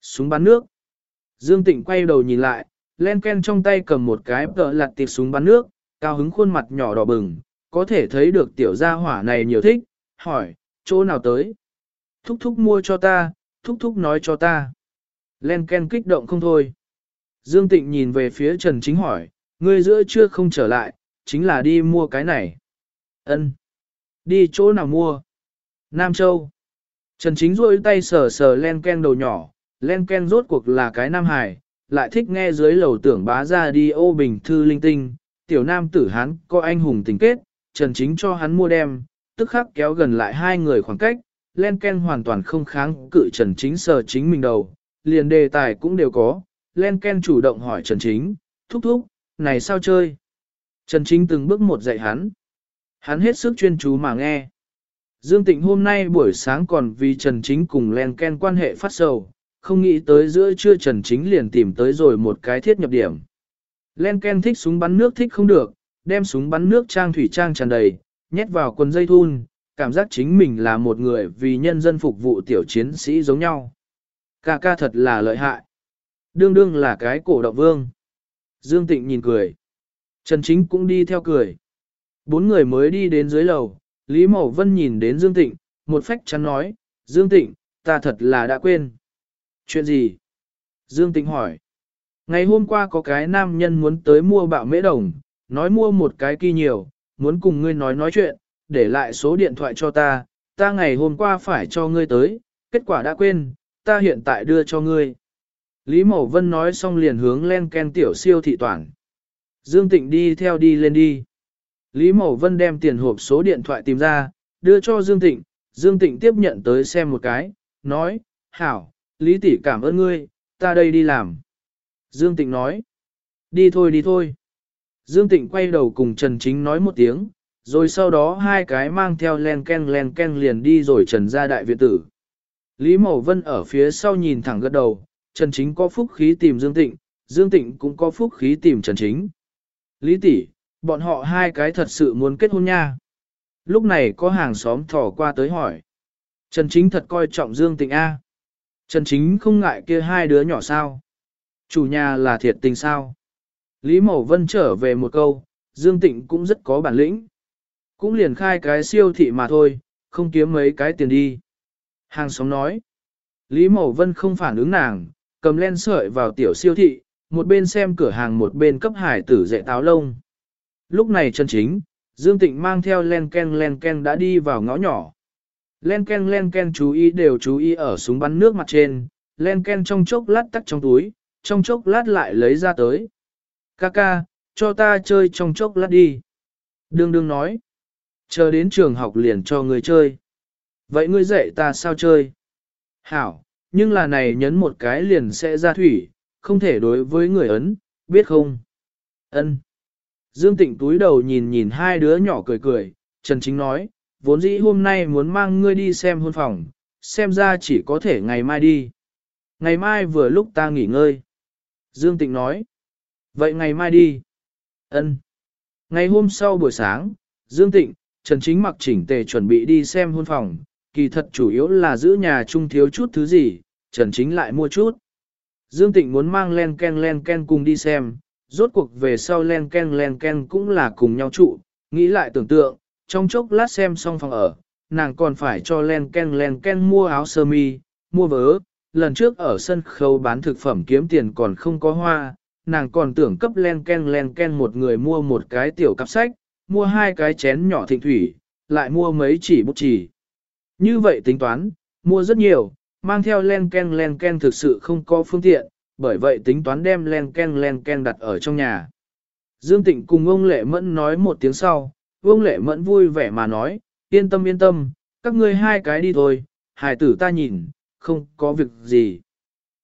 Súng bắn nước. Dương Tịnh quay đầu nhìn lại, len ken trong tay cầm một cái tợ lặt tiệp súng bắn nước, cao hứng khuôn mặt nhỏ đỏ bừng, có thể thấy được tiểu gia hỏa này nhiều thích, hỏi, chỗ nào tới? Thúc thúc mua cho ta, thúc thúc nói cho ta. Len ken kích động không thôi. Dương Tịnh nhìn về phía Trần Chính hỏi, ngươi giữa chưa không trở lại, chính là đi mua cái này. Ân, Đi chỗ nào mua? Nam Châu. Trần Chính duỗi tay sờ sờ len ken đầu nhỏ, len ken rốt cuộc là cái Nam Hải, lại thích nghe dưới lầu tưởng bá ra đi ô bình thư linh tinh, tiểu nam tử hán có anh hùng tình kết, Trần Chính cho hắn mua đem, tức khắc kéo gần lại hai người khoảng cách, len ken hoàn toàn không kháng cự Trần Chính sờ chính mình đầu, liền đề tài cũng đều có, len ken chủ động hỏi Trần Chính, thúc thúc, này sao chơi? Trần Chính từng bước một dạy hắn. Hắn hết sức chuyên chú mà nghe. Dương Tịnh hôm nay buổi sáng còn vì Trần Chính cùng len ken quan hệ phát sầu, không nghĩ tới giữa trưa Trần Chính liền tìm tới rồi một cái thiết nhập điểm. Len Ken thích súng bắn nước thích không được, đem súng bắn nước trang thủy trang tràn đầy, nhét vào quần dây thun, cảm giác chính mình là một người vì nhân dân phục vụ tiểu chiến sĩ giống nhau. Ca ca thật là lợi hại. Đương đương là cái cổ động vương. Dương Tịnh nhìn cười. Trần Chính cũng đi theo cười. Bốn người mới đi đến dưới lầu, Lý Mậu Vân nhìn đến Dương Tịnh, một phách chắn nói, Dương Tịnh, ta thật là đã quên. Chuyện gì? Dương Tịnh hỏi. Ngày hôm qua có cái nam nhân muốn tới mua bạo mễ đồng, nói mua một cái kỳ nhiều, muốn cùng ngươi nói nói chuyện, để lại số điện thoại cho ta, ta ngày hôm qua phải cho ngươi tới, kết quả đã quên, ta hiện tại đưa cho ngươi. Lý Mậu Vân nói xong liền hướng len ken tiểu siêu thị toàn. Dương Tịnh đi theo đi lên đi. Lý Mậu Vân đem tiền hộp số điện thoại tìm ra, đưa cho Dương Tịnh, Dương Tịnh tiếp nhận tới xem một cái, nói, hảo, Lý tỷ cảm ơn ngươi, ta đây đi làm. Dương Tịnh nói, đi thôi đi thôi. Dương Tịnh quay đầu cùng Trần Chính nói một tiếng, rồi sau đó hai cái mang theo len ken len ken liền đi rồi Trần ra đại viện tử. Lý Mậu Vân ở phía sau nhìn thẳng gật đầu, Trần Chính có phúc khí tìm Dương Tịnh, Dương Tịnh cũng có phúc khí tìm Trần Chính. Lý tỷ, bọn họ hai cái thật sự muốn kết hôn nha. Lúc này có hàng xóm thỏ qua tới hỏi. Trần Chính thật coi trọng Dương Tịnh A. Trần Chính không ngại kia hai đứa nhỏ sao? Chủ nhà là thiệt tình sao? Lý Mậu Vân trở về một câu, Dương Tịnh cũng rất có bản lĩnh. Cũng liền khai cái siêu thị mà thôi, không kiếm mấy cái tiền đi. Hàng xóm nói. Lý Mậu Vân không phản ứng nàng, cầm len sợi vào tiểu siêu thị, một bên xem cửa hàng một bên cấp hải tử dạy táo lông. Lúc này chân chính, Dương Tịnh mang theo len ken len ken đã đi vào ngõ nhỏ. Len ken len ken chú ý đều chú ý ở súng bắn nước mặt trên, len ken trong chốc lát tắt trong túi, trong chốc lát lại lấy ra tới. Kaka, cho ta chơi trong chốc lát đi. Đương đương nói. Chờ đến trường học liền cho người chơi. Vậy ngươi dạy ta sao chơi? Hảo, nhưng là này nhấn một cái liền sẽ ra thủy, không thể đối với người ấn, biết không? Ân. Dương Tịnh túi đầu nhìn nhìn hai đứa nhỏ cười cười, Trần Chính nói, vốn dĩ hôm nay muốn mang ngươi đi xem hôn phòng, xem ra chỉ có thể ngày mai đi. Ngày mai vừa lúc ta nghỉ ngơi. Dương Tịnh nói, vậy ngày mai đi. Ân. Ngày hôm sau buổi sáng, Dương Tịnh, Trần Chính mặc chỉnh tề chuẩn bị đi xem hôn phòng, kỳ thật chủ yếu là giữ nhà chung thiếu chút thứ gì, Trần Chính lại mua chút. Dương Tịnh muốn mang len ken len ken cùng đi xem, rốt cuộc về sau len ken len ken cũng là cùng nhau trụ, nghĩ lại tưởng tượng, trong chốc lát xem xong phòng ở, nàng còn phải cho len ken len ken mua áo sơ mi, mua vớ, lần trước ở sân khấu bán thực phẩm kiếm tiền còn không có hoa, nàng còn tưởng cấp len ken len ken một người mua một cái tiểu cặp sách, mua hai cái chén nhỏ thịnh thủy, lại mua mấy chỉ bút chỉ. Như vậy tính toán, mua rất nhiều, mang theo len ken len ken thực sự không có phương tiện, bởi vậy tính toán đem len ken len ken đặt ở trong nhà. Dương Tịnh cùng ông Lệ Mẫn nói một tiếng sau, Vương Lệ Mẫn vui vẻ mà nói, yên tâm yên tâm, các ngươi hai cái đi thôi, hải tử ta nhìn, không có việc gì.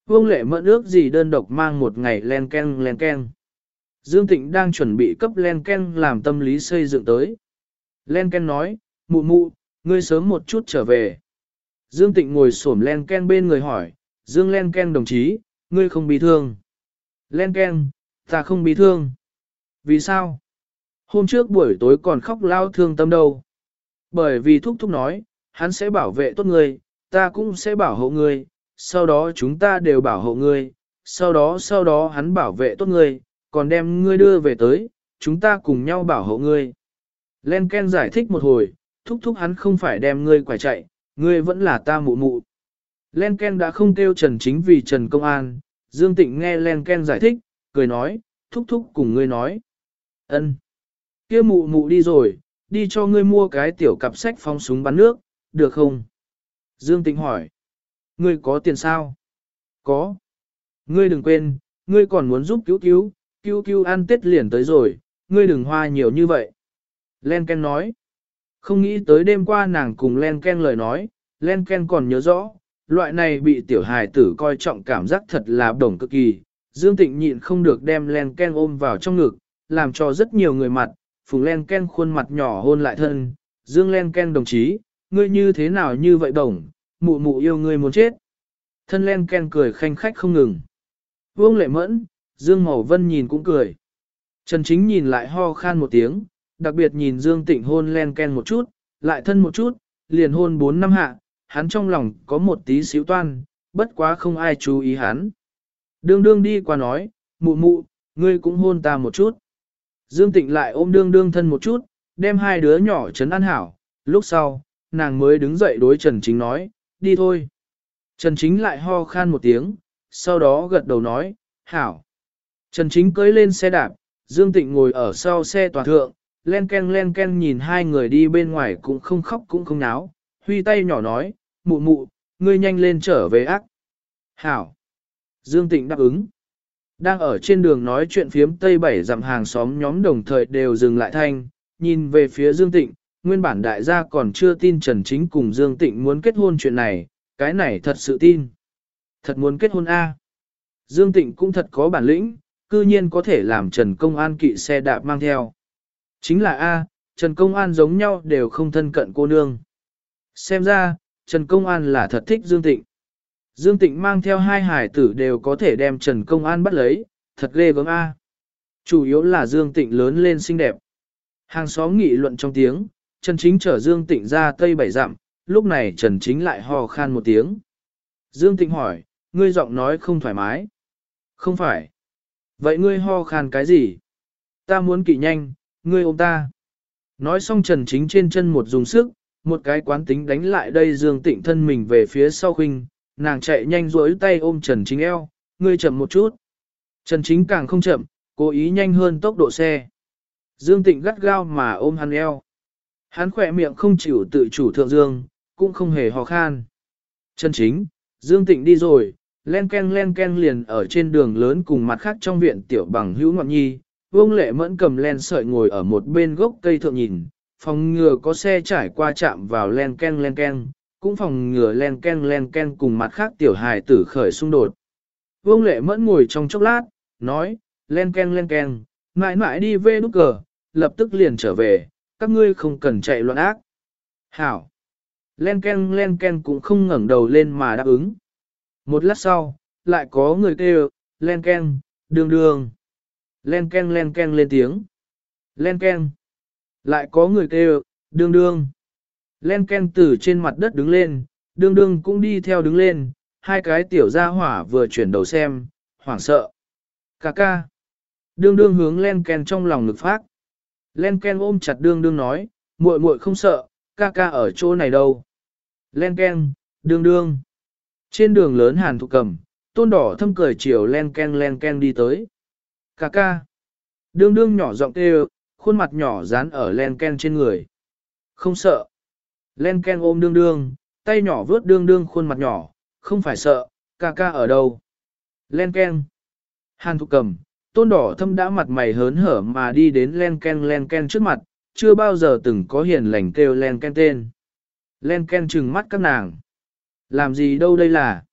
Vương Lệ Mẫn ước gì đơn độc mang một ngày len ken len ken. Dương Tịnh đang chuẩn bị cấp len ken làm tâm lý xây dựng tới. Len ken nói, mụ mụ, ngươi sớm một chút trở về. Dương Tịnh ngồi xổm len ken bên người hỏi, Dương len ken đồng chí, ngươi không bị thương. Len ken, ta không bị thương. Vì sao? Hôm trước buổi tối còn khóc lao thương tâm đâu. Bởi vì thúc thúc nói, hắn sẽ bảo vệ tốt ngươi, ta cũng sẽ bảo hộ ngươi, sau đó chúng ta đều bảo hộ ngươi, sau đó sau đó hắn bảo vệ tốt ngươi, còn đem ngươi đưa về tới, chúng ta cùng nhau bảo hộ ngươi. Len Ken giải thích một hồi, thúc thúc hắn không phải đem ngươi quải chạy, ngươi vẫn là ta mụ mụ. Len Ken đã không kêu Trần Chính vì Trần Công An, Dương Tịnh nghe Len Ken giải thích, cười nói, thúc thúc cùng ngươi nói. ân, kia mụ mụ đi rồi, đi cho ngươi mua cái tiểu cặp sách phong súng bắn nước, được không? Dương Tịnh hỏi, ngươi có tiền sao? Có. Ngươi đừng quên, ngươi còn muốn giúp cứu cứu, cứu cứu ăn tết liền tới rồi, ngươi đừng hoa nhiều như vậy. Len Ken nói, không nghĩ tới đêm qua nàng cùng Len Ken lời nói, Len Ken còn nhớ rõ, loại này bị tiểu hài tử coi trọng cảm giác thật là đồng cực kỳ. Dương Tịnh nhịn không được đem Len Ken ôm vào trong ngực, làm cho rất nhiều người mặt, phùng Len Ken khuôn mặt nhỏ hôn lại thân. Dương Len Ken đồng chí, ngươi như thế nào như vậy đồng, mụ mụ yêu ngươi muốn chết. Thân Len Ken cười khanh khách không ngừng. Vương lệ mẫn, Dương Màu Vân nhìn cũng cười. Trần Chính nhìn lại ho khan một tiếng, đặc biệt nhìn Dương Tịnh hôn Len Ken một chút, lại thân một chút, liền hôn bốn năm hạ, hắn trong lòng có một tí xíu toan, bất quá không ai chú ý hắn. Đương đương đi qua nói, mụ mụ, ngươi cũng hôn ta một chút. Dương Tịnh lại ôm đương đương thân một chút, đem hai đứa nhỏ chấn an hảo, lúc sau, nàng mới đứng dậy đối Trần Chính nói, đi thôi. Trần Chính lại ho khan một tiếng, sau đó gật đầu nói, hảo. Trần Chính cưới lên xe đạp, Dương Tịnh ngồi ở sau xe tòa thượng, len ken len ken nhìn hai người đi bên ngoài cũng không khóc cũng không náo, huy tay nhỏ nói, mụ mụ, ngươi nhanh lên trở về ác. Hảo. Dương Tịnh đáp ứng. Đang ở trên đường nói chuyện phiếm tây bảy dặm hàng xóm nhóm đồng thời đều dừng lại thanh, nhìn về phía Dương Tịnh, nguyên bản đại gia còn chưa tin Trần Chính cùng Dương Tịnh muốn kết hôn chuyện này, cái này thật sự tin. Thật muốn kết hôn A. Dương Tịnh cũng thật có bản lĩnh, cư nhiên có thể làm Trần Công An kỵ xe đạp mang theo. Chính là A, Trần Công An giống nhau đều không thân cận cô nương. Xem ra, Trần Công An là thật thích Dương Tịnh. Dương Tịnh mang theo hai hải tử đều có thể đem Trần Công An bắt lấy, thật ghê gớm A. Chủ yếu là Dương Tịnh lớn lên xinh đẹp. Hàng xóm nghị luận trong tiếng, Trần Chính chở Dương Tịnh ra tây bảy dặm, lúc này Trần Chính lại ho khan một tiếng. Dương Tịnh hỏi, ngươi giọng nói không thoải mái. Không phải. Vậy ngươi ho khan cái gì? Ta muốn kỵ nhanh, ngươi ôm ta. Nói xong Trần Chính trên chân một dùng sức, một cái quán tính đánh lại đây Dương Tịnh thân mình về phía sau khinh, nàng chạy nhanh rối tay ôm Trần Chính eo, ngươi chậm một chút. Trần Chính càng không chậm, cố ý nhanh hơn tốc độ xe. Dương Tịnh gắt gao mà ôm hắn eo. Hắn khỏe miệng không chịu tự chủ thượng Dương, cũng không hề hò khan. Trần Chính, Dương Tịnh đi rồi, len ken len ken liền ở trên đường lớn cùng mặt khác trong viện tiểu bằng hữu ngọn nhi, Vương Lệ Mẫn cầm len sợi ngồi ở một bên gốc cây thượng nhìn, phòng ngừa có xe trải qua chạm vào len ken len ken, cũng phòng ngừa len ken len ken cùng mặt khác tiểu hài tử khởi xung đột. Vương lệ mẫn ngồi trong chốc lát, nói, len ken len ken, mãi mãi đi về nút cờ, lập tức liền trở về, các ngươi không cần chạy loạn ác. Hảo! Len ken len ken cũng không ngẩng đầu lên mà đáp ứng. Một lát sau, lại có người kêu, len ken, đường đường. Len ken len ken lên tiếng. Len ken. Lại có người kêu, đường đường Len ken từ trên mặt đất đứng lên, đương đương cũng đi theo đứng lên, hai cái tiểu gia hỏa vừa chuyển đầu xem, hoảng sợ. Cà ca. Đương đương hướng len ken trong lòng ngực phát. Len ken ôm chặt đương đương nói, muội muội không sợ, ca ca ở chỗ này đâu. Len ken, đương đương. Trên đường lớn hàn thụ cầm, tôn đỏ thâm cười chiều len ken len ken đi tới. Cà ca. Đương đương nhỏ giọng kêu, khuôn mặt nhỏ dán ở len ken trên người. Không sợ. Len ken ôm đương đương, tay nhỏ vướt đương đương khuôn mặt nhỏ, không phải sợ, ca ca ở đâu. Len ken. Hàn thục cầm, tôn đỏ thâm đã mặt mày hớn hở mà đi đến len ken len ken trước mặt, chưa bao giờ từng có hiền lành kêu len ken tên. Len ken trừng mắt các nàng. Làm gì đâu đây là?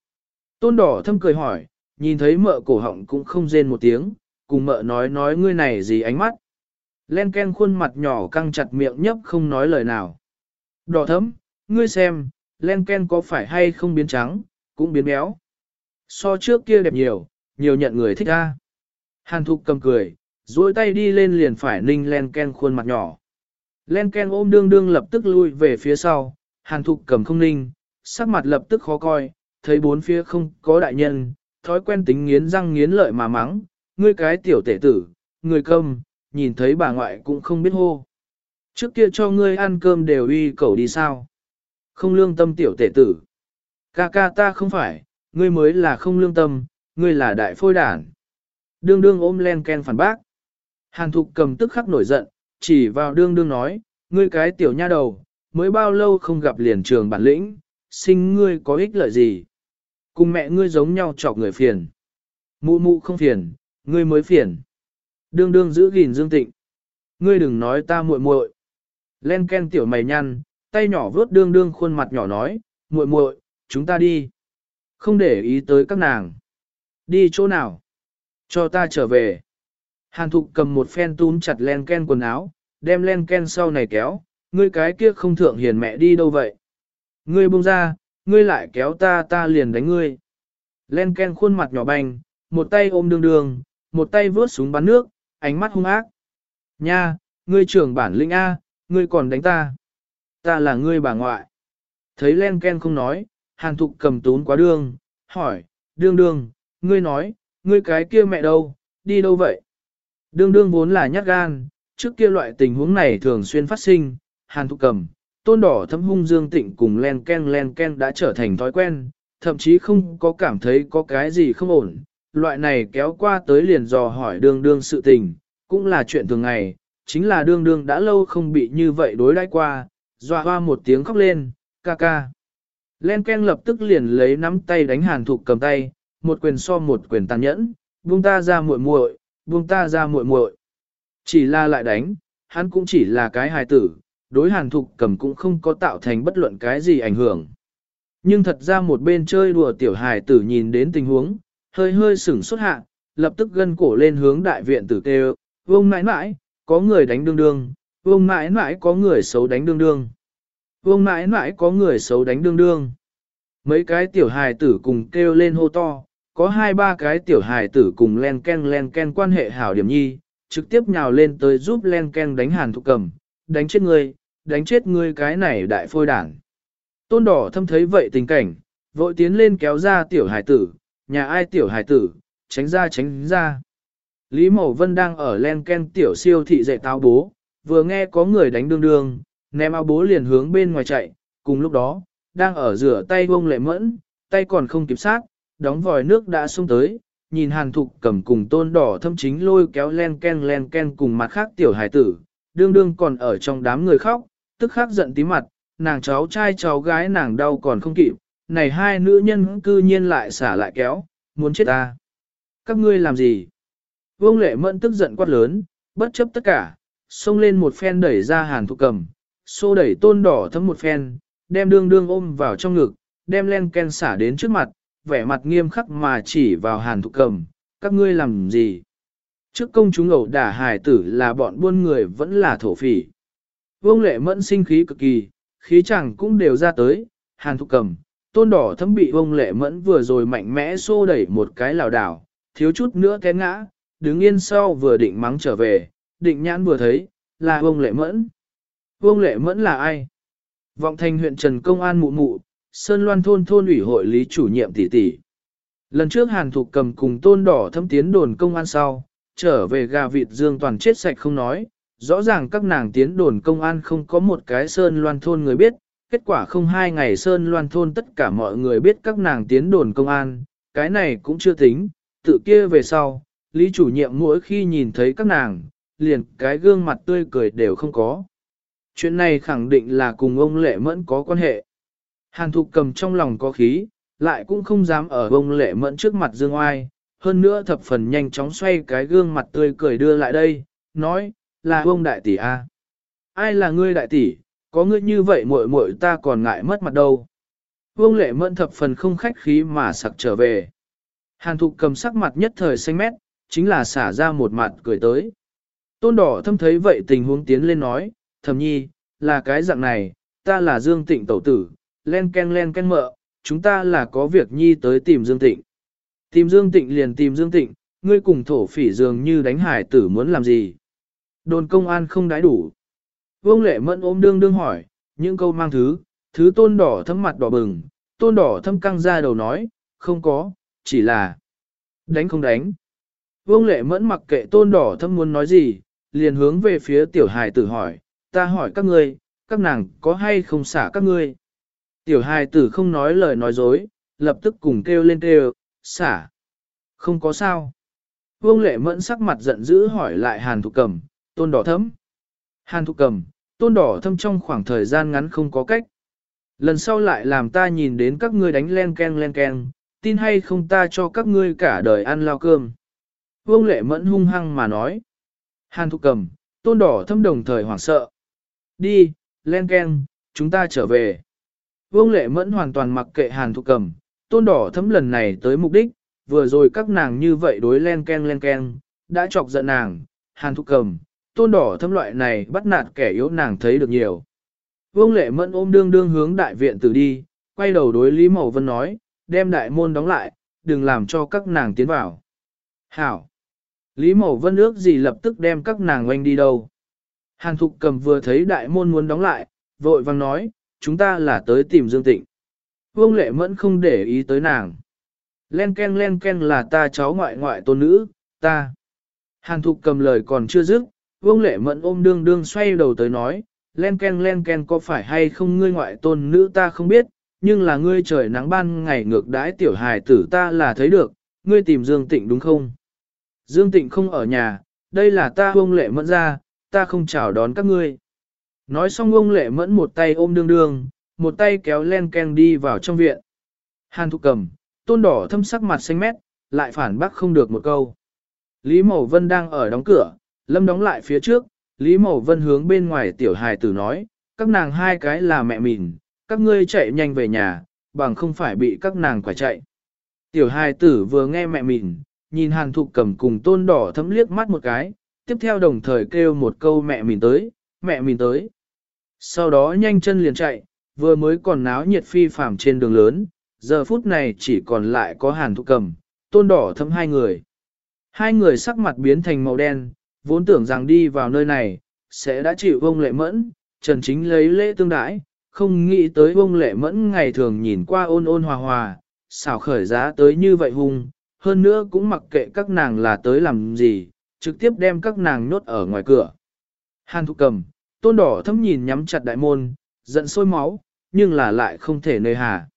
Tôn đỏ thâm cười hỏi, nhìn thấy mợ cổ họng cũng không rên một tiếng, cùng mợ nói nói ngươi này gì ánh mắt. Len ken khuôn mặt nhỏ căng chặt miệng nhấp không nói lời nào. Đỏ thấm, ngươi xem, len ken có phải hay không biến trắng, cũng biến béo. So trước kia đẹp nhiều, nhiều nhận người thích ra. Hàn thục cầm cười, duỗi tay đi lên liền phải ninh len ken khuôn mặt nhỏ. Len ken ôm đương đương lập tức lui về phía sau, hàn thục cầm không ninh, sắc mặt lập tức khó coi, thấy bốn phía không có đại nhân, thói quen tính nghiến răng nghiến lợi mà mắng, ngươi cái tiểu tể tử, người câm, nhìn thấy bà ngoại cũng không biết hô. Trước kia cho ngươi ăn cơm đều uy cầu đi sao? Không lương tâm tiểu tể tử. Ca ca ta không phải, ngươi mới là không lương tâm, ngươi là đại phôi đản. Đương đương ôm len ken phản bác. Hàn thục cầm tức khắc nổi giận, chỉ vào đương đương nói, ngươi cái tiểu nha đầu, mới bao lâu không gặp liền trường bản lĩnh, sinh ngươi có ích lợi gì. Cùng mẹ ngươi giống nhau chọc người phiền. Mụ mụ không phiền, ngươi mới phiền. Đương đương giữ gìn dương tịnh. Ngươi đừng nói ta muội muội. Len ken tiểu mày nhăn, tay nhỏ vớt đương đương khuôn mặt nhỏ nói, muội muội, chúng ta đi. Không để ý tới các nàng. Đi chỗ nào? Cho ta trở về. Hàn thục cầm một phen túm chặt len ken quần áo, đem len ken sau này kéo, ngươi cái kia không thượng hiền mẹ đi đâu vậy? Ngươi buông ra, ngươi lại kéo ta ta liền đánh ngươi. Len ken khuôn mặt nhỏ bành, một tay ôm đường đường, một tay vớt súng bắn nước, ánh mắt hung ác. Nha, ngươi trưởng bản lĩnh A, ngươi còn đánh ta. Ta là ngươi bà ngoại. Thấy len ken không nói, hàn thục cầm tún quá đương, hỏi, đương đương, ngươi nói, ngươi cái kia mẹ đâu, đi đâu vậy? Đương đương vốn là nhát gan, trước kia loại tình huống này thường xuyên phát sinh, hàn thục cầm, tôn đỏ thâm hung dương tịnh cùng len ken len ken đã trở thành thói quen, thậm chí không có cảm thấy có cái gì không ổn. Loại này kéo qua tới liền dò hỏi đương đương sự tình, cũng là chuyện thường ngày, chính là đương đương đã lâu không bị như vậy đối đãi qua, dọa hoa một tiếng khóc lên, ca ca. Len Ken lập tức liền lấy nắm tay đánh hàn thục cầm tay, một quyền so một quyền tàn nhẫn, buông ta ra muội muội, buông ta ra muội muội. Chỉ là lại đánh, hắn cũng chỉ là cái hài tử, đối hàn thục cầm cũng không có tạo thành bất luận cái gì ảnh hưởng. Nhưng thật ra một bên chơi đùa tiểu hài tử nhìn đến tình huống, hơi hơi sửng xuất hạ, lập tức gân cổ lên hướng đại viện tử kêu, vông mãi mãi, có người đánh đương đương, vông mãi mãi có người xấu đánh đương đương. Vông mãi mãi có người xấu đánh đương đương. Mấy cái tiểu hài tử cùng kêu lên hô to, có hai ba cái tiểu hài tử cùng len ken len ken quan hệ hảo điểm nhi, trực tiếp nhào lên tới giúp len ken đánh hàn thục cầm, đánh chết ngươi, đánh chết ngươi cái này đại phôi đảng. Tôn đỏ thâm thấy vậy tình cảnh, vội tiến lên kéo ra tiểu hài tử, nhà ai tiểu hài tử, tránh ra tránh ra. Lý Mậu Vân đang ở len ken tiểu siêu thị dạy táo bố, vừa nghe có người đánh đương đương, ném áo bố liền hướng bên ngoài chạy, cùng lúc đó, đang ở rửa tay vông lệ mẫn, tay còn không kịp sát, đóng vòi nước đã xuống tới, nhìn hàn thục cầm cùng tôn đỏ thâm chính lôi kéo len ken len ken cùng mặt khác tiểu hải tử, đương đương còn ở trong đám người khóc, tức khắc giận tí mặt, nàng cháu trai cháu gái nàng đau còn không kịp, này hai nữ nhân cư nhiên lại xả lại kéo, muốn chết ta. Các ngươi làm gì? Vương lệ mẫn tức giận quát lớn, bất chấp tất cả, xông lên một phen đẩy ra hàn thục cầm, xô đẩy tôn đỏ thấm một phen, đem đương đương ôm vào trong ngực, đem len ken xả đến trước mặt, vẻ mặt nghiêm khắc mà chỉ vào hàn thục cầm, các ngươi làm gì? Trước công chúng ẩu đả hải tử là bọn buôn người vẫn là thổ phỉ. Vương lệ mẫn sinh khí cực kỳ, khí chẳng cũng đều ra tới, hàn thục cầm, tôn đỏ thấm bị vương lệ mẫn vừa rồi mạnh mẽ xô đẩy một cái lảo đảo, thiếu chút nữa té ngã, đứng yên sau vừa định mắng trở về, định nhãn vừa thấy, là vương lệ mẫn. Vương lệ mẫn là ai? Vọng thành huyện Trần Công An mụ mụ, Sơn Loan thôn thôn ủy hội lý chủ nhiệm tỷ tỷ. Lần trước Hàn Thục cầm cùng tôn đỏ thâm tiến đồn công an sau, trở về gà vịt dương toàn chết sạch không nói, rõ ràng các nàng tiến đồn công an không có một cái Sơn Loan thôn người biết, kết quả không hai ngày Sơn Loan thôn tất cả mọi người biết các nàng tiến đồn công an, cái này cũng chưa tính, tự kia về sau, lý chủ nhiệm mỗi khi nhìn thấy các nàng, liền cái gương mặt tươi cười đều không có. Chuyện này khẳng định là cùng ông Lệ Mẫn có quan hệ. Hàn Thục cầm trong lòng có khí, lại cũng không dám ở ông Lệ Mẫn trước mặt Dương Oai, hơn nữa thập phần nhanh chóng xoay cái gương mặt tươi cười đưa lại đây, nói, là ông đại tỷ a. Ai là ngươi đại tỷ, có ngươi như vậy muội muội ta còn ngại mất mặt đâu. Vương lệ mẫn thập phần không khách khí mà sặc trở về. Hàn thục cầm sắc mặt nhất thời xanh mét, chính là xả ra một mặt cười tới. Tôn đỏ thâm thấy vậy tình huống tiến lên nói, thầm nhi, là cái dạng này, ta là Dương Tịnh tẩu tử, len ken len ken mợ, chúng ta là có việc nhi tới tìm Dương Tịnh. Tìm Dương Tịnh liền tìm Dương Tịnh, ngươi cùng thổ phỉ dường như đánh hải tử muốn làm gì. Đồn công an không đái đủ. Vương lệ mẫn ôm đương đương hỏi, những câu mang thứ, thứ tôn đỏ thâm mặt đỏ bừng, tôn đỏ thâm căng ra đầu nói, không có, chỉ là đánh không đánh. Vương lệ mẫn mặc kệ tôn đỏ thâm muốn nói gì, liền hướng về phía tiểu hài tử hỏi, ta hỏi các ngươi, các nàng có hay không xả các ngươi. Tiểu hài tử không nói lời nói dối, lập tức cùng kêu lên kêu, xả. Không có sao. Vương lệ mẫn sắc mặt giận dữ hỏi lại hàn thục cầm, tôn đỏ thâm. Hàn thục cầm, tôn đỏ thâm trong khoảng thời gian ngắn không có cách. Lần sau lại làm ta nhìn đến các ngươi đánh len ken len ken, tin hay không ta cho các ngươi cả đời ăn lao cơm. Vương lệ mẫn hung hăng mà nói. Hàn thục cầm, tôn đỏ thâm đồng thời hoảng sợ. Đi, len ken, chúng ta trở về. Vương lệ mẫn hoàn toàn mặc kệ hàn thục cầm, tôn đỏ thấm lần này tới mục đích, vừa rồi các nàng như vậy đối len ken len ken, đã chọc giận nàng, hàn thục cầm, tôn đỏ thấm loại này bắt nạt kẻ yếu nàng thấy được nhiều. Vương lệ mẫn ôm đương đương hướng đại viện tử đi, quay đầu đối Lý Mậu Vân nói, đem đại môn đóng lại, đừng làm cho các nàng tiến vào. Hảo! Lý Mậu Vân ước gì lập tức đem các nàng oanh đi đâu. Hàn Thục cầm vừa thấy đại môn muốn đóng lại, vội vang nói, chúng ta là tới tìm Dương Tịnh. Vương Lệ Mẫn không để ý tới nàng. Len ken len ken là ta cháu ngoại ngoại tôn nữ, ta. Hàn Thục cầm lời còn chưa dứt, Vương Lệ Mẫn ôm đương đương xoay đầu tới nói, len ken len ken có phải hay không ngươi ngoại tôn nữ ta không biết, nhưng là ngươi trời nắng ban ngày ngược đãi tiểu hài tử ta là thấy được, ngươi tìm Dương Tịnh đúng không? Dương Tịnh không ở nhà, đây là ta Vương Lệ Mẫn ra, ta không chào đón các ngươi. Nói xong ông lệ mẫn một tay ôm đương đương, một tay kéo len ken đi vào trong viện. Hàn thục cầm, tôn đỏ thâm sắc mặt xanh mét, lại phản bác không được một câu. Lý Mậu Vân đang ở đóng cửa, lâm đóng lại phía trước, Lý Mậu Vân hướng bên ngoài tiểu hài tử nói, các nàng hai cái là mẹ mình, các ngươi chạy nhanh về nhà, bằng không phải bị các nàng quả chạy. Tiểu hài tử vừa nghe mẹ mình, nhìn hàn thục cầm cùng tôn đỏ thấm liếc mắt một cái, tiếp theo đồng thời kêu một câu mẹ mình tới, mẹ mình tới. Sau đó nhanh chân liền chạy, vừa mới còn náo nhiệt phi phàm trên đường lớn, giờ phút này chỉ còn lại có hàn thục cầm, tôn đỏ thấm hai người. Hai người sắc mặt biến thành màu đen, vốn tưởng rằng đi vào nơi này, sẽ đã chịu vông lệ mẫn, trần chính lấy lễ tương đãi, không nghĩ tới vông lệ mẫn ngày thường nhìn qua ôn ôn hòa hòa, xảo khởi giá tới như vậy hung, hơn nữa cũng mặc kệ các nàng là tới làm gì, trực tiếp đem các nàng nhốt ở ngoài cửa. Hàn thục cầm, tôn đỏ thấm nhìn nhắm chặt đại môn, giận sôi máu, nhưng là lại không thể nơi hà.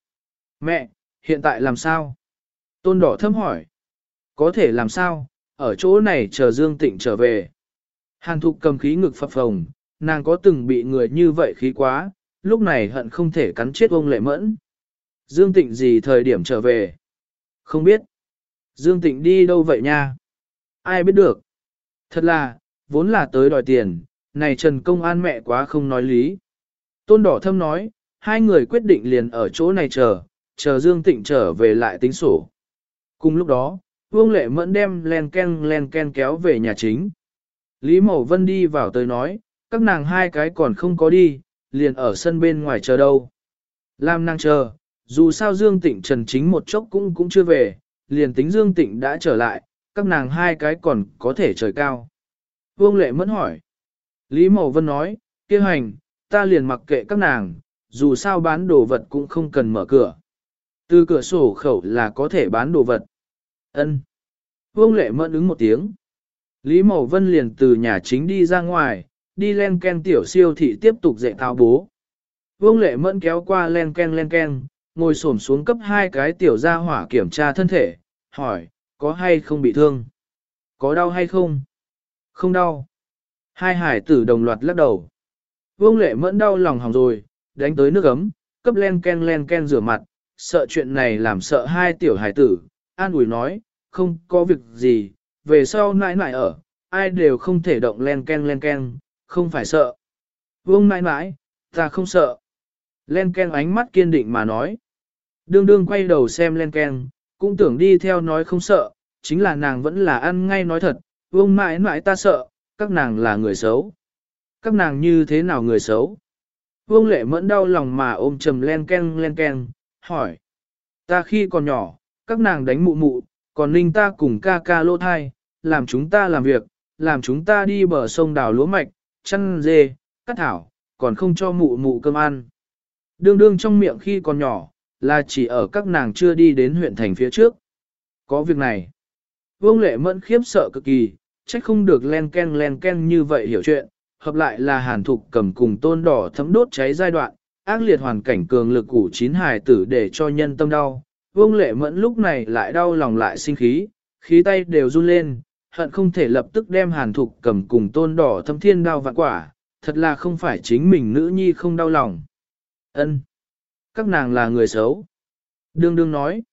Mẹ, hiện tại làm sao? Tôn đỏ thấm hỏi. Có thể làm sao, ở chỗ này chờ Dương Tịnh trở về. Hàn thục cầm khí ngực phập phồng, nàng có từng bị người như vậy khí quá, lúc này hận không thể cắn chết ông lệ mẫn. Dương Tịnh gì thời điểm trở về? Không biết. Dương Tịnh đi đâu vậy nha? Ai biết được? Thật là, vốn là tới đòi tiền, này Trần Công An mẹ quá không nói lý. Tôn Đỏ Thâm nói, hai người quyết định liền ở chỗ này chờ, chờ Dương Tịnh trở về lại tính sổ. Cùng lúc đó, Vương Lệ Mẫn đem len ken len ken kéo về nhà chính. Lý Mậu Vân đi vào tới nói, các nàng hai cái còn không có đi, liền ở sân bên ngoài chờ đâu. Lam nàng chờ, dù sao Dương Tịnh Trần Chính một chốc cũng cũng chưa về, liền tính Dương Tịnh đã trở lại, các nàng hai cái còn có thể trời cao. Vương Lệ Mẫn hỏi. Lý Mậu Vân nói, kia hành, ta liền mặc kệ các nàng, dù sao bán đồ vật cũng không cần mở cửa. Từ cửa sổ khẩu là có thể bán đồ vật. Ân. Vương Lệ Mẫn ứng một tiếng. Lý Mậu Vân liền từ nhà chính đi ra ngoài, đi len ken tiểu siêu thị tiếp tục dạy thao bố. Vương Lệ Mẫn kéo qua len ken len ken, ngồi xổm xuống cấp hai cái tiểu gia hỏa kiểm tra thân thể, hỏi, có hay không bị thương? Có đau hay không? Không đau. Hai hải tử đồng loạt lắc đầu. Vương Lệ Mẫn đau lòng hỏng rồi, đánh tới nước ấm, cấp len ken len ken rửa mặt, sợ chuyện này làm sợ hai tiểu hải tử, an ủi nói, không có việc gì, về sau nãi nãi ở, ai đều không thể động len ken len ken, không phải sợ. Vương nãi nãi, ta không sợ. Len ken ánh mắt kiên định mà nói. Đương đương quay đầu xem len ken, cũng tưởng đi theo nói không sợ, chính là nàng vẫn là ăn ngay nói thật, vương mãi mãi ta sợ, các nàng là người xấu. Các nàng như thế nào người xấu? Vương lệ mẫn đau lòng mà ôm trầm len ken len ken, hỏi. Ta khi còn nhỏ, các nàng đánh mụ mụ, còn ninh ta cùng ca ca lô thai, làm chúng ta làm việc, làm chúng ta đi bờ sông đào lúa mạch, chăn dê, cắt thảo, còn không cho mụ mụ cơm ăn. Đương đương trong miệng khi còn nhỏ, là chỉ ở các nàng chưa đi đến huyện thành phía trước. Có việc này. Vương lệ mẫn khiếp sợ cực kỳ, trách không được len ken len ken như vậy hiểu chuyện, hợp lại là hàn thục cầm cùng tôn đỏ thấm đốt cháy giai đoạn, ác liệt hoàn cảnh cường lực củ chín hài tử để cho nhân tâm đau. Vương lệ mẫn lúc này lại đau lòng lại sinh khí, khí tay đều run lên, hận không thể lập tức đem hàn thục cầm cùng tôn đỏ thâm thiên đau vạn quả, thật là không phải chính mình nữ nhi không đau lòng. ân các nàng là người xấu. Đương đương nói.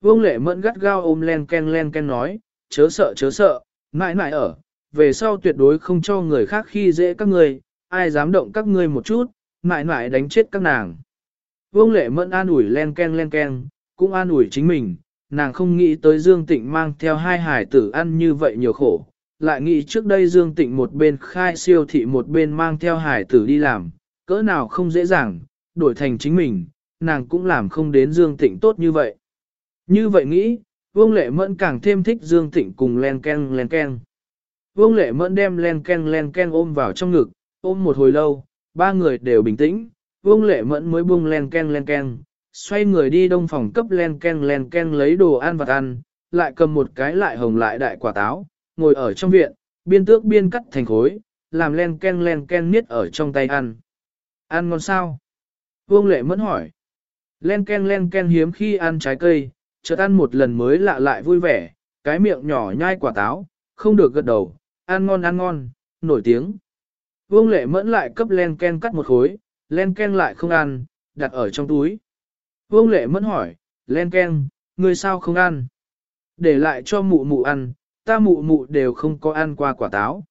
Vương lệ mẫn gắt gao ôm len ken len ken nói, chớ sợ chớ sợ, mãi mãi ở, về sau tuyệt đối không cho người khác khi dễ các ngươi, ai dám động các ngươi một chút, mãi mãi đánh chết các nàng. Vương lệ mẫn an ủi len ken len ken, cũng an ủi chính mình, nàng không nghĩ tới Dương Tịnh mang theo hai hải tử ăn như vậy nhiều khổ, lại nghĩ trước đây Dương Tịnh một bên khai siêu thị một bên mang theo hải tử đi làm, cỡ nào không dễ dàng, đổi thành chính mình, nàng cũng làm không đến Dương Tịnh tốt như vậy. Như vậy nghĩ, Vương Lệ Mẫn càng thêm thích Dương Tịnh cùng len ken len ken. Vương Lệ Mẫn đem len ken len ken ôm vào trong ngực, ôm một hồi lâu, ba người đều bình tĩnh, Vương Lệ Mẫn mới buông len ken len ken, xoay người đi đông phòng cấp len ken len ken lấy đồ ăn vặt ăn, lại cầm một cái lại hồng lại đại quả táo, ngồi ở trong viện, biên tước biên cắt thành khối, làm len ken len ken niết ở trong tay ăn. Ăn ngon sao? Vương Lệ Mẫn hỏi. Len ken len ken hiếm khi ăn trái cây, chợt ăn một lần mới lạ lại vui vẻ, cái miệng nhỏ nhai quả táo, không được gật đầu, ăn ngon ăn ngon, nổi tiếng. Vương lệ mẫn lại cấp len ken cắt một khối, len ken lại không ăn, đặt ở trong túi. Vương lệ mẫn hỏi, len ken, người sao không ăn? Để lại cho mụ mụ ăn, ta mụ mụ đều không có ăn qua quả táo.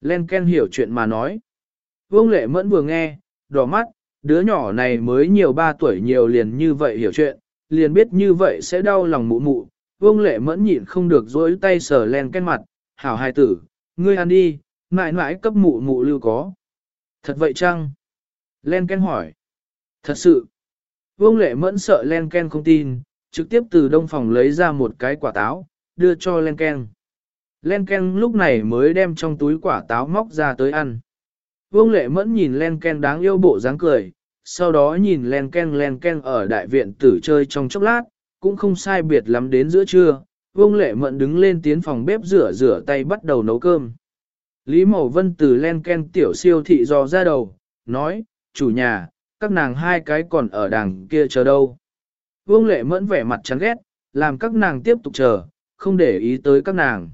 Len ken hiểu chuyện mà nói. Vương lệ mẫn vừa nghe, đỏ mắt, đứa nhỏ này mới nhiều ba tuổi nhiều liền như vậy hiểu chuyện, liền biết như vậy sẽ đau lòng mụ mụ. Vương lệ mẫn nhịn không được dối tay sờ len ken mặt, hảo hài tử, ngươi ăn đi, mãi mãi cấp mụ mụ lưu có. Thật vậy chăng? Len ken hỏi. Thật sự. Vương lệ mẫn sợ len ken không tin, trực tiếp từ đông phòng lấy ra một cái quả táo, đưa cho len ken. Len ken lúc này mới đem trong túi quả táo móc ra tới ăn. Vương lệ mẫn nhìn len ken đáng yêu bộ dáng cười, sau đó nhìn len ken len ken ở đại viện tử chơi trong chốc lát, cũng không sai biệt lắm đến giữa trưa, Vương Lệ Mẫn đứng lên tiến phòng bếp rửa rửa tay bắt đầu nấu cơm. Lý Mậu Vân từ len ken tiểu siêu thị dò ra đầu, nói, chủ nhà, các nàng hai cái còn ở đằng kia chờ đâu. Vương Lệ Mẫn vẻ mặt chán ghét, làm các nàng tiếp tục chờ, không để ý tới các nàng.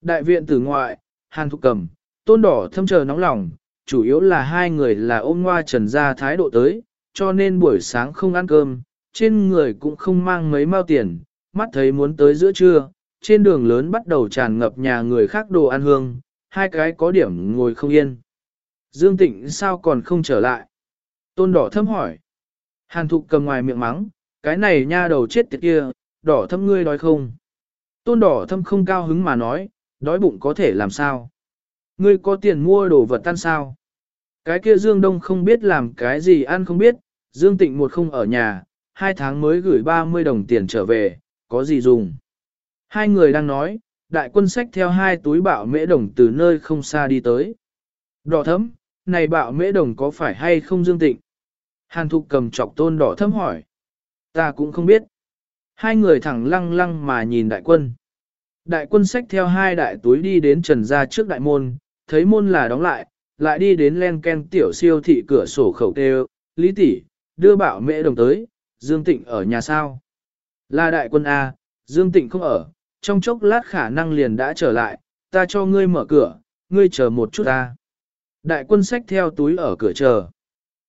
Đại viện tử ngoại, Hàn Thục Cầm, Tôn Đỏ thâm chờ nóng lòng, chủ yếu là hai người là ôm ngoa trần ra thái độ tới, cho nên buổi sáng không ăn cơm, trên người cũng không mang mấy mao tiền, mắt thấy muốn tới giữa trưa, trên đường lớn bắt đầu tràn ngập nhà người khác đồ ăn hương, hai cái có điểm ngồi không yên. Dương Tịnh sao còn không trở lại? Tôn đỏ thâm hỏi. Hàn thục cầm ngoài miệng mắng, cái này nha đầu chết tiệt kia, đỏ thâm ngươi đói không? Tôn đỏ thâm không cao hứng mà nói, đói bụng có thể làm sao? Ngươi có tiền mua đồ vật tan sao? Cái kia Dương Đông không biết làm cái gì ăn không biết, Dương Tịnh một không ở nhà, hai tháng mới gửi 30 đồng tiền trở về, có gì dùng? Hai người đang nói, đại quân sách theo hai túi bạo mễ đồng từ nơi không xa đi tới. Đỏ thấm, này bạo mễ đồng có phải hay không Dương Tịnh? Hàn Thục cầm chọc tôn đỏ thấm hỏi. Ta cũng không biết. Hai người thẳng lăng lăng mà nhìn đại quân. Đại quân sách theo hai đại túi đi đến trần ra trước đại môn, thấy môn là đóng lại, lại đi đến len ken tiểu siêu thị cửa sổ khẩu tê lý tỷ đưa bảo Mẹ đồng tới, Dương Tịnh ở nhà sao? Là đại quân A, Dương Tịnh không ở, trong chốc lát khả năng liền đã trở lại, ta cho ngươi mở cửa, ngươi chờ một chút ta. Đại quân xách theo túi ở cửa chờ.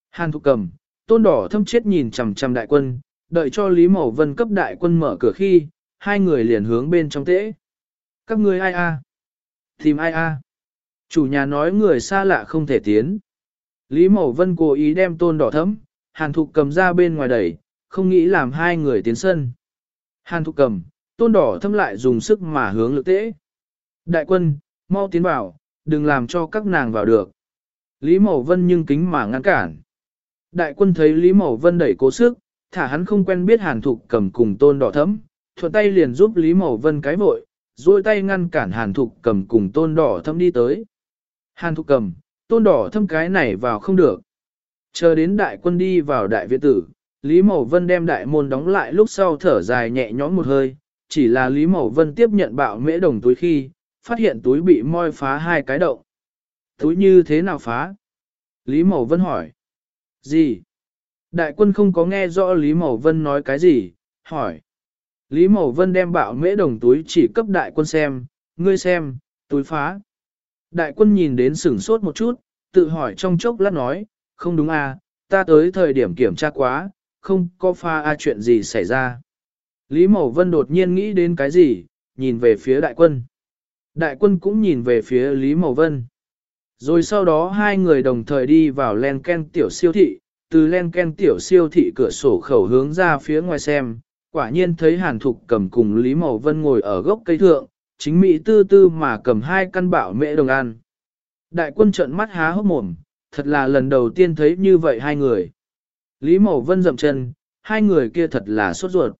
Hàn Thục cầm, tôn đỏ thâm chết nhìn chằm chằm đại quân, đợi cho Lý Mậu Vân cấp đại quân mở cửa khi, hai người liền hướng bên trong tễ. Các ngươi ai a? Tìm ai a? Chủ nhà nói người xa lạ không thể tiến. Lý Mậu Vân cố ý đem tôn đỏ thấm, Hàn Thục cầm ra bên ngoài đẩy, không nghĩ làm hai người tiến sân. Hàn Thục cầm, tôn đỏ thâm lại dùng sức mà hướng lực tễ. Đại quân, mau tiến vào, đừng làm cho các nàng vào được. Lý Mậu Vân nhưng kính mà ngăn cản. Đại quân thấy Lý Mậu Vân đẩy cố sức, thả hắn không quen biết hàn thục cầm cùng tôn đỏ thấm, thuận tay liền giúp Lý Mậu Vân cái vội, duỗi tay ngăn cản hàn thục cầm cùng tôn đỏ thấm đi tới. Hàn thục cầm, tôn đỏ thâm cái này vào không được. Chờ đến đại quân đi vào đại viện tử, Lý Mậu Vân đem đại môn đóng lại lúc sau thở dài nhẹ nhõm một hơi, chỉ là Lý Mậu Vân tiếp nhận bạo mễ đồng túi khi, phát hiện túi bị moi phá hai cái động. Túi như thế nào phá? Lý Mậu Vân hỏi. Gì? Đại quân không có nghe rõ Lý Mậu Vân nói cái gì, hỏi. Lý Mậu Vân đem bạo mễ đồng túi chỉ cấp đại quân xem, ngươi xem, túi phá. Đại quân nhìn đến sửng sốt một chút, tự hỏi trong chốc lát nói, không đúng à, ta tới thời điểm kiểm tra quá, không có pha a chuyện gì xảy ra. Lý Mậu Vân đột nhiên nghĩ đến cái gì, nhìn về phía đại quân. Đại quân cũng nhìn về phía Lý Mậu Vân. Rồi sau đó hai người đồng thời đi vào len ken tiểu siêu thị, từ len ken tiểu siêu thị cửa sổ khẩu hướng ra phía ngoài xem, quả nhiên thấy Hàn Thục cầm cùng Lý Mậu Vân ngồi ở gốc cây thượng, chính mỹ tư tư mà cầm hai căn bạo mễ đồng ăn. Đại quân trợn mắt há hốc mồm, thật là lần đầu tiên thấy như vậy hai người. Lý Mậu Vân dậm chân, hai người kia thật là sốt ruột.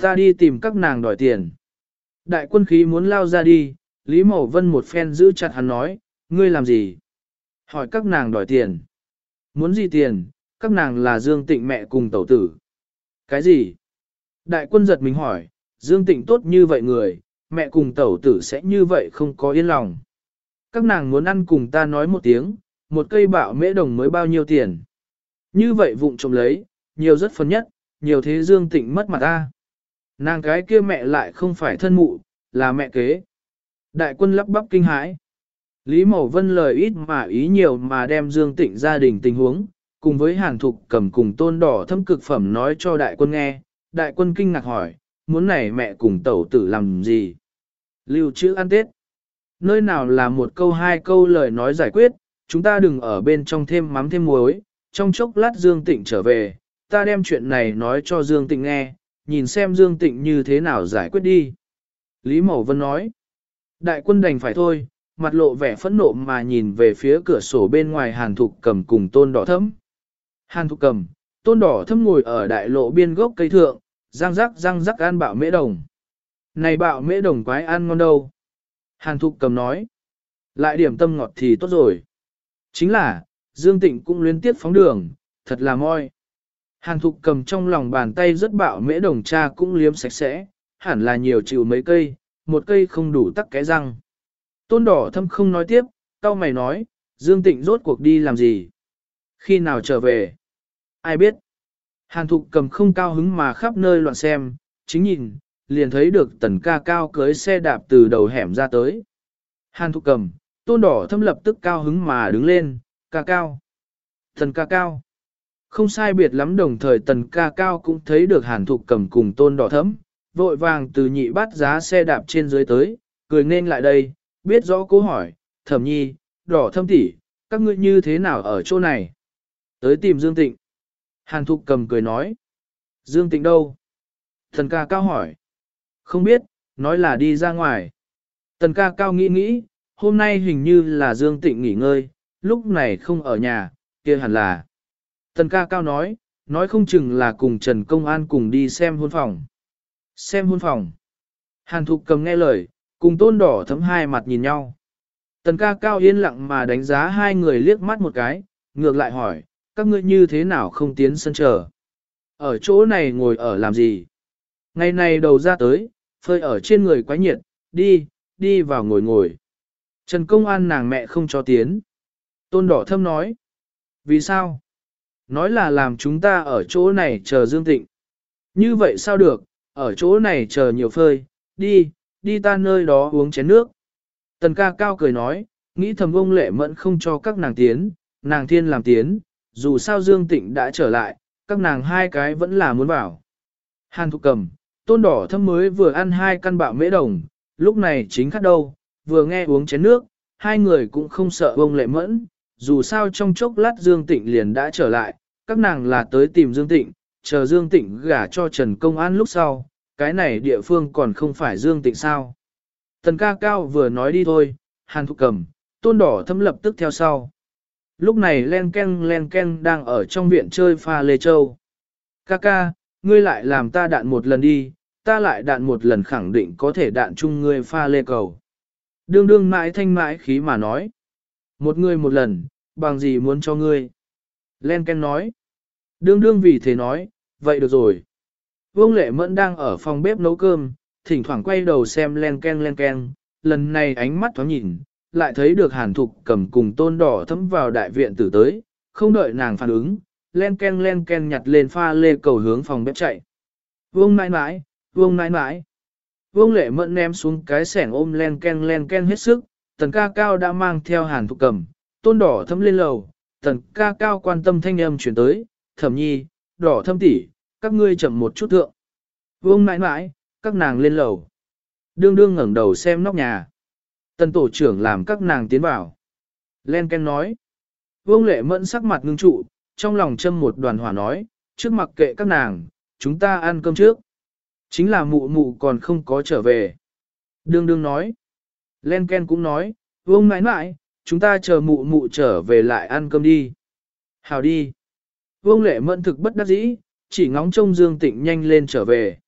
Ta đi tìm các nàng đòi tiền. Đại quân khí muốn lao ra đi, Lý Mậu Vân một phen giữ chặt hắn nói, ngươi làm gì? Hỏi các nàng đòi tiền. Muốn gì tiền? Các nàng là Dương Tịnh mẹ cùng tẩu tử. Cái gì? Đại quân giật mình hỏi, Dương Tịnh tốt như vậy người, mẹ cùng tẩu tử sẽ như vậy không có yên lòng. Các nàng muốn ăn cùng ta nói một tiếng, một cây bạo mễ đồng mới bao nhiêu tiền. Như vậy vụng trộm lấy, nhiều rất phần nhất, nhiều thế Dương Tịnh mất mặt ta. Nàng cái kia mẹ lại không phải thân mụ, là mẹ kế. Đại quân lắp bắp kinh hãi. Lý Mậu Vân lời ít mà ý nhiều mà đem Dương Tịnh gia đình tình huống, cùng với hàn thục cầm cùng tôn đỏ thâm cực phẩm nói cho đại quân nghe. Đại quân kinh ngạc hỏi, muốn này mẹ cùng tẩu tử làm gì? Lưu chữ ăn tết. Nơi nào là một câu hai câu lời nói giải quyết, chúng ta đừng ở bên trong thêm mắm thêm muối. Trong chốc lát Dương Tịnh trở về, ta đem chuyện này nói cho Dương Tịnh nghe, nhìn xem Dương Tịnh như thế nào giải quyết đi. Lý Mậu Vân nói, đại quân đành phải thôi, mặt lộ vẻ phẫn nộ mà nhìn về phía cửa sổ bên ngoài Hàn Thục cầm cùng tôn đỏ thấm. Hàn Thục cầm, tôn đỏ thấm ngồi ở đại lộ biên gốc cây thượng, răng rắc răng rắc ăn bạo mễ đồng. Này bạo mễ đồng quái ăn ngon đâu. Hàn Thục cầm nói, lại điểm tâm ngọt thì tốt rồi. Chính là, Dương Tịnh cũng liên tiếp phóng đường, thật là moi. Hàn Thục cầm trong lòng bàn tay rất bạo mễ đồng cha cũng liếm sạch sẽ, hẳn là nhiều chịu mấy cây, một cây không đủ tắc cái răng. Tôn đỏ thâm không nói tiếp, tao mày nói, Dương Tịnh rốt cuộc đi làm gì? Khi nào trở về? Ai biết? Hàn Thục cầm không cao hứng mà khắp nơi loạn xem, chính nhìn, liền thấy được tần ca cao cưới xe đạp từ đầu hẻm ra tới. Hàn Thục cầm, tôn đỏ thâm lập tức cao hứng mà đứng lên, ca cao. Tần ca cao. Không sai biệt lắm đồng thời tần ca cao cũng thấy được hàn thục cầm cùng tôn đỏ thấm, vội vàng từ nhị bát giá xe đạp trên dưới tới, cười nên lại đây, biết rõ câu hỏi, thẩm nhi, đỏ thâm tỷ, các ngươi như thế nào ở chỗ này? Tới tìm Dương Tịnh. Hàn Thục cầm cười nói. Dương Tịnh đâu? Thần ca cao hỏi. Không biết, nói là đi ra ngoài. Tần ca cao nghĩ nghĩ, hôm nay hình như là Dương Tịnh nghỉ ngơi, lúc này không ở nhà, kia hẳn là. Tần ca cao nói, nói không chừng là cùng Trần Công An cùng đi xem hôn phòng. Xem hôn phòng. Hàn Thục cầm nghe lời, cùng tôn đỏ thấm hai mặt nhìn nhau. Tần ca cao yên lặng mà đánh giá hai người liếc mắt một cái, ngược lại hỏi, các ngươi như thế nào không tiến sân chờ? Ở chỗ này ngồi ở làm gì? Ngày này đầu ra tới, phơi ở trên người quá nhiệt, đi, đi vào ngồi ngồi. Trần Công An nàng mẹ không cho tiến. Tôn Đỏ Thâm nói. Vì sao? Nói là làm chúng ta ở chỗ này chờ Dương Tịnh. Như vậy sao được, ở chỗ này chờ nhiều phơi, đi, đi ta nơi đó uống chén nước. Tần ca cao cười nói, nghĩ thầm ông lệ mẫn không cho các nàng tiến, nàng thiên làm tiến, dù sao Dương Tịnh đã trở lại, các nàng hai cái vẫn là muốn bảo. Hàn thục cầm, tôn đỏ thâm mới vừa ăn hai căn bạo mễ đồng, lúc này chính khát đâu, vừa nghe uống chén nước, hai người cũng không sợ ông lệ mẫn, dù sao trong chốc lát Dương Tịnh liền đã trở lại, các nàng là tới tìm Dương Tịnh, chờ Dương Tịnh gả cho Trần Công An lúc sau, cái này địa phương còn không phải Dương Tịnh sao. Tần ca cao vừa nói đi thôi, hàn thục cầm, tôn đỏ thâm lập tức theo sau. Lúc này len ken len ken đang ở trong viện chơi pha lê châu. kaka ngươi lại làm ta đạn một lần đi, ta lại đạn một lần khẳng định có thể đạn chung ngươi pha lê cầu. Đương đương mãi thanh mãi khí mà nói. Một người một lần, bằng gì muốn cho ngươi? Len Ken nói. Đương đương vì thế nói, vậy được rồi. Vương Lệ Mẫn đang ở phòng bếp nấu cơm, thỉnh thoảng quay đầu xem Len Ken Len Ken, lần này ánh mắt thoáng nhìn, lại thấy được hàn thục cầm cùng tôn đỏ thấm vào đại viện tử tới, không đợi nàng phản ứng, len ken len ken nhặt lên pha lê cầu hướng phòng bếp chạy. Vương nãi nãi, vương nãi nãi. Vương lệ mẫn ném xuống cái sẻng ôm len ken len ken hết sức, tần ca cao đã mang theo hàn thục cầm, tôn đỏ thấm lên lầu, tần ca cao quan tâm thanh âm chuyển tới, thẩm nhi, đỏ thâm tỉ, các ngươi chậm một chút thượng. Vương nãi nãi, các nàng lên lầu. Đương đương ngẩng đầu xem nóc nhà. Tần tổ trưởng làm các nàng tiến vào. Len Ken nói. Vương lệ mẫn sắc mặt ngưng trụ, trong lòng châm một đoàn hỏa nói, trước mặc kệ các nàng, chúng ta ăn cơm trước. Chính là mụ mụ còn không có trở về. Đương đương nói. Len Ken cũng nói, vương mãi mãi, chúng ta chờ mụ mụ trở về lại ăn cơm đi. Hào đi. Vương lệ mẫn thực bất đắc dĩ, chỉ ngóng trông Dương Tịnh nhanh lên trở về.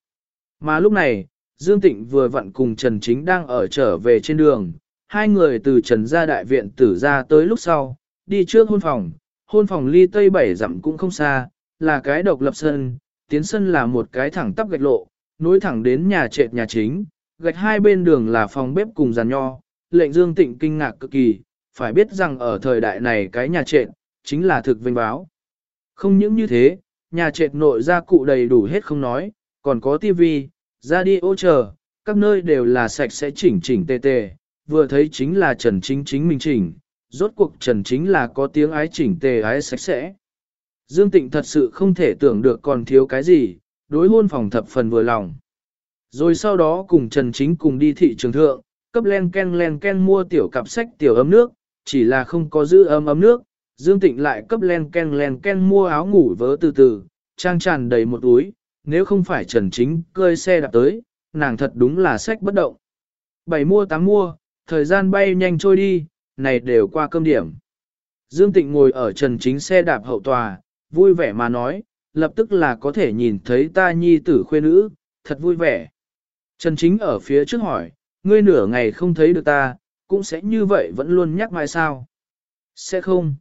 Mà lúc này, Dương Tịnh vừa vặn cùng Trần Chính đang ở trở về trên đường, hai người từ Trần gia đại viện tử ra tới lúc sau, đi trước hôn phòng, hôn phòng ly tây bảy dặm cũng không xa, là cái độc lập sân, tiến sân là một cái thẳng tắp gạch lộ, nối thẳng đến nhà trệt nhà chính, gạch hai bên đường là phòng bếp cùng giàn nho, lệnh Dương Tịnh kinh ngạc cực kỳ, phải biết rằng ở thời đại này cái nhà trệt, chính là thực vinh báo. Không những như thế, nhà trệt nội gia cụ đầy đủ hết không nói, còn có tivi, ra đi ô chờ, các nơi đều là sạch sẽ chỉnh chỉnh tề tề, vừa thấy chính là Trần Chính chính mình chỉnh, rốt cuộc Trần Chính là có tiếng ái chỉnh tề ái sạch sẽ. Dương Tịnh thật sự không thể tưởng được còn thiếu cái gì, đối hôn phòng thập phần vừa lòng. Rồi sau đó cùng Trần Chính cùng đi thị trường thượng, cấp len ken len ken mua tiểu cặp sách tiểu ấm nước, chỉ là không có giữ ấm ấm nước, Dương Tịnh lại cấp len ken len ken mua áo ngủ vớ từ từ, trang tràn đầy một túi, nếu không phải Trần Chính cơi xe đạp tới, nàng thật đúng là sách bất động. Bảy mua tám mua, thời gian bay nhanh trôi đi, này đều qua cơm điểm. Dương Tịnh ngồi ở Trần Chính xe đạp hậu tòa, vui vẻ mà nói, lập tức là có thể nhìn thấy ta nhi tử khuê nữ, thật vui vẻ. Trần Chính ở phía trước hỏi, ngươi nửa ngày không thấy được ta, cũng sẽ như vậy vẫn luôn nhắc mai sao? Sẽ không.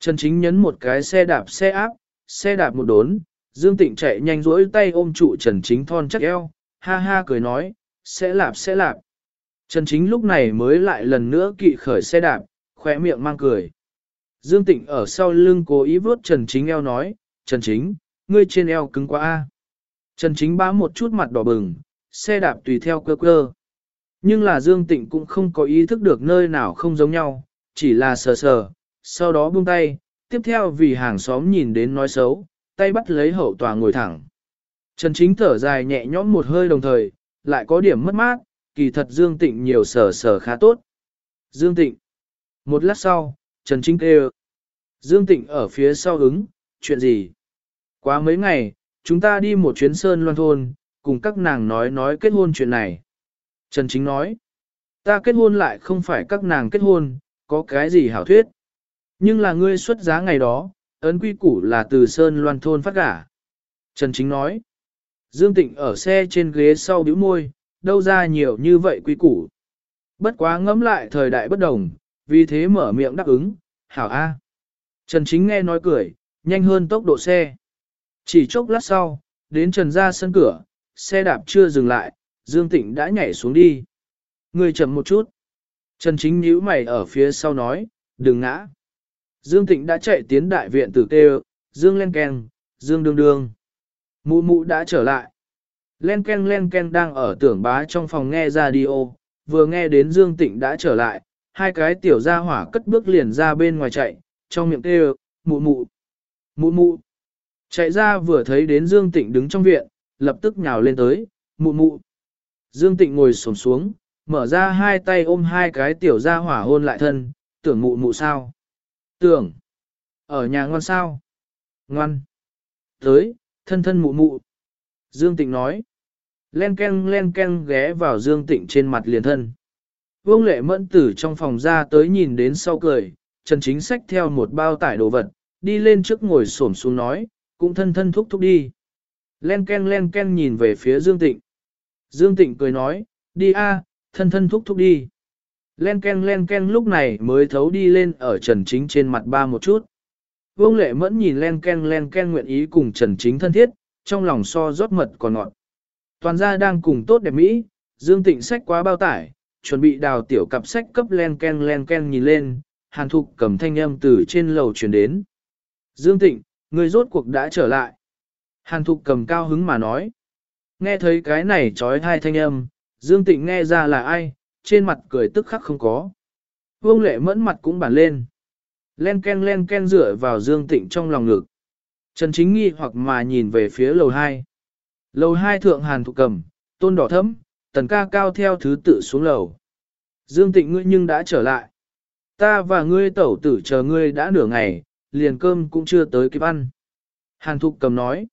Trần Chính nhấn một cái xe đạp xe áp, xe đạp một đốn, Dương Tịnh chạy nhanh rỗi tay ôm trụ Trần Chính thon chắc eo, ha ha cười nói, sẽ lạp sẽ lạp. Trần Chính lúc này mới lại lần nữa kỵ khởi xe đạp, khỏe miệng mang cười. Dương Tịnh ở sau lưng cố ý vớt Trần Chính eo nói, Trần Chính, ngươi trên eo cứng quá a. Trần Chính bá một chút mặt đỏ bừng, xe đạp tùy theo cơ cơ. Nhưng là Dương Tịnh cũng không có ý thức được nơi nào không giống nhau, chỉ là sờ sờ, sau đó buông tay, tiếp theo vì hàng xóm nhìn đến nói xấu, tay bắt lấy hậu tòa ngồi thẳng. Trần Chính thở dài nhẹ nhõm một hơi đồng thời, lại có điểm mất mát, kỳ thật Dương Tịnh nhiều sở sở khá tốt. Dương Tịnh. Một lát sau, Trần Chính kêu. Dương Tịnh ở phía sau ứng, chuyện gì? Quá mấy ngày, chúng ta đi một chuyến sơn loan thôn, cùng các nàng nói nói kết hôn chuyện này. Trần Chính nói, ta kết hôn lại không phải các nàng kết hôn, có cái gì hảo thuyết. Nhưng là ngươi xuất giá ngày đó, ấn quy củ là từ sơn loan thôn phát gả. Trần Chính nói, Dương Tịnh ở xe trên ghế sau bĩu môi, đâu ra nhiều như vậy quy củ. Bất quá ngẫm lại thời đại bất đồng, vì thế mở miệng đáp ứng, hảo A. Trần Chính nghe nói cười, nhanh hơn tốc độ xe. Chỉ chốc lát sau, đến trần ra sân cửa, xe đạp chưa dừng lại, Dương Tịnh đã nhảy xuống đi. Người chậm một chút. Trần Chính nhíu mày ở phía sau nói, đừng ngã. Dương Tịnh đã chạy tiến đại viện tử kêu, Dương len ken, Dương đương đương. Mụ mụ đã trở lại. Len ken len ken đang ở tưởng bá trong phòng nghe radio, vừa nghe đến Dương Tịnh đã trở lại, hai cái tiểu gia hỏa cất bước liền ra bên ngoài chạy, trong miệng kêu, mụ mụ, mụ mụ. Chạy ra vừa thấy đến Dương Tịnh đứng trong viện, lập tức nhào lên tới, mụ mụ. Dương Tịnh ngồi xổm xuống, mở ra hai tay ôm hai cái tiểu gia hỏa hôn lại thân, tưởng mụ mụ sao? Tưởng. Ở nhà ngoan sao? Ngoan. Tới, thân thân mụ mụ. Dương Tịnh nói. Len ken len ken ghé vào Dương Tịnh trên mặt liền thân. Vương lệ mẫn tử trong phòng ra tới nhìn đến sau cười, Trần Chính sách theo một bao tải đồ vật, đi lên trước ngồi xổm xuống nói, cũng thân thân thúc thúc đi. Len ken len ken nhìn về phía Dương Tịnh. Dương Tịnh cười nói, đi a, thân thân thúc thúc đi. Len ken len ken lúc này mới thấu đi lên ở Trần Chính trên mặt ba một chút. Vương lệ mẫn nhìn len ken len ken nguyện ý cùng Trần Chính thân thiết, trong lòng so rót mật còn ngọt. Toàn gia đang cùng tốt đẹp Mỹ, Dương Tịnh sách quá bao tải, chuẩn bị đào tiểu cặp sách cấp len ken len ken nhìn lên, hàn thục cầm thanh âm từ trên lầu chuyển đến. Dương Tịnh, người rốt cuộc đã trở lại. Hàn thục cầm cao hứng mà nói. Nghe thấy cái này trói hai thanh âm, Dương Tịnh nghe ra là ai, trên mặt cười tức khắc không có. Vương lệ mẫn mặt cũng bản lên. Len ken len ken rửa vào Dương Tịnh trong lòng ngực. Trần Chính nghi hoặc mà nhìn về phía lầu 2. Lầu 2 thượng hàn thụ cầm, tôn đỏ thấm, tần ca cao theo thứ tự xuống lầu. Dương Tịnh ngươi nhưng đã trở lại. Ta và ngươi tẩu tử chờ ngươi đã nửa ngày, liền cơm cũng chưa tới kịp ăn. Hàn thục cầm nói.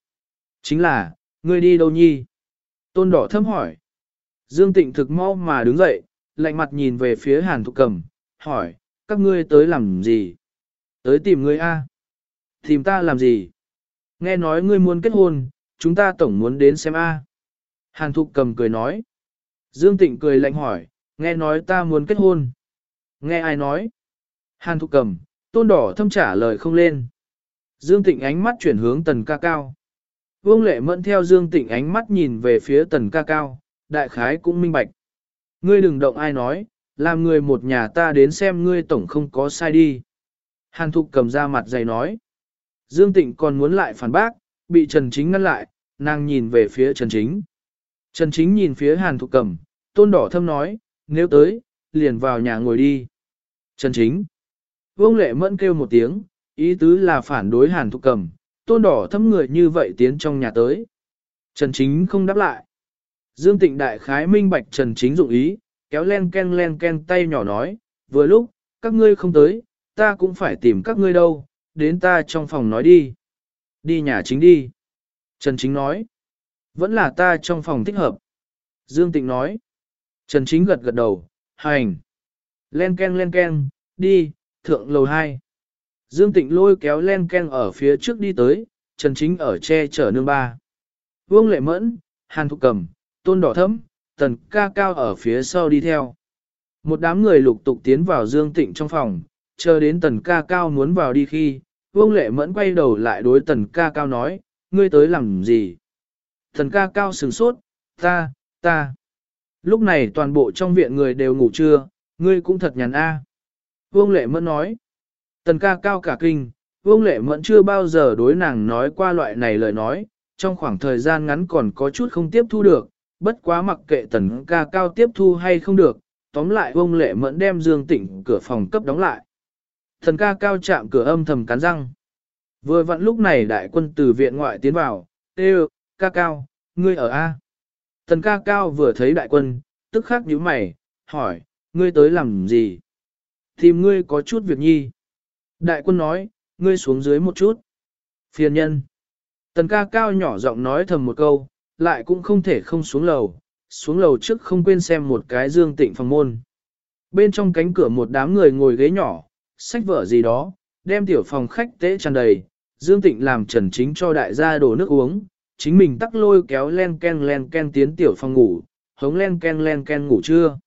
Chính là, ngươi đi đâu nhi? Tôn đỏ thâm hỏi. Dương Tịnh thực mau mà đứng dậy, lạnh mặt nhìn về phía hàn thục cầm, hỏi, các ngươi tới làm gì? Tới tìm ngươi A. Tìm ta làm gì? Nghe nói ngươi muốn kết hôn, chúng ta tổng muốn đến xem A. Hàn thục cầm cười nói. Dương Tịnh cười lạnh hỏi, nghe nói ta muốn kết hôn. Nghe ai nói? Hàn thục cầm, tôn đỏ thâm trả lời không lên. Dương Tịnh ánh mắt chuyển hướng tần ca cao. Vương lệ mẫn theo Dương Tịnh ánh mắt nhìn về phía tần ca cao, đại khái cũng minh bạch. Ngươi đừng động ai nói, làm người một nhà ta đến xem ngươi tổng không có sai đi. Hàn thục cầm ra mặt dày nói. Dương Tịnh còn muốn lại phản bác, bị Trần Chính ngăn lại, nàng nhìn về phía Trần Chính. Trần Chính nhìn phía Hàn thục cầm, tôn đỏ thâm nói, nếu tới, liền vào nhà ngồi đi. Trần Chính. Vương lệ mẫn kêu một tiếng, ý tứ là phản đối Hàn thục cầm, tôn đỏ thâm người như vậy tiến trong nhà tới. Trần Chính không đáp lại. Dương Tịnh Đại khái minh bạch Trần Chính dụng ý, kéo len ken len ken tay nhỏ nói, vừa lúc, các ngươi không tới, ta cũng phải tìm các ngươi đâu, đến ta trong phòng nói đi. Đi nhà chính đi. Trần Chính nói, vẫn là ta trong phòng thích hợp. Dương Tịnh nói, Trần Chính gật gật đầu, hành. Len ken len ken, đi, thượng lầu 2. Dương Tịnh lôi kéo len ken ở phía trước đi tới, Trần Chính ở che chở nương ba. Vương Lệ Mẫn, Hàn Thục Cầm, Tôn Đỏ Thấm, Tần Ca Cao ở phía sau đi theo. Một đám người lục tục tiến vào Dương Tịnh trong phòng, chờ đến Tần Ca Cao muốn vào đi khi, Vương Lệ Mẫn quay đầu lại đối Tần Ca Cao nói, ngươi tới làm gì? Tần Ca Cao sừng sốt, ta, ta. Lúc này toàn bộ trong viện người đều ngủ trưa, ngươi cũng thật nhàn a. Vương Lệ Mẫn nói, Tần ca cao cả kinh, Vương Lệ Mẫn chưa bao giờ đối nàng nói qua loại này lời nói, trong khoảng thời gian ngắn còn có chút không tiếp thu được, bất quá mặc kệ tần ca cao tiếp thu hay không được, tóm lại ông Lệ Mẫn đem Dương Tịnh cửa phòng cấp đóng lại. Thần ca cao chạm cửa âm thầm cắn răng. Vừa vặn lúc này đại quân từ viện ngoại tiến vào, Ê ca cao, ngươi ở A. Thần ca cao vừa thấy đại quân, tức khắc nhíu mày, hỏi, ngươi tới làm gì? Tìm ngươi có chút việc nhi. Đại quân nói, ngươi xuống dưới một chút. Phiền nhân. Tần ca cao nhỏ giọng nói thầm một câu, lại cũng không thể không xuống lầu, xuống lầu trước không quên xem một cái dương tịnh phòng môn. Bên trong cánh cửa một đám người ngồi ghế nhỏ, sách vở gì đó, đem tiểu phòng khách tế tràn đầy, Dương Tịnh làm trần chính cho đại gia đổ nước uống, chính mình tắc lôi kéo len ken len ken tiến tiểu phòng ngủ, hống len ken len ken ngủ trưa.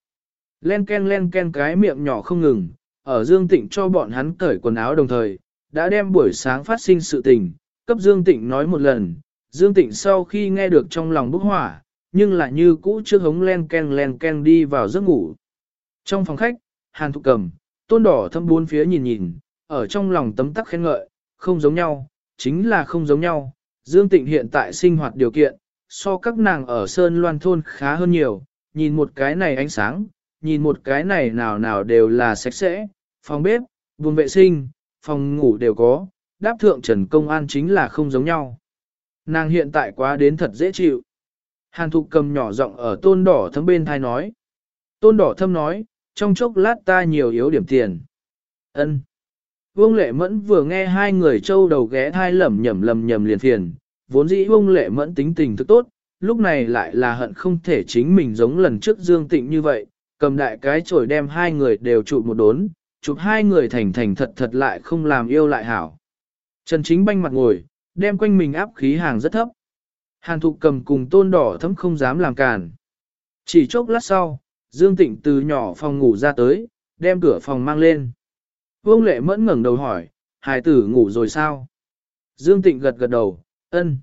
Len ken len ken cái miệng nhỏ không ngừng, ở Dương Tịnh cho bọn hắn cởi quần áo đồng thời, đã đem buổi sáng phát sinh sự tình, cấp Dương Tịnh nói một lần, Dương Tịnh sau khi nghe được trong lòng bức hỏa, nhưng lại như cũ trước hống len ken len ken đi vào giấc ngủ. Trong phòng khách, Hàn Thục Cầm, tôn đỏ thâm bốn phía nhìn nhìn, ở trong lòng tấm tắc khen ngợi, không giống nhau, chính là không giống nhau. Dương Tịnh hiện tại sinh hoạt điều kiện, so các nàng ở Sơn Loan Thôn khá hơn nhiều, nhìn một cái này ánh sáng, nhìn một cái này nào nào đều là sạch sẽ, phòng bếp, buồng vệ sinh, phòng ngủ đều có, đáp thượng Trần Công An chính là không giống nhau. Nàng hiện tại quá đến thật dễ chịu. Hàn Thục cầm nhỏ giọng ở tôn đỏ thâm bên thai nói. Tôn đỏ thâm nói, trong chốc lát ta nhiều yếu điểm tiền. ân Vương Lệ Mẫn vừa nghe hai người châu đầu ghé thai lẩm nhẩm lầm nhầm liền phiền, vốn dĩ Vương Lệ Mẫn tính tình thức tốt, lúc này lại là hận không thể chính mình giống lần trước Dương Tịnh như vậy, cầm đại cái chổi đem hai người đều trụ một đốn, chụp hai người thành thành thật thật lại không làm yêu lại hảo. Trần Chính banh mặt ngồi, đem quanh mình áp khí hàng rất thấp. Hàn Thục cầm cùng tôn đỏ thấm không dám làm cản. Chỉ chốc lát sau, Dương Tịnh từ nhỏ phòng ngủ ra tới, đem cửa phòng mang lên. Vương Lệ Mẫn ngẩng đầu hỏi, hài tử ngủ rồi sao? Dương Tịnh gật gật đầu, ân.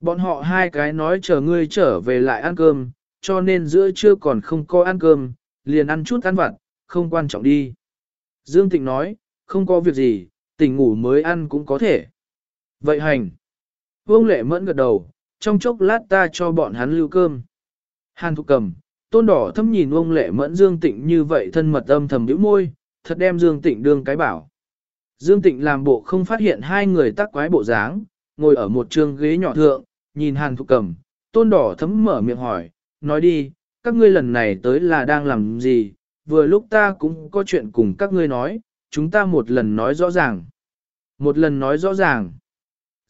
Bọn họ hai cái nói chờ ngươi trở về lại ăn cơm, cho nên giữa trưa còn không có ăn cơm, liền ăn chút ăn vặt, không quan trọng đi. Dương Tịnh nói, không có việc gì, tỉnh ngủ mới ăn cũng có thể. Vậy hành. Vương Lệ Mẫn gật đầu, trong chốc lát ta cho bọn hắn lưu cơm. Hàn Thục Cầm, tôn đỏ thâm nhìn ông Lệ Mẫn Dương Tịnh như vậy thân mật âm thầm nhíu môi, thật đem Dương Tịnh đương cái bảo. Dương Tịnh làm bộ không phát hiện hai người tác quái bộ dáng, ngồi ở một trường ghế nhỏ thượng, nhìn Hàn Thục Cầm, tôn đỏ thấm mở miệng hỏi, nói đi, các ngươi lần này tới là đang làm gì, vừa lúc ta cũng có chuyện cùng các ngươi nói, chúng ta một lần nói rõ ràng. Một lần nói rõ ràng.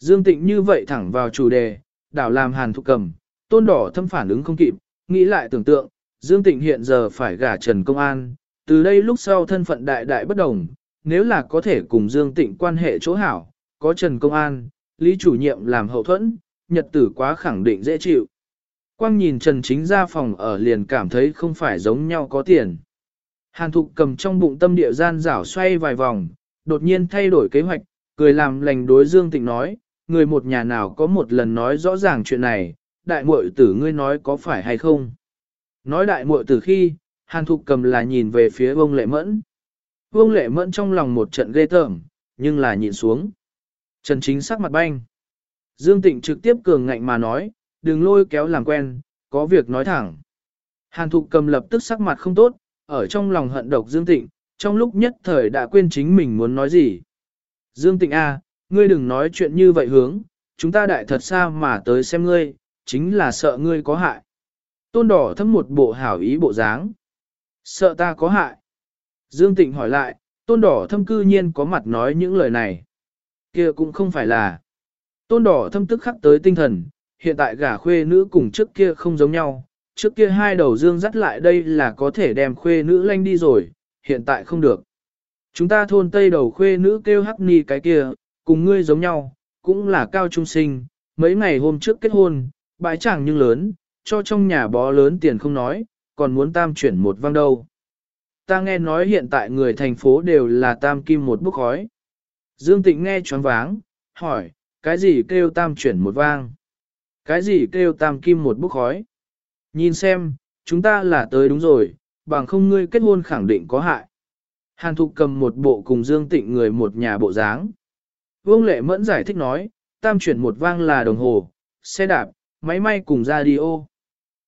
Dương Tịnh như vậy thẳng vào chủ đề, đảo làm Hàn Thục Cầm, tôn đỏ thâm phản ứng không kịp, nghĩ lại tưởng tượng, Dương Tịnh hiện giờ phải gả Trần Công An, từ đây lúc sau thân phận đại đại bất đồng, nếu là có thể cùng Dương Tịnh quan hệ chỗ hảo, có Trần Công An, Lý chủ nhiệm làm hậu thuẫn, nhật tử quá khẳng định dễ chịu. Quang nhìn Trần Chính ra phòng ở liền cảm thấy không phải giống nhau có tiền. Hàn Thục cầm trong bụng tâm địa gian rảo xoay vài vòng, đột nhiên thay đổi kế hoạch, cười làm lành đối Dương Tịnh nói, người một nhà nào có một lần nói rõ ràng chuyện này, đại muội tử ngươi nói có phải hay không. Nói đại muội tử khi, Hàn Thục cầm là nhìn về phía Vương Lệ Mẫn. Vương Lệ Mẫn trong lòng một trận ghê tởm, nhưng là nhìn xuống. Trần Chính sắc mặt banh. Dương Tịnh trực tiếp cường ngạnh mà nói, đừng lôi kéo làm quen, có việc nói thẳng. Hàn Thục cầm lập tức sắc mặt không tốt, ở trong lòng hận độc Dương Tịnh, trong lúc nhất thời đã quên chính mình muốn nói gì. Dương Tịnh A, ngươi đừng nói chuyện như vậy hướng, chúng ta đại thật xa mà tới xem ngươi, chính là sợ ngươi có hại. Tôn đỏ thấm một bộ hảo ý bộ dáng. Sợ ta có hại. Dương Tịnh hỏi lại, tôn đỏ thâm cư nhiên có mặt nói những lời này. kia cũng không phải là. Tôn đỏ thâm tức khắc tới tinh thần, hiện tại gả khuê nữ cùng trước kia không giống nhau. Trước kia hai đầu dương dắt lại đây là có thể đem khuê nữ lanh đi rồi, hiện tại không được. Chúng ta thôn tây đầu khuê nữ kêu hắc ni cái kia, cùng ngươi giống nhau, cũng là cao trung sinh, mấy ngày hôm trước kết hôn, bãi chẳng nhưng lớn, cho trong nhà bó lớn tiền không nói, còn muốn tam chuyển một vang đâu. Ta nghe nói hiện tại người thành phố đều là tam kim một bức khói. Dương Tịnh nghe choáng váng, hỏi, cái gì kêu tam chuyển một vang? Cái gì kêu tam kim một bức khói? Nhìn xem, chúng ta là tới đúng rồi, bằng không ngươi kết hôn khẳng định có hại. Hàn Thục cầm một bộ cùng Dương Tịnh người một nhà bộ dáng. Vương Lệ Mẫn giải thích nói, tam chuyển một vang là đồng hồ, xe đạp, máy may cùng radio.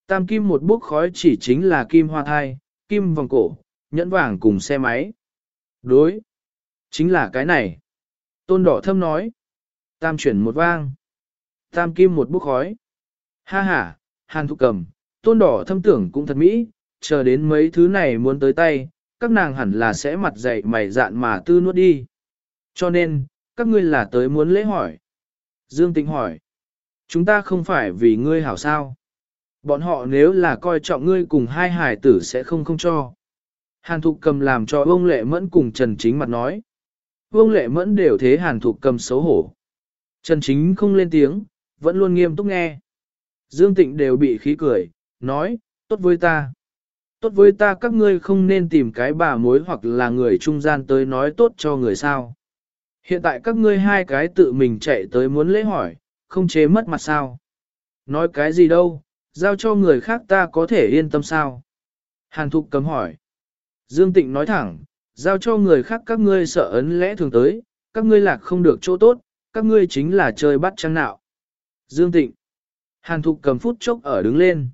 Tam kim một bước khói chỉ chính là kim hoa thai, kim vòng cổ, nhẫn vàng cùng xe máy. Đối. Chính là cái này. Tôn đỏ thâm nói. Tam chuyển một vang. Tam kim một bước khói. Ha ha, hàn thục cầm. Tôn đỏ thâm tưởng cũng thật mỹ, chờ đến mấy thứ này muốn tới tay, các nàng hẳn là sẽ mặt dậy mày dạn mà tư nuốt đi. Cho nên, các ngươi là tới muốn lễ hỏi. Dương Tịnh hỏi. Chúng ta không phải vì ngươi hảo sao. Bọn họ nếu là coi trọng ngươi cùng hai hải tử sẽ không không cho. Hàn Thục cầm làm cho vương Lệ Mẫn cùng Trần Chính mặt nói. vương Lệ Mẫn đều thế Hàn Thục cầm xấu hổ. Trần Chính không lên tiếng, vẫn luôn nghiêm túc nghe. Dương Tịnh đều bị khí cười, nói, tốt với ta. Tốt với ta các ngươi không nên tìm cái bà mối hoặc là người trung gian tới nói tốt cho người sao. Hiện tại các ngươi hai cái tự mình chạy tới muốn lễ hỏi, không chế mất mặt sao. Nói cái gì đâu, giao cho người khác ta có thể yên tâm sao. Hàn Thục cấm hỏi. Dương Tịnh nói thẳng, giao cho người khác các ngươi sợ ấn lẽ thường tới, các ngươi lạc không được chỗ tốt, các ngươi chính là chơi bắt trăng nạo. Dương Tịnh. Hàn Thục cầm phút chốc ở đứng lên.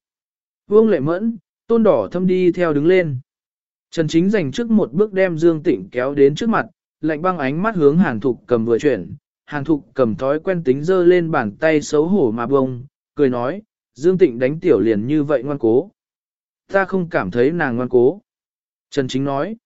Vương Lệ Mẫn, tôn đỏ thâm đi theo đứng lên. Trần Chính dành trước một bước đem Dương Tịnh kéo đến trước mặt, lạnh băng ánh mắt hướng Hàn Thục cầm vừa chuyển. Hàn Thục cầm thói quen tính dơ lên bàn tay xấu hổ mà bông, cười nói, Dương Tịnh đánh tiểu liền như vậy ngoan cố. Ta không cảm thấy nàng ngoan cố. Trần Chính nói,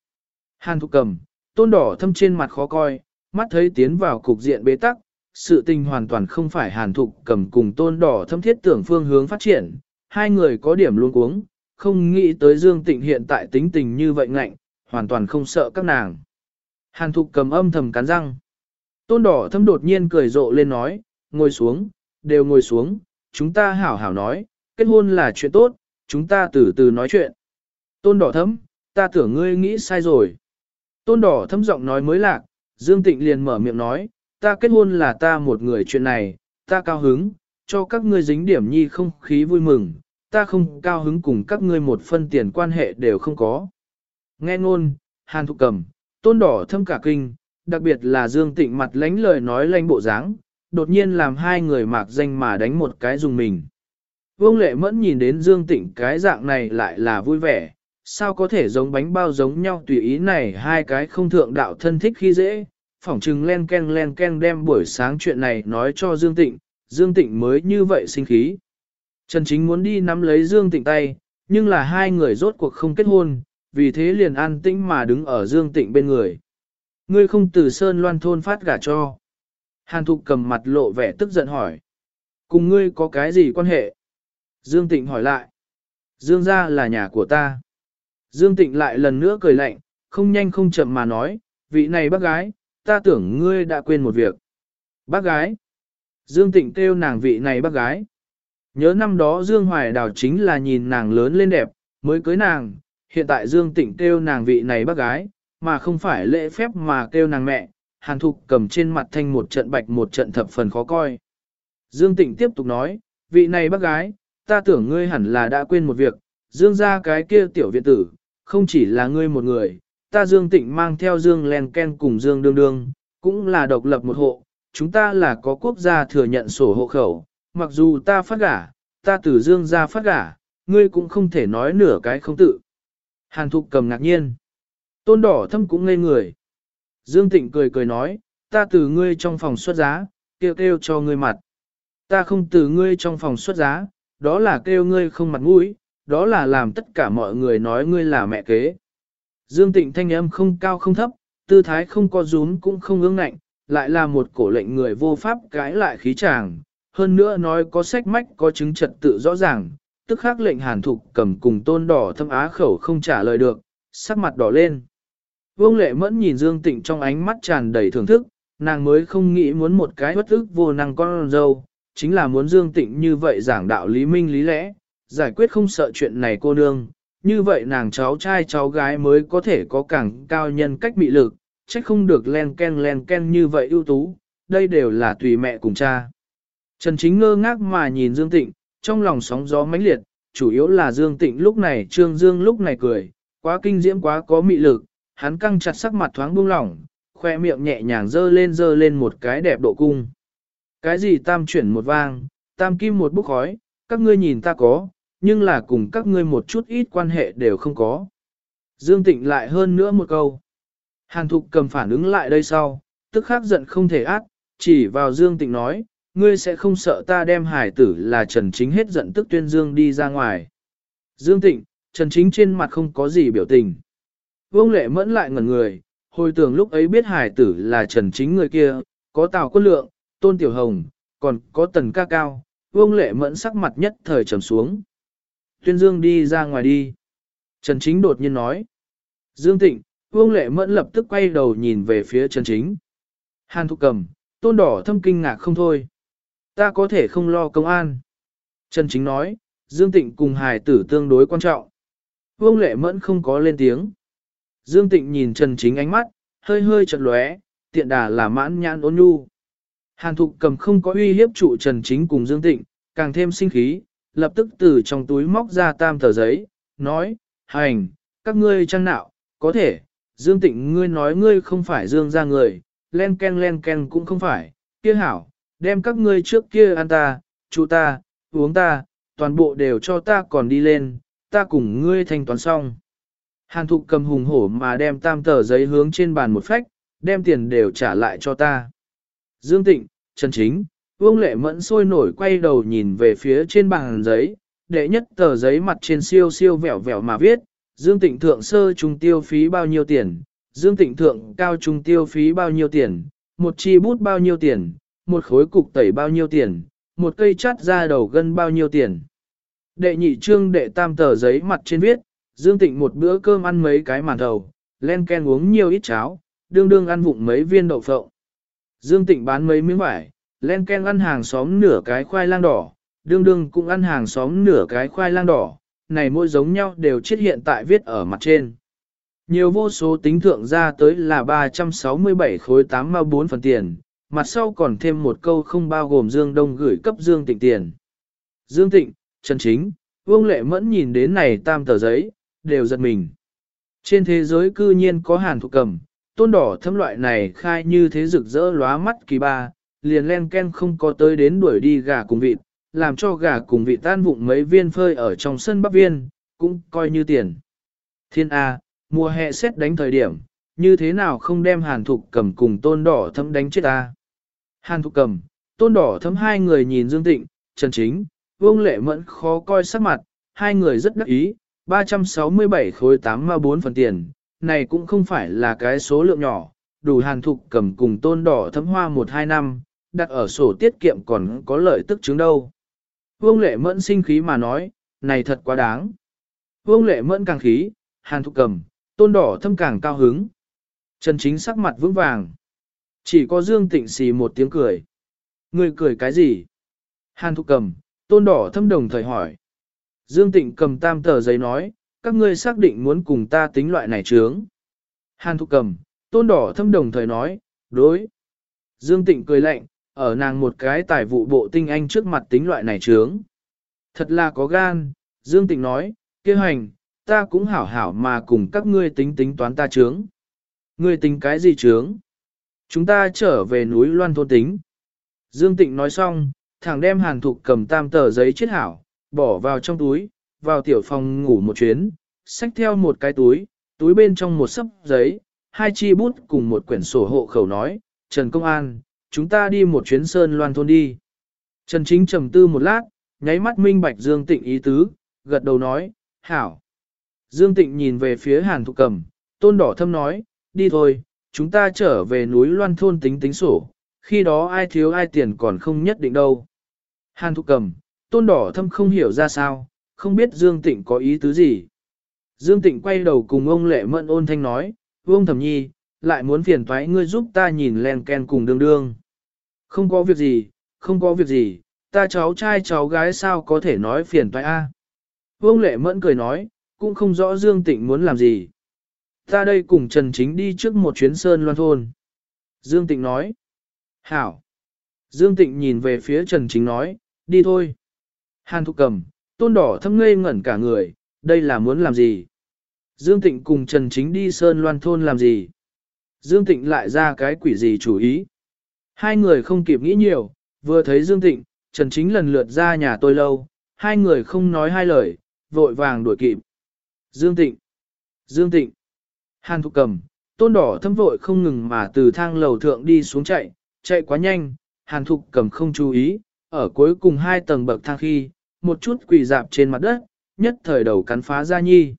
Hàn Thục cầm, tôn đỏ thâm trên mặt khó coi, mắt thấy tiến vào cục diện bế tắc, sự tình hoàn toàn không phải hàn thục cầm cùng tôn đỏ thâm thiết tưởng phương hướng phát triển, hai người có điểm luôn cuống, không nghĩ tới Dương Tịnh hiện tại tính tình như vậy ngạnh, hoàn toàn không sợ các nàng. Hàn thục cầm âm thầm cắn răng. Tôn đỏ thâm đột nhiên cười rộ lên nói, ngồi xuống, đều ngồi xuống, chúng ta hảo hảo nói, kết hôn là chuyện tốt, chúng ta từ từ nói chuyện. Tôn đỏ thâm, ta tưởng ngươi nghĩ sai rồi. Tôn đỏ thâm giọng nói mới lạc, Dương Tịnh liền mở miệng nói, ta kết hôn là ta một người chuyện này, ta cao hứng, cho các ngươi dính điểm nhi không khí vui mừng, ta không cao hứng cùng các ngươi một phân tiền quan hệ đều không có. Nghe ngôn, Hàn Thục Cầm, tôn đỏ thâm cả kinh, đặc biệt là Dương Tịnh mặt lánh lời nói lanh bộ dáng, đột nhiên làm hai người mạc danh mà đánh một cái dùng mình. Vương Lệ Mẫn nhìn đến Dương Tịnh cái dạng này lại là vui vẻ, sao có thể giống bánh bao giống nhau tùy ý này hai cái không thượng đạo thân thích khi dễ, phỏng trừng len ken len ken đem buổi sáng chuyện này nói cho Dương Tịnh, Dương Tịnh mới như vậy sinh khí. Trần Chính muốn đi nắm lấy Dương Tịnh tay, nhưng là hai người rốt cuộc không kết hôn, vì thế liền an tĩnh mà đứng ở Dương Tịnh bên người. Ngươi không từ Sơn Loan thôn phát gả cho. Hàn Thục cầm mặt lộ vẻ tức giận hỏi. Cùng ngươi có cái gì quan hệ? Dương Tịnh hỏi lại. Dương gia là nhà của ta. Dương Tịnh lại lần nữa cười lạnh, không nhanh không chậm mà nói, vị này bác gái, ta tưởng ngươi đã quên một việc. Bác gái. Dương Tịnh kêu nàng vị này bác gái. Nhớ năm đó Dương Hoài Đào chính là nhìn nàng lớn lên đẹp, mới cưới nàng, hiện tại Dương Tịnh kêu nàng vị này bác gái, mà không phải lễ phép mà kêu nàng mẹ, hàn thục cầm trên mặt thanh một trận bạch một trận thập phần khó coi. Dương Tịnh tiếp tục nói, vị này bác gái, ta tưởng ngươi hẳn là đã quên một việc, Dương ra cái kia tiểu viện tử, không chỉ là ngươi một người, ta Dương Tịnh mang theo Dương Len Ken cùng Dương Đương Đương, cũng là độc lập một hộ, chúng ta là có quốc gia thừa nhận sổ hộ khẩu, mặc dù ta phát gả, ta từ Dương ra phát gả, ngươi cũng không thể nói nửa cái không tự. Hàn Thục cầm ngạc nhiên. Tôn đỏ thâm cũng ngây người. Dương Tịnh cười cười nói, ta từ ngươi trong phòng xuất giá, kêu kêu cho ngươi mặt. Ta không từ ngươi trong phòng xuất giá, đó là kêu ngươi không mặt mũi, đó là làm tất cả mọi người nói ngươi là mẹ kế. Dương Tịnh thanh âm không cao không thấp, tư thái không có rúm cũng không ương ngạnh, lại là một cổ lệnh người vô pháp cãi lại khí chàng, hơn nữa nói có sách mách có chứng trật tự rõ ràng, tức khắc lệnh hàn thục cầm cùng tôn đỏ thâm á khẩu không trả lời được, sắc mặt đỏ lên. Vương lệ mẫn nhìn Dương Tịnh trong ánh mắt tràn đầy thưởng thức, nàng mới không nghĩ muốn một cái bất ức vô năng con dâu, chính là muốn Dương Tịnh như vậy giảng đạo lý minh lý lẽ, giải quyết không sợ chuyện này cô nương, như vậy nàng cháu trai cháu gái mới có thể có càng cao nhân cách bị lực, trách không được len ken len ken như vậy ưu tú, đây đều là tùy mẹ cùng cha. Trần Chính ngơ ngác mà nhìn Dương Tịnh, trong lòng sóng gió mãnh liệt, chủ yếu là Dương Tịnh lúc này Trương Dương lúc này cười, quá kinh diễm quá có mị lực, hắn căng chặt sắc mặt thoáng buông lỏng, khoe miệng nhẹ nhàng dơ lên dơ lên một cái đẹp độ cung. Cái gì tam chuyển một vang, tam kim một bức khói, các ngươi nhìn ta có, nhưng là cùng các ngươi một chút ít quan hệ đều không có. Dương Tịnh lại hơn nữa một câu. Hàn Thục cầm phản ứng lại đây sau, tức khắc giận không thể át, chỉ vào Dương Tịnh nói, ngươi sẽ không sợ ta đem hải tử là Trần Chính hết giận tức tuyên Dương đi ra ngoài. Dương Tịnh, Trần Chính trên mặt không có gì biểu tình. Vương Lệ mẫn lại ngẩn người, hồi tưởng lúc ấy biết hải tử là Trần Chính người kia, có Tào Quân Lượng, Tôn Tiểu Hồng, còn có Tần Ca Cao, Vương Lệ Mẫn sắc mặt nhất thời trầm xuống. Tuyên Dương đi ra ngoài đi. Trần Chính đột nhiên nói. Dương Tịnh, Vương Lệ Mẫn lập tức quay đầu nhìn về phía Trần Chính. Hàn Thục Cầm, tôn đỏ thâm kinh ngạc không thôi. Ta có thể không lo công an. Trần Chính nói, Dương Tịnh cùng hài tử tương đối quan trọng. Vương Lệ Mẫn không có lên tiếng. Dương Tịnh nhìn Trần Chính ánh mắt, hơi hơi chật lóe, tiện đà là mãn nhãn ôn nhu. Hàn Thục cầm không có uy hiếp trụ Trần Chính cùng Dương Tịnh, càng thêm sinh khí, lập tức từ trong túi móc ra tam tờ giấy, nói, hành, các ngươi trang nạo, có thể, Dương Tịnh ngươi nói ngươi không phải Dương ra người, len ken len ken cũng không phải, kia hảo, đem các ngươi trước kia ăn ta, chú ta, uống ta, toàn bộ đều cho ta còn đi lên, ta cùng ngươi thanh toán xong. Hàn thục cầm hùng hổ mà đem tam tờ giấy hướng trên bàn một phách, đem tiền đều trả lại cho ta. Dương Tịnh, Trần Chính, Vương Lệ Mẫn sôi nổi quay đầu nhìn về phía trên bàn giấy, đệ nhất tờ giấy mặt trên siêu siêu vẹo vẹo mà viết, Dương Tịnh thượng sơ trung tiêu phí bao nhiêu tiền, Dương Tịnh thượng cao trung tiêu phí bao nhiêu tiền, một chi bút bao nhiêu tiền, một khối cục tẩy bao nhiêu tiền, một cây chát ra đầu gân bao nhiêu tiền. Đệ nhị trương đệ tam tờ giấy mặt trên viết, Dương Tịnh một bữa cơm ăn mấy cái màn đầu, len ken uống nhiều ít cháo, đương đương ăn vụng mấy viên đậu phộng. Dương Tịnh bán mấy miếng vải, len ken ăn hàng xóm nửa cái khoai lang đỏ, đương đương cũng ăn hàng xóm nửa cái khoai lang đỏ, này mỗi giống nhau đều chết hiện tại viết ở mặt trên. Nhiều vô số tính thượng ra tới là 367 khối 8 mao 4 phần tiền, mặt sau còn thêm một câu không bao gồm Dương Đông gửi cấp Dương Tịnh tiền. Dương Tịnh, Trần Chính, Vương Lệ Mẫn nhìn đến này tam tờ giấy, đều giật mình. Trên thế giới cư nhiên có hàn thuộc cầm, tôn đỏ thâm loại này khai như thế rực rỡ lóa mắt kỳ ba, liền len ken không có tới đến đuổi đi gà cùng vịt, làm cho gà cùng vịt tan vụng mấy viên phơi ở trong sân bắc viên, cũng coi như tiền. Thiên A, mùa hè xét đánh thời điểm, như thế nào không đem hàn thục cầm cùng tôn đỏ thâm đánh chết ta. Hàn thục cầm, tôn đỏ Thấm hai người nhìn Dương Tịnh, Trần Chính, Vương Lệ Mẫn khó coi sắc mặt, hai người rất đắc ý, 367 khối 8 ma 4 phần tiền, này cũng không phải là cái số lượng nhỏ, đủ hàn thục cầm cùng tôn đỏ thấm hoa 1-2 năm, đặt ở sổ tiết kiệm còn có lợi tức chứng đâu. Vương Lệ Mẫn sinh khí mà nói, này thật quá đáng. Vương Lệ Mẫn càng khí, hàn thục cầm, tôn đỏ thâm càng cao hứng. Trần Chính sắc mặt vững vàng. Chỉ có Dương Tịnh xì một tiếng cười. Người cười cái gì? Hàn thục cầm, tôn đỏ thâm đồng thời hỏi. Dương Tịnh cầm tam tờ giấy nói, các ngươi xác định muốn cùng ta tính loại này trướng. Hàn thục cầm, tôn đỏ thâm đồng thời nói, đối. Dương Tịnh cười lạnh, ở nàng một cái tài vụ bộ tinh anh trước mặt tính loại này trướng. Thật là có gan, Dương Tịnh nói, kêu hành, ta cũng hảo hảo mà cùng các ngươi tính tính toán ta trướng. Ngươi tính cái gì trướng? Chúng ta trở về núi Loan thôn tính. Dương Tịnh nói xong, thẳng đem hàn thục cầm tam tờ giấy chết hảo, bỏ vào trong túi, vào tiểu phòng ngủ một chuyến, xách theo một cái túi, túi bên trong một sấp giấy, hai chi bút cùng một quyển sổ hộ khẩu nói, Trần Công An, chúng ta đi một chuyến sơn loan thôn đi. Trần Chính trầm tư một lát, nháy mắt minh bạch Dương Tịnh ý tứ, gật đầu nói, hảo. Dương Tịnh nhìn về phía Hàn Thục Cầm, tôn đỏ thâm nói, đi thôi, chúng ta trở về núi loan thôn tính tính sổ, khi đó ai thiếu ai tiền còn không nhất định đâu. Hàn Thục Cầm, tôn đỏ thâm không hiểu ra sao, không biết Dương Tịnh có ý tứ gì. Dương Tịnh quay đầu cùng ông Lệ Mẫn ôn thanh nói, Vương Thẩm Nhi, lại muốn phiền toái ngươi giúp ta nhìn len ken cùng đương đương. Không có việc gì, không có việc gì, ta cháu trai cháu gái sao có thể nói phiền toái a? Vương Lệ Mẫn cười nói, cũng không rõ Dương Tịnh muốn làm gì. Ta đây cùng Trần Chính đi trước một chuyến sơn loan thôn. Dương Tịnh nói, hảo. Dương Tịnh nhìn về phía Trần Chính nói, đi thôi. Hàn Thục Cầm, tôn đỏ thâm ngây ngẩn cả người, đây là muốn làm gì? Dương Tịnh cùng Trần Chính đi Sơn Loan Thôn làm gì? Dương Tịnh lại ra cái quỷ gì chủ ý? Hai người không kịp nghĩ nhiều, vừa thấy Dương Tịnh, Trần Chính lần lượt ra nhà tôi lâu, hai người không nói hai lời, vội vàng đuổi kịp. Dương Tịnh! Dương Tịnh! Hàn Thục Cầm, tôn đỏ thâm vội không ngừng mà từ thang lầu thượng đi xuống chạy, chạy quá nhanh, Hàn Thục Cầm không chú ý, ở cuối cùng hai tầng bậc thang khi, một chút quỳ dạp trên mặt đất, nhất thời đầu cắn phá ra nhi.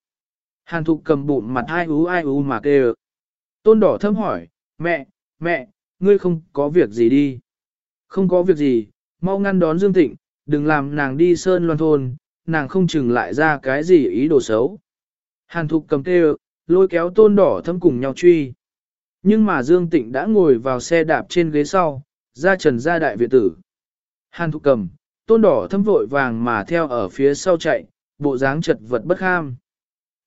Hàn thục cầm bụng mặt ai ú ai ú mà kêu. Tôn đỏ thâm hỏi, mẹ, mẹ, ngươi không có việc gì đi. Không có việc gì, mau ngăn đón Dương Tịnh, đừng làm nàng đi sơn loan thôn, nàng không chừng lại ra cái gì ý đồ xấu. Hàn thục cầm kêu lôi kéo tôn đỏ thâm cùng nhau truy. Nhưng mà Dương Tịnh đã ngồi vào xe đạp trên ghế sau, ra trần ra đại viện tử. Hàn thục cầm, tôn đỏ thâm vội vàng mà theo ở phía sau chạy, bộ dáng chật vật bất ham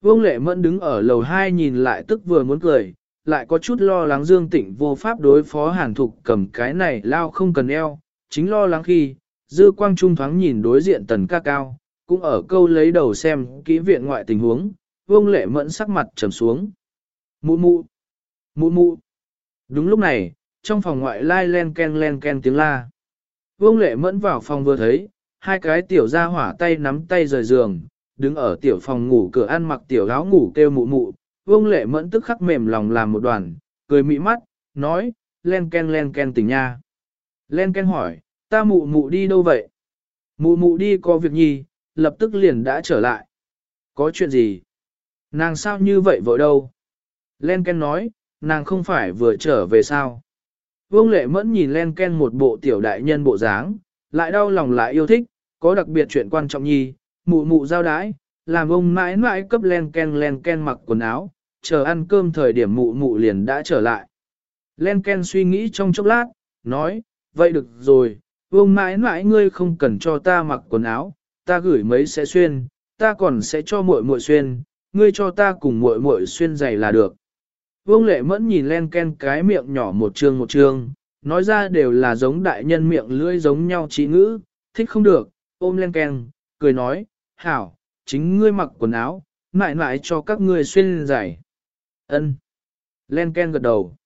Vương Lệ Mẫn đứng ở lầu 2 nhìn lại tức vừa muốn cười, lại có chút lo lắng Dương Tịnh vô pháp đối phó Hàn Thục cầm cái này lao không cần eo, chính lo lắng khi, dư quang trung thoáng nhìn đối diện tần ca cao, cũng ở câu lấy đầu xem kỹ viện ngoại tình huống, Vương Lệ Mẫn sắc mặt trầm xuống. Mụ mụ, mụ mụ. Đúng lúc này, trong phòng ngoại lai len ken len ken tiếng la. Vương Lệ Mẫn vào phòng vừa thấy, hai cái tiểu ra hỏa tay nắm tay rời giường, đứng ở tiểu phòng ngủ cửa ăn mặc tiểu áo ngủ kêu mụ mụ, vương lệ mẫn tức khắc mềm lòng làm một đoàn, cười mị mắt, nói, len ken len ken tỉnh nha. Len ken hỏi, ta mụ mụ đi đâu vậy? Mụ mụ đi có việc nhi, lập tức liền đã trở lại. Có chuyện gì? Nàng sao như vậy vội đâu? Len ken nói, nàng không phải vừa trở về sao? Vương lệ mẫn nhìn len ken một bộ tiểu đại nhân bộ dáng, lại đau lòng lại yêu thích, có đặc biệt chuyện quan trọng nhi, mụ mụ giao đái, làm ông mãi mãi cấp len ken len ken mặc quần áo, chờ ăn cơm thời điểm mụ mụ liền đã trở lại. Len ken suy nghĩ trong chốc lát, nói, vậy được rồi, ông mãi mãi ngươi không cần cho ta mặc quần áo, ta gửi mấy sẽ xuyên, ta còn sẽ cho muội muội xuyên, ngươi cho ta cùng muội muội xuyên giày là được. Vương lệ mẫn nhìn len ken cái miệng nhỏ một trương một trương, nói ra đều là giống đại nhân miệng lưỡi giống nhau trí ngữ, thích không được, ôm len ken, cười nói, hảo, chính ngươi mặc quần áo, mãi mãi cho các ngươi xuyên giày. Ân. Len Ken gật đầu.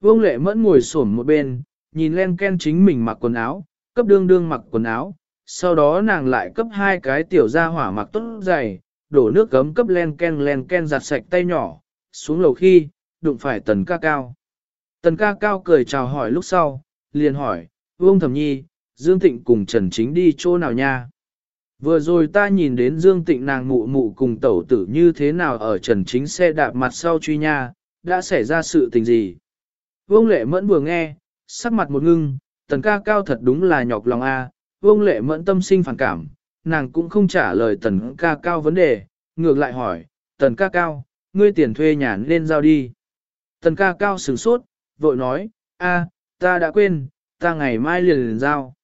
Vương Lệ Mẫn ngồi xổm một bên, nhìn Len Ken chính mình mặc quần áo, cấp đương đương mặc quần áo, sau đó nàng lại cấp hai cái tiểu gia hỏa mặc tốt giày, đổ nước gấm cấp Len Ken Len Ken giặt sạch tay nhỏ, xuống lầu khi, đụng phải tần ca cao. Tần ca cao cười chào hỏi lúc sau, liền hỏi, Vương Thẩm Nhi, Dương Tịnh cùng Trần Chính đi chỗ nào nha? Vừa rồi ta nhìn đến Dương Tịnh nàng mụ mụ cùng tẩu tử như thế nào ở trần chính xe đạp mặt sau truy nha, đã xảy ra sự tình gì. Vương Lệ Mẫn vừa nghe, sắc mặt một ngưng, tần ca cao thật đúng là nhọc lòng a. Vương Lệ Mẫn tâm sinh phản cảm, nàng cũng không trả lời tần ca cao vấn đề, ngược lại hỏi, tần ca cao, ngươi tiền thuê nhà nên giao đi. Tần ca cao sửng sốt, vội nói, a, ta đã quên, ta ngày mai liền liền giao.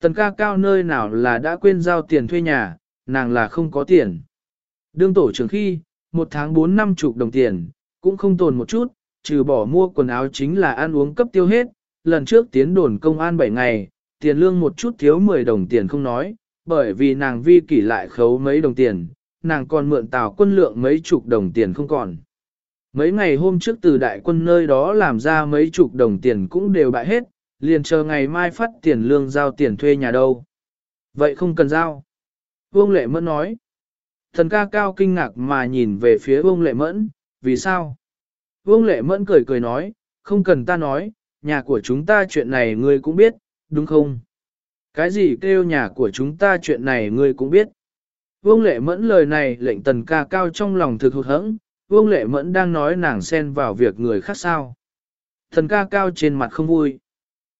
Tần ca cao nơi nào là đã quên giao tiền thuê nhà, nàng là không có tiền. Đương tổ trưởng khi, một tháng bốn năm chục đồng tiền, cũng không tồn một chút, trừ bỏ mua quần áo chính là ăn uống cấp tiêu hết. Lần trước tiến đồn công an 7 ngày, tiền lương một chút thiếu 10 đồng tiền không nói, bởi vì nàng vi kỷ lại khấu mấy đồng tiền, nàng còn mượn tàu quân lượng mấy chục đồng tiền không còn. Mấy ngày hôm trước từ đại quân nơi đó làm ra mấy chục đồng tiền cũng đều bại hết, liền chờ ngày mai phát tiền lương giao tiền thuê nhà đâu. Vậy không cần giao. Vương Lệ Mẫn nói. Thần ca cao kinh ngạc mà nhìn về phía Vương Lệ Mẫn, vì sao? Vương Lệ Mẫn cười cười nói, không cần ta nói, nhà của chúng ta chuyện này ngươi cũng biết, đúng không? Cái gì kêu nhà của chúng ta chuyện này ngươi cũng biết. Vương Lệ Mẫn lời này lệnh tần ca cao trong lòng thực hụt hẫng, Vương Lệ Mẫn đang nói nàng xen vào việc người khác sao. Thần ca cao trên mặt không vui.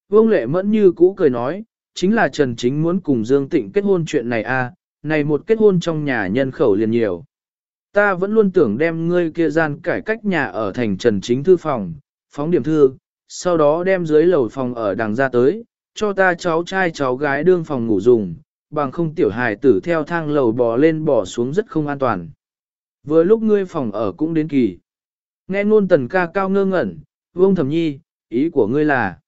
Vương Lệ Mẫn như cũ cười nói, chính là Trần Chính muốn cùng Dương Tịnh kết hôn chuyện này a, à, này một kết hôn trong nhà nhân khẩu liền nhiều. Ta vẫn luôn tưởng đem ngươi kia gian cải cách nhà ở thành Trần Chính thư phòng, phóng điểm thư, sau đó đem dưới lầu phòng ở đằng ra tới, cho ta cháu trai cháu gái đương phòng ngủ dùng, bằng không tiểu hài tử theo thang lầu bò lên bò xuống rất không an toàn. Vừa lúc ngươi phòng ở cũng đến kỳ. Nghe ngôn tần ca cao ngơ ngẩn, vương thẩm nhi, ý của ngươi là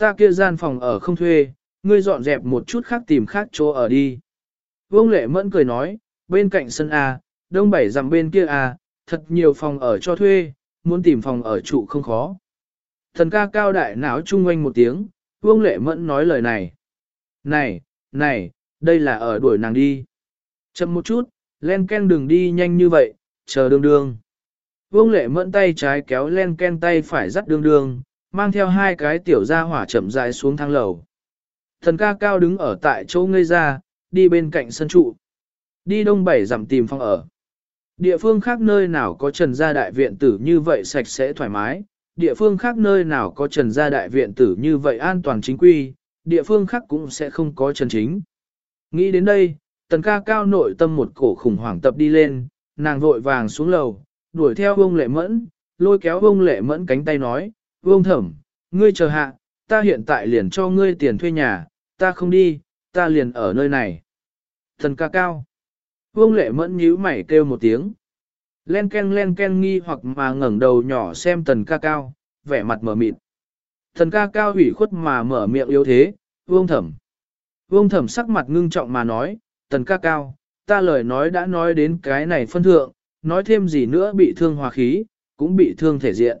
ta kia gian phòng ở không thuê, ngươi dọn dẹp một chút khác tìm khác chỗ ở đi. Vương Lệ Mẫn cười nói, bên cạnh sân A, đông bảy dặm bên kia A, thật nhiều phòng ở cho thuê, muốn tìm phòng ở trụ không khó. Thần ca cao đại não chung quanh một tiếng, Vương Lệ Mẫn nói lời này. Này, này, đây là ở đuổi nàng đi. Chậm một chút, len ken đừng đi nhanh như vậy, chờ đương đương. Vương Lệ Mẫn tay trái kéo len ken tay phải dắt đương đương, mang theo hai cái tiểu gia hỏa chậm rãi xuống thang lầu. Thần ca cao đứng ở tại chỗ ngây ra, đi bên cạnh sân trụ. Đi đông bảy dặm tìm phòng ở. Địa phương khác nơi nào có trần gia đại viện tử như vậy sạch sẽ thoải mái, địa phương khác nơi nào có trần gia đại viện tử như vậy an toàn chính quy, địa phương khác cũng sẽ không có trần chính. Nghĩ đến đây, tần ca cao nội tâm một cổ khủng hoảng tập đi lên, nàng vội vàng xuống lầu, đuổi theo vông lệ mẫn, lôi kéo vông lệ mẫn cánh tay nói, vông thẩm, ngươi chờ hạ, ta hiện tại liền cho ngươi tiền thuê nhà, ta không đi, ta liền ở nơi này. Thần ca cao. Vương lệ mẫn nhíu mày kêu một tiếng. Len ken len ken nghi hoặc mà ngẩng đầu nhỏ xem tần ca cao, vẻ mặt mở mịt. Thần ca cao hủy khuất mà mở miệng yếu thế, vương thẩm. Vương thẩm sắc mặt ngưng trọng mà nói, tần ca cao, ta lời nói đã nói đến cái này phân thượng, nói thêm gì nữa bị thương hòa khí, cũng bị thương thể diện.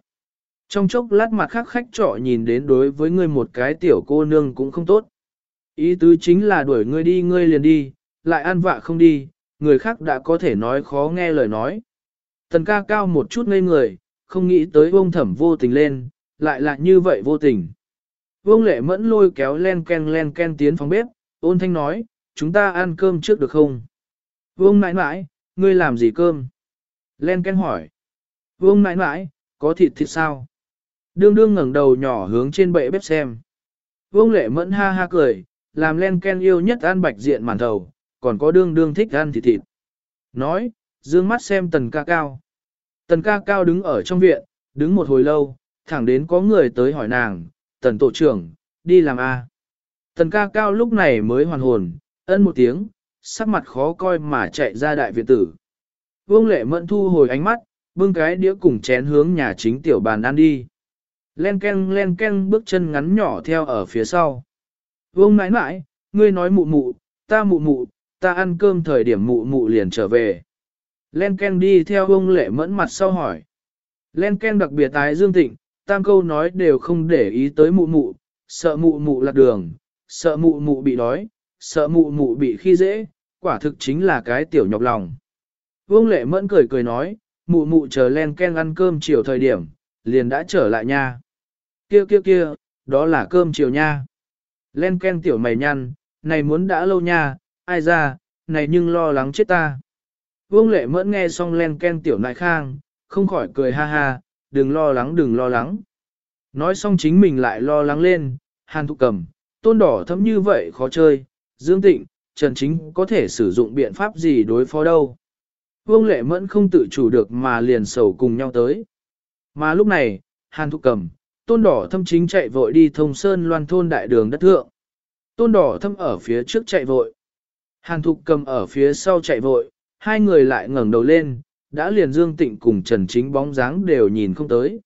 Trong chốc lát mặt khác khách trọ nhìn đến đối với ngươi một cái tiểu cô nương cũng không tốt. Ý tứ chính là đuổi ngươi đi ngươi liền đi, lại ăn vạ không đi, người khác đã có thể nói khó nghe lời nói. Tần ca cao một chút ngây người, không nghĩ tới vông thẩm vô tình lên, lại là như vậy vô tình. Vương lệ mẫn lôi kéo len ken len ken tiến phòng bếp, ôn thanh nói, chúng ta ăn cơm trước được không? Vương nãi nãi, ngươi làm gì cơm? Len ken hỏi. Vương nãi nãi, có thịt thịt sao? Đương đương ngẩng đầu nhỏ hướng trên bệ bếp xem. Vương lệ mẫn ha ha cười, làm len ken yêu nhất ăn bạch diện màn thầu, còn có đương đương thích ăn thịt thịt. Nói, dương mắt xem tần ca cao. Tần ca cao đứng ở trong viện, đứng một hồi lâu, thẳng đến có người tới hỏi nàng, tần tổ trưởng, đi làm A. Tần ca cao lúc này mới hoàn hồn, ân một tiếng, sắc mặt khó coi mà chạy ra đại viện tử. Vương lệ mẫn thu hồi ánh mắt, bưng cái đĩa cùng chén hướng nhà chính tiểu bàn ăn đi. Len ken len ken bước chân ngắn nhỏ theo ở phía sau. Vương nãi nãi, ngươi nói mụ mụ, ta mụ mụ, ta ăn cơm thời điểm mụ mụ liền trở về. Len ken đi theo vương lệ mẫn mặt sau hỏi. Len ken đặc biệt tái dương tịnh, tam câu nói đều không để ý tới mụ mụ, sợ mụ mụ lạc đường, sợ mụ mụ bị đói, sợ mụ mụ bị khi dễ, quả thực chính là cái tiểu nhọc lòng. Vương lệ mẫn cười cười nói, mụ mụ chờ len ken ăn cơm chiều thời điểm, liền đã trở lại nha. Kia kia kia, đó là cơm chiều nha. Len ken tiểu mày nhăn, này muốn đã lâu nha, ai ra, này nhưng lo lắng chết ta. Vương lệ mẫn nghe xong len ken tiểu nại khang, không khỏi cười ha ha, đừng lo lắng đừng lo lắng. Nói xong chính mình lại lo lắng lên, hàn thụ cầm, tôn đỏ thấm như vậy khó chơi, dương tịnh, Trần Chính có thể sử dụng biện pháp gì đối phó đâu. Vương lệ mẫn không tự chủ được mà liền sầu cùng nhau tới. Mà lúc này, hàn thụ cầm, tôn đỏ thâm chính chạy vội đi thông sơn loan thôn đại đường đất thượng. Tôn đỏ thâm ở phía trước chạy vội. Hàn thục cầm ở phía sau chạy vội, hai người lại ngẩng đầu lên, đã liền dương tịnh cùng trần chính bóng dáng đều nhìn không tới.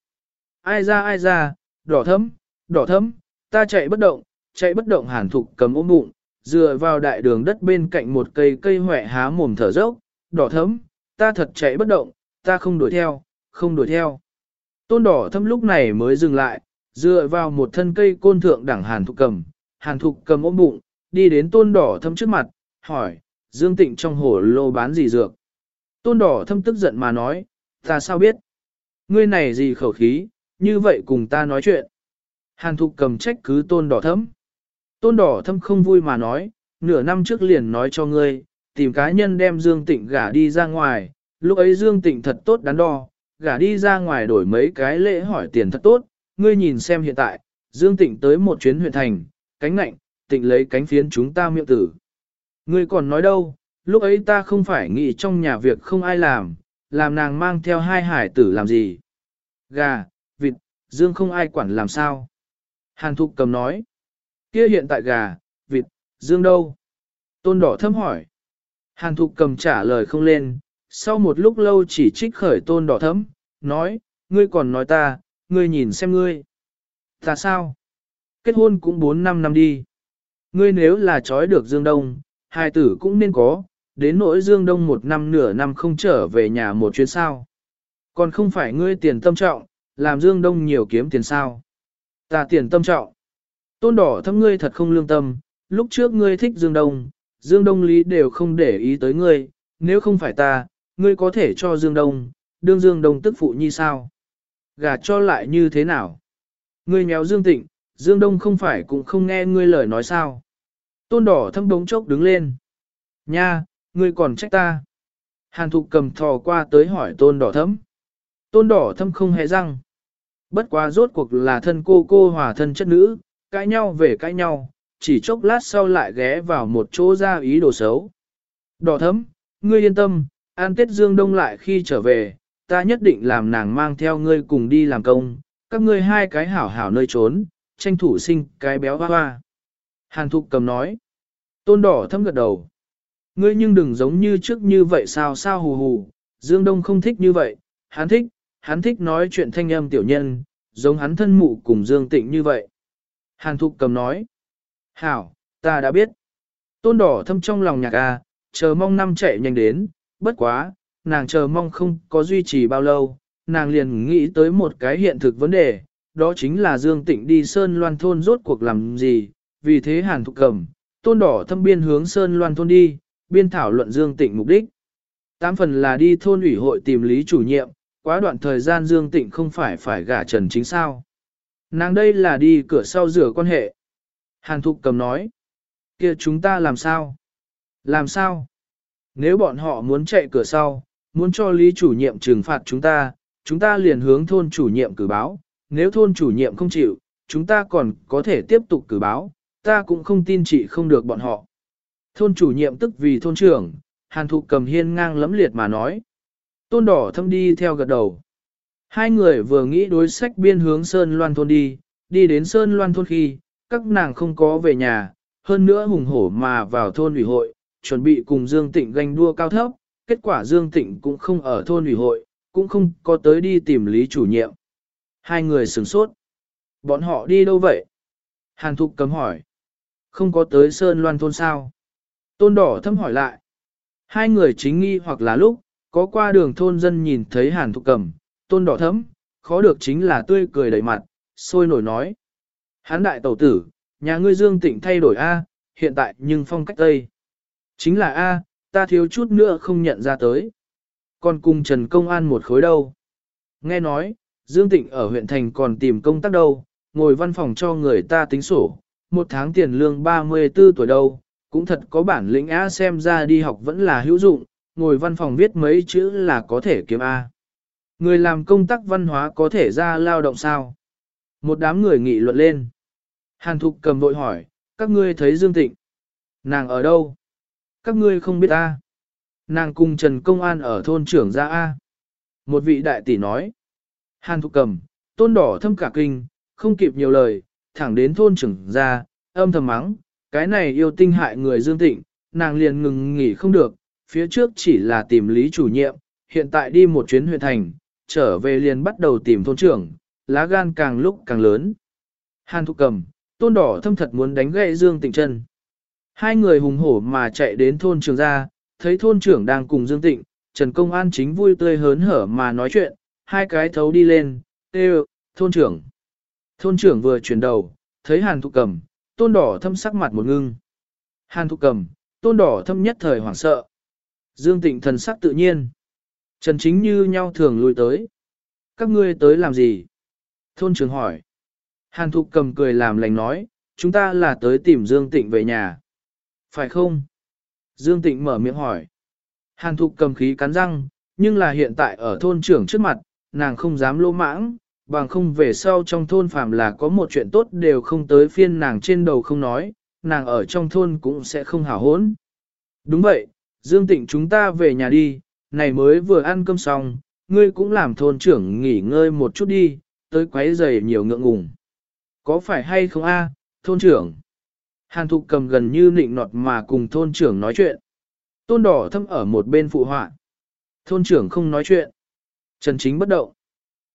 Ai ra ai ra, đỏ thấm, đỏ thấm, ta chạy bất động, chạy bất động hàn thục cầm ôm bụng, dựa vào đại đường đất bên cạnh một cây cây hỏe há mồm thở dốc, đỏ thấm, ta thật chạy bất động, ta không đuổi theo, không đuổi theo. Tôn đỏ thâm lúc này mới dừng lại, dựa vào một thân cây côn thượng đẳng hàn thục cầm, hàn thục cầm ôm bụng, đi đến tôn đỏ thâm trước mặt, hỏi, Dương Tịnh trong hồ lô bán gì dược? Tôn đỏ thâm tức giận mà nói, ta sao biết? Ngươi này gì khẩu khí, như vậy cùng ta nói chuyện. Hàn thục cầm trách cứ tôn đỏ thâm. Tôn đỏ thâm không vui mà nói, nửa năm trước liền nói cho ngươi, tìm cá nhân đem Dương Tịnh gả đi ra ngoài, lúc ấy Dương Tịnh thật tốt đắn đo, gả đi ra ngoài đổi mấy cái lễ hỏi tiền thật tốt, ngươi nhìn xem hiện tại, Dương Tịnh tới một chuyến huyện thành, cánh nạnh, tịnh lấy cánh phiến chúng ta miệng tử. Ngươi còn nói đâu, lúc ấy ta không phải nghĩ trong nhà việc không ai làm, làm nàng mang theo hai hải tử làm gì. Gà, vịt, Dương không ai quản làm sao. Hàn Thục cầm nói, kia hiện tại gà, vịt, Dương đâu? Tôn đỏ thâm hỏi. Hàn Thục cầm trả lời không lên, sau một lúc lâu chỉ trích khởi tôn đỏ thấm, nói, ngươi còn nói ta, ngươi nhìn xem ngươi. Ta sao? Kết hôn cũng 4 năm năm đi. Ngươi nếu là trói được Dương Đông, hai tử cũng nên có, đến nỗi Dương Đông một năm nửa năm không trở về nhà một chuyến sao. Còn không phải ngươi tiền tâm trọng, làm Dương Đông nhiều kiếm tiền sao. Ta tiền tâm trọng. Tôn đỏ thâm ngươi thật không lương tâm, lúc trước ngươi thích Dương Đông, Dương Đông lý đều không để ý tới ngươi, nếu không phải ta, ngươi có thể cho Dương Đông, đương Dương Đông tức phụ nhi sao? Gà cho lại như thế nào? Ngươi nhéo Dương Tịnh, Dương Đông không phải cũng không nghe ngươi lời nói sao? Tôn đỏ thâm đống chốc đứng lên. Nha, ngươi còn trách ta. Hàn thục cầm thò qua tới hỏi tôn đỏ thâm. Tôn đỏ thâm không hề răng. Bất quá rốt cuộc là thân cô cô hòa thân chất nữ, cãi nhau về cãi nhau, chỉ chốc lát sau lại ghé vào một chỗ ra ý đồ xấu. Đỏ thấm, ngươi yên tâm, an tết dương đông lại khi trở về, ta nhất định làm nàng mang theo ngươi cùng đi làm công, các ngươi hai cái hảo hảo nơi trốn, tranh thủ sinh cái béo hoa hoa. Hàn thục cầm nói, tôn đỏ thấm gật đầu. Ngươi nhưng đừng giống như trước như vậy sao sao hù hù, Dương Đông không thích như vậy, hắn thích, hắn thích nói chuyện thanh âm tiểu nhân, giống hắn thân mụ cùng Dương Tịnh như vậy. Hàn Thục cầm nói, hảo, ta đã biết. Tôn đỏ thâm trong lòng nhạc a, chờ mong năm chạy nhanh đến, bất quá, nàng chờ mong không có duy trì bao lâu, nàng liền nghĩ tới một cái hiện thực vấn đề, đó chính là Dương Tịnh đi Sơn Loan Thôn rốt cuộc làm gì, vì thế Hàn Thục cầm, tôn đỏ thâm biên hướng Sơn Loan Thôn đi, biên thảo luận Dương Tịnh mục đích. Tám phần là đi thôn ủy hội tìm lý chủ nhiệm, quá đoạn thời gian Dương Tịnh không phải phải gả Trần Chính sao. Nàng đây là đi cửa sau rửa quan hệ. Hàn Thục cầm nói, kia chúng ta làm sao? Làm sao? Nếu bọn họ muốn chạy cửa sau, muốn cho lý chủ nhiệm trừng phạt chúng ta, chúng ta liền hướng thôn chủ nhiệm cử báo. Nếu thôn chủ nhiệm không chịu, chúng ta còn có thể tiếp tục cử báo, ta cũng không tin chị không được bọn họ. Thôn chủ nhiệm tức vì thôn trưởng, hàn thụ cầm hiên ngang lẫm liệt mà nói. Tôn đỏ thâm đi theo gật đầu. Hai người vừa nghĩ đối sách biên hướng Sơn Loan thôn đi, đi đến Sơn Loan thôn khi, các nàng không có về nhà, hơn nữa hùng hổ mà vào thôn ủy hội, chuẩn bị cùng Dương Tịnh ganh đua cao thấp, kết quả Dương Tịnh cũng không ở thôn ủy hội, cũng không có tới đi tìm lý chủ nhiệm. Hai người sửng sốt. Bọn họ đi đâu vậy? Hàn Thục cấm hỏi. Không có tới Sơn Loan thôn sao? Tôn đỏ thâm hỏi lại. Hai người chính nghi hoặc là lúc, có qua đường thôn dân nhìn thấy hàn thục cầm, tôn đỏ thấm, khó được chính là tươi cười đầy mặt, sôi nổi nói. Hán đại tẩu tử, nhà ngươi dương tịnh thay đổi A, hiện tại nhưng phong cách Tây. Chính là A, ta thiếu chút nữa không nhận ra tới. Còn cùng Trần Công An một khối đâu. Nghe nói, Dương Tịnh ở huyện thành còn tìm công tác đâu, ngồi văn phòng cho người ta tính sổ, một tháng tiền lương 34 tuổi đâu, cũng thật có bản lĩnh A xem ra đi học vẫn là hữu dụng, ngồi văn phòng viết mấy chữ là có thể kiếm A. Người làm công tác văn hóa có thể ra lao động sao? Một đám người nghị luận lên. Hàn Thục cầm vội hỏi, các ngươi thấy Dương Tịnh. Nàng ở đâu? Các ngươi không biết A. Nàng cùng Trần Công An ở thôn trưởng ra A. Một vị đại tỷ nói. Hàn Thục cầm, tôn đỏ thâm cả kinh, không kịp nhiều lời, thẳng đến thôn trưởng ra, âm thầm mắng, cái này yêu tinh hại người Dương Tịnh, nàng liền ngừng nghỉ không được, phía trước chỉ là tìm lý chủ nhiệm, hiện tại đi một chuyến huyện thành, trở về liền bắt đầu tìm thôn trưởng, lá gan càng lúc càng lớn. Hàn Thục Cầm, tôn đỏ thâm thật muốn đánh gậy Dương Tịnh chân. Hai người hùng hổ mà chạy đến thôn trưởng ra, thấy thôn trưởng đang cùng Dương Tịnh, Trần Công An chính vui tươi hớn hở mà nói chuyện, hai cái thấu đi lên, kêu, thôn trưởng. Thôn trưởng vừa chuyển đầu, thấy Hàn Thục Cầm, tôn đỏ thâm sắc mặt một ngưng. Hàn thục cầm, tôn đỏ thâm nhất thời hoảng sợ. Dương tịnh thần sắc tự nhiên. Trần chính như nhau thường lui tới. Các ngươi tới làm gì? Thôn trưởng hỏi. Hàn thục cầm cười làm lành nói, chúng ta là tới tìm Dương tịnh về nhà. Phải không? Dương tịnh mở miệng hỏi. Hàn thục cầm khí cắn răng, nhưng là hiện tại ở thôn trưởng trước mặt, nàng không dám lô mãng, bằng không về sau trong thôn phàm là có một chuyện tốt đều không tới phiên nàng trên đầu không nói, nàng ở trong thôn cũng sẽ không hảo hốn. Đúng vậy, Dương Tịnh chúng ta về nhà đi, này mới vừa ăn cơm xong, ngươi cũng làm thôn trưởng nghỉ ngơi một chút đi, tới quấy giày nhiều ngượng ngùng. Có phải hay không a, thôn trưởng? Hàn Thục cầm gần như nịnh nọt mà cùng thôn trưởng nói chuyện. Tôn đỏ thâm ở một bên phụ họa. Thôn trưởng không nói chuyện. Trần Chính bất động.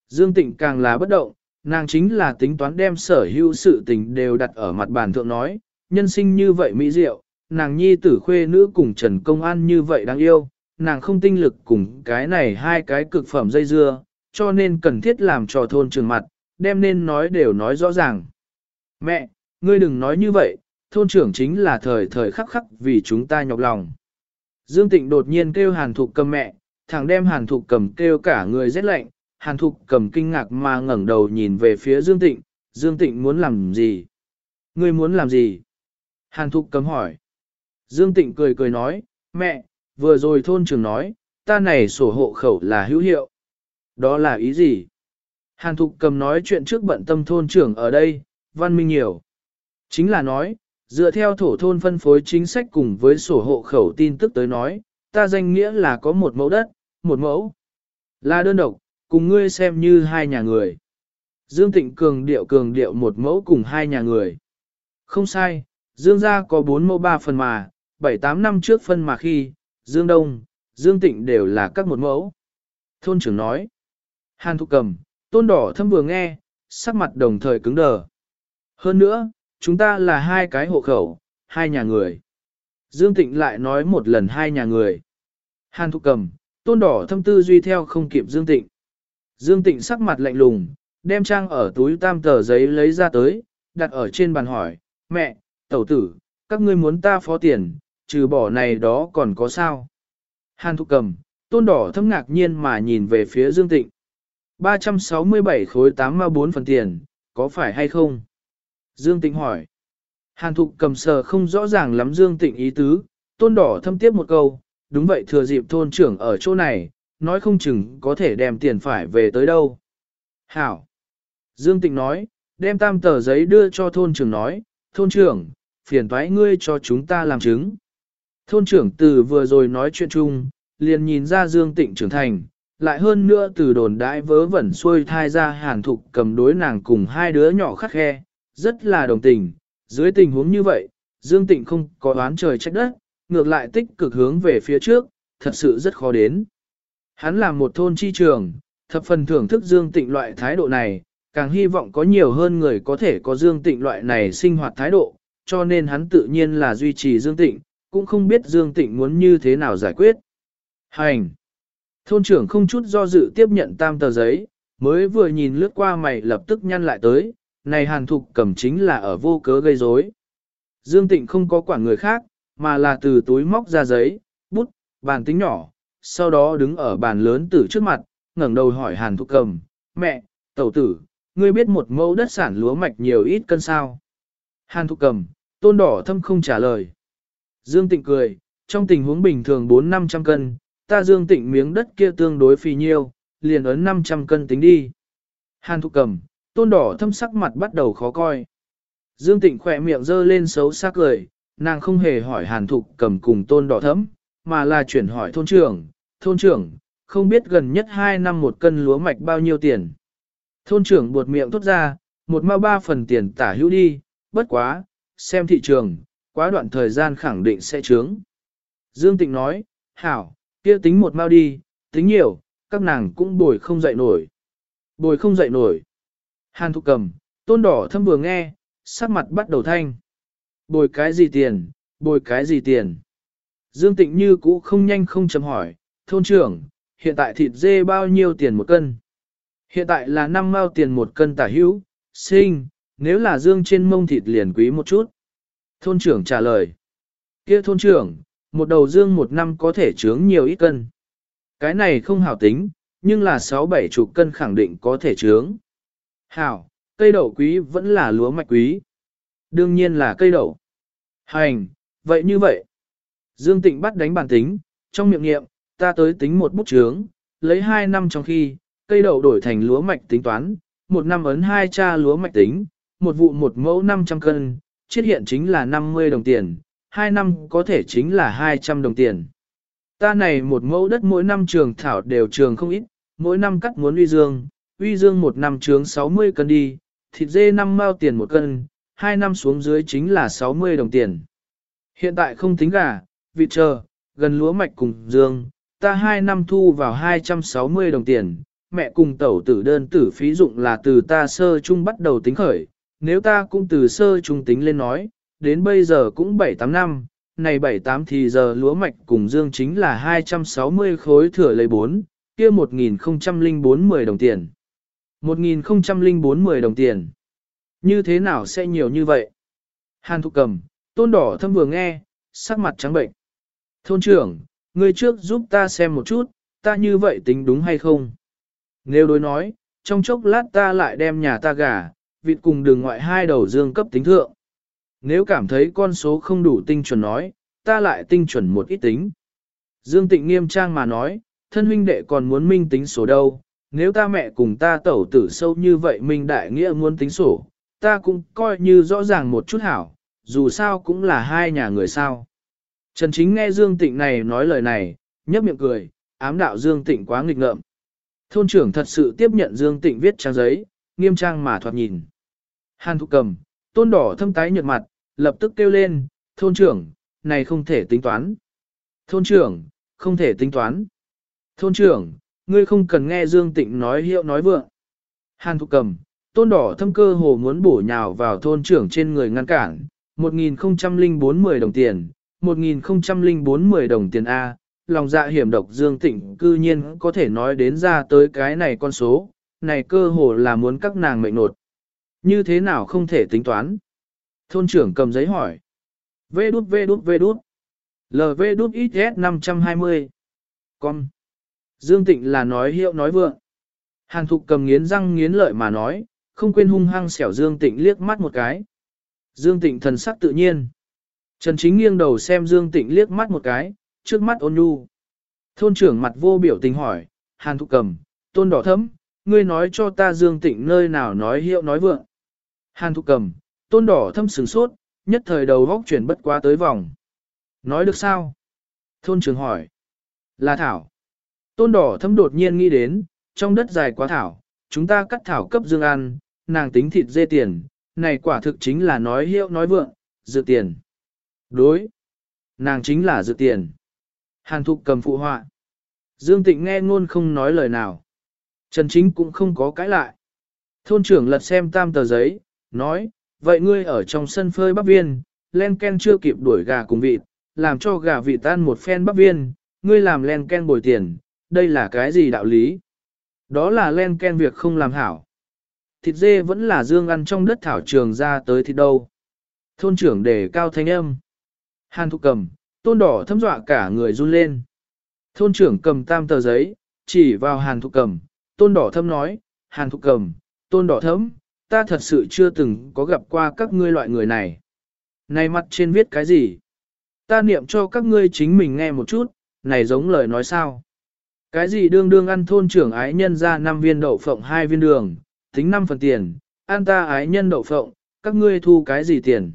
Dương Tịnh càng là bất động, nàng chính là tính toán đem sở hữu sự tình đều đặt ở mặt bàn thượng nói, nhân sinh như vậy mỹ diệu, nàng nhi tử khuê nữ cùng Trần Công An như vậy đáng yêu, nàng không tinh lực cùng cái này hai cái cực phẩm dây dưa, cho nên cần thiết làm trò thôn trường mặt, đem nên nói đều nói rõ ràng. Mẹ, ngươi đừng nói như vậy, thôn trưởng chính là thời thời khắc khắc vì chúng ta nhọc lòng. Dương Tịnh đột nhiên kêu Hàn Thục cầm mẹ, thằng đem Hàn Thục cầm kêu cả người rét lạnh, Hàn Thục cầm kinh ngạc mà ngẩng đầu nhìn về phía Dương Tịnh, Dương Tịnh muốn làm gì? Ngươi muốn làm gì? Hàn Thục cầm hỏi. Dương Tịnh cười cười nói, mẹ, vừa rồi thôn trưởng nói, ta này sổ hộ khẩu là hữu hiệu. Đó là ý gì? Hàn Thục cầm nói chuyện trước bận tâm thôn trưởng ở đây, văn minh nhiều. Chính là nói, Dựa theo thổ thôn phân phối chính sách cùng với sổ hộ khẩu tin tức tới nói, ta danh nghĩa là có một mẫu đất, một mẫu. Là đơn độc, cùng ngươi xem như hai nhà người. Dương Tịnh cường điệu cường điệu một mẫu cùng hai nhà người. Không sai, Dương gia có bốn mẫu ba phần mà, bảy tám năm trước phân mà khi, Dương Đông, Dương Tịnh đều là các một mẫu. Thôn trưởng nói. Hàn Thục Cầm, tôn đỏ thâm vừa nghe, sắc mặt đồng thời cứng đờ. Hơn nữa, chúng ta là hai cái hộ khẩu, hai nhà người. Dương Tịnh lại nói một lần hai nhà người. Hàn Thục Cầm, tôn đỏ thâm tư duy theo không kịp Dương Tịnh. Dương Tịnh sắc mặt lạnh lùng, đem trang ở túi tam tờ giấy lấy ra tới, đặt ở trên bàn hỏi, mẹ, tẩu tử, các ngươi muốn ta phó tiền, trừ bỏ này đó còn có sao? Hàn Thục Cầm, tôn đỏ thâm ngạc nhiên mà nhìn về phía Dương Tịnh. 367 khối 84 phần tiền, có phải hay không? Dương Tịnh hỏi. Hàn Thục cầm sờ không rõ ràng lắm Dương Tịnh ý tứ, tôn đỏ thâm tiếp một câu, đúng vậy thừa dịp thôn trưởng ở chỗ này, nói không chừng có thể đem tiền phải về tới đâu. Hảo. Dương Tịnh nói, đem tam tờ giấy đưa cho thôn trưởng nói, thôn trưởng, phiền thoái ngươi cho chúng ta làm chứng. Thôn trưởng từ vừa rồi nói chuyện chung, liền nhìn ra Dương Tịnh trưởng thành, lại hơn nữa từ đồn đãi vớ vẩn xuôi thai ra hàn thục cầm đối nàng cùng hai đứa nhỏ khắc khe, rất là đồng tình. Dưới tình huống như vậy, Dương Tịnh không có oán trời trách đất, ngược lại tích cực hướng về phía trước, thật sự rất khó đến. Hắn là một thôn chi trường, thập phần thưởng thức Dương Tịnh loại thái độ này, càng hy vọng có nhiều hơn người có thể có Dương Tịnh loại này sinh hoạt thái độ, cho nên hắn tự nhiên là duy trì Dương Tịnh, cũng không biết Dương Tịnh muốn như thế nào giải quyết. Hành! Thôn trưởng không chút do dự tiếp nhận tam tờ giấy, mới vừa nhìn lướt qua mày lập tức nhăn lại tới, này hàn thục cầm chính là ở vô cớ gây rối. Dương Tịnh không có quản người khác, mà là từ túi móc ra giấy, bút, bàn tính nhỏ, sau đó đứng ở bàn lớn tử trước mặt, ngẩng đầu hỏi hàn thục cầm, mẹ, tẩu tử, ngươi biết một mẫu đất sản lúa mạch nhiều ít cân sao? Hàn thục cầm, tôn đỏ thâm không trả lời. Dương Tịnh cười, trong tình huống bình thường 4-500 cân, ta Dương Tịnh miếng đất kia tương đối phì nhiêu, liền ấn 500 cân tính đi. Hàn thục cầm, tôn đỏ thâm sắc mặt bắt đầu khó coi. Dương Tịnh khỏe miệng dơ lên xấu xác cười, nàng không hề hỏi hàn thục cầm cùng tôn đỏ thấm, mà là chuyển hỏi thôn trưởng, thôn trưởng, không biết gần nhất 2 năm một cân lúa mạch bao nhiêu tiền. Thôn trưởng buột miệng thốt ra, một mao ba phần tiền tả hữu đi, bất quá, xem thị trường, quá đoạn thời gian khẳng định sẽ trướng. Dương Tịnh nói, hảo, kia tính một mao đi, tính nhiều, các nàng cũng bồi không dậy nổi. Bồi không dậy nổi. Hàn thục cầm, tôn đỏ thâm vừa nghe, sắc mặt bắt đầu thanh. Bồi cái gì tiền, bồi cái gì tiền. Dương Tịnh như cũ không nhanh không chậm hỏi, thôn trưởng, hiện tại thịt dê bao nhiêu tiền một cân? Hiện tại là 5 mao tiền một cân tả hữu, sinh, nếu là dương trên mông thịt liền quý một chút. Thôn trưởng trả lời. kia thôn trưởng, một đầu dương một năm có thể chướng nhiều ít cân. Cái này không hảo tính, nhưng là 6-7 chục cân khẳng định có thể chướng. Hảo, cây đậu quý vẫn là lúa mạch quý. Đương nhiên là cây đậu. Hành, vậy như vậy. Dương Tịnh bắt đánh bản tính, trong miệng nghiệm, ta tới tính một bút chướng, lấy 2 năm trong khi, cây đậu đổi thành lúa mạch tính toán, một năm ấn hai cha lúa mạch tính, một vụ một mẫu 500 cân, chiết hiện chính là 50 đồng tiền, 2 năm có thể chính là 200 đồng tiền. Ta này một mẫu đất mỗi năm trường thảo đều trường không ít, mỗi năm cắt muốn uy dương, uy dương một năm trướng 60 cân đi, thịt dê năm mao tiền một cân, 2 năm xuống dưới chính là 60 đồng tiền. Hiện tại không tính gà, vịt chờ, gần lúa mạch cùng dương, ta hai năm thu vào 260 đồng tiền, mẹ cùng tẩu tử đơn tử phí dụng là từ ta sơ chung bắt đầu tính khởi, nếu ta cũng từ sơ chung tính lên nói, đến bây giờ cũng 7-8 năm, này 7-8 thì giờ lúa mạch cùng dương chính là 260 khối thừa lấy 4, kia 1004 10 đồng tiền. 1004 10 đồng tiền. Như thế nào sẽ nhiều như vậy? Hàn Thục Cầm, tôn đỏ thâm vừa nghe, sắc mặt trắng bệnh. Thôn trưởng, người trước giúp ta xem một chút, ta như vậy tính đúng hay không? Nếu đối nói, trong chốc lát ta lại đem nhà ta gà, vịt cùng đường ngoại hai đầu dương cấp tính thượng. Nếu cảm thấy con số không đủ tinh chuẩn nói, ta lại tinh chuẩn một ít tính. Dương Tịnh nghiêm trang mà nói, thân huynh đệ còn muốn minh tính số đâu, nếu ta mẹ cùng ta tẩu tử sâu như vậy minh đại nghĩa muốn tính sổ, ta cũng coi như rõ ràng một chút hảo, dù sao cũng là hai nhà người sao. Trần Chính nghe Dương Tịnh này nói lời này, nhấp miệng cười, ám đạo Dương Tịnh quá nghịch ngợm. Thôn trưởng thật sự tiếp nhận Dương Tịnh viết trang giấy, nghiêm trang mà thoạt nhìn. Hàn thụ cầm, tôn đỏ thâm tái nhợt mặt, lập tức kêu lên, thôn trưởng, này không thể tính toán. Thôn trưởng, không thể tính toán. Thôn trưởng, ngươi không cần nghe Dương Tịnh nói hiệu nói vượng. Hàn thụ cầm, tôn đỏ thâm cơ hồ muốn bổ nhào vào thôn trưởng trên người ngăn cản, 1040 đồng tiền, 1040 đồng tiền A, lòng dạ hiểm độc Dương Tịnh cư nhiên có thể nói đến ra tới cái này con số, này cơ hồ là muốn các nàng mệnh nột. Như thế nào không thể tính toán? Thôn trưởng cầm giấy hỏi. Vê đút vê đút vê đút. LV đút XS 520. Con. Dương Tịnh là nói hiệu nói vượng. Hàn thục cầm nghiến răng nghiến lợi mà nói, không quên hung hăng xẻo Dương Tịnh liếc mắt một cái. Dương Tịnh thần sắc tự nhiên. Trần Chính nghiêng đầu xem Dương Tịnh liếc mắt một cái, trước mắt ôn nhu. Thôn trưởng mặt vô biểu tình hỏi, Hàn Thụ cầm, tôn đỏ thấm, ngươi nói cho ta Dương Tịnh nơi nào nói hiệu nói vượng. Hàn Thụ cầm, tôn đỏ thâm sừng sốt, nhất thời đầu góc chuyển bất quá tới vòng. Nói được sao? Thôn trưởng hỏi. Là thảo. Tôn đỏ thâm đột nhiên nghĩ đến, trong đất dài quá thảo, chúng ta cắt thảo cấp dương ăn, nàng tính thịt dê tiền, này quả thực chính là nói hiệu nói vượng, dự tiền. Đối. Nàng chính là dự tiền. Hàn thục cầm phụ họa. Dương Tịnh nghe ngôn không nói lời nào. Trần Chính cũng không có cãi lại. Thôn trưởng lật xem tam tờ giấy, nói, vậy ngươi ở trong sân phơi bắp viên, len ken chưa kịp đuổi gà cùng vịt, làm cho gà vịt tan một phen bắp viên, ngươi làm len ken bồi tiền, đây là cái gì đạo lý? Đó là len ken việc không làm hảo. Thịt dê vẫn là dương ăn trong đất thảo trường ra tới thịt đâu. Thôn trưởng đề cao thanh âm. Hàn thục cầm, tôn đỏ thâm dọa cả người run lên. Thôn trưởng cầm tam tờ giấy, chỉ vào hàn thục cầm, tôn đỏ thâm nói, hàn thục cầm, tôn đỏ thâm, ta thật sự chưa từng có gặp qua các ngươi loại người này. Này mặt trên viết cái gì? Ta niệm cho các ngươi chính mình nghe một chút, này giống lời nói sao? Cái gì đương đương ăn thôn trưởng ái nhân ra 5 viên đậu phộng hai viên đường, tính 5 phần tiền, ăn ta ái nhân đậu phộng, các ngươi thu cái gì tiền?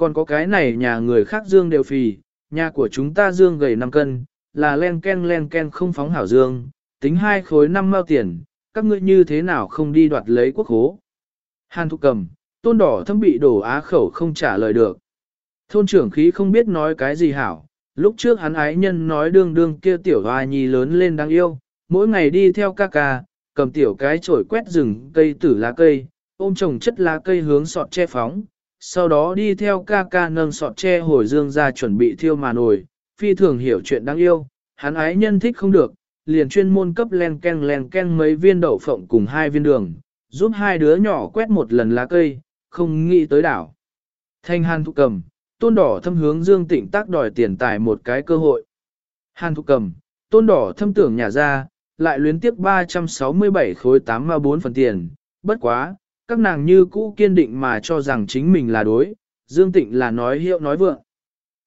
Còn có cái này nhà người khác dương đều phì, nhà của chúng ta dương gầy 5 cân, là len ken len ken không phóng hảo dương, tính hai khối 5 mao tiền, các ngươi như thế nào không đi đoạt lấy quốc hố? Hàn thục cầm, tôn đỏ thâm bị đổ á khẩu không trả lời được. Thôn trưởng khí không biết nói cái gì hảo, lúc trước hắn ái nhân nói đương đương kia tiểu hoa nhi lớn lên đáng yêu, mỗi ngày đi theo ca ca, cầm tiểu cái chổi quét rừng cây tử lá cây, ôm trồng chất lá cây hướng sọt che phóng, sau đó đi theo ca ca nâng sọt che hồi dương ra chuẩn bị thiêu mà nổi, phi thường hiểu chuyện đáng yêu, hắn ái nhân thích không được, liền chuyên môn cấp len ken len ken mấy viên đậu phộng cùng hai viên đường, giúp hai đứa nhỏ quét một lần lá cây, không nghĩ tới đảo. Thanh hàn Thục cầm, tôn đỏ thâm hướng Dương Tịnh tác đòi tiền tài một cái cơ hội. Hàn Thục cầm, tôn đỏ thâm tưởng nhà ra, lại luyến tiếp 367 khối 8 mà 4 phần tiền, bất quá, các nàng như cũ kiên định mà cho rằng chính mình là đối, Dương Tịnh là nói hiệu nói vượng.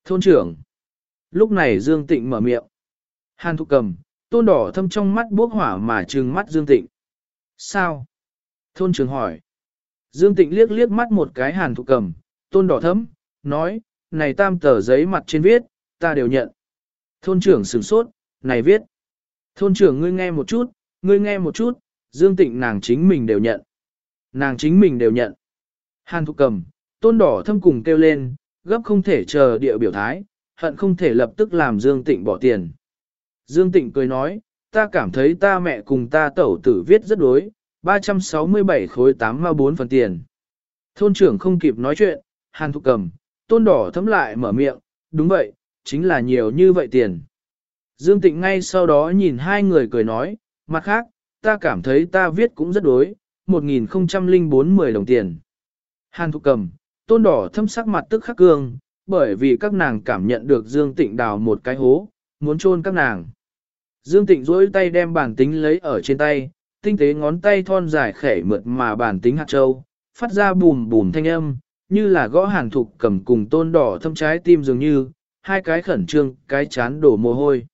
Thôn trưởng. Lúc này Dương Tịnh mở miệng. Hàn thụ cầm, tôn đỏ thâm trong mắt bốc hỏa mà trừng mắt Dương Tịnh. Sao? Thôn trưởng hỏi. Dương Tịnh liếc liếc mắt một cái hàn thụ cầm, tôn đỏ thấm, nói, này tam tờ giấy mặt trên viết, ta đều nhận. Thôn trưởng sửng sốt, này viết. Thôn trưởng ngươi nghe một chút, ngươi nghe một chút, Dương Tịnh nàng chính mình đều nhận. Nàng chính mình đều nhận. Hàn thục cầm, tôn đỏ thâm cùng kêu lên, gấp không thể chờ địa biểu thái, hận không thể lập tức làm Dương Tịnh bỏ tiền. Dương Tịnh cười nói, ta cảm thấy ta mẹ cùng ta tẩu tử viết rất đối, 367 khối 8 ma 4 phần tiền. Thôn trưởng không kịp nói chuyện, hàn thục cầm, tôn đỏ thấm lại mở miệng, đúng vậy, chính là nhiều như vậy tiền. Dương Tịnh ngay sau đó nhìn hai người cười nói, mặt khác, ta cảm thấy ta viết cũng rất đối, 1040 đồng tiền. Hàn thục cầm, tôn đỏ thâm sắc mặt tức khắc cương, bởi vì các nàng cảm nhận được Dương Tịnh đào một cái hố, muốn chôn các nàng. Dương Tịnh duỗi tay đem bản tính lấy ở trên tay, tinh tế ngón tay thon dài khẽ mượt mà bản tính hạt châu, phát ra bùm bùm thanh âm, như là gõ hàn thục cầm cùng tôn đỏ thâm trái tim dường như, hai cái khẩn trương, cái chán đổ mồ hôi.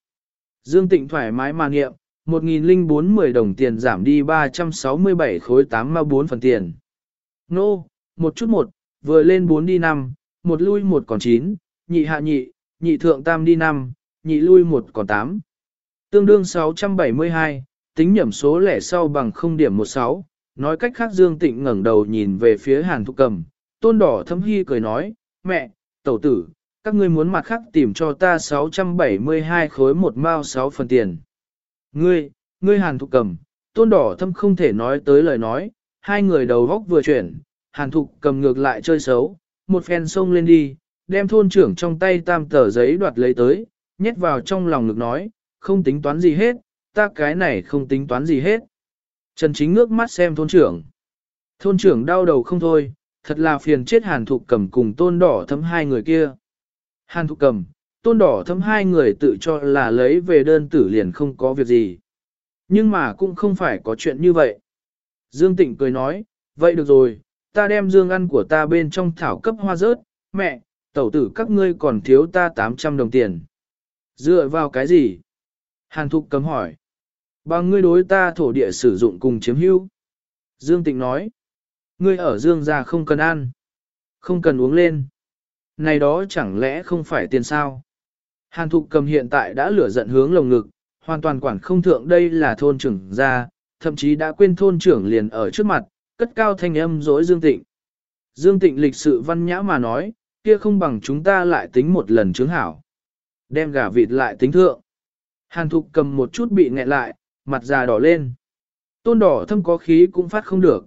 Dương Tịnh thoải mái mà nghiệm, 1.040 đồng tiền giảm đi 367 khối 8 ma 4 phần tiền. Nô, một chút một, vừa lên 4 đi 5, một lui một còn chín, nhị hạ nhị, nhị thượng tam đi năm, nhị lui một còn tám. Tương đương 672, tính nhẩm số lẻ sau bằng 0 điểm 16, nói cách khác Dương Tịnh ngẩng đầu nhìn về phía Hàn Thục Cầm, tôn đỏ thâm hy cười nói, mẹ, tẩu tử, các ngươi muốn mặt khác tìm cho ta 672 khối một mao 6 phần tiền. Ngươi, ngươi Hàn Thục Cầm, tôn đỏ thâm không thể nói tới lời nói, hai người đầu góc vừa chuyển, Hàn Thục cầm ngược lại chơi xấu, một phen xông lên đi, đem thôn trưởng trong tay tam tờ giấy đoạt lấy tới, nhét vào trong lòng ngực nói, không tính toán gì hết, ta cái này không tính toán gì hết. Trần Chính ngước mắt xem thôn trưởng. Thôn trưởng đau đầu không thôi, thật là phiền chết Hàn Thục cầm cùng tôn đỏ thấm hai người kia. Hàn Thục cầm, tôn đỏ thấm hai người tự cho là lấy về đơn tử liền không có việc gì. Nhưng mà cũng không phải có chuyện như vậy. Dương Tịnh cười nói, vậy được rồi, ta đem dương ăn của ta bên trong thảo cấp hoa rớt, mẹ, tẩu tử các ngươi còn thiếu ta 800 đồng tiền. Dựa vào cái gì? Hàn Thục cấm hỏi. Bằng ngươi đối ta thổ địa sử dụng cùng chiếm hữu. Dương Tịnh nói. Ngươi ở Dương gia không cần ăn. Không cần uống lên. Này đó chẳng lẽ không phải tiền sao? Hàn Thục cầm hiện tại đã lửa giận hướng lồng ngực, hoàn toàn quản không thượng đây là thôn trưởng gia, thậm chí đã quên thôn trưởng liền ở trước mặt, cất cao thanh âm dối Dương Tịnh. Dương Tịnh lịch sự văn nhã mà nói, kia không bằng chúng ta lại tính một lần chứng hảo. Đem gà vịt lại tính thượng. Hàn Thục cầm một chút bị nghẹn lại, mặt già đỏ lên. Tôn đỏ thâm có khí cũng phát không được.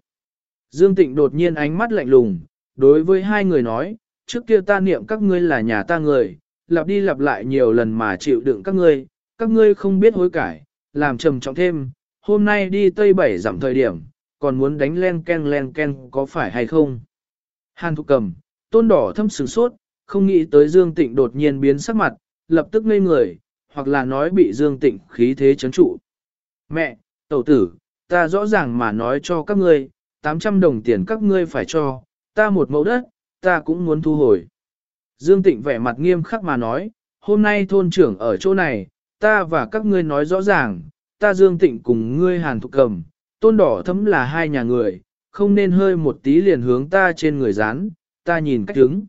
Dương Tịnh đột nhiên ánh mắt lạnh lùng, đối với hai người nói, trước kia ta niệm các ngươi là nhà ta người, lặp đi lặp lại nhiều lần mà chịu đựng các ngươi, các ngươi không biết hối cải, làm trầm trọng thêm, hôm nay đi Tây Bảy giảm thời điểm, còn muốn đánh len ken len ken có phải hay không? Hàn Thục cầm, tôn đỏ thâm sửng sốt, không nghĩ tới Dương Tịnh đột nhiên biến sắc mặt, lập tức ngây người, hoặc là nói bị Dương Tịnh khí thế chấn trụ. Mẹ, tẩu tử, ta rõ ràng mà nói cho các ngươi, 800 đồng tiền các ngươi phải cho, ta một mẫu đất, ta cũng muốn thu hồi. Dương Tịnh vẻ mặt nghiêm khắc mà nói, hôm nay thôn trưởng ở chỗ này, ta và các ngươi nói rõ ràng, ta Dương Tịnh cùng ngươi Hàn Thục Cầm, tôn đỏ thấm là hai nhà người, không nên hơi một tí liền hướng ta trên người dán, ta nhìn cách đứng.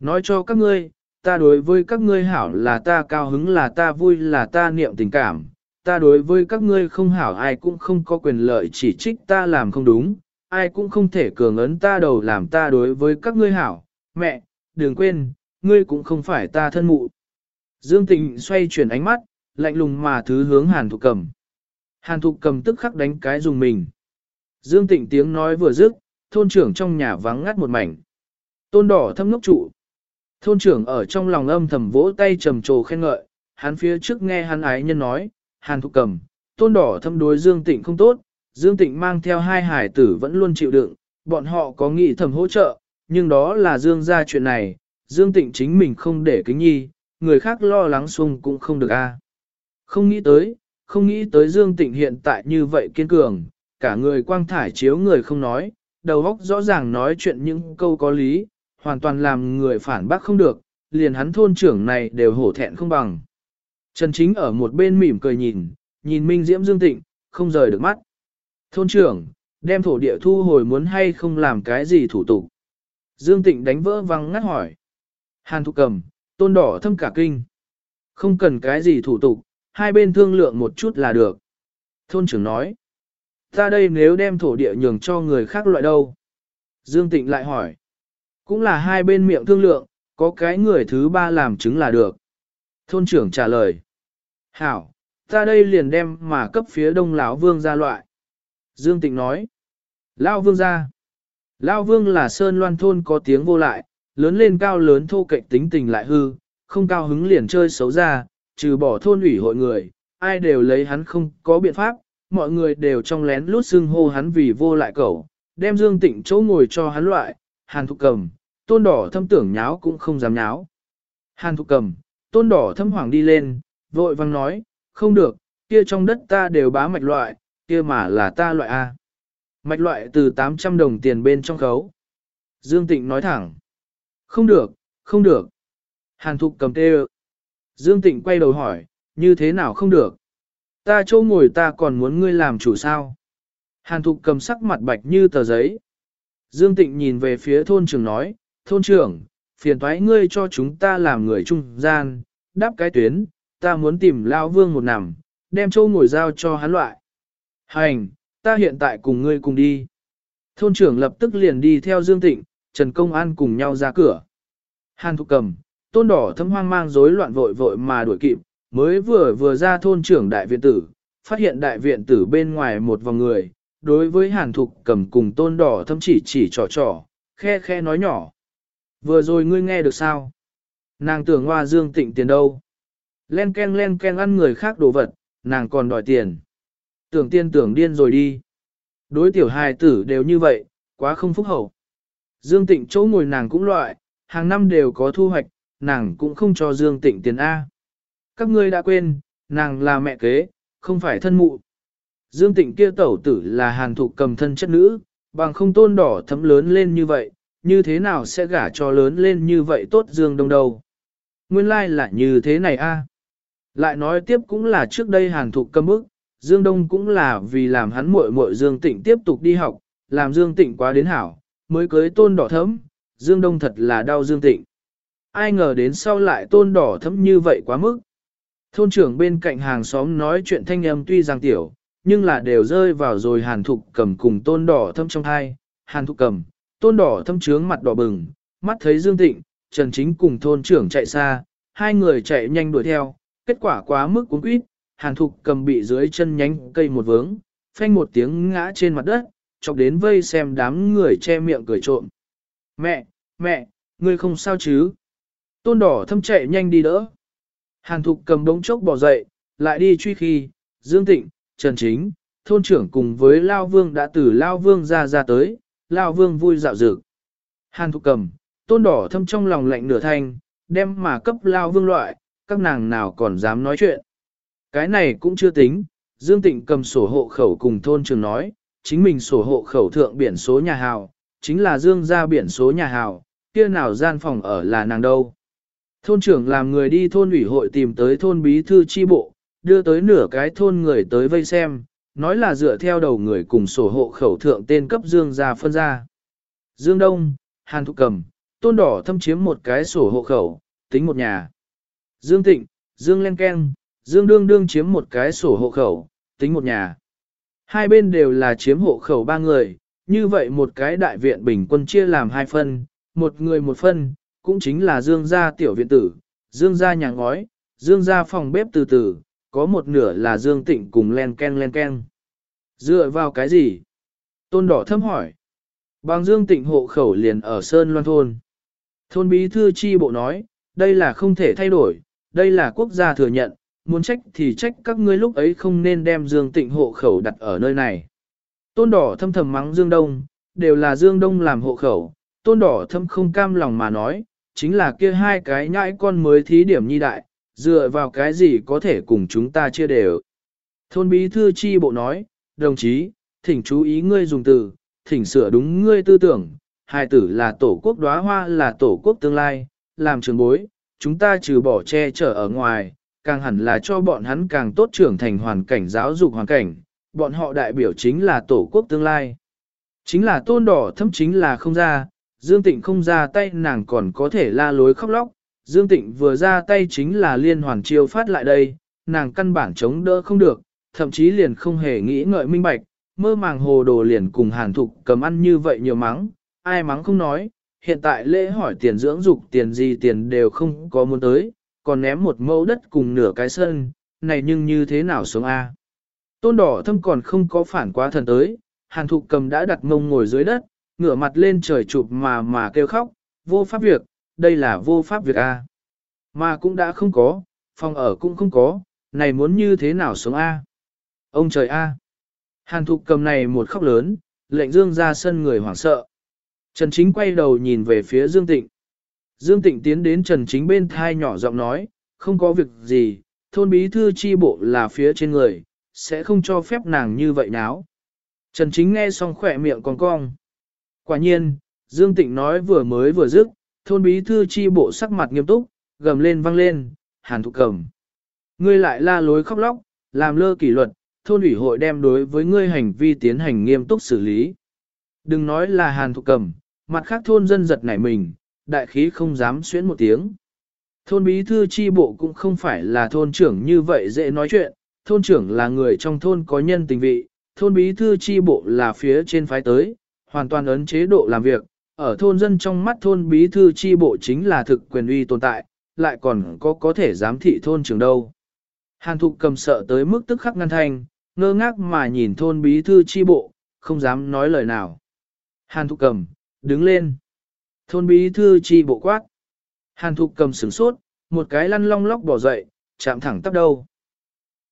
Nói cho các ngươi, ta đối với các ngươi hảo là ta cao hứng là ta vui là ta niệm tình cảm, ta đối với các ngươi không hảo ai cũng không có quyền lợi chỉ trích ta làm không đúng, ai cũng không thể cường ấn ta đầu làm ta đối với các ngươi hảo, mẹ, đừng quên, ngươi cũng không phải ta thân mụ. Dương Tịnh xoay chuyển ánh mắt, lạnh lùng mà thứ hướng Hàn Thục Cầm. Hàn Thục Cầm tức khắc đánh cái dùng mình. Dương Tịnh tiếng nói vừa dứt, thôn trưởng trong nhà vắng ngắt một mảnh. Tôn đỏ thâm ngốc trụ. Thôn trưởng ở trong lòng âm thầm vỗ tay trầm trồ khen ngợi, hắn phía trước nghe hắn ái nhân nói, Hàn Thục Cầm, tôn đỏ thâm đối Dương Tịnh không tốt, Dương Tịnh mang theo hai hải tử vẫn luôn chịu đựng, bọn họ có nghị thầm hỗ trợ, nhưng đó là Dương ra chuyện này, Dương Tịnh chính mình không để kính nhi, người khác lo lắng xung cũng không được a. Không nghĩ tới, không nghĩ tới Dương Tịnh hiện tại như vậy kiên cường, cả người quang thải chiếu người không nói, đầu óc rõ ràng nói chuyện những câu có lý, hoàn toàn làm người phản bác không được, liền hắn thôn trưởng này đều hổ thẹn không bằng. Trần Chính ở một bên mỉm cười nhìn, nhìn Minh Diễm Dương Tịnh, không rời được mắt. Thôn trưởng, đem thổ địa thu hồi muốn hay không làm cái gì thủ tục. Dương Tịnh đánh vỡ văng ngắt hỏi. Hàn Thục Cầm, tôn đỏ thâm cả kinh. Không cần cái gì thủ tục, hai bên thương lượng một chút là được. Thôn trưởng nói. Ta đây nếu đem thổ địa nhường cho người khác loại đâu? Dương Tịnh lại hỏi. Cũng là hai bên miệng thương lượng, có cái người thứ ba làm chứng là được. Thôn trưởng trả lời. Hảo, ta đây liền đem mà cấp phía đông lão vương ra loại. Dương Tịnh nói. Lão vương ra. Lão vương là sơn loan thôn có tiếng vô lại, lớn lên cao lớn thô cạnh tính tình lại hư, không cao hứng liền chơi xấu ra, trừ bỏ thôn ủy hội người, ai đều lấy hắn không có biện pháp, mọi người đều trong lén lút xưng hô hắn vì vô lại cẩu, đem Dương Tịnh chỗ ngồi cho hắn loại, hàn thục cầm, tôn đỏ thâm tưởng nháo cũng không dám nháo. Hàn thục cầm, tôn đỏ thâm hoàng đi lên, vội vang nói, không được, kia trong đất ta đều bá mạch loại, kia mà là ta loại A. Mạch loại từ 800 đồng tiền bên trong khấu. Dương Tịnh nói thẳng, không được, không được. Hàn thục cầm tê Dương Tịnh quay đầu hỏi, như thế nào không được? Ta chỗ ngồi ta còn muốn ngươi làm chủ sao? Hàn thục cầm sắc mặt bạch như tờ giấy. Dương Tịnh nhìn về phía thôn trưởng nói, thôn trưởng, phiền thoái ngươi cho chúng ta làm người trung gian, đáp cái tuyến, ta muốn tìm Lao Vương một nằm, đem châu ngồi giao cho hắn loại. Hành, ta hiện tại cùng ngươi cùng đi. Thôn trưởng lập tức liền đi theo Dương Tịnh, Trần Công An cùng nhau ra cửa. Hàn Thục Cầm, tôn đỏ thâm hoang mang rối loạn vội vội mà đuổi kịp, mới vừa vừa ra thôn trưởng đại viện tử, phát hiện đại viện tử bên ngoài một vòng người, đối với Hàn Thục Cầm cùng tôn đỏ thâm chỉ chỉ trò trò, khe khe nói nhỏ. Vừa rồi ngươi nghe được sao? Nàng tưởng hoa Dương Tịnh tiền đâu? Len ken len ken ăn người khác đồ vật, nàng còn đòi tiền. Tưởng tiên tưởng điên rồi đi. Đối tiểu hài tử đều như vậy, quá không phúc hậu. Dương Tịnh chỗ ngồi nàng cũng loại, hàng năm đều có thu hoạch, nàng cũng không cho Dương Tịnh tiền A. Các ngươi đã quên, nàng là mẹ kế, không phải thân mụ. Dương Tịnh kia tẩu tử là hàn thục cầm thân chất nữ, bằng không tôn đỏ thấm lớn lên như vậy, như thế nào sẽ gả cho lớn lên như vậy tốt Dương Đông đâu. Nguyên lai like là như thế này a. Lại nói tiếp cũng là trước đây hàn thục cầm ức, Dương Đông cũng là vì làm hắn muội muội Dương Tịnh tiếp tục đi học, làm Dương Tịnh quá đến hảo, mới cưới tôn đỏ thấm, Dương Đông thật là đau Dương Tịnh. Ai ngờ đến sau lại tôn đỏ thấm như vậy quá mức. Thôn trưởng bên cạnh hàng xóm nói chuyện thanh âm tuy rằng tiểu, nhưng là đều rơi vào rồi hàn thục cầm cùng tôn đỏ thâm trong hai. Hàn thục cầm, tôn đỏ thâm trướng mặt đỏ bừng, mắt thấy Dương Tịnh, Trần Chính cùng thôn trưởng chạy xa, hai người chạy nhanh đuổi theo, kết quả quá mức cuốn quýt, hàn thục cầm bị dưới chân nhánh cây một vướng, phanh một tiếng ngã trên mặt đất, chọc đến vây xem đám người che miệng cười trộm. Mẹ, mẹ, ngươi không sao chứ? Tôn đỏ thâm chạy nhanh đi đỡ. Hàn thục cầm đống chốc bỏ dậy, lại đi truy khi, Dương Tịnh, Trần Chính, thôn trưởng cùng với Lao Vương đã từ Lao Vương ra ra tới, Lao Vương vui dạo dực. Hàn thục cầm, tôn đỏ thâm trong lòng lạnh nửa thanh, đem mà cấp Lao Vương loại, các nàng nào còn dám nói chuyện. Cái này cũng chưa tính, Dương Tịnh cầm sổ hộ khẩu cùng thôn trưởng nói, chính mình sổ hộ khẩu thượng biển số nhà hào, chính là Dương ra biển số nhà hào, kia nào gian phòng ở là nàng đâu. Thôn trưởng làm người đi thôn ủy hội tìm tới thôn bí thư chi bộ, đưa tới nửa cái thôn người tới vây xem, nói là dựa theo đầu người cùng sổ hộ khẩu thượng tên cấp Dương ra phân ra. Dương Đông, Hàn Thục Cầm, Tôn Đỏ thâm chiếm một cái sổ hộ khẩu, tính một nhà. Dương Tịnh, Dương Len Ken, Dương Đương Đương chiếm một cái sổ hộ khẩu, tính một nhà. Hai bên đều là chiếm hộ khẩu ba người, như vậy một cái đại viện bình quân chia làm hai phân, một người một phân, cũng chính là Dương gia tiểu viện tử, Dương gia nhà ngói, Dương gia phòng bếp từ từ, có một nửa là Dương Tịnh cùng len ken len ken. Dựa vào cái gì? Tôn đỏ thâm hỏi. Bằng Dương Tịnh hộ khẩu liền ở Sơn Loan Thôn. Thôn bí thư chi bộ nói, đây là không thể thay đổi, đây là quốc gia thừa nhận, muốn trách thì trách các ngươi lúc ấy không nên đem Dương Tịnh hộ khẩu đặt ở nơi này. Tôn đỏ thâm thầm mắng Dương Đông, đều là Dương Đông làm hộ khẩu, tôn đỏ thâm không cam lòng mà nói, chính là kia hai cái nhãi con mới thí điểm nhi đại, dựa vào cái gì có thể cùng chúng ta chia đều. Thôn bí thư chi bộ nói, đồng chí, thỉnh chú ý ngươi dùng từ, thỉnh sửa đúng ngươi tư tưởng, hai tử là tổ quốc đóa hoa là tổ quốc tương lai, làm trường bối, chúng ta trừ bỏ che chở ở ngoài, càng hẳn là cho bọn hắn càng tốt trưởng thành hoàn cảnh giáo dục hoàn cảnh, bọn họ đại biểu chính là tổ quốc tương lai. Chính là tôn đỏ thâm chính là không ra, Dương Tịnh không ra tay nàng còn có thể la lối khóc lóc, Dương Tịnh vừa ra tay chính là liên hoàn chiêu phát lại đây, nàng căn bản chống đỡ không được, thậm chí liền không hề nghĩ ngợi minh bạch, mơ màng hồ đồ liền cùng hàn thục cầm ăn như vậy nhiều mắng, ai mắng không nói, hiện tại lễ hỏi tiền dưỡng dục tiền gì tiền đều không có muốn tới, còn ném một mẫu đất cùng nửa cái sân, này nhưng như thế nào sống a? Tôn đỏ thâm còn không có phản quá thần tới, hàn thục cầm đã đặt mông ngồi dưới đất, ngửa mặt lên trời chụp mà mà kêu khóc, vô pháp việc, đây là vô pháp việc a. Mà cũng đã không có, phòng ở cũng không có, này muốn như thế nào sống a? Ông trời a. Hàn thục cầm này một khóc lớn, lệnh dương ra sân người hoảng sợ. Trần Chính quay đầu nhìn về phía Dương Tịnh. Dương Tịnh tiến đến Trần Chính bên thai nhỏ giọng nói, không có việc gì, thôn bí thư chi bộ là phía trên người, sẽ không cho phép nàng như vậy náo. Trần Chính nghe xong khỏe miệng còn cong. Quả nhiên, Dương Tịnh nói vừa mới vừa dứt, thôn bí thư chi bộ sắc mặt nghiêm túc, gầm lên vang lên, hàn Thụ cầm. Ngươi lại la lối khóc lóc, làm lơ kỷ luật, thôn ủy hội đem đối với ngươi hành vi tiến hành nghiêm túc xử lý. Đừng nói là hàn Thụ cầm, mặt khác thôn dân giật nảy mình, đại khí không dám xuyến một tiếng. Thôn bí thư chi bộ cũng không phải là thôn trưởng như vậy dễ nói chuyện, thôn trưởng là người trong thôn có nhân tình vị, thôn bí thư chi bộ là phía trên phái tới, hoàn toàn ấn chế độ làm việc, ở thôn dân trong mắt thôn bí thư chi bộ chính là thực quyền uy tồn tại, lại còn có có thể giám thị thôn trưởng đâu. Hàn thục cầm sợ tới mức tức khắc ngăn thanh, ngơ ngác mà nhìn thôn bí thư chi bộ, không dám nói lời nào. Hàn thục cầm, đứng lên. Thôn bí thư chi bộ quát. Hàn thục cầm sửng sốt, một cái lăn long lóc bỏ dậy, chạm thẳng tắp đầu.